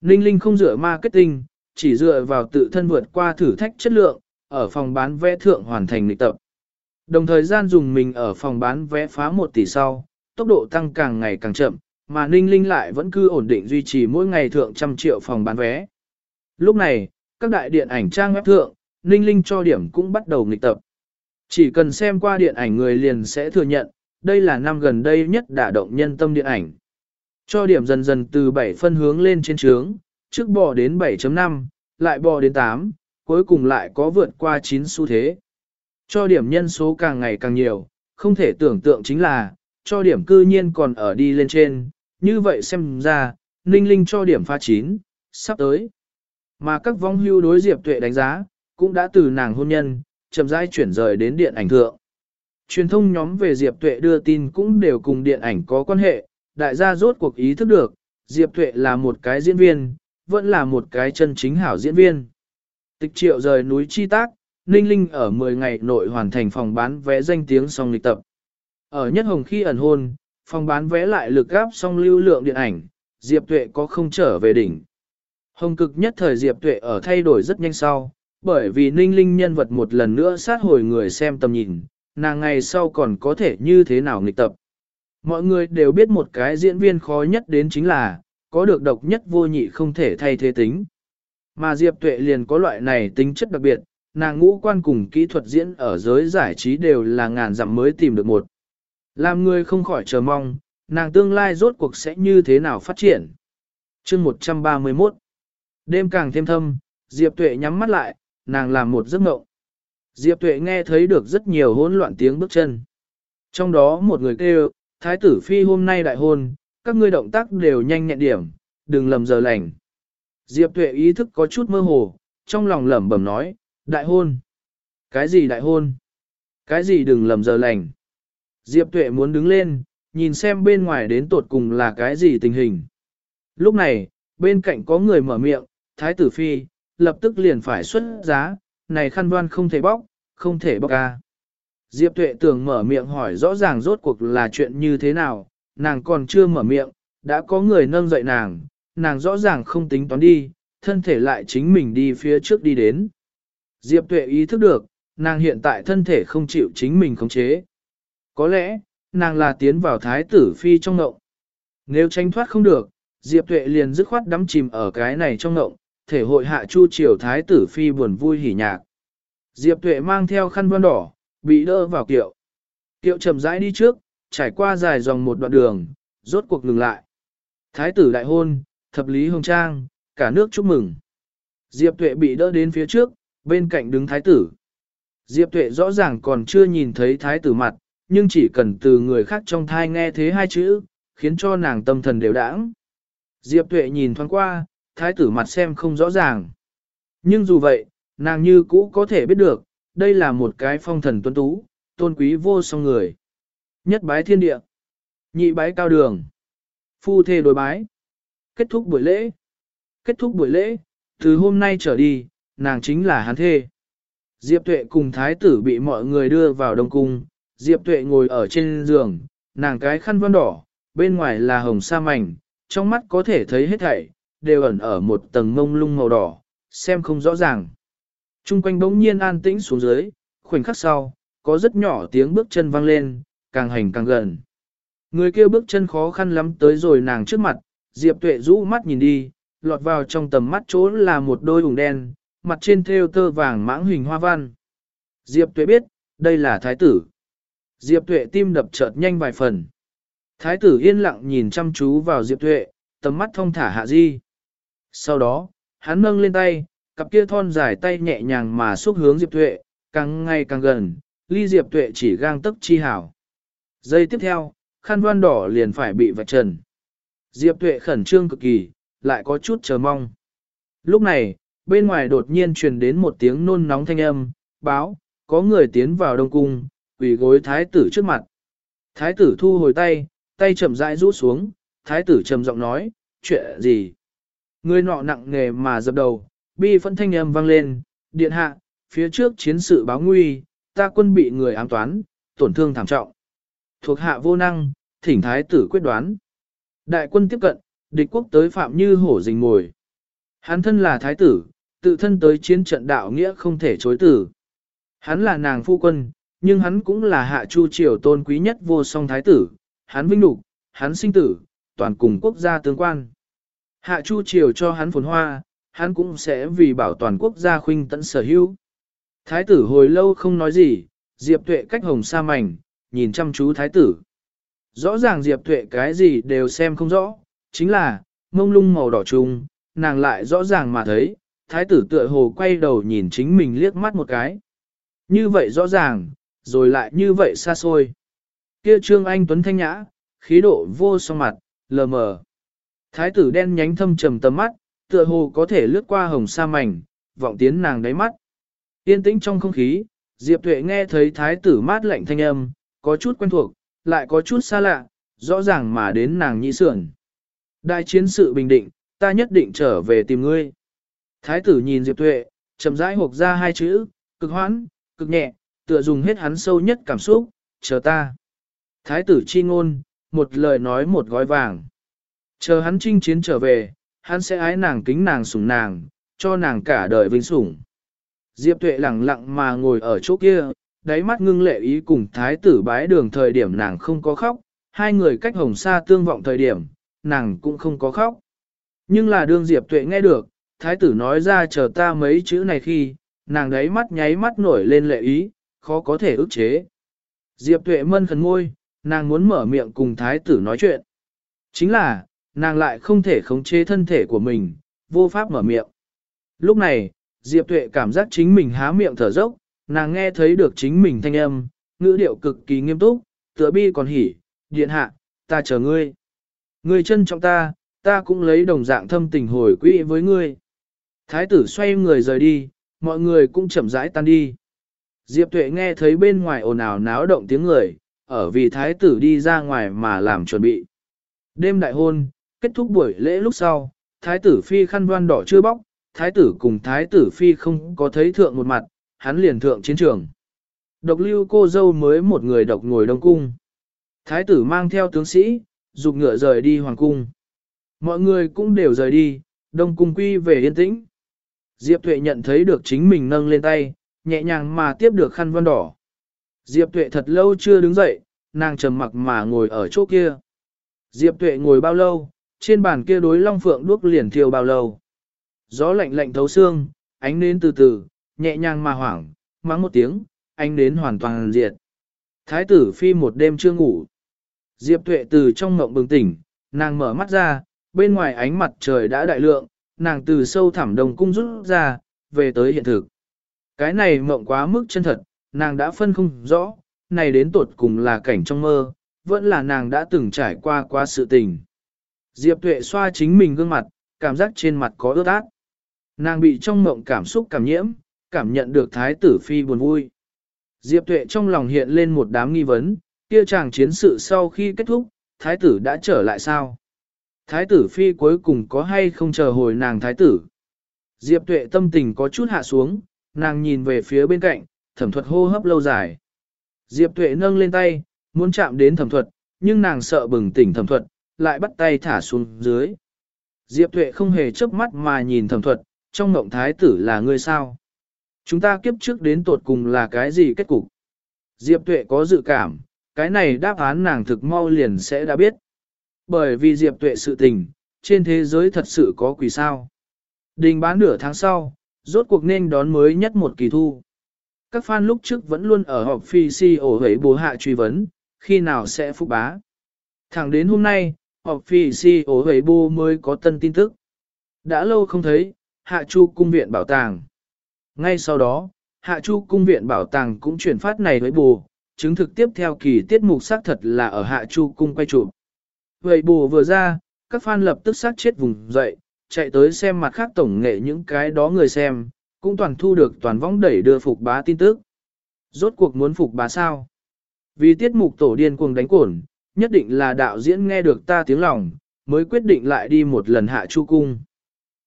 Ninh Linh không dựa marketing, chỉ dựa vào tự thân vượt qua thử thách chất lượng, ở phòng bán vé thượng hoàn thành lịch tập. Đồng thời gian dùng mình ở phòng bán vé phá 1 tỷ sau, tốc độ tăng càng ngày càng chậm, mà Ninh Linh lại vẫn cứ ổn định duy trì mỗi ngày thượng trăm triệu phòng bán vé. Lúc này, các đại điện ảnh trang web thượng, Ninh Linh cho điểm cũng bắt đầu nghịch tập. Chỉ cần xem qua điện ảnh người liền sẽ thừa nhận, đây là năm gần đây nhất đả động nhân tâm điện ảnh. Cho điểm dần dần từ 7 phân hướng lên trên trướng, trước bò đến 7.5, lại bò đến 8, cuối cùng lại có vượt qua 9 xu thế. Cho điểm nhân số càng ngày càng nhiều, không thể tưởng tượng chính là, cho điểm cư nhiên còn ở đi lên trên, như vậy xem ra, Ninh Linh cho điểm pha 9, sắp tới. Mà các vong hưu đối Diệp Tuệ đánh giá, cũng đã từ nàng hôn nhân, chậm rãi chuyển rời đến điện ảnh thượng. Truyền thông nhóm về Diệp Tuệ đưa tin cũng đều cùng điện ảnh có quan hệ, đại gia rốt cuộc ý thức được, Diệp Tuệ là một cái diễn viên, vẫn là một cái chân chính hảo diễn viên. Tịch triệu rời núi chi tác, Ninh Linh ở 10 ngày nội hoàn thành phòng bán vé danh tiếng song lịch tập. Ở nhất hồng khi ẩn hôn, phòng bán vé lại lực gáp song lưu lượng điện ảnh, Diệp Tuệ có không trở về đỉnh. Hồng cực nhất thời Diệp Tuệ ở thay đổi rất nhanh sau, bởi vì Ninh Linh nhân vật một lần nữa sát hồi người xem tầm nhìn, nàng ngày sau còn có thể như thế nào nghịch tập. Mọi người đều biết một cái diễn viên khó nhất đến chính là, có được độc nhất vô nhị không thể thay thế tính. Mà Diệp Tuệ liền có loại này tính chất đặc biệt, nàng ngũ quan cùng kỹ thuật diễn ở giới giải trí đều là ngàn dặm mới tìm được một. Làm người không khỏi chờ mong, nàng tương lai rốt cuộc sẽ như thế nào phát triển. chương 131 Đêm càng thêm thâm, Diệp Tuệ nhắm mắt lại, nàng làm một giấc mộng. Diệp Tuệ nghe thấy được rất nhiều hỗn loạn tiếng bước chân. Trong đó một người kêu, Thái tử Phi hôm nay đại hôn, các ngươi động tác đều nhanh nhẹn điểm, đừng lầm giờ lành. Diệp Tuệ ý thức có chút mơ hồ, trong lòng lẩm bẩm nói, đại hôn. Cái gì đại hôn? Cái gì đừng lầm giờ lành? Diệp Tuệ muốn đứng lên, nhìn xem bên ngoài đến tột cùng là cái gì tình hình. Lúc này, bên cạnh có người mở miệng, Thái tử Phi, lập tức liền phải xuất giá, này khăn đoan không thể bóc, không thể bóc ca. Diệp Tuệ tưởng mở miệng hỏi rõ ràng rốt cuộc là chuyện như thế nào, nàng còn chưa mở miệng, đã có người nâng dậy nàng, nàng rõ ràng không tính toán đi, thân thể lại chính mình đi phía trước đi đến. Diệp Tuệ ý thức được, nàng hiện tại thân thể không chịu chính mình khống chế. Có lẽ, nàng là tiến vào thái tử phi trong ngộng. Nếu tranh thoát không được, Diệp Tuệ liền dứt khoát đắm chìm ở cái này trong ngộng, thể hội hạ chu triều thái tử phi buồn vui hỉ nhạc. Diệp Tuệ mang theo khăn vân đỏ, bị đỡ vào kiệu. Kiệu chậm rãi đi trước, trải qua dài dòng một đoạn đường, rốt cuộc ngừng lại. Thái tử đại hôn, thập lý hồng trang, cả nước chúc mừng. Diệp Tuệ bị đỡ đến phía trước, bên cạnh đứng thái tử. Diệp Tuệ rõ ràng còn chưa nhìn thấy thái tử mặt, nhưng chỉ cần từ người khác trong thai nghe thế hai chữ, khiến cho nàng tâm thần đều đãng. Diệp Tuệ nhìn thoáng qua, thái tử mặt xem không rõ ràng. Nhưng dù vậy, nàng như cũ có thể biết được, đây là một cái phong thần tuấn tú, tôn quý vô song người. Nhất bái thiên địa, nhị bái cao đường, phu thê đối bái. Kết thúc buổi lễ. Kết thúc buổi lễ, từ hôm nay trở đi, nàng chính là hắn thê. Diệp Tuệ cùng thái tử bị mọi người đưa vào đông cung, Diệp Tuệ ngồi ở trên giường, nàng cái khăn vân đỏ, bên ngoài là hồng sa mảnh, trong mắt có thể thấy hết thảy, đều ẩn ở một tầng mông lung màu đỏ, xem không rõ ràng. Trung quanh bỗng nhiên an tĩnh xuống dưới, khoảnh khắc sau, có rất nhỏ tiếng bước chân vang lên, càng hành càng gần. Người kia bước chân khó khăn lắm tới rồi nàng trước mặt, Diệp Tuệ rũ mắt nhìn đi, lọt vào trong tầm mắt chỗ là một đôi ủng đen, mặt trên thêu tơ vàng mãng hình hoa văn. Diệp Tuệ biết, đây là thái tử. Diệp Tuệ tim đập chợt nhanh vài phần. Thái tử yên lặng nhìn chăm chú vào Diệp Tuệ, tầm mắt thông thả hạ di. Sau đó, hắn nâng lên tay, cặp kia thon dài tay nhẹ nhàng mà xúc hướng Diệp Tuệ, càng ngày càng gần, ly Diệp Tuệ chỉ gang tức chi hảo. Giây tiếp theo, khăn đoan đỏ liền phải bị vạch trần. Diệp Tuệ khẩn trương cực kỳ, lại có chút chờ mong. Lúc này, bên ngoài đột nhiên truyền đến một tiếng nôn nóng thanh âm, báo, có người tiến vào đông cung, quỳ gối thái tử trước mặt. Thái tử thu hồi tay, tay chậm rãi rũ xuống, thái tử trầm giọng nói, chuyện gì? Người nọ nặng nề mà dập đầu, bi phân thanh âm vang lên, điện hạ, phía trước chiến sự báo nguy, ta quân bị người ám toán, tổn thương thảm trọng. Thuộc hạ vô năng, thỉnh thái tử quyết đoán. Đại quân tiếp cận, địch quốc tới phạm như hổ rình ngồi. Hắn thân là thái tử, tự thân tới chiến trận đạo nghĩa không thể chối tử. Hắn là nàng phu quân, nhưng hắn cũng là hạ chu triều tôn quý nhất vô song thái tử, hắn vinh đục, hắn sinh tử, toàn cùng quốc gia tương quan. Hạ chu triều cho hắn phồn hoa, hắn cũng sẽ vì bảo toàn quốc gia khuynh tận sở hữu. Thái tử hồi lâu không nói gì, Diệp Tuệ cách hồng sa mảnh, nhìn chăm chú thái tử. Rõ ràng Diệp Tuệ cái gì đều xem không rõ, chính là, mông lung màu đỏ trùng, nàng lại rõ ràng mà thấy, thái tử tựa hồ quay đầu nhìn chính mình liếc mắt một cái. Như vậy rõ ràng, rồi lại như vậy xa xôi. Kia trương anh tuấn thanh nhã, khí độ vô song mặt, lờ mờ. Thái tử đen nhánh thâm trầm tầm mắt, tựa hồ có thể lướt qua hồng sa mảnh, vọng tiến nàng đáy mắt. Yên tĩnh trong không khí, Diệp Tuệ nghe thấy thái tử mát lạnh thanh âm, có chút quen thuộc, lại có chút xa lạ, rõ ràng mà đến nàng nhị sườn. Đại chiến sự bình định, ta nhất định trở về tìm ngươi. Thái tử nhìn Diệp Tuệ, chậm rãi hộp ra hai chữ, cực hoãn, cực nhẹ, tựa dùng hết hắn sâu nhất cảm xúc, chờ ta. Thái tử chi ngôn, một lời nói một gói vàng. Chờ hắn chinh chiến trở về, hắn sẽ ái nàng kính nàng sủng nàng, cho nàng cả đời vinh sủng. Diệp tuệ lặng lặng mà ngồi ở chỗ kia, đáy mắt ngưng lệ ý cùng thái tử bái đường thời điểm nàng không có khóc, hai người cách hồng xa tương vọng thời điểm, nàng cũng không có khóc. Nhưng là đương Diệp tuệ nghe được, thái tử nói ra chờ ta mấy chữ này khi, nàng đáy mắt nháy mắt nổi lên lệ ý, khó có thể ức chế. Diệp tuệ mân khẩn ngôi, nàng muốn mở miệng cùng thái tử nói chuyện. Chính là, nàng lại không thể khống chế thân thể của mình, vô pháp mở miệng. Lúc này, Diệp Tuệ cảm giác chính mình há miệng thở dốc, nàng nghe thấy được chính mình thanh âm, ngữ điệu cực kỳ nghiêm túc, tựa bi còn hỉ, điện hạ, ta chờ ngươi. Ngươi chân trọng ta, ta cũng lấy đồng dạng thâm tình hồi quỹ với ngươi. Thái tử xoay người rời đi, mọi người cũng chậm rãi tan đi. Diệp Tuệ nghe thấy bên ngoài ồn ào náo động tiếng người, ở vì thái tử đi ra ngoài mà làm chuẩn bị. Đêm đại hôn, kết thúc buổi lễ lúc sau, thái tử phi khăn voan đỏ chưa bóc, thái tử cùng thái tử phi không có thấy thượng một mặt, hắn liền thượng chiến trường. Độc lưu cô dâu mới một người độc ngồi đông cung. Thái tử mang theo tướng sĩ, dục ngựa rời đi hoàng cung. Mọi người cũng đều rời đi, đông cung quy về yên tĩnh. Diệp Tuệ nhận thấy được chính mình nâng lên tay, nhẹ nhàng mà tiếp được khăn vân đỏ. Diệp Tuệ thật lâu chưa đứng dậy, nàng trầm mặc mà ngồi ở chỗ kia. Diệp Tuệ ngồi bao lâu, trên bàn kia đối long phượng đuốc liền thiêu bao lâu. Gió lạnh lạnh thấu xương, ánh nến từ từ, nhẹ nhàng mà hoảng, mắng một tiếng, anh đến hoàn toàn diệt. Thái tử phi một đêm chưa ngủ. Diệp Tuệ từ trong mộng bừng tỉnh, nàng mở mắt ra, bên ngoài ánh mặt trời đã đại lượng, nàng từ sâu thẳm đồng cung rút ra, về tới hiện thực. Cái này mộng quá mức chân thật, nàng đã phân không rõ, này đến tột cùng là cảnh trong mơ, vẫn là nàng đã từng trải qua qua sự tình. Diệp Tuệ xoa chính mình gương mặt, cảm giác trên mặt có ướt át. Nàng bị trong mộng cảm xúc cảm nhiễm, cảm nhận được thái tử phi buồn vui. Diệp Tuệ trong lòng hiện lên một đám nghi vấn, kia chàng chiến sự sau khi kết thúc, thái tử đã trở lại sao? Thái tử phi cuối cùng có hay không chờ hồi nàng thái tử? Diệp Tuệ tâm tình có chút hạ xuống, nàng nhìn về phía bên cạnh, thẩm thuật hô hấp lâu dài. Diệp Tuệ nâng lên tay, muốn chạm đến thẩm thuật, nhưng nàng sợ bừng tỉnh thẩm thuật, lại bắt tay thả xuống dưới. Diệp Tuệ không hề chớp mắt mà nhìn thẩm thuật, trong ngộng thái tử là ngươi sao? Chúng ta kiếp trước đến tột cùng là cái gì kết cục? Diệp Tuệ có dự cảm, cái này đáp án nàng thực mau liền sẽ đã biết. Bởi vì Diệp Tuệ sự tình, trên thế giới thật sự có quỷ sao. Đình bán nửa tháng sau, rốt cuộc nên đón mới nhất một kỳ thu. Các fan lúc trước vẫn luôn ở họp phi si ổ hấy bố hạ truy vấn, khi nào sẽ phục bá. Thẳng đến hôm nay, họp phi si ổ hấy bố mới có tân tin tức. Đã lâu không thấy, hạ chu cung viện bảo tàng. Ngay sau đó, hạ chu cung viện bảo tàng cũng chuyển phát này với bù, chứng thực tiếp theo kỳ tiết mục xác thật là ở hạ chu cung quay chụp. Vậy bù vừa ra, các fan lập tức sát chết vùng dậy, chạy tới xem mặt khác tổng nghệ những cái đó người xem, cũng toàn thu được toàn vong đẩy đưa phục bá tin tức. Rốt cuộc muốn phục bá sao? Vì tiết mục tổ điên cuồng đánh cổn, nhất định là đạo diễn nghe được ta tiếng lòng, mới quyết định lại đi một lần hạ chu cung.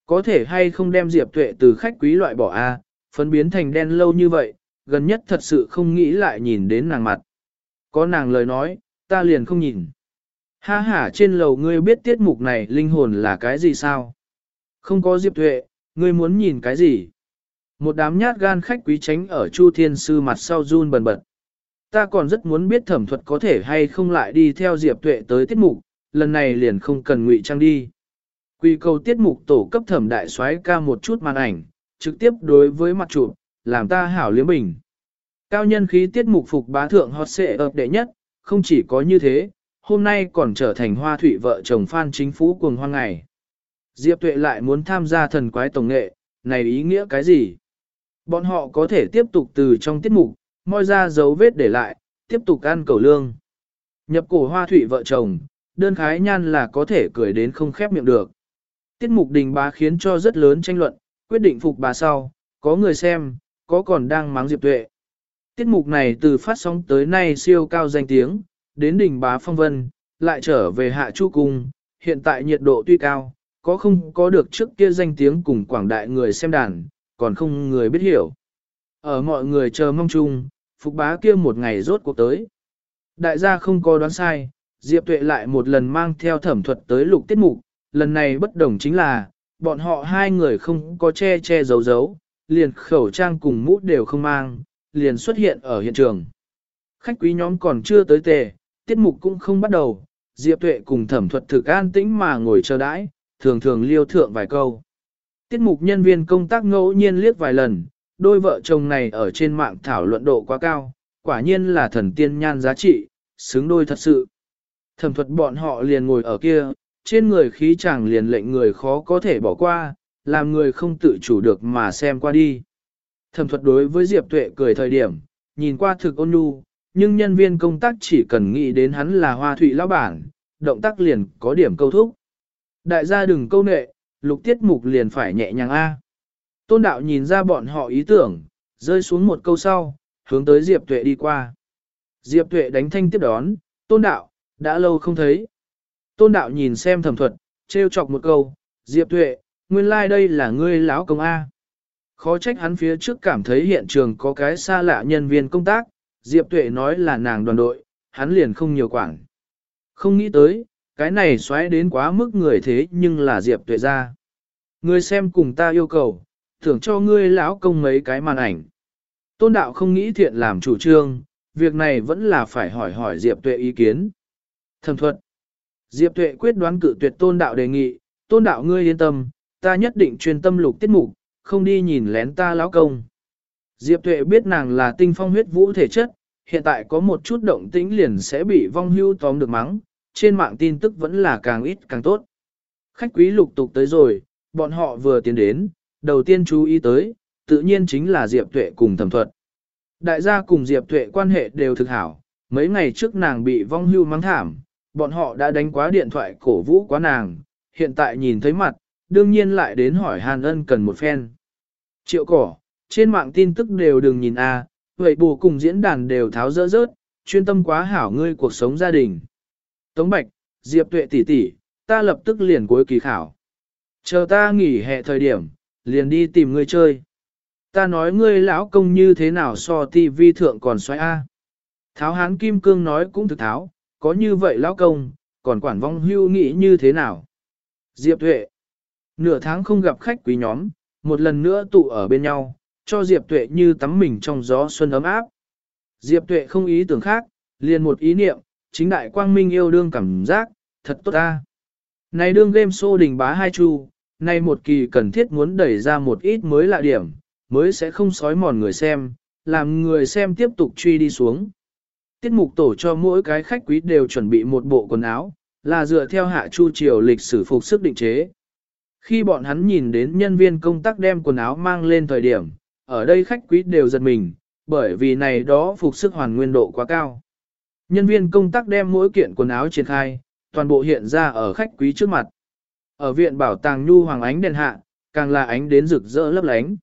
Có thể hay không đem Diệp Tuệ từ khách quý loại bỏ A, phấn biến thành đen lâu như vậy, gần nhất thật sự không nghĩ lại nhìn đến nàng mặt. Có nàng lời nói, ta liền không nhìn. Ha ha trên lầu ngươi biết tiết mục này linh hồn là cái gì sao? Không có Diệp Tuệ, ngươi muốn nhìn cái gì? Một đám nhát gan khách quý tránh ở Chu Thiên Sư mặt sau run bần bật. Ta còn rất muốn biết thẩm thuật có thể hay không lại đi theo Diệp Tuệ tới tiết mục, lần này liền không cần ngụy trang đi. Quy cầu tiết mục tổ cấp thẩm đại soái ca một chút màn ảnh, trực tiếp đối với mặt chụp, làm ta hảo liếm bình. Cao nhân khí tiết mục phục bá thượng hot xệ ập đệ nhất, không chỉ có như thế, hôm nay còn trở thành hoa thủy vợ chồng Phan Chính Phú cuồng hoang ngày. Diệp Tuệ lại muốn tham gia thần quái tổng nghệ, này ý nghĩa cái gì? Bọn họ có thể tiếp tục từ trong tiết mục, moi ra dấu vết để lại, tiếp tục ăn cầu lương. Nhập cổ hoa thủy vợ chồng, đơn khái nhan là có thể cười đến không khép miệng được. Tiết mục đình bá khiến cho rất lớn tranh luận, quyết định phục bà sau, có người xem, có còn đang mắng Diệp Tuệ. Tiết mục này từ phát sóng tới nay siêu cao danh tiếng, đến đỉnh bá phong vân, lại trở về hạ chu cung, hiện tại nhiệt độ tuy cao, có không có được trước kia danh tiếng cùng quảng đại người xem đàn, còn không người biết hiểu. Ở mọi người chờ mong chung, phục bá kia một ngày rốt cuộc tới. Đại gia không có đoán sai, Diệp Tuệ lại một lần mang theo thẩm thuật tới lục tiết mục, lần này bất đồng chính là, bọn họ hai người không có che che giấu giấu, liền khẩu trang cùng mũ đều không mang, liền xuất hiện ở hiện trường. Khách quý nhóm còn chưa tới tề, tiết mục cũng không bắt đầu, Diệp Tuệ cùng thẩm thuật thực an tĩnh mà ngồi chờ đãi, thường thường liêu thượng vài câu. Tiết mục nhân viên công tác ngẫu nhiên liếc vài lần, đôi vợ chồng này ở trên mạng thảo luận độ quá cao, quả nhiên là thần tiên nhan giá trị, xứng đôi thật sự. Thẩm thuật bọn họ liền ngồi ở kia, trên người khí chàng liền lệnh người khó có thể bỏ qua, làm người không tự chủ được mà xem qua đi. Thẩm thuật đối với Diệp Tuệ cười thời điểm, nhìn qua thực ôn nhu, nhưng nhân viên công tác chỉ cần nghĩ đến hắn là hoa thụy lão bản, động tác liền có điểm câu thúc. Đại gia đừng câu nệ, lục tiết mục liền phải nhẹ nhàng A. Tôn đạo nhìn ra bọn họ ý tưởng, rơi xuống một câu sau, hướng tới Diệp Tuệ đi qua. Diệp Tuệ đánh thanh tiếp đón, tôn đạo, đã lâu không thấy. Tôn đạo nhìn xem thẩm thuật, trêu chọc một câu, Diệp Tuệ, nguyên lai like đây là ngươi lão công A. Khó trách hắn phía trước cảm thấy hiện trường có cái xa lạ nhân viên công tác, Diệp Tuệ nói là nàng đoàn đội, hắn liền không nhiều quản. Không nghĩ tới, cái này xoáy đến quá mức người thế nhưng là Diệp Tuệ ra. Ngươi xem cùng ta yêu cầu, thưởng cho ngươi lão công mấy cái màn ảnh. Tôn đạo không nghĩ thiện làm chủ trương, việc này vẫn là phải hỏi hỏi Diệp Tuệ ý kiến. Thẩm thuật. Diệp Tuệ quyết đoán cự tuyệt tôn đạo đề nghị, tôn đạo ngươi yên tâm, ta nhất định truyền tâm lục tiết mục, không đi nhìn lén ta lão công. Diệp Tuệ biết nàng là tinh phong huyết vũ thể chất, hiện tại có một chút động tĩnh liền sẽ bị vong hưu tóm được mắng, trên mạng tin tức vẫn là càng ít càng tốt. Khách quý lục tục tới rồi, bọn họ vừa tiến đến, đầu tiên chú ý tới, tự nhiên chính là Diệp Tuệ cùng thẩm thuật. Đại gia cùng Diệp Tuệ quan hệ đều thực hảo, mấy ngày trước nàng bị vong hưu mắng thảm, bọn họ đã đánh quá điện thoại cổ vũ quá nàng, hiện tại nhìn thấy mặt, đương nhiên lại đến hỏi Hàn Ân cần một phen. Triệu cỏ, trên mạng tin tức đều đừng nhìn a, vậy bù cùng diễn đàn đều tháo rỡ rớt, chuyên tâm quá hảo ngươi cuộc sống gia đình. Tống Bạch, Diệp Tuệ tỷ tỷ, ta lập tức liền cuối kỳ khảo. Chờ ta nghỉ hè thời điểm, liền đi tìm ngươi chơi. Ta nói ngươi lão công như thế nào so ti vi thượng còn xoay A. Tháo hán kim cương nói cũng thực tháo, có như vậy lão công, còn quản vong hưu nghĩ như thế nào. Diệp Tuệ, nửa tháng không gặp khách quý nhóm, một lần nữa tụ ở bên nhau, cho Diệp Tuệ như tắm mình trong gió xuân ấm áp. Diệp Tuệ không ý tưởng khác, liền một ý niệm, chính đại quang minh yêu đương cảm giác, thật tốt ta. Này đương game show đình bá hai chu, này một kỳ cần thiết muốn đẩy ra một ít mới lạ điểm, mới sẽ không sói mòn người xem, làm người xem tiếp tục truy đi xuống. Tiết mục tổ cho mỗi cái khách quý đều chuẩn bị một bộ quần áo, là dựa theo hạ chu triều lịch sử phục sức định chế. Khi bọn hắn nhìn đến nhân viên công tác đem quần áo mang lên thời điểm, ở đây khách quý đều giật mình, bởi vì này đó phục sức hoàn nguyên độ quá cao. Nhân viên công tác đem mỗi kiện quần áo triển khai, toàn bộ hiện ra ở khách quý trước mặt. Ở viện bảo tàng nhu hoàng ánh đèn hạ, càng là ánh đến rực rỡ lấp lánh.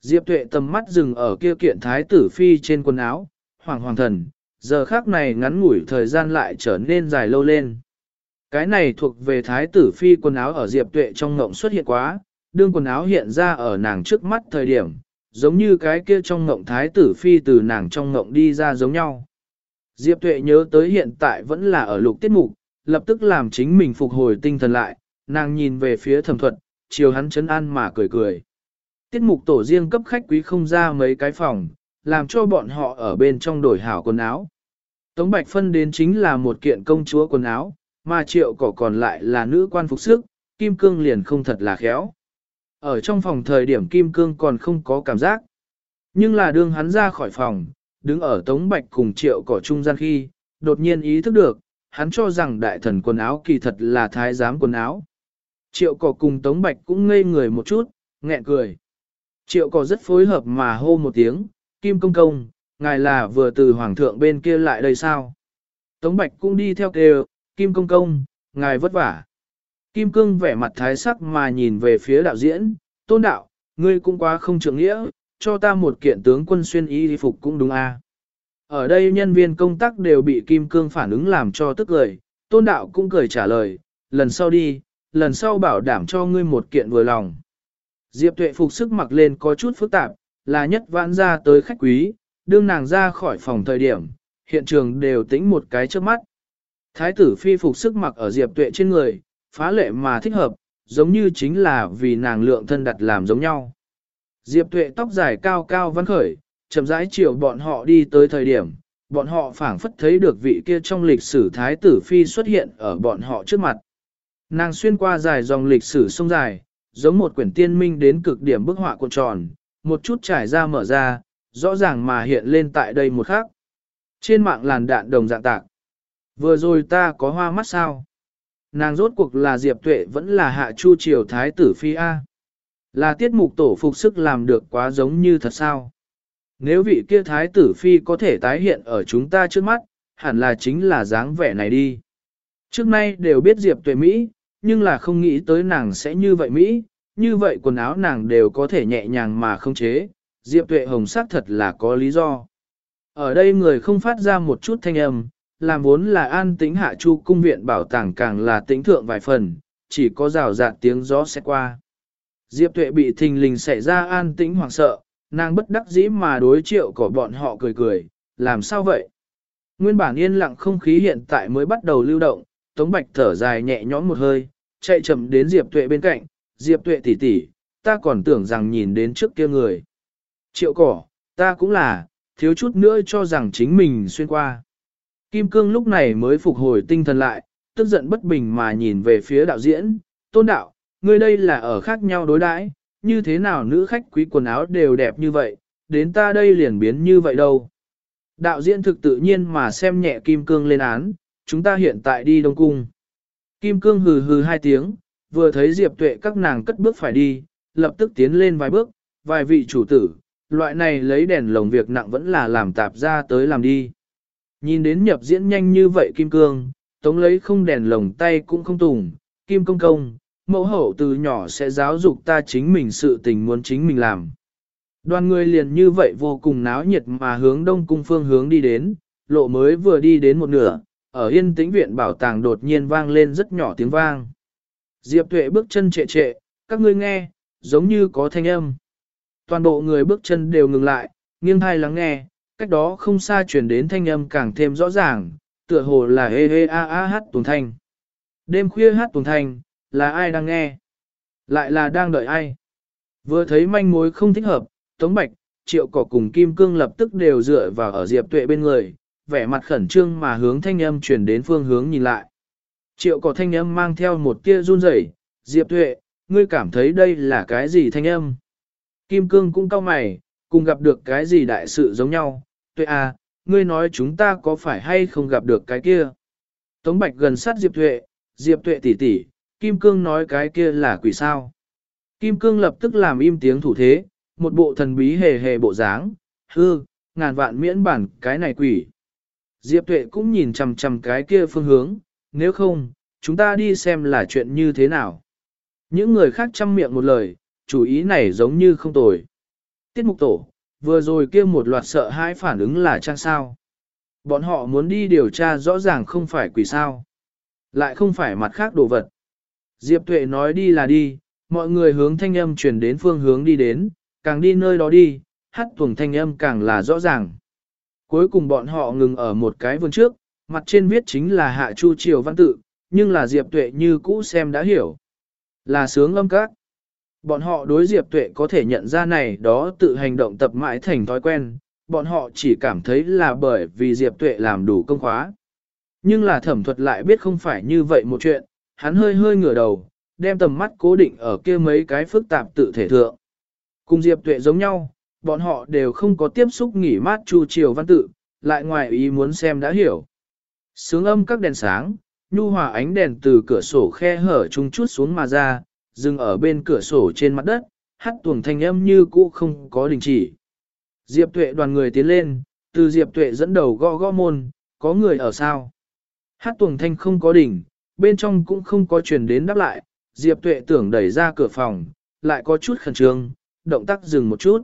Diệp tuệ tầm mắt dừng ở kia kiện thái tử phi trên quần áo, hoàng hoàng thần, giờ khác này ngắn ngủi thời gian lại trở nên dài lâu lên. Cái này thuộc về thái tử phi quần áo ở Diệp tuệ trong ngộng xuất hiện quá, đương quần áo hiện ra ở nàng trước mắt thời điểm, giống như cái kia trong ngộng thái tử phi từ nàng trong ngộng đi ra giống nhau. Diệp tuệ nhớ tới hiện tại vẫn là ở lục tiết mục, lập tức làm chính mình phục hồi tinh thần lại, nàng nhìn về phía thẩm thuật, chiều hắn chấn an mà cười cười. Tiết mục tổ riêng cấp khách quý không ra mấy cái phòng, làm cho bọn họ ở bên trong đổi hảo quần áo. Tống Bạch phân đến chính là một kiện công chúa quần áo, mà triệu cỏ còn lại là nữ quan phục sức, Kim Cương liền không thật là khéo. Ở trong phòng thời điểm Kim Cương còn không có cảm giác. Nhưng là đương hắn ra khỏi phòng, đứng ở Tống Bạch cùng triệu cỏ trung gian khi, đột nhiên ý thức được, hắn cho rằng đại thần quần áo kỳ thật là thái giám quần áo. Triệu cỏ cùng Tống Bạch cũng ngây người một chút, nghẹn cười. Triệu cỏ rất phối hợp mà hô một tiếng, Kim Công Công, ngài là vừa từ Hoàng thượng bên kia lại đây sao? Tống Bạch cũng đi theo kêu, Kim Công Công, ngài vất vả. Kim Cương vẻ mặt thái sắc mà nhìn về phía đạo diễn, tôn đạo, ngươi cũng quá không trưởng nghĩa, cho ta một kiện tướng quân xuyên y đi phục cũng đúng a. À. Ở đây nhân viên công tác đều bị Kim Cương phản ứng làm cho tức lời, tôn đạo cũng cười trả lời, lần sau đi, lần sau bảo đảm cho ngươi một kiện vừa lòng. Diệp tuệ phục sức mặc lên có chút phức tạp, là nhất vãn ra tới khách quý, đương nàng ra khỏi phòng thời điểm, hiện trường đều tĩnh một cái trước mắt. Thái tử phi phục sức mặc ở Diệp tuệ trên người, phá lệ mà thích hợp, giống như chính là vì nàng lượng thân đặt làm giống nhau. Diệp tuệ tóc dài cao cao văn khởi, chậm rãi chiều bọn họ đi tới thời điểm, bọn họ phảng phất thấy được vị kia trong lịch sử thái tử phi xuất hiện ở bọn họ trước mặt. Nàng xuyên qua dài dòng lịch sử sông dài, giống một quyển tiên minh đến cực điểm bức họa cuộn tròn, một chút trải ra mở ra, rõ ràng mà hiện lên tại đây một khắc. Trên mạng làn đạn đồng dạng tạc. Vừa rồi ta có hoa mắt sao? Nàng rốt cuộc là Diệp Tuệ vẫn là hạ chu triều thái tử phi A. Là tiết mục tổ phục sức làm được quá giống như thật sao? Nếu vị kia thái tử phi có thể tái hiện ở chúng ta trước mắt, hẳn là chính là dáng vẻ này đi. Trước nay đều biết Diệp Tuệ Mỹ, nhưng là không nghĩ tới nàng sẽ như vậy Mỹ, như vậy quần áo nàng đều có thể nhẹ nhàng mà không chế. Diệp Tuệ Hồng sắc thật là có lý do. Ở đây người không phát ra một chút thanh âm, làm vốn là an tĩnh hạ chu cung viện bảo tàng càng là tĩnh thượng vài phần, chỉ có rào rạt tiếng gió sẽ qua. Diệp tuệ bị thình lình xảy ra an tĩnh hoảng sợ, nàng bất đắc dĩ mà đối triệu của bọn họ cười cười, làm sao vậy? Nguyên bản yên lặng không khí hiện tại mới bắt đầu lưu động, Tống Bạch thở dài nhẹ nhõm một hơi, chạy chậm đến Diệp Tuệ bên cạnh, Diệp Tuệ tỷ tỷ, ta còn tưởng rằng nhìn đến trước kia người. Triệu cỏ, ta cũng là, thiếu chút nữa cho rằng chính mình xuyên qua. Kim Cương lúc này mới phục hồi tinh thần lại, tức giận bất bình mà nhìn về phía đạo diễn, tôn đạo, ngươi đây là ở khác nhau đối đãi, như thế nào nữ khách quý quần áo đều đẹp như vậy, đến ta đây liền biến như vậy đâu. Đạo diễn thực tự nhiên mà xem nhẹ Kim Cương lên án, chúng ta hiện tại đi Đông Cung. Kim Cương hừ hừ hai tiếng, vừa thấy Diệp Tuệ các nàng cất bước phải đi, lập tức tiến lên vài bước, vài vị chủ tử, loại này lấy đèn lồng việc nặng vẫn là làm tạp ra tới làm đi. Nhìn đến nhập diễn nhanh như vậy Kim Cương, tống lấy không đèn lồng tay cũng không tùng, Kim Công Công, mẫu hậu từ nhỏ sẽ giáo dục ta chính mình sự tình muốn chính mình làm. Đoàn người liền như vậy vô cùng náo nhiệt mà hướng đông cung phương hướng đi đến, lộ mới vừa đi đến một nửa, ở yên tĩnh viện bảo tàng đột nhiên vang lên rất nhỏ tiếng vang. Diệp Tuệ bước chân trệ trệ, các ngươi nghe, giống như có thanh âm. Toàn bộ người bước chân đều ngừng lại, nghiêng hai lắng nghe, cách đó không xa truyền đến thanh âm càng thêm rõ ràng, tựa hồ là hê hê a a hát tuồng thanh. Đêm khuya hát tuồng thanh, là ai đang nghe? Lại là đang đợi ai? Vừa thấy manh mối không thích hợp, Tống Bạch, Triệu Cỏ cùng Kim Cương lập tức đều dựa vào ở Diệp Tuệ bên người, vẻ mặt khẩn trương mà hướng thanh âm truyền đến phương hướng nhìn lại. Triệu Cỏ thanh âm mang theo một tia run rẩy, Diệp Tuệ, ngươi cảm thấy đây là cái gì thanh âm? Kim Cương cũng cau mày, cùng gặp được cái gì đại sự giống nhau, tuệ à, ngươi nói chúng ta có phải hay không gặp được cái kia? Tống Bạch gần sát Diệp Tuệ, Diệp Tuệ tỉ tỉ, Kim Cương nói cái kia là quỷ sao? Kim Cương lập tức làm im tiếng thủ thế, một bộ thần bí hề hề bộ dáng, hư, ngàn vạn miễn bản cái này quỷ. Diệp Tuệ cũng nhìn chằm chằm cái kia phương hướng, nếu không, chúng ta đi xem là chuyện như thế nào. Những người khác chăm miệng một lời, chủ ý này giống như không tồi. Tiết mục tổ, vừa rồi kia một loạt sợ hãi phản ứng là trang sao. Bọn họ muốn đi điều tra rõ ràng không phải quỷ sao. Lại không phải mặt khác đồ vật. Diệp Tuệ nói đi là đi, mọi người hướng thanh âm chuyển đến phương hướng đi đến, càng đi nơi đó đi, hát tuồng thanh âm càng là rõ ràng. Cuối cùng bọn họ ngừng ở một cái vườn trước, mặt trên viết chính là hạ chu triều văn tự, nhưng là Diệp Tuệ như cũ xem đã hiểu. Là sướng âm các. Bọn họ đối Diệp Tuệ có thể nhận ra này đó tự hành động tập mãi thành thói quen, bọn họ chỉ cảm thấy là bởi vì Diệp Tuệ làm đủ công khóa. Nhưng là thẩm thuật lại biết không phải như vậy một chuyện, hắn hơi hơi ngửa đầu, đem tầm mắt cố định ở kia mấy cái phức tạp tự thể thượng. Cùng Diệp Tuệ giống nhau, bọn họ đều không có tiếp xúc nghỉ mát chu chiều văn tự, lại ngoài ý muốn xem đã hiểu. Sướng âm các đèn sáng, nhu hòa ánh đèn từ cửa sổ khe hở chung chút xuống mà ra, dừng ở bên cửa sổ trên mặt đất, hát tuồng thanh âm như cũ không có đình chỉ. Diệp Tuệ đoàn người tiến lên, từ Diệp Tuệ dẫn đầu gõ gõ môn, có người ở sao? Hát tuồng thanh không có đỉnh, bên trong cũng không có truyền đến đáp lại, Diệp Tuệ tưởng đẩy ra cửa phòng, lại có chút khẩn trương, động tác dừng một chút.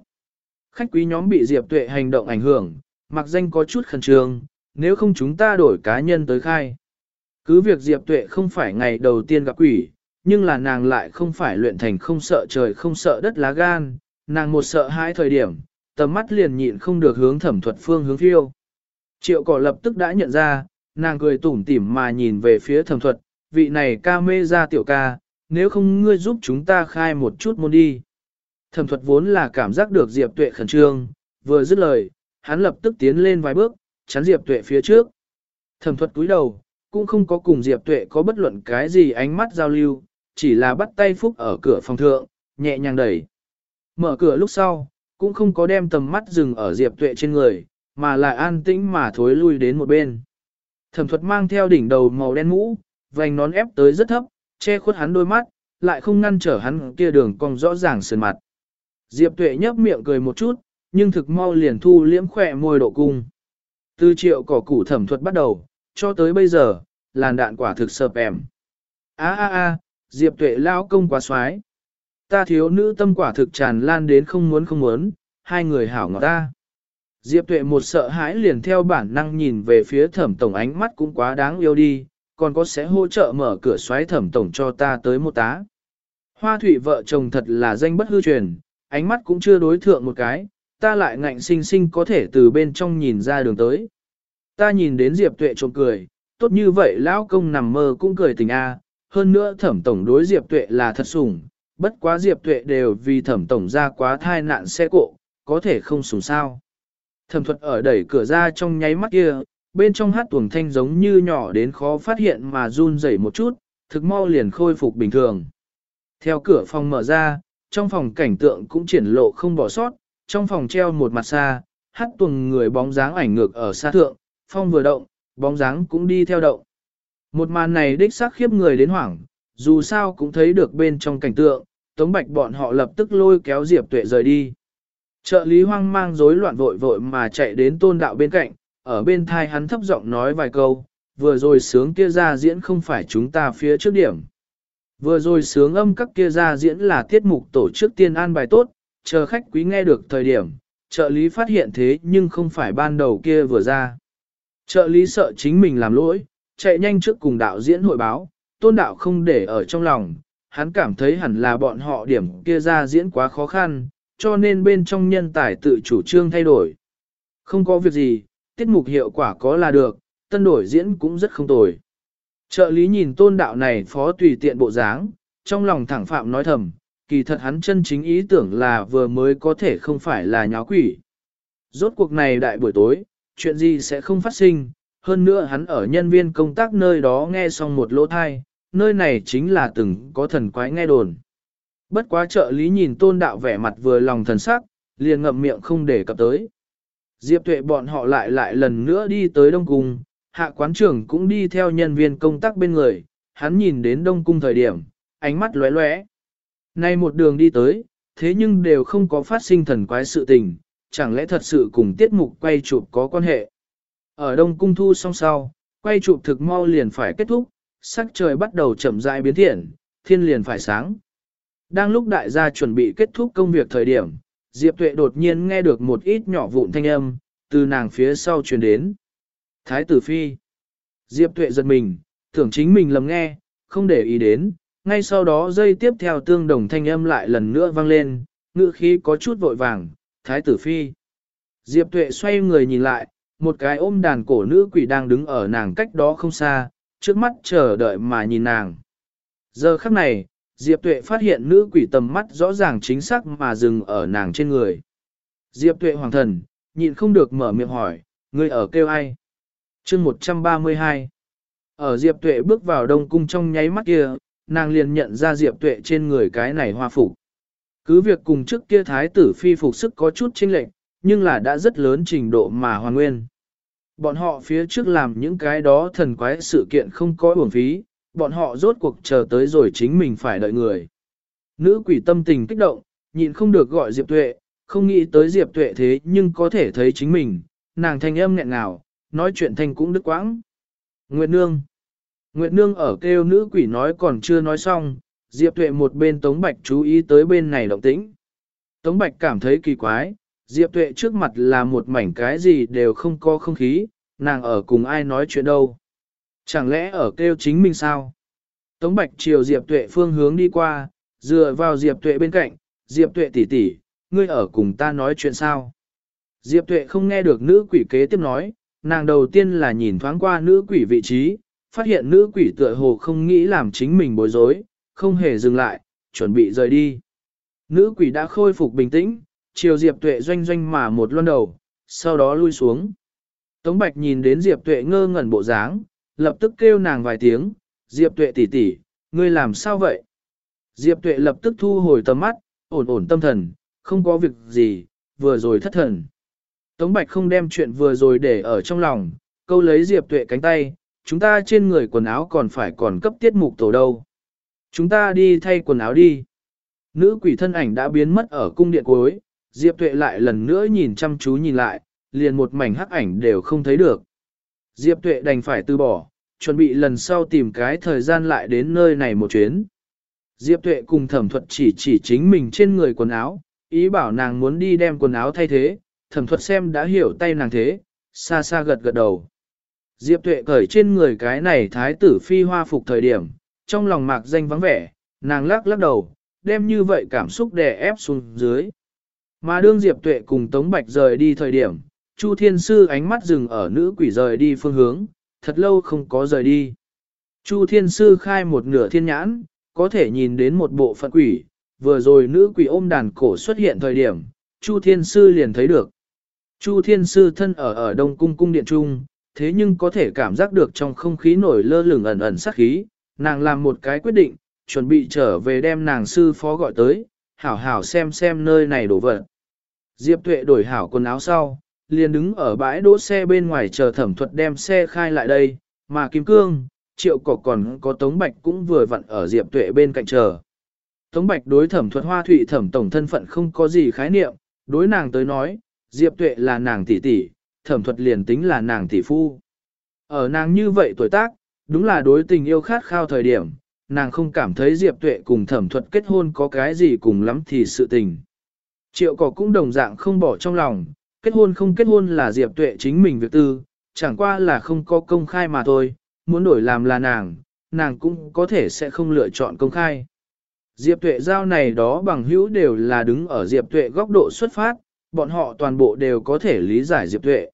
Khách quý nhóm bị Diệp Tuệ hành động ảnh hưởng, mặc danh có chút khẩn trương, nếu không chúng ta đổi cá nhân tới khai. Cứ việc Diệp Tuệ không phải ngày đầu tiên gặp quỷ, nhưng là nàng lại không phải luyện thành không sợ trời không sợ đất lá gan, nàng một sợ hai thời điểm, tầm mắt liền nhịn không được hướng thẩm thuật phương hướng phiêu. Triệu cỏ lập tức đã nhận ra, nàng cười tủm tỉm mà nhìn về phía thẩm thuật, vị này ca mê ra tiểu ca, nếu không ngươi giúp chúng ta khai một chút môn đi. Thẩm thuật vốn là cảm giác được Diệp Tuệ khẩn trương, vừa dứt lời, hắn lập tức tiến lên vài bước, chắn Diệp Tuệ phía trước. Thẩm thuật cúi đầu, cũng không có cùng Diệp Tuệ có bất luận cái gì ánh mắt giao lưu, chỉ là bắt tay Phúc ở cửa phòng thượng, nhẹ nhàng đẩy. Mở cửa lúc sau, cũng không có đem tầm mắt dừng ở Diệp Tuệ trên người, mà lại an tĩnh mà thối lui đến một bên. Thẩm thuật mang theo đỉnh đầu màu đen mũ, vành nón ép tới rất thấp, che khuất hắn đôi mắt, lại không ngăn trở hắn kia đường cong rõ ràng sườn mặt. Diệp Tuệ nhấp miệng cười một chút, nhưng thực mau liền thu liễm khỏe môi độ cung. Từ triệu cỏ củ thẩm thuật bắt đầu, cho tới bây giờ, làn đạn quả thực sợp em. A a a, Diệp Tuệ lao công quá xoái. Ta thiếu nữ tâm quả thực tràn lan đến không muốn không muốn, hai người hảo ngọt ta. Diệp Tuệ một sợ hãi liền theo bản năng nhìn về phía thẩm tổng ánh mắt cũng quá đáng yêu đi, còn có sẽ hỗ trợ mở cửa xoáy thẩm tổng cho ta tới một tá. Hoa thủy vợ chồng thật là danh bất hư truyền, ánh mắt cũng chưa đối thượng một cái, ta lại ngạnh sinh sinh có thể từ bên trong nhìn ra đường tới. Ta nhìn đến Diệp Tuệ trộm cười, tốt như vậy lão công nằm mơ cũng cười tình a. hơn nữa thẩm tổng đối Diệp Tuệ là thật sủng, bất quá Diệp Tuệ đều vì thẩm tổng ra quá thai nạn xe cộ, có thể không sủng sao. Thẩm thuật ở đẩy cửa ra trong nháy mắt kia, bên trong hát tuồng thanh giống như nhỏ đến khó phát hiện mà run rẩy một chút, thực mau liền khôi phục bình thường. Theo cửa phòng mở ra, trong phòng cảnh tượng cũng triển lộ không bỏ sót, trong phòng treo một mặt xa, hát tuần người bóng dáng ảnh ngược ở xa thượng, phong vừa động, bóng dáng cũng đi theo động. Một màn này đích xác khiếp người đến hoảng, dù sao cũng thấy được bên trong cảnh tượng, Tống Bạch bọn họ lập tức lôi kéo Diệp Tuệ rời đi. Trợ lý hoang mang rối loạn vội vội mà chạy đến tôn đạo bên cạnh, ở bên thai hắn thấp giọng nói vài câu, vừa rồi sướng kia ra diễn không phải chúng ta phía trước điểm. Vừa rồi sướng âm các kia ra diễn là tiết mục tổ chức tiên an bài tốt, chờ khách quý nghe được thời điểm, trợ lý phát hiện thế nhưng không phải ban đầu kia vừa ra. Trợ lý sợ chính mình làm lỗi, chạy nhanh trước cùng đạo diễn hội báo, tôn đạo không để ở trong lòng, hắn cảm thấy hẳn là bọn họ điểm kia ra diễn quá khó khăn, cho nên bên trong nhân tài tự chủ trương thay đổi. Không có việc gì, tiết mục hiệu quả có là được, tân đổi diễn cũng rất không tồi. Trợ lý nhìn tôn đạo này phó tùy tiện bộ dáng, trong lòng thẳng phạm nói thầm, kỳ thật hắn chân chính ý tưởng là vừa mới có thể không phải là nháo quỷ. Rốt cuộc này đại buổi tối, chuyện gì sẽ không phát sinh, hơn nữa hắn ở nhân viên công tác nơi đó nghe xong một lỗ thai, nơi này chính là từng có thần quái nghe đồn. Bất quá trợ lý nhìn tôn đạo vẻ mặt vừa lòng thần sắc, liền ngậm miệng không để cập tới. Diệp tuệ bọn họ lại lại lần nữa đi tới Đông Cung, hạ quán trưởng cũng đi theo nhân viên công tác bên người, hắn nhìn đến Đông Cung thời điểm, ánh mắt lóe lóe. Nay một đường đi tới, thế nhưng đều không có phát sinh thần quái sự tình, chẳng lẽ thật sự cùng tiết mục quay chụp có quan hệ. Ở Đông Cung thu xong sau, quay chụp thực mau liền phải kết thúc, sắc trời bắt đầu chậm rãi biến thiện, thiên liền phải sáng. Đang lúc đại gia chuẩn bị kết thúc công việc thời điểm, Diệp Tuệ đột nhiên nghe được một ít nhỏ vụn thanh âm, từ nàng phía sau truyền đến. Thái tử Phi. Diệp Tuệ giật mình, tưởng chính mình lầm nghe, không để ý đến, ngay sau đó dây tiếp theo tương đồng thanh âm lại lần nữa vang lên, ngữ khí có chút vội vàng, Thái tử Phi. Diệp Tuệ xoay người nhìn lại, một cái ôm đàn cổ nữ quỷ đang đứng ở nàng cách đó không xa, trước mắt chờ đợi mà nhìn nàng. Giờ khắc này, Diệp Tuệ phát hiện nữ quỷ tầm mắt rõ ràng chính xác mà dừng ở nàng trên người. Diệp Tuệ hoàng thần, nhịn không được mở miệng hỏi, ngươi ở kêu ai? chương 132 Ở Diệp Tuệ bước vào đông cung trong nháy mắt kia, nàng liền nhận ra Diệp Tuệ trên người cái này hoa phục. Cứ việc cùng trước kia thái tử phi phục sức có chút chênh lệch, nhưng là đã rất lớn trình độ mà hoàn nguyên. Bọn họ phía trước làm những cái đó thần quái sự kiện không có uổng phí, bọn họ rốt cuộc chờ tới rồi chính mình phải đợi người. Nữ quỷ tâm tình kích động, nhịn không được gọi Diệp Tuệ, không nghĩ tới Diệp Tuệ thế nhưng có thể thấy chính mình, nàng thanh âm nghẹn ngào, nói chuyện thanh cũng đứt quãng. Nguyệt Nương Nguyệt Nương ở kêu nữ quỷ nói còn chưa nói xong, Diệp Tuệ một bên Tống Bạch chú ý tới bên này động tĩnh. Tống Bạch cảm thấy kỳ quái, Diệp Tuệ trước mặt là một mảnh cái gì đều không có không khí, nàng ở cùng ai nói chuyện đâu. Chẳng lẽ ở kêu chính mình sao? Tống Bạch chiều Diệp Tuệ phương hướng đi qua, dựa vào Diệp Tuệ bên cạnh, Diệp Tuệ tỷ tỷ, ngươi ở cùng ta nói chuyện sao? Diệp Tuệ không nghe được nữ quỷ kế tiếp nói, nàng đầu tiên là nhìn thoáng qua nữ quỷ vị trí, phát hiện nữ quỷ tựa hồ không nghĩ làm chính mình bối rối, không hề dừng lại, chuẩn bị rời đi. Nữ quỷ đã khôi phục bình tĩnh, chiều Diệp Tuệ doanh doanh mà một luân đầu, sau đó lui xuống. Tống Bạch nhìn đến Diệp Tuệ ngơ ngẩn bộ dáng, lập tức kêu nàng vài tiếng, Diệp Tuệ tỷ tỷ, ngươi làm sao vậy? Diệp Tuệ lập tức thu hồi tầm mắt, ổn ổn tâm thần, không có việc gì, vừa rồi thất thần. Tống Bạch không đem chuyện vừa rồi để ở trong lòng, câu lấy Diệp Tuệ cánh tay, chúng ta trên người quần áo còn phải còn cấp tiết mục tổ đâu. Chúng ta đi thay quần áo đi. Nữ quỷ thân ảnh đã biến mất ở cung điện cuối, Diệp Tuệ lại lần nữa nhìn chăm chú nhìn lại, liền một mảnh hắc ảnh đều không thấy được. Diệp Tuệ đành phải từ bỏ, chuẩn bị lần sau tìm cái thời gian lại đến nơi này một chuyến. Diệp Tuệ cùng thẩm thuật chỉ chỉ chính mình trên người quần áo, ý bảo nàng muốn đi đem quần áo thay thế, thẩm thuật xem đã hiểu tay nàng thế, xa xa gật gật đầu. Diệp Tuệ cởi trên người cái này thái tử phi hoa phục thời điểm, trong lòng mạc danh vắng vẻ, nàng lắc lắc đầu, đem như vậy cảm xúc đè ép xuống dưới. Mà đương Diệp Tuệ cùng Tống Bạch rời đi thời điểm, Chu Thiên Sư ánh mắt dừng ở nữ quỷ rời đi phương hướng, thật lâu không có rời đi. Chu Thiên Sư khai một nửa thiên nhãn, có thể nhìn đến một bộ phận quỷ, vừa rồi nữ quỷ ôm đàn cổ xuất hiện thời điểm, Chu Thiên Sư liền thấy được. Chu Thiên Sư thân ở ở Đông Cung Cung Điện Trung, thế nhưng có thể cảm giác được trong không khí nổi lơ lửng ẩn ẩn sát khí, nàng làm một cái quyết định, chuẩn bị trở về đem nàng sư phó gọi tới, hảo hảo xem xem nơi này đổ vật. Diệp Tuệ đổi hảo quần áo sau, liền đứng ở bãi đỗ xe bên ngoài chờ thẩm thuật đem xe khai lại đây, mà Kim Cương, Triệu Cỏ còn có Tống Bạch cũng vừa vặn ở Diệp Tuệ bên cạnh chờ. Tống Bạch đối thẩm thuật hoa thủy thẩm tổng thân phận không có gì khái niệm, đối nàng tới nói, Diệp Tuệ là nàng tỷ tỷ, thẩm thuật liền tính là nàng tỷ phu. Ở nàng như vậy tuổi tác, đúng là đối tình yêu khát khao thời điểm, nàng không cảm thấy Diệp Tuệ cùng thẩm thuật kết hôn có cái gì cùng lắm thì sự tình. Triệu cỏ cũng đồng dạng không bỏ trong lòng, kết hôn không kết hôn là Diệp Tuệ chính mình việc tư, chẳng qua là không có công khai mà thôi, muốn đổi làm là nàng, nàng cũng có thể sẽ không lựa chọn công khai. Diệp Tuệ giao này đó bằng hữu đều là đứng ở Diệp Tuệ góc độ xuất phát, bọn họ toàn bộ đều có thể lý giải Diệp Tuệ.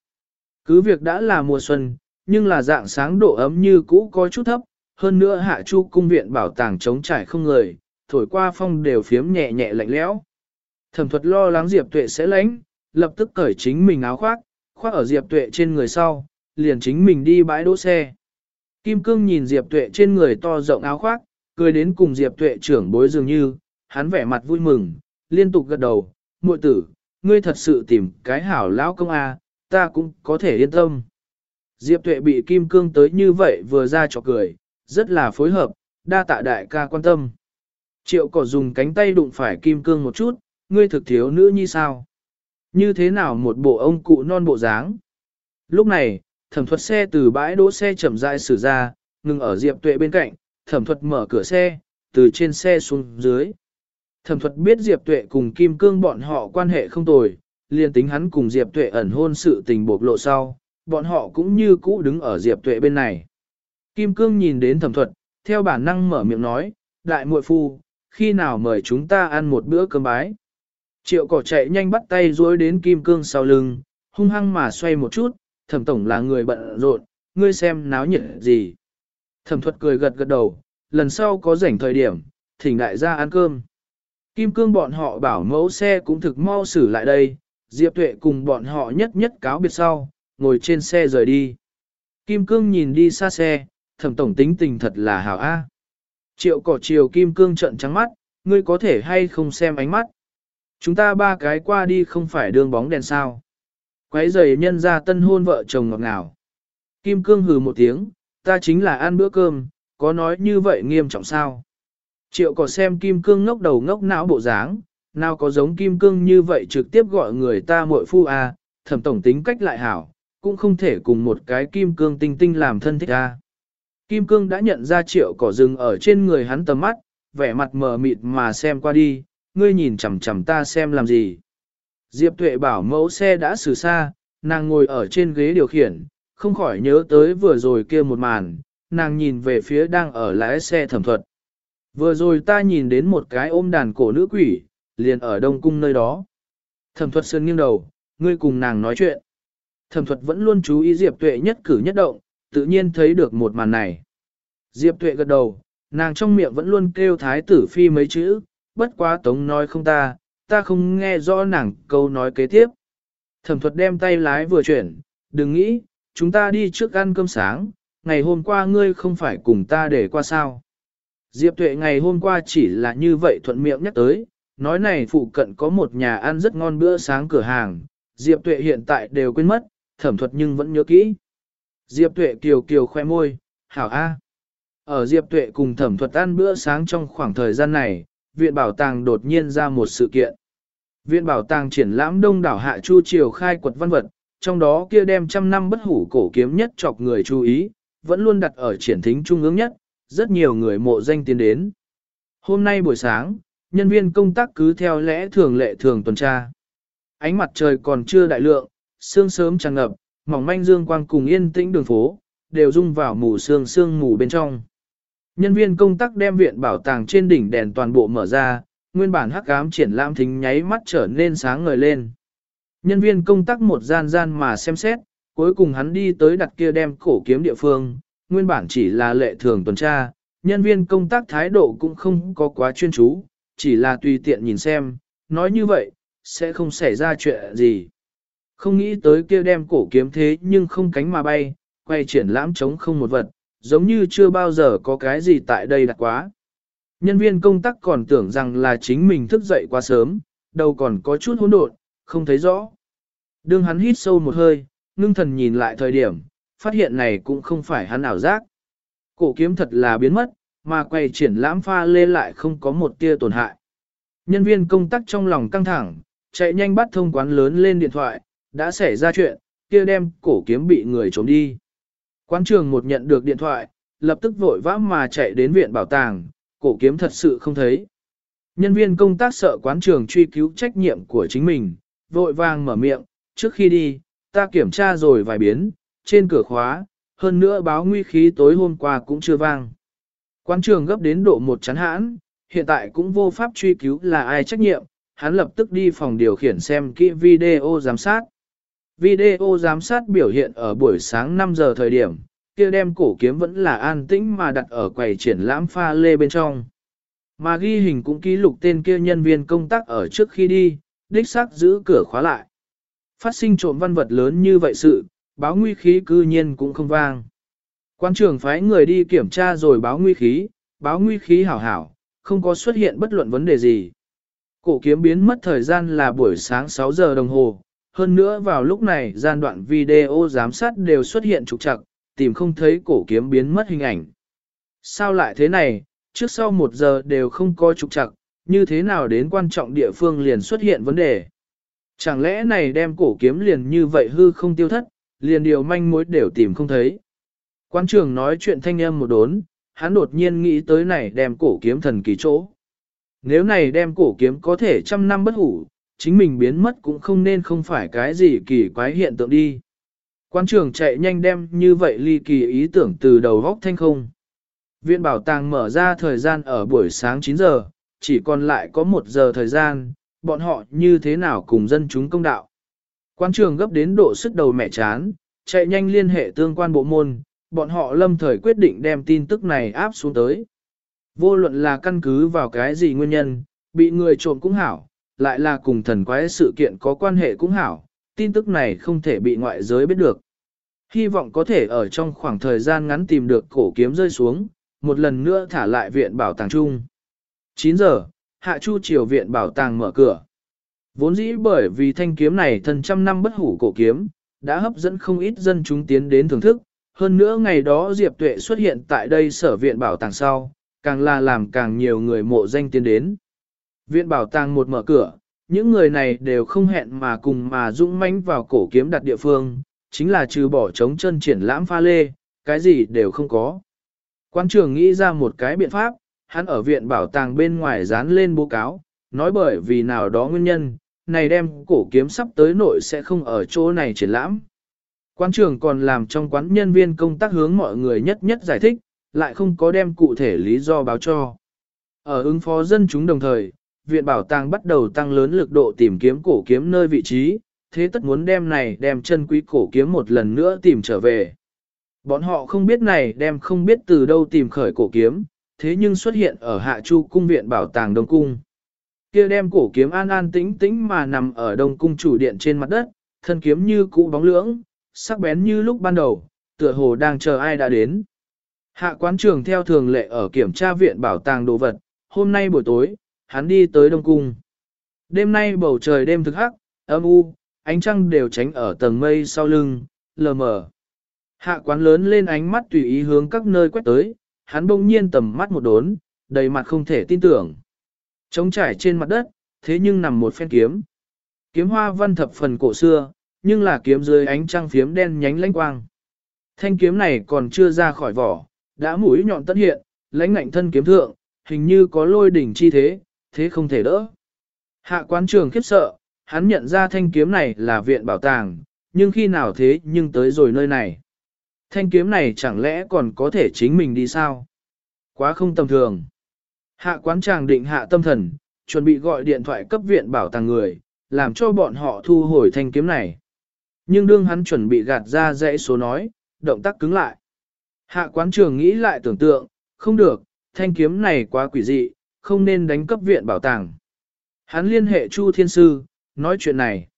Cứ việc đã là mùa xuân, nhưng là dạng sáng độ ấm như cũ có chút thấp, hơn nữa hạ chu cung viện bảo tàng chống trải không người, thổi qua phong đều phiếm nhẹ nhẹ lạnh lẽo. Thẩm thuật lo lắng Diệp Tuệ sẽ lánh, lập tức cởi chính mình áo khoác, khoác ở Diệp Tuệ trên người sau, liền chính mình đi bãi đỗ xe. Kim Cương nhìn Diệp Tuệ trên người to rộng áo khoác, cười đến cùng Diệp Tuệ trưởng bối dường như, hắn vẻ mặt vui mừng, liên tục gật đầu, muội tử, ngươi thật sự tìm cái hảo lão công a, ta cũng có thể yên tâm. Diệp Tuệ bị Kim Cương tới như vậy vừa ra cho cười, rất là phối hợp, đa tạ đại ca quan tâm. Triệu cỏ dùng cánh tay đụng phải Kim Cương một chút, ngươi thực thiếu nữ như sao? Như thế nào một bộ ông cụ non bộ dáng? Lúc này, thẩm thuật xe từ bãi đỗ xe chậm rãi xử ra, ngừng ở Diệp Tuệ bên cạnh, thẩm thuật mở cửa xe, từ trên xe xuống dưới. Thẩm thuật biết Diệp Tuệ cùng Kim Cương bọn họ quan hệ không tồi, liền tính hắn cùng Diệp Tuệ ẩn hôn sự tình bộc lộ sau, bọn họ cũng như cũ đứng ở Diệp Tuệ bên này. Kim Cương nhìn đến thẩm thuật, theo bản năng mở miệng nói, đại muội phu, khi nào mời chúng ta ăn một bữa cơm bái. Triệu cỏ chạy nhanh bắt tay dối đến Kim Cương sau lưng, hung hăng mà xoay một chút, thẩm tổng là người bận rộn, ngươi xem náo nhiệt gì. Thẩm thuật cười gật gật đầu, lần sau có rảnh thời điểm, thỉnh đại gia ăn cơm. Kim cương bọn họ bảo mẫu xe cũng thực mau xử lại đây, Diệp Tuệ cùng bọn họ nhất nhất cáo biệt sau, ngồi trên xe rời đi. Kim cương nhìn đi xa xe, thẩm tổng tính tình thật là hảo a. Triệu cỏ chiều kim cương trận trắng mắt, ngươi có thể hay không xem ánh mắt. Chúng ta ba cái qua đi không phải đường bóng đèn sao. Quấy giày nhân ra tân hôn vợ chồng ngọt ngào. Kim cương hừ một tiếng, ta chính là ăn bữa cơm, có nói như vậy nghiêm trọng sao? Triệu cỏ xem kim cương ngốc đầu ngốc não bộ dáng, nào có giống kim cương như vậy trực tiếp gọi người ta muội phu à, thẩm tổng tính cách lại hảo, cũng không thể cùng một cái kim cương tinh tinh làm thân thích à. Kim cương đã nhận ra triệu cỏ rừng ở trên người hắn tầm mắt, vẻ mặt mờ mịt mà xem qua đi, ngươi nhìn chằm chằm ta xem làm gì. Diệp tuệ bảo mẫu xe đã xử xa, nàng ngồi ở trên ghế điều khiển, không khỏi nhớ tới vừa rồi kia một màn, nàng nhìn về phía đang ở lái xe thẩm thuật. Vừa rồi ta nhìn đến một cái ôm đàn cổ nữ quỷ, liền ở đông cung nơi đó. Thẩm thuật sơn nghiêng đầu, ngươi cùng nàng nói chuyện. Thẩm thuật vẫn luôn chú ý Diệp Tuệ nhất cử nhất động, tự nhiên thấy được một màn này. Diệp Tuệ gật đầu, nàng trong miệng vẫn luôn kêu thái tử phi mấy chữ, bất quá tống nói không ta, ta không nghe rõ nàng câu nói kế tiếp. Thẩm thuật đem tay lái vừa chuyển, đừng nghĩ, chúng ta đi trước ăn cơm sáng, ngày hôm qua ngươi không phải cùng ta để qua sao. Diệp Tuệ ngày hôm qua chỉ là như vậy thuận miệng nhắc tới, nói này phụ cận có một nhà ăn rất ngon bữa sáng cửa hàng, Diệp Tuệ hiện tại đều quên mất, thẩm thuật nhưng vẫn nhớ kỹ. Diệp Tuệ kiều kiều khoe môi, hảo a. Ở Diệp Tuệ cùng thẩm thuật ăn bữa sáng trong khoảng thời gian này, viện bảo tàng đột nhiên ra một sự kiện. Viện bảo tàng triển lãm đông đảo hạ chu triều khai quật văn vật, trong đó kia đem trăm năm bất hủ cổ kiếm nhất chọc người chú ý, vẫn luôn đặt ở triển thính trung ương nhất, rất nhiều người mộ danh tiến đến. Hôm nay buổi sáng, nhân viên công tác cứ theo lẽ thường lệ thường tuần tra. Ánh mặt trời còn chưa đại lượng, sương sớm tràn ngập, mỏng manh dương quang cùng yên tĩnh đường phố, đều rung vào mù sương sương mù bên trong. Nhân viên công tác đem viện bảo tàng trên đỉnh đèn toàn bộ mở ra, nguyên bản hắc ám triển lãm thính nháy mắt trở nên sáng ngời lên. Nhân viên công tác một gian gian mà xem xét, cuối cùng hắn đi tới đặt kia đem cổ kiếm địa phương, nguyên bản chỉ là lệ thường tuần tra, nhân viên công tác thái độ cũng không có quá chuyên chú, chỉ là tùy tiện nhìn xem, nói như vậy, sẽ không xảy ra chuyện gì. Không nghĩ tới kia đem cổ kiếm thế nhưng không cánh mà bay, quay triển lãm trống không một vật, giống như chưa bao giờ có cái gì tại đây đặt quá. Nhân viên công tác còn tưởng rằng là chính mình thức dậy quá sớm, đầu còn có chút hỗn độn, không thấy rõ. Đương hắn hít sâu một hơi, ngưng thần nhìn lại thời điểm, phát hiện này cũng không phải hắn ảo giác. Cổ kiếm thật là biến mất, mà quay triển lãm pha lê lại không có một tia tổn hại. Nhân viên công tác trong lòng căng thẳng, chạy nhanh bắt thông quán lớn lên điện thoại, đã xảy ra chuyện, kia đem cổ kiếm bị người trốn đi. Quán trường một nhận được điện thoại, lập tức vội vã mà chạy đến viện bảo tàng, cổ kiếm thật sự không thấy. Nhân viên công tác sợ quán trường truy cứu trách nhiệm của chính mình, vội vàng mở miệng, trước khi đi, ta kiểm tra rồi vài biến, trên cửa khóa, hơn nữa báo nguy khí tối hôm qua cũng chưa vang. Quán trường gấp đến độ một chán hãn, hiện tại cũng vô pháp truy cứu là ai trách nhiệm, hắn lập tức đi phòng điều khiển xem kỹ video giám sát. Video giám sát biểu hiện ở buổi sáng 5 giờ thời điểm, kia đem cổ kiếm vẫn là an tĩnh mà đặt ở quầy triển lãm pha lê bên trong. Mà ghi hình cũng ký lục tên kia nhân viên công tác ở trước khi đi, đích xác giữ cửa khóa lại. Phát sinh trộm văn vật lớn như vậy sự, báo nguy khí cư nhiên cũng không vang. Quan trưởng phái người đi kiểm tra rồi báo nguy khí, báo nguy khí hảo hảo, không có xuất hiện bất luận vấn đề gì. Cổ kiếm biến mất thời gian là buổi sáng 6 giờ đồng hồ, hơn nữa vào lúc này gian đoạn video giám sát đều xuất hiện trục trặc, tìm không thấy cổ kiếm biến mất hình ảnh. Sao lại thế này, trước sau một giờ đều không có trục trặc, như thế nào đến quan trọng địa phương liền xuất hiện vấn đề. Chẳng lẽ này đem cổ kiếm liền như vậy hư không tiêu thất, liền điều manh mối đều tìm không thấy. Quan trường nói chuyện thanh âm một đốn, hắn đột nhiên nghĩ tới này đem cổ kiếm thần kỳ chỗ. Nếu này đem cổ kiếm có thể trăm năm bất hủ, chính mình biến mất cũng không nên không phải cái gì kỳ quái hiện tượng đi. Quan trường chạy nhanh đem như vậy ly kỳ ý tưởng từ đầu góc thanh không. Viện bảo tàng mở ra thời gian ở buổi sáng 9 giờ, chỉ còn lại có 1 giờ thời gian, bọn họ như thế nào cùng dân chúng công đạo. Quan trường gấp đến độ sức đầu mẹ chán, chạy nhanh liên hệ tương quan bộ môn, bọn họ lâm thời quyết định đem tin tức này áp xuống tới. Vô luận là căn cứ vào cái gì nguyên nhân, bị người trộm cũng hảo, lại là cùng thần quái sự kiện có quan hệ cũng hảo, tin tức này không thể bị ngoại giới biết được. Hy vọng có thể ở trong khoảng thời gian ngắn tìm được cổ kiếm rơi xuống, một lần nữa thả lại viện bảo tàng chung. 9 giờ, Hạ Chu Triều viện bảo tàng mở cửa. Vốn dĩ bởi vì thanh kiếm này thân trăm năm bất hủ cổ kiếm, đã hấp dẫn không ít dân chúng tiến đến thưởng thức. Hơn nữa ngày đó Diệp Tuệ xuất hiện tại đây sở viện bảo tàng sau, càng là làm càng nhiều người mộ danh tiến đến. Viện bảo tàng một mở cửa, những người này đều không hẹn mà cùng mà dũng mãnh vào cổ kiếm đặt địa phương, chính là trừ bỏ trống chân triển lãm pha lê, cái gì đều không có. Quan trường nghĩ ra một cái biện pháp, hắn ở viện bảo tàng bên ngoài dán lên bố cáo, nói bởi vì nào đó nguyên nhân, này đem cổ kiếm sắp tới nội sẽ không ở chỗ này triển lãm. Quán trưởng còn làm trong quán nhân viên công tác hướng mọi người nhất nhất giải thích, lại không có đem cụ thể lý do báo cho. Ở ứng phó dân chúng đồng thời, viện bảo tàng bắt đầu tăng lớn lực độ tìm kiếm cổ kiếm nơi vị trí, thế tất muốn đem này đem chân quý cổ kiếm một lần nữa tìm trở về. Bọn họ không biết này đem không biết từ đâu tìm khởi cổ kiếm, thế nhưng xuất hiện ở Hạ Chu cung viện bảo tàng Đông Cung. Kia đem cổ kiếm an an tĩnh tĩnh mà nằm ở Đông Cung chủ điện trên mặt đất, thân kiếm như cũ bóng lưỡng, sắc bén như lúc ban đầu, tựa hồ đang chờ ai đã đến. Hạ quán trường theo thường lệ ở kiểm tra viện bảo tàng đồ vật, hôm nay buổi tối, hắn đi tới Đông Cung. Đêm nay bầu trời đêm thực hắc, âm u, ánh trăng đều tránh ở tầng mây sau lưng, lờ mờ. Hạ quán lớn lên ánh mắt tùy ý hướng các nơi quét tới, hắn bỗng nhiên tầm mắt một đốn, đầy mặt không thể tin tưởng. Trống trải trên mặt đất, thế nhưng nằm một phen kiếm. Kiếm hoa văn thập phần cổ xưa, nhưng là kiếm dưới ánh trăng phiếm đen nhánh lãnh quang. Thanh kiếm này còn chưa ra khỏi vỏ, đã mũi nhọn tất hiện, lãnh ngạnh thân kiếm thượng, hình như có lôi đỉnh chi thế, thế không thể đỡ. Hạ quán trường khiếp sợ, hắn nhận ra thanh kiếm này là viện bảo tàng, nhưng khi nào thế nhưng tới rồi nơi này. Thanh kiếm này chẳng lẽ còn có thể chính mình đi sao? Quá không tầm thường. Hạ quán tràng định hạ tâm thần, chuẩn bị gọi điện thoại cấp viện bảo tàng người, làm cho bọn họ thu hồi thanh kiếm này. Nhưng đương hắn chuẩn bị gạt ra dãy số nói, động tác cứng lại. Hạ quán trường nghĩ lại tưởng tượng, không được, thanh kiếm này quá quỷ dị, không nên đánh cấp viện bảo tàng. Hắn liên hệ Chu Thiên Sư, nói chuyện này.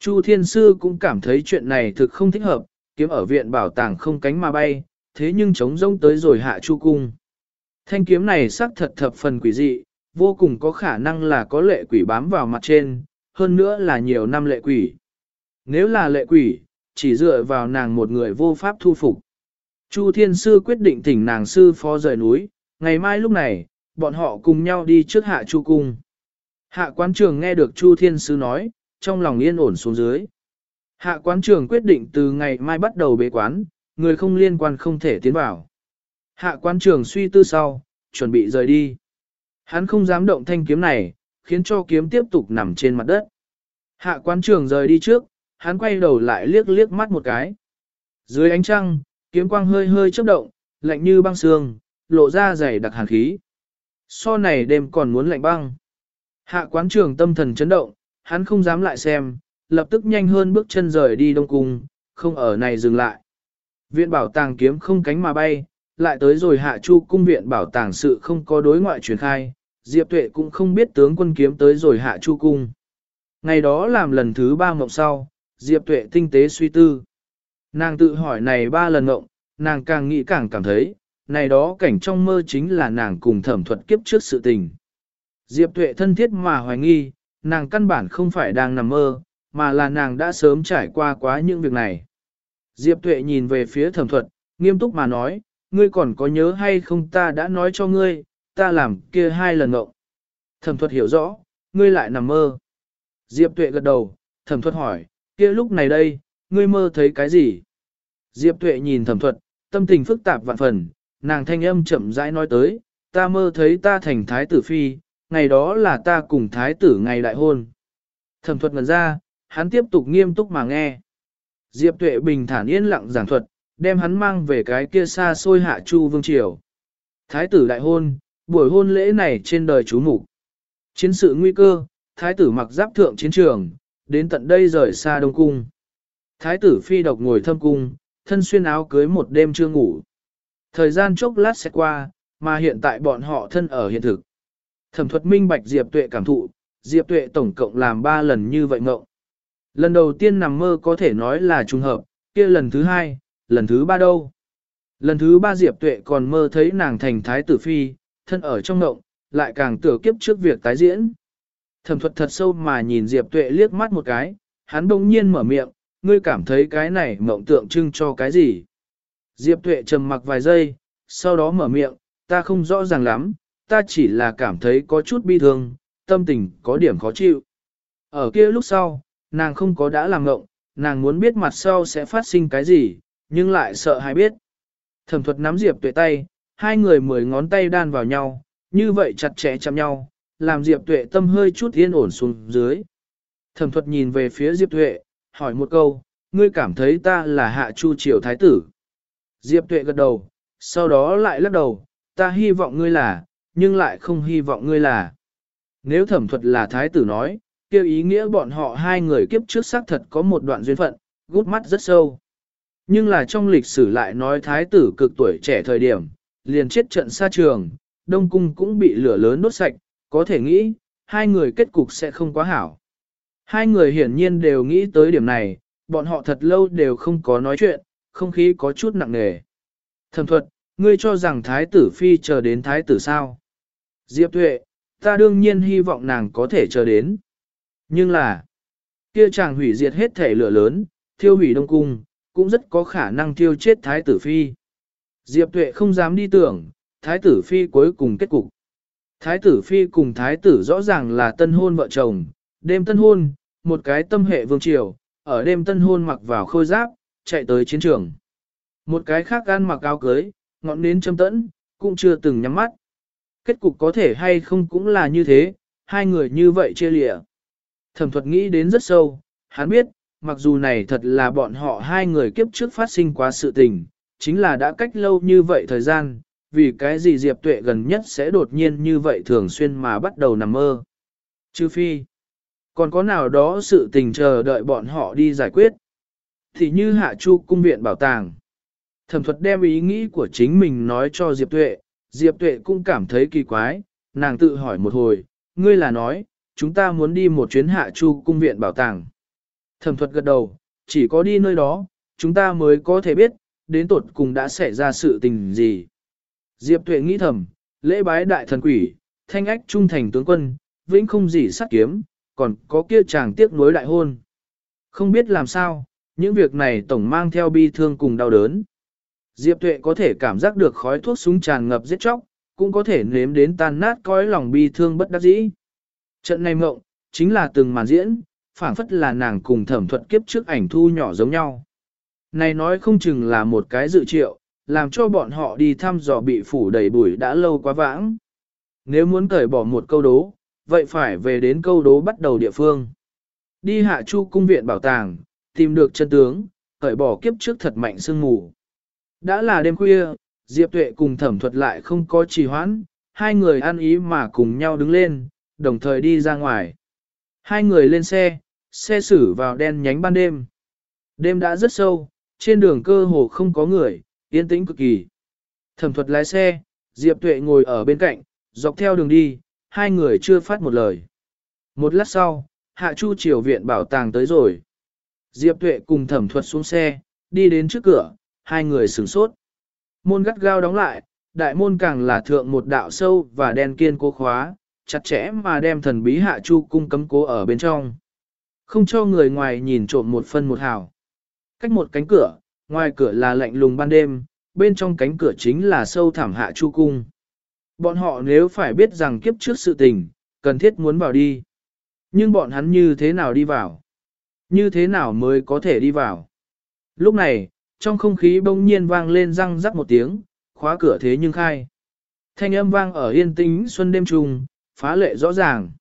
Chu Thiên Sư cũng cảm thấy chuyện này thực không thích hợp, kiếm ở viện bảo tàng không cánh mà bay, thế nhưng chống rông tới rồi hạ Chu Cung. Thanh kiếm này sắc thật thập phần quỷ dị, vô cùng có khả năng là có lệ quỷ bám vào mặt trên, hơn nữa là nhiều năm lệ quỷ. Nếu là lệ quỷ, chỉ dựa vào nàng một người vô pháp thu phục. Chu Thiên Sư quyết định thỉnh nàng sư phó rời núi, ngày mai lúc này, bọn họ cùng nhau đi trước hạ Chu Cung. Hạ quán trường nghe được Chu Thiên Sư nói, trong lòng yên ổn xuống dưới. Hạ quán trường quyết định từ ngày mai bắt đầu bế quán, người không liên quan không thể tiến vào. Hạ quán trường suy tư sau, chuẩn bị rời đi. Hắn không dám động thanh kiếm này, khiến cho kiếm tiếp tục nằm trên mặt đất. Hạ quán trường rời đi trước, hắn quay đầu lại liếc liếc mắt một cái. Dưới ánh trăng, kiếm quang hơi hơi chớp động, lạnh như băng sương, lộ ra dày đặc hàn khí. So này đêm còn muốn lạnh băng. Hạ quán trường tâm thần chấn động, hắn không dám lại xem, lập tức nhanh hơn bước chân rời đi đông cung, không ở này dừng lại. Viện bảo tàng kiếm không cánh mà bay, lại tới rồi hạ chu cung viện bảo tàng sự không có đối ngoại truyền khai, Diệp Tuệ cũng không biết tướng quân kiếm tới rồi hạ chu cung. Ngày đó làm lần thứ ba mộng sau, Diệp Tuệ tinh tế suy tư. Nàng tự hỏi này ba lần ngộng, nàng càng nghĩ càng cảm thấy, này đó cảnh trong mơ chính là nàng cùng thẩm thuật kiếp trước sự tình. Diệp Tuệ thân thiết mà hoài nghi, nàng căn bản không phải đang nằm mơ, mà là nàng đã sớm trải qua quá những việc này. Diệp Tuệ nhìn về phía thẩm thuật, nghiêm túc mà nói, ngươi còn có nhớ hay không ta đã nói cho ngươi, ta làm kia hai lần ngộng. Thẩm thuật hiểu rõ, ngươi lại nằm mơ. Diệp Tuệ gật đầu, thẩm thuật hỏi, kia lúc này đây, ngươi mơ thấy cái gì? Diệp Tuệ nhìn thẩm thuật, tâm tình phức tạp vạn phần, nàng thanh âm chậm rãi nói tới, ta mơ thấy ta thành thái tử phi, ngày đó là ta cùng thái tử ngày đại hôn. Thẩm thuật ngần ra, hắn tiếp tục nghiêm túc mà nghe. Diệp Tuệ bình thản yên lặng giảng thuật, đem hắn mang về cái kia xa xôi hạ chu vương triều. Thái tử đại hôn, buổi hôn lễ này trên đời chú mục Chiến sự nguy cơ, thái tử mặc giáp thượng chiến trường, đến tận đây rời xa đông cung. Thái tử phi độc ngồi thâm cung, thân xuyên áo cưới một đêm chưa ngủ. Thời gian chốc lát sẽ qua, mà hiện tại bọn họ thân ở hiện thực. Thẩm thuật minh bạch Diệp Tuệ cảm thụ, Diệp Tuệ tổng cộng làm 3 lần như vậy ngộng. Lần đầu tiên nằm mơ có thể nói là trùng hợp, kia lần thứ hai, lần thứ ba đâu. Lần thứ ba Diệp Tuệ còn mơ thấy nàng thành thái tử phi, thân ở trong ngộng, lại càng tưởng kiếp trước việc tái diễn. Thẩm thuật thật sâu mà nhìn Diệp Tuệ liếc mắt một cái, hắn bỗng nhiên mở miệng, ngươi cảm thấy cái này mộng tượng trưng cho cái gì? Diệp Tuệ trầm mặc vài giây, sau đó mở miệng, ta không rõ ràng lắm, ta chỉ là cảm thấy có chút bi thương, tâm tình có điểm khó chịu. Ở kia lúc sau, nàng không có đã làm ngộng, nàng muốn biết mặt sau sẽ phát sinh cái gì, nhưng lại sợ hãi biết. Thẩm thuật nắm Diệp Tuệ tay, hai người mười ngón tay đan vào nhau, như vậy chặt chẽ chạm nhau, làm Diệp Tuệ tâm hơi chút yên ổn xuống dưới. Thẩm thuật nhìn về phía Diệp Tuệ, hỏi một câu, ngươi cảm thấy ta là hạ chu triều thái tử. Diệp Tuệ gật đầu, sau đó lại lắc đầu, ta hy vọng ngươi là, nhưng lại không hy vọng ngươi là. Nếu thẩm thuật là thái tử nói, kêu ý nghĩa bọn họ hai người kiếp trước xác thật có một đoạn duyên phận, gút mắt rất sâu. Nhưng là trong lịch sử lại nói thái tử cực tuổi trẻ thời điểm, liền chết trận xa trường, Đông Cung cũng bị lửa lớn đốt sạch, có thể nghĩ, hai người kết cục sẽ không quá hảo. Hai người hiển nhiên đều nghĩ tới điểm này, bọn họ thật lâu đều không có nói chuyện, không khí có chút nặng nề. Thẩm thuật, ngươi cho rằng thái tử phi chờ đến thái tử sao? Diệp Tuệ, ta đương nhiên hy vọng nàng có thể chờ đến. Nhưng là, kia chàng hủy diệt hết thể lửa lớn, thiêu hủy đông cung, cũng rất có khả năng thiêu chết thái tử phi. Diệp Tuệ không dám đi tưởng, thái tử phi cuối cùng kết cục. Thái tử phi cùng thái tử rõ ràng là tân hôn vợ chồng, đêm tân hôn, một cái tâm hệ vương triều, ở đêm tân hôn mặc vào khôi giáp, chạy tới chiến trường. Một cái khác ăn mặc áo cưới, ngọn nến châm tẫn, cũng chưa từng nhắm mắt. Kết cục có thể hay không cũng là như thế, hai người như vậy chia lịa. Thẩm thuật nghĩ đến rất sâu, hắn biết, mặc dù này thật là bọn họ hai người kiếp trước phát sinh quá sự tình, chính là đã cách lâu như vậy thời gian, vì cái gì Diệp Tuệ gần nhất sẽ đột nhiên như vậy thường xuyên mà bắt đầu nằm mơ. Chứ phi, còn có nào đó sự tình chờ đợi bọn họ đi giải quyết. Thì như hạ chu cung viện bảo tàng. Thẩm thuật đem ý nghĩ của chính mình nói cho Diệp Tuệ, Diệp Tuệ cũng cảm thấy kỳ quái, nàng tự hỏi một hồi, ngươi là nói, chúng ta muốn đi một chuyến hạ chu cung viện bảo tàng. Thẩm thuật gật đầu, chỉ có đi nơi đó, chúng ta mới có thể biết, đến tột cùng đã xảy ra sự tình gì. Diệp Tuệ nghĩ thầm, lễ bái đại thần quỷ, thanh ách trung thành tướng quân, vĩnh không gì sát kiếm, còn có kia chàng tiếc nuối đại hôn. Không biết làm sao, những việc này tổng mang theo bi thương cùng đau đớn. Diệp Tuệ có thể cảm giác được khói thuốc súng tràn ngập giết chóc, cũng có thể nếm đến tan nát cõi lòng bi thương bất đắc dĩ. Trận này mộng, chính là từng màn diễn, phảng phất là nàng cùng thẩm thuận kiếp trước ảnh thu nhỏ giống nhau. Này nói không chừng là một cái dự triệu, làm cho bọn họ đi thăm dò bị phủ đầy bụi đã lâu quá vãng. Nếu muốn cởi bỏ một câu đố, vậy phải về đến câu đố bắt đầu địa phương. Đi hạ chu cung viện bảo tàng, tìm được chân tướng, cởi bỏ kiếp trước thật mạnh sương mù. Đã là đêm khuya, Diệp Tuệ cùng thẩm thuật lại không có trì hoãn, hai người ăn ý mà cùng nhau đứng lên, đồng thời đi ra ngoài. Hai người lên xe, xe xử vào đen nhánh ban đêm. Đêm đã rất sâu, trên đường cơ hồ không có người, yên tĩnh cực kỳ. Thẩm thuật lái xe, Diệp Tuệ ngồi ở bên cạnh, dọc theo đường đi, hai người chưa phát một lời. Một lát sau, Hạ Chu Triều Viện bảo tàng tới rồi. Diệp Tuệ cùng thẩm thuật xuống xe, đi đến trước cửa, hai người sửng sốt. Môn gắt gao đóng lại, đại môn càng là thượng một đạo sâu và đen kiên cố khóa, chặt chẽ mà đem thần bí Hạ Chu cung cấm cố ở bên trong. Không cho người ngoài nhìn trộm một phân một hào. Cách một cánh cửa, ngoài cửa là lạnh lùng ban đêm, bên trong cánh cửa chính là sâu thẳm hạ chu cung. Bọn họ nếu phải biết rằng kiếp trước sự tình, cần thiết muốn vào đi. Nhưng bọn hắn như thế nào đi vào? Như thế nào mới có thể đi vào? Lúc này, trong không khí bỗng nhiên vang lên răng rắc một tiếng, khóa cửa thế nhưng khai. Thanh âm vang ở yên tĩnh xuân đêm trùng, phá lệ rõ ràng.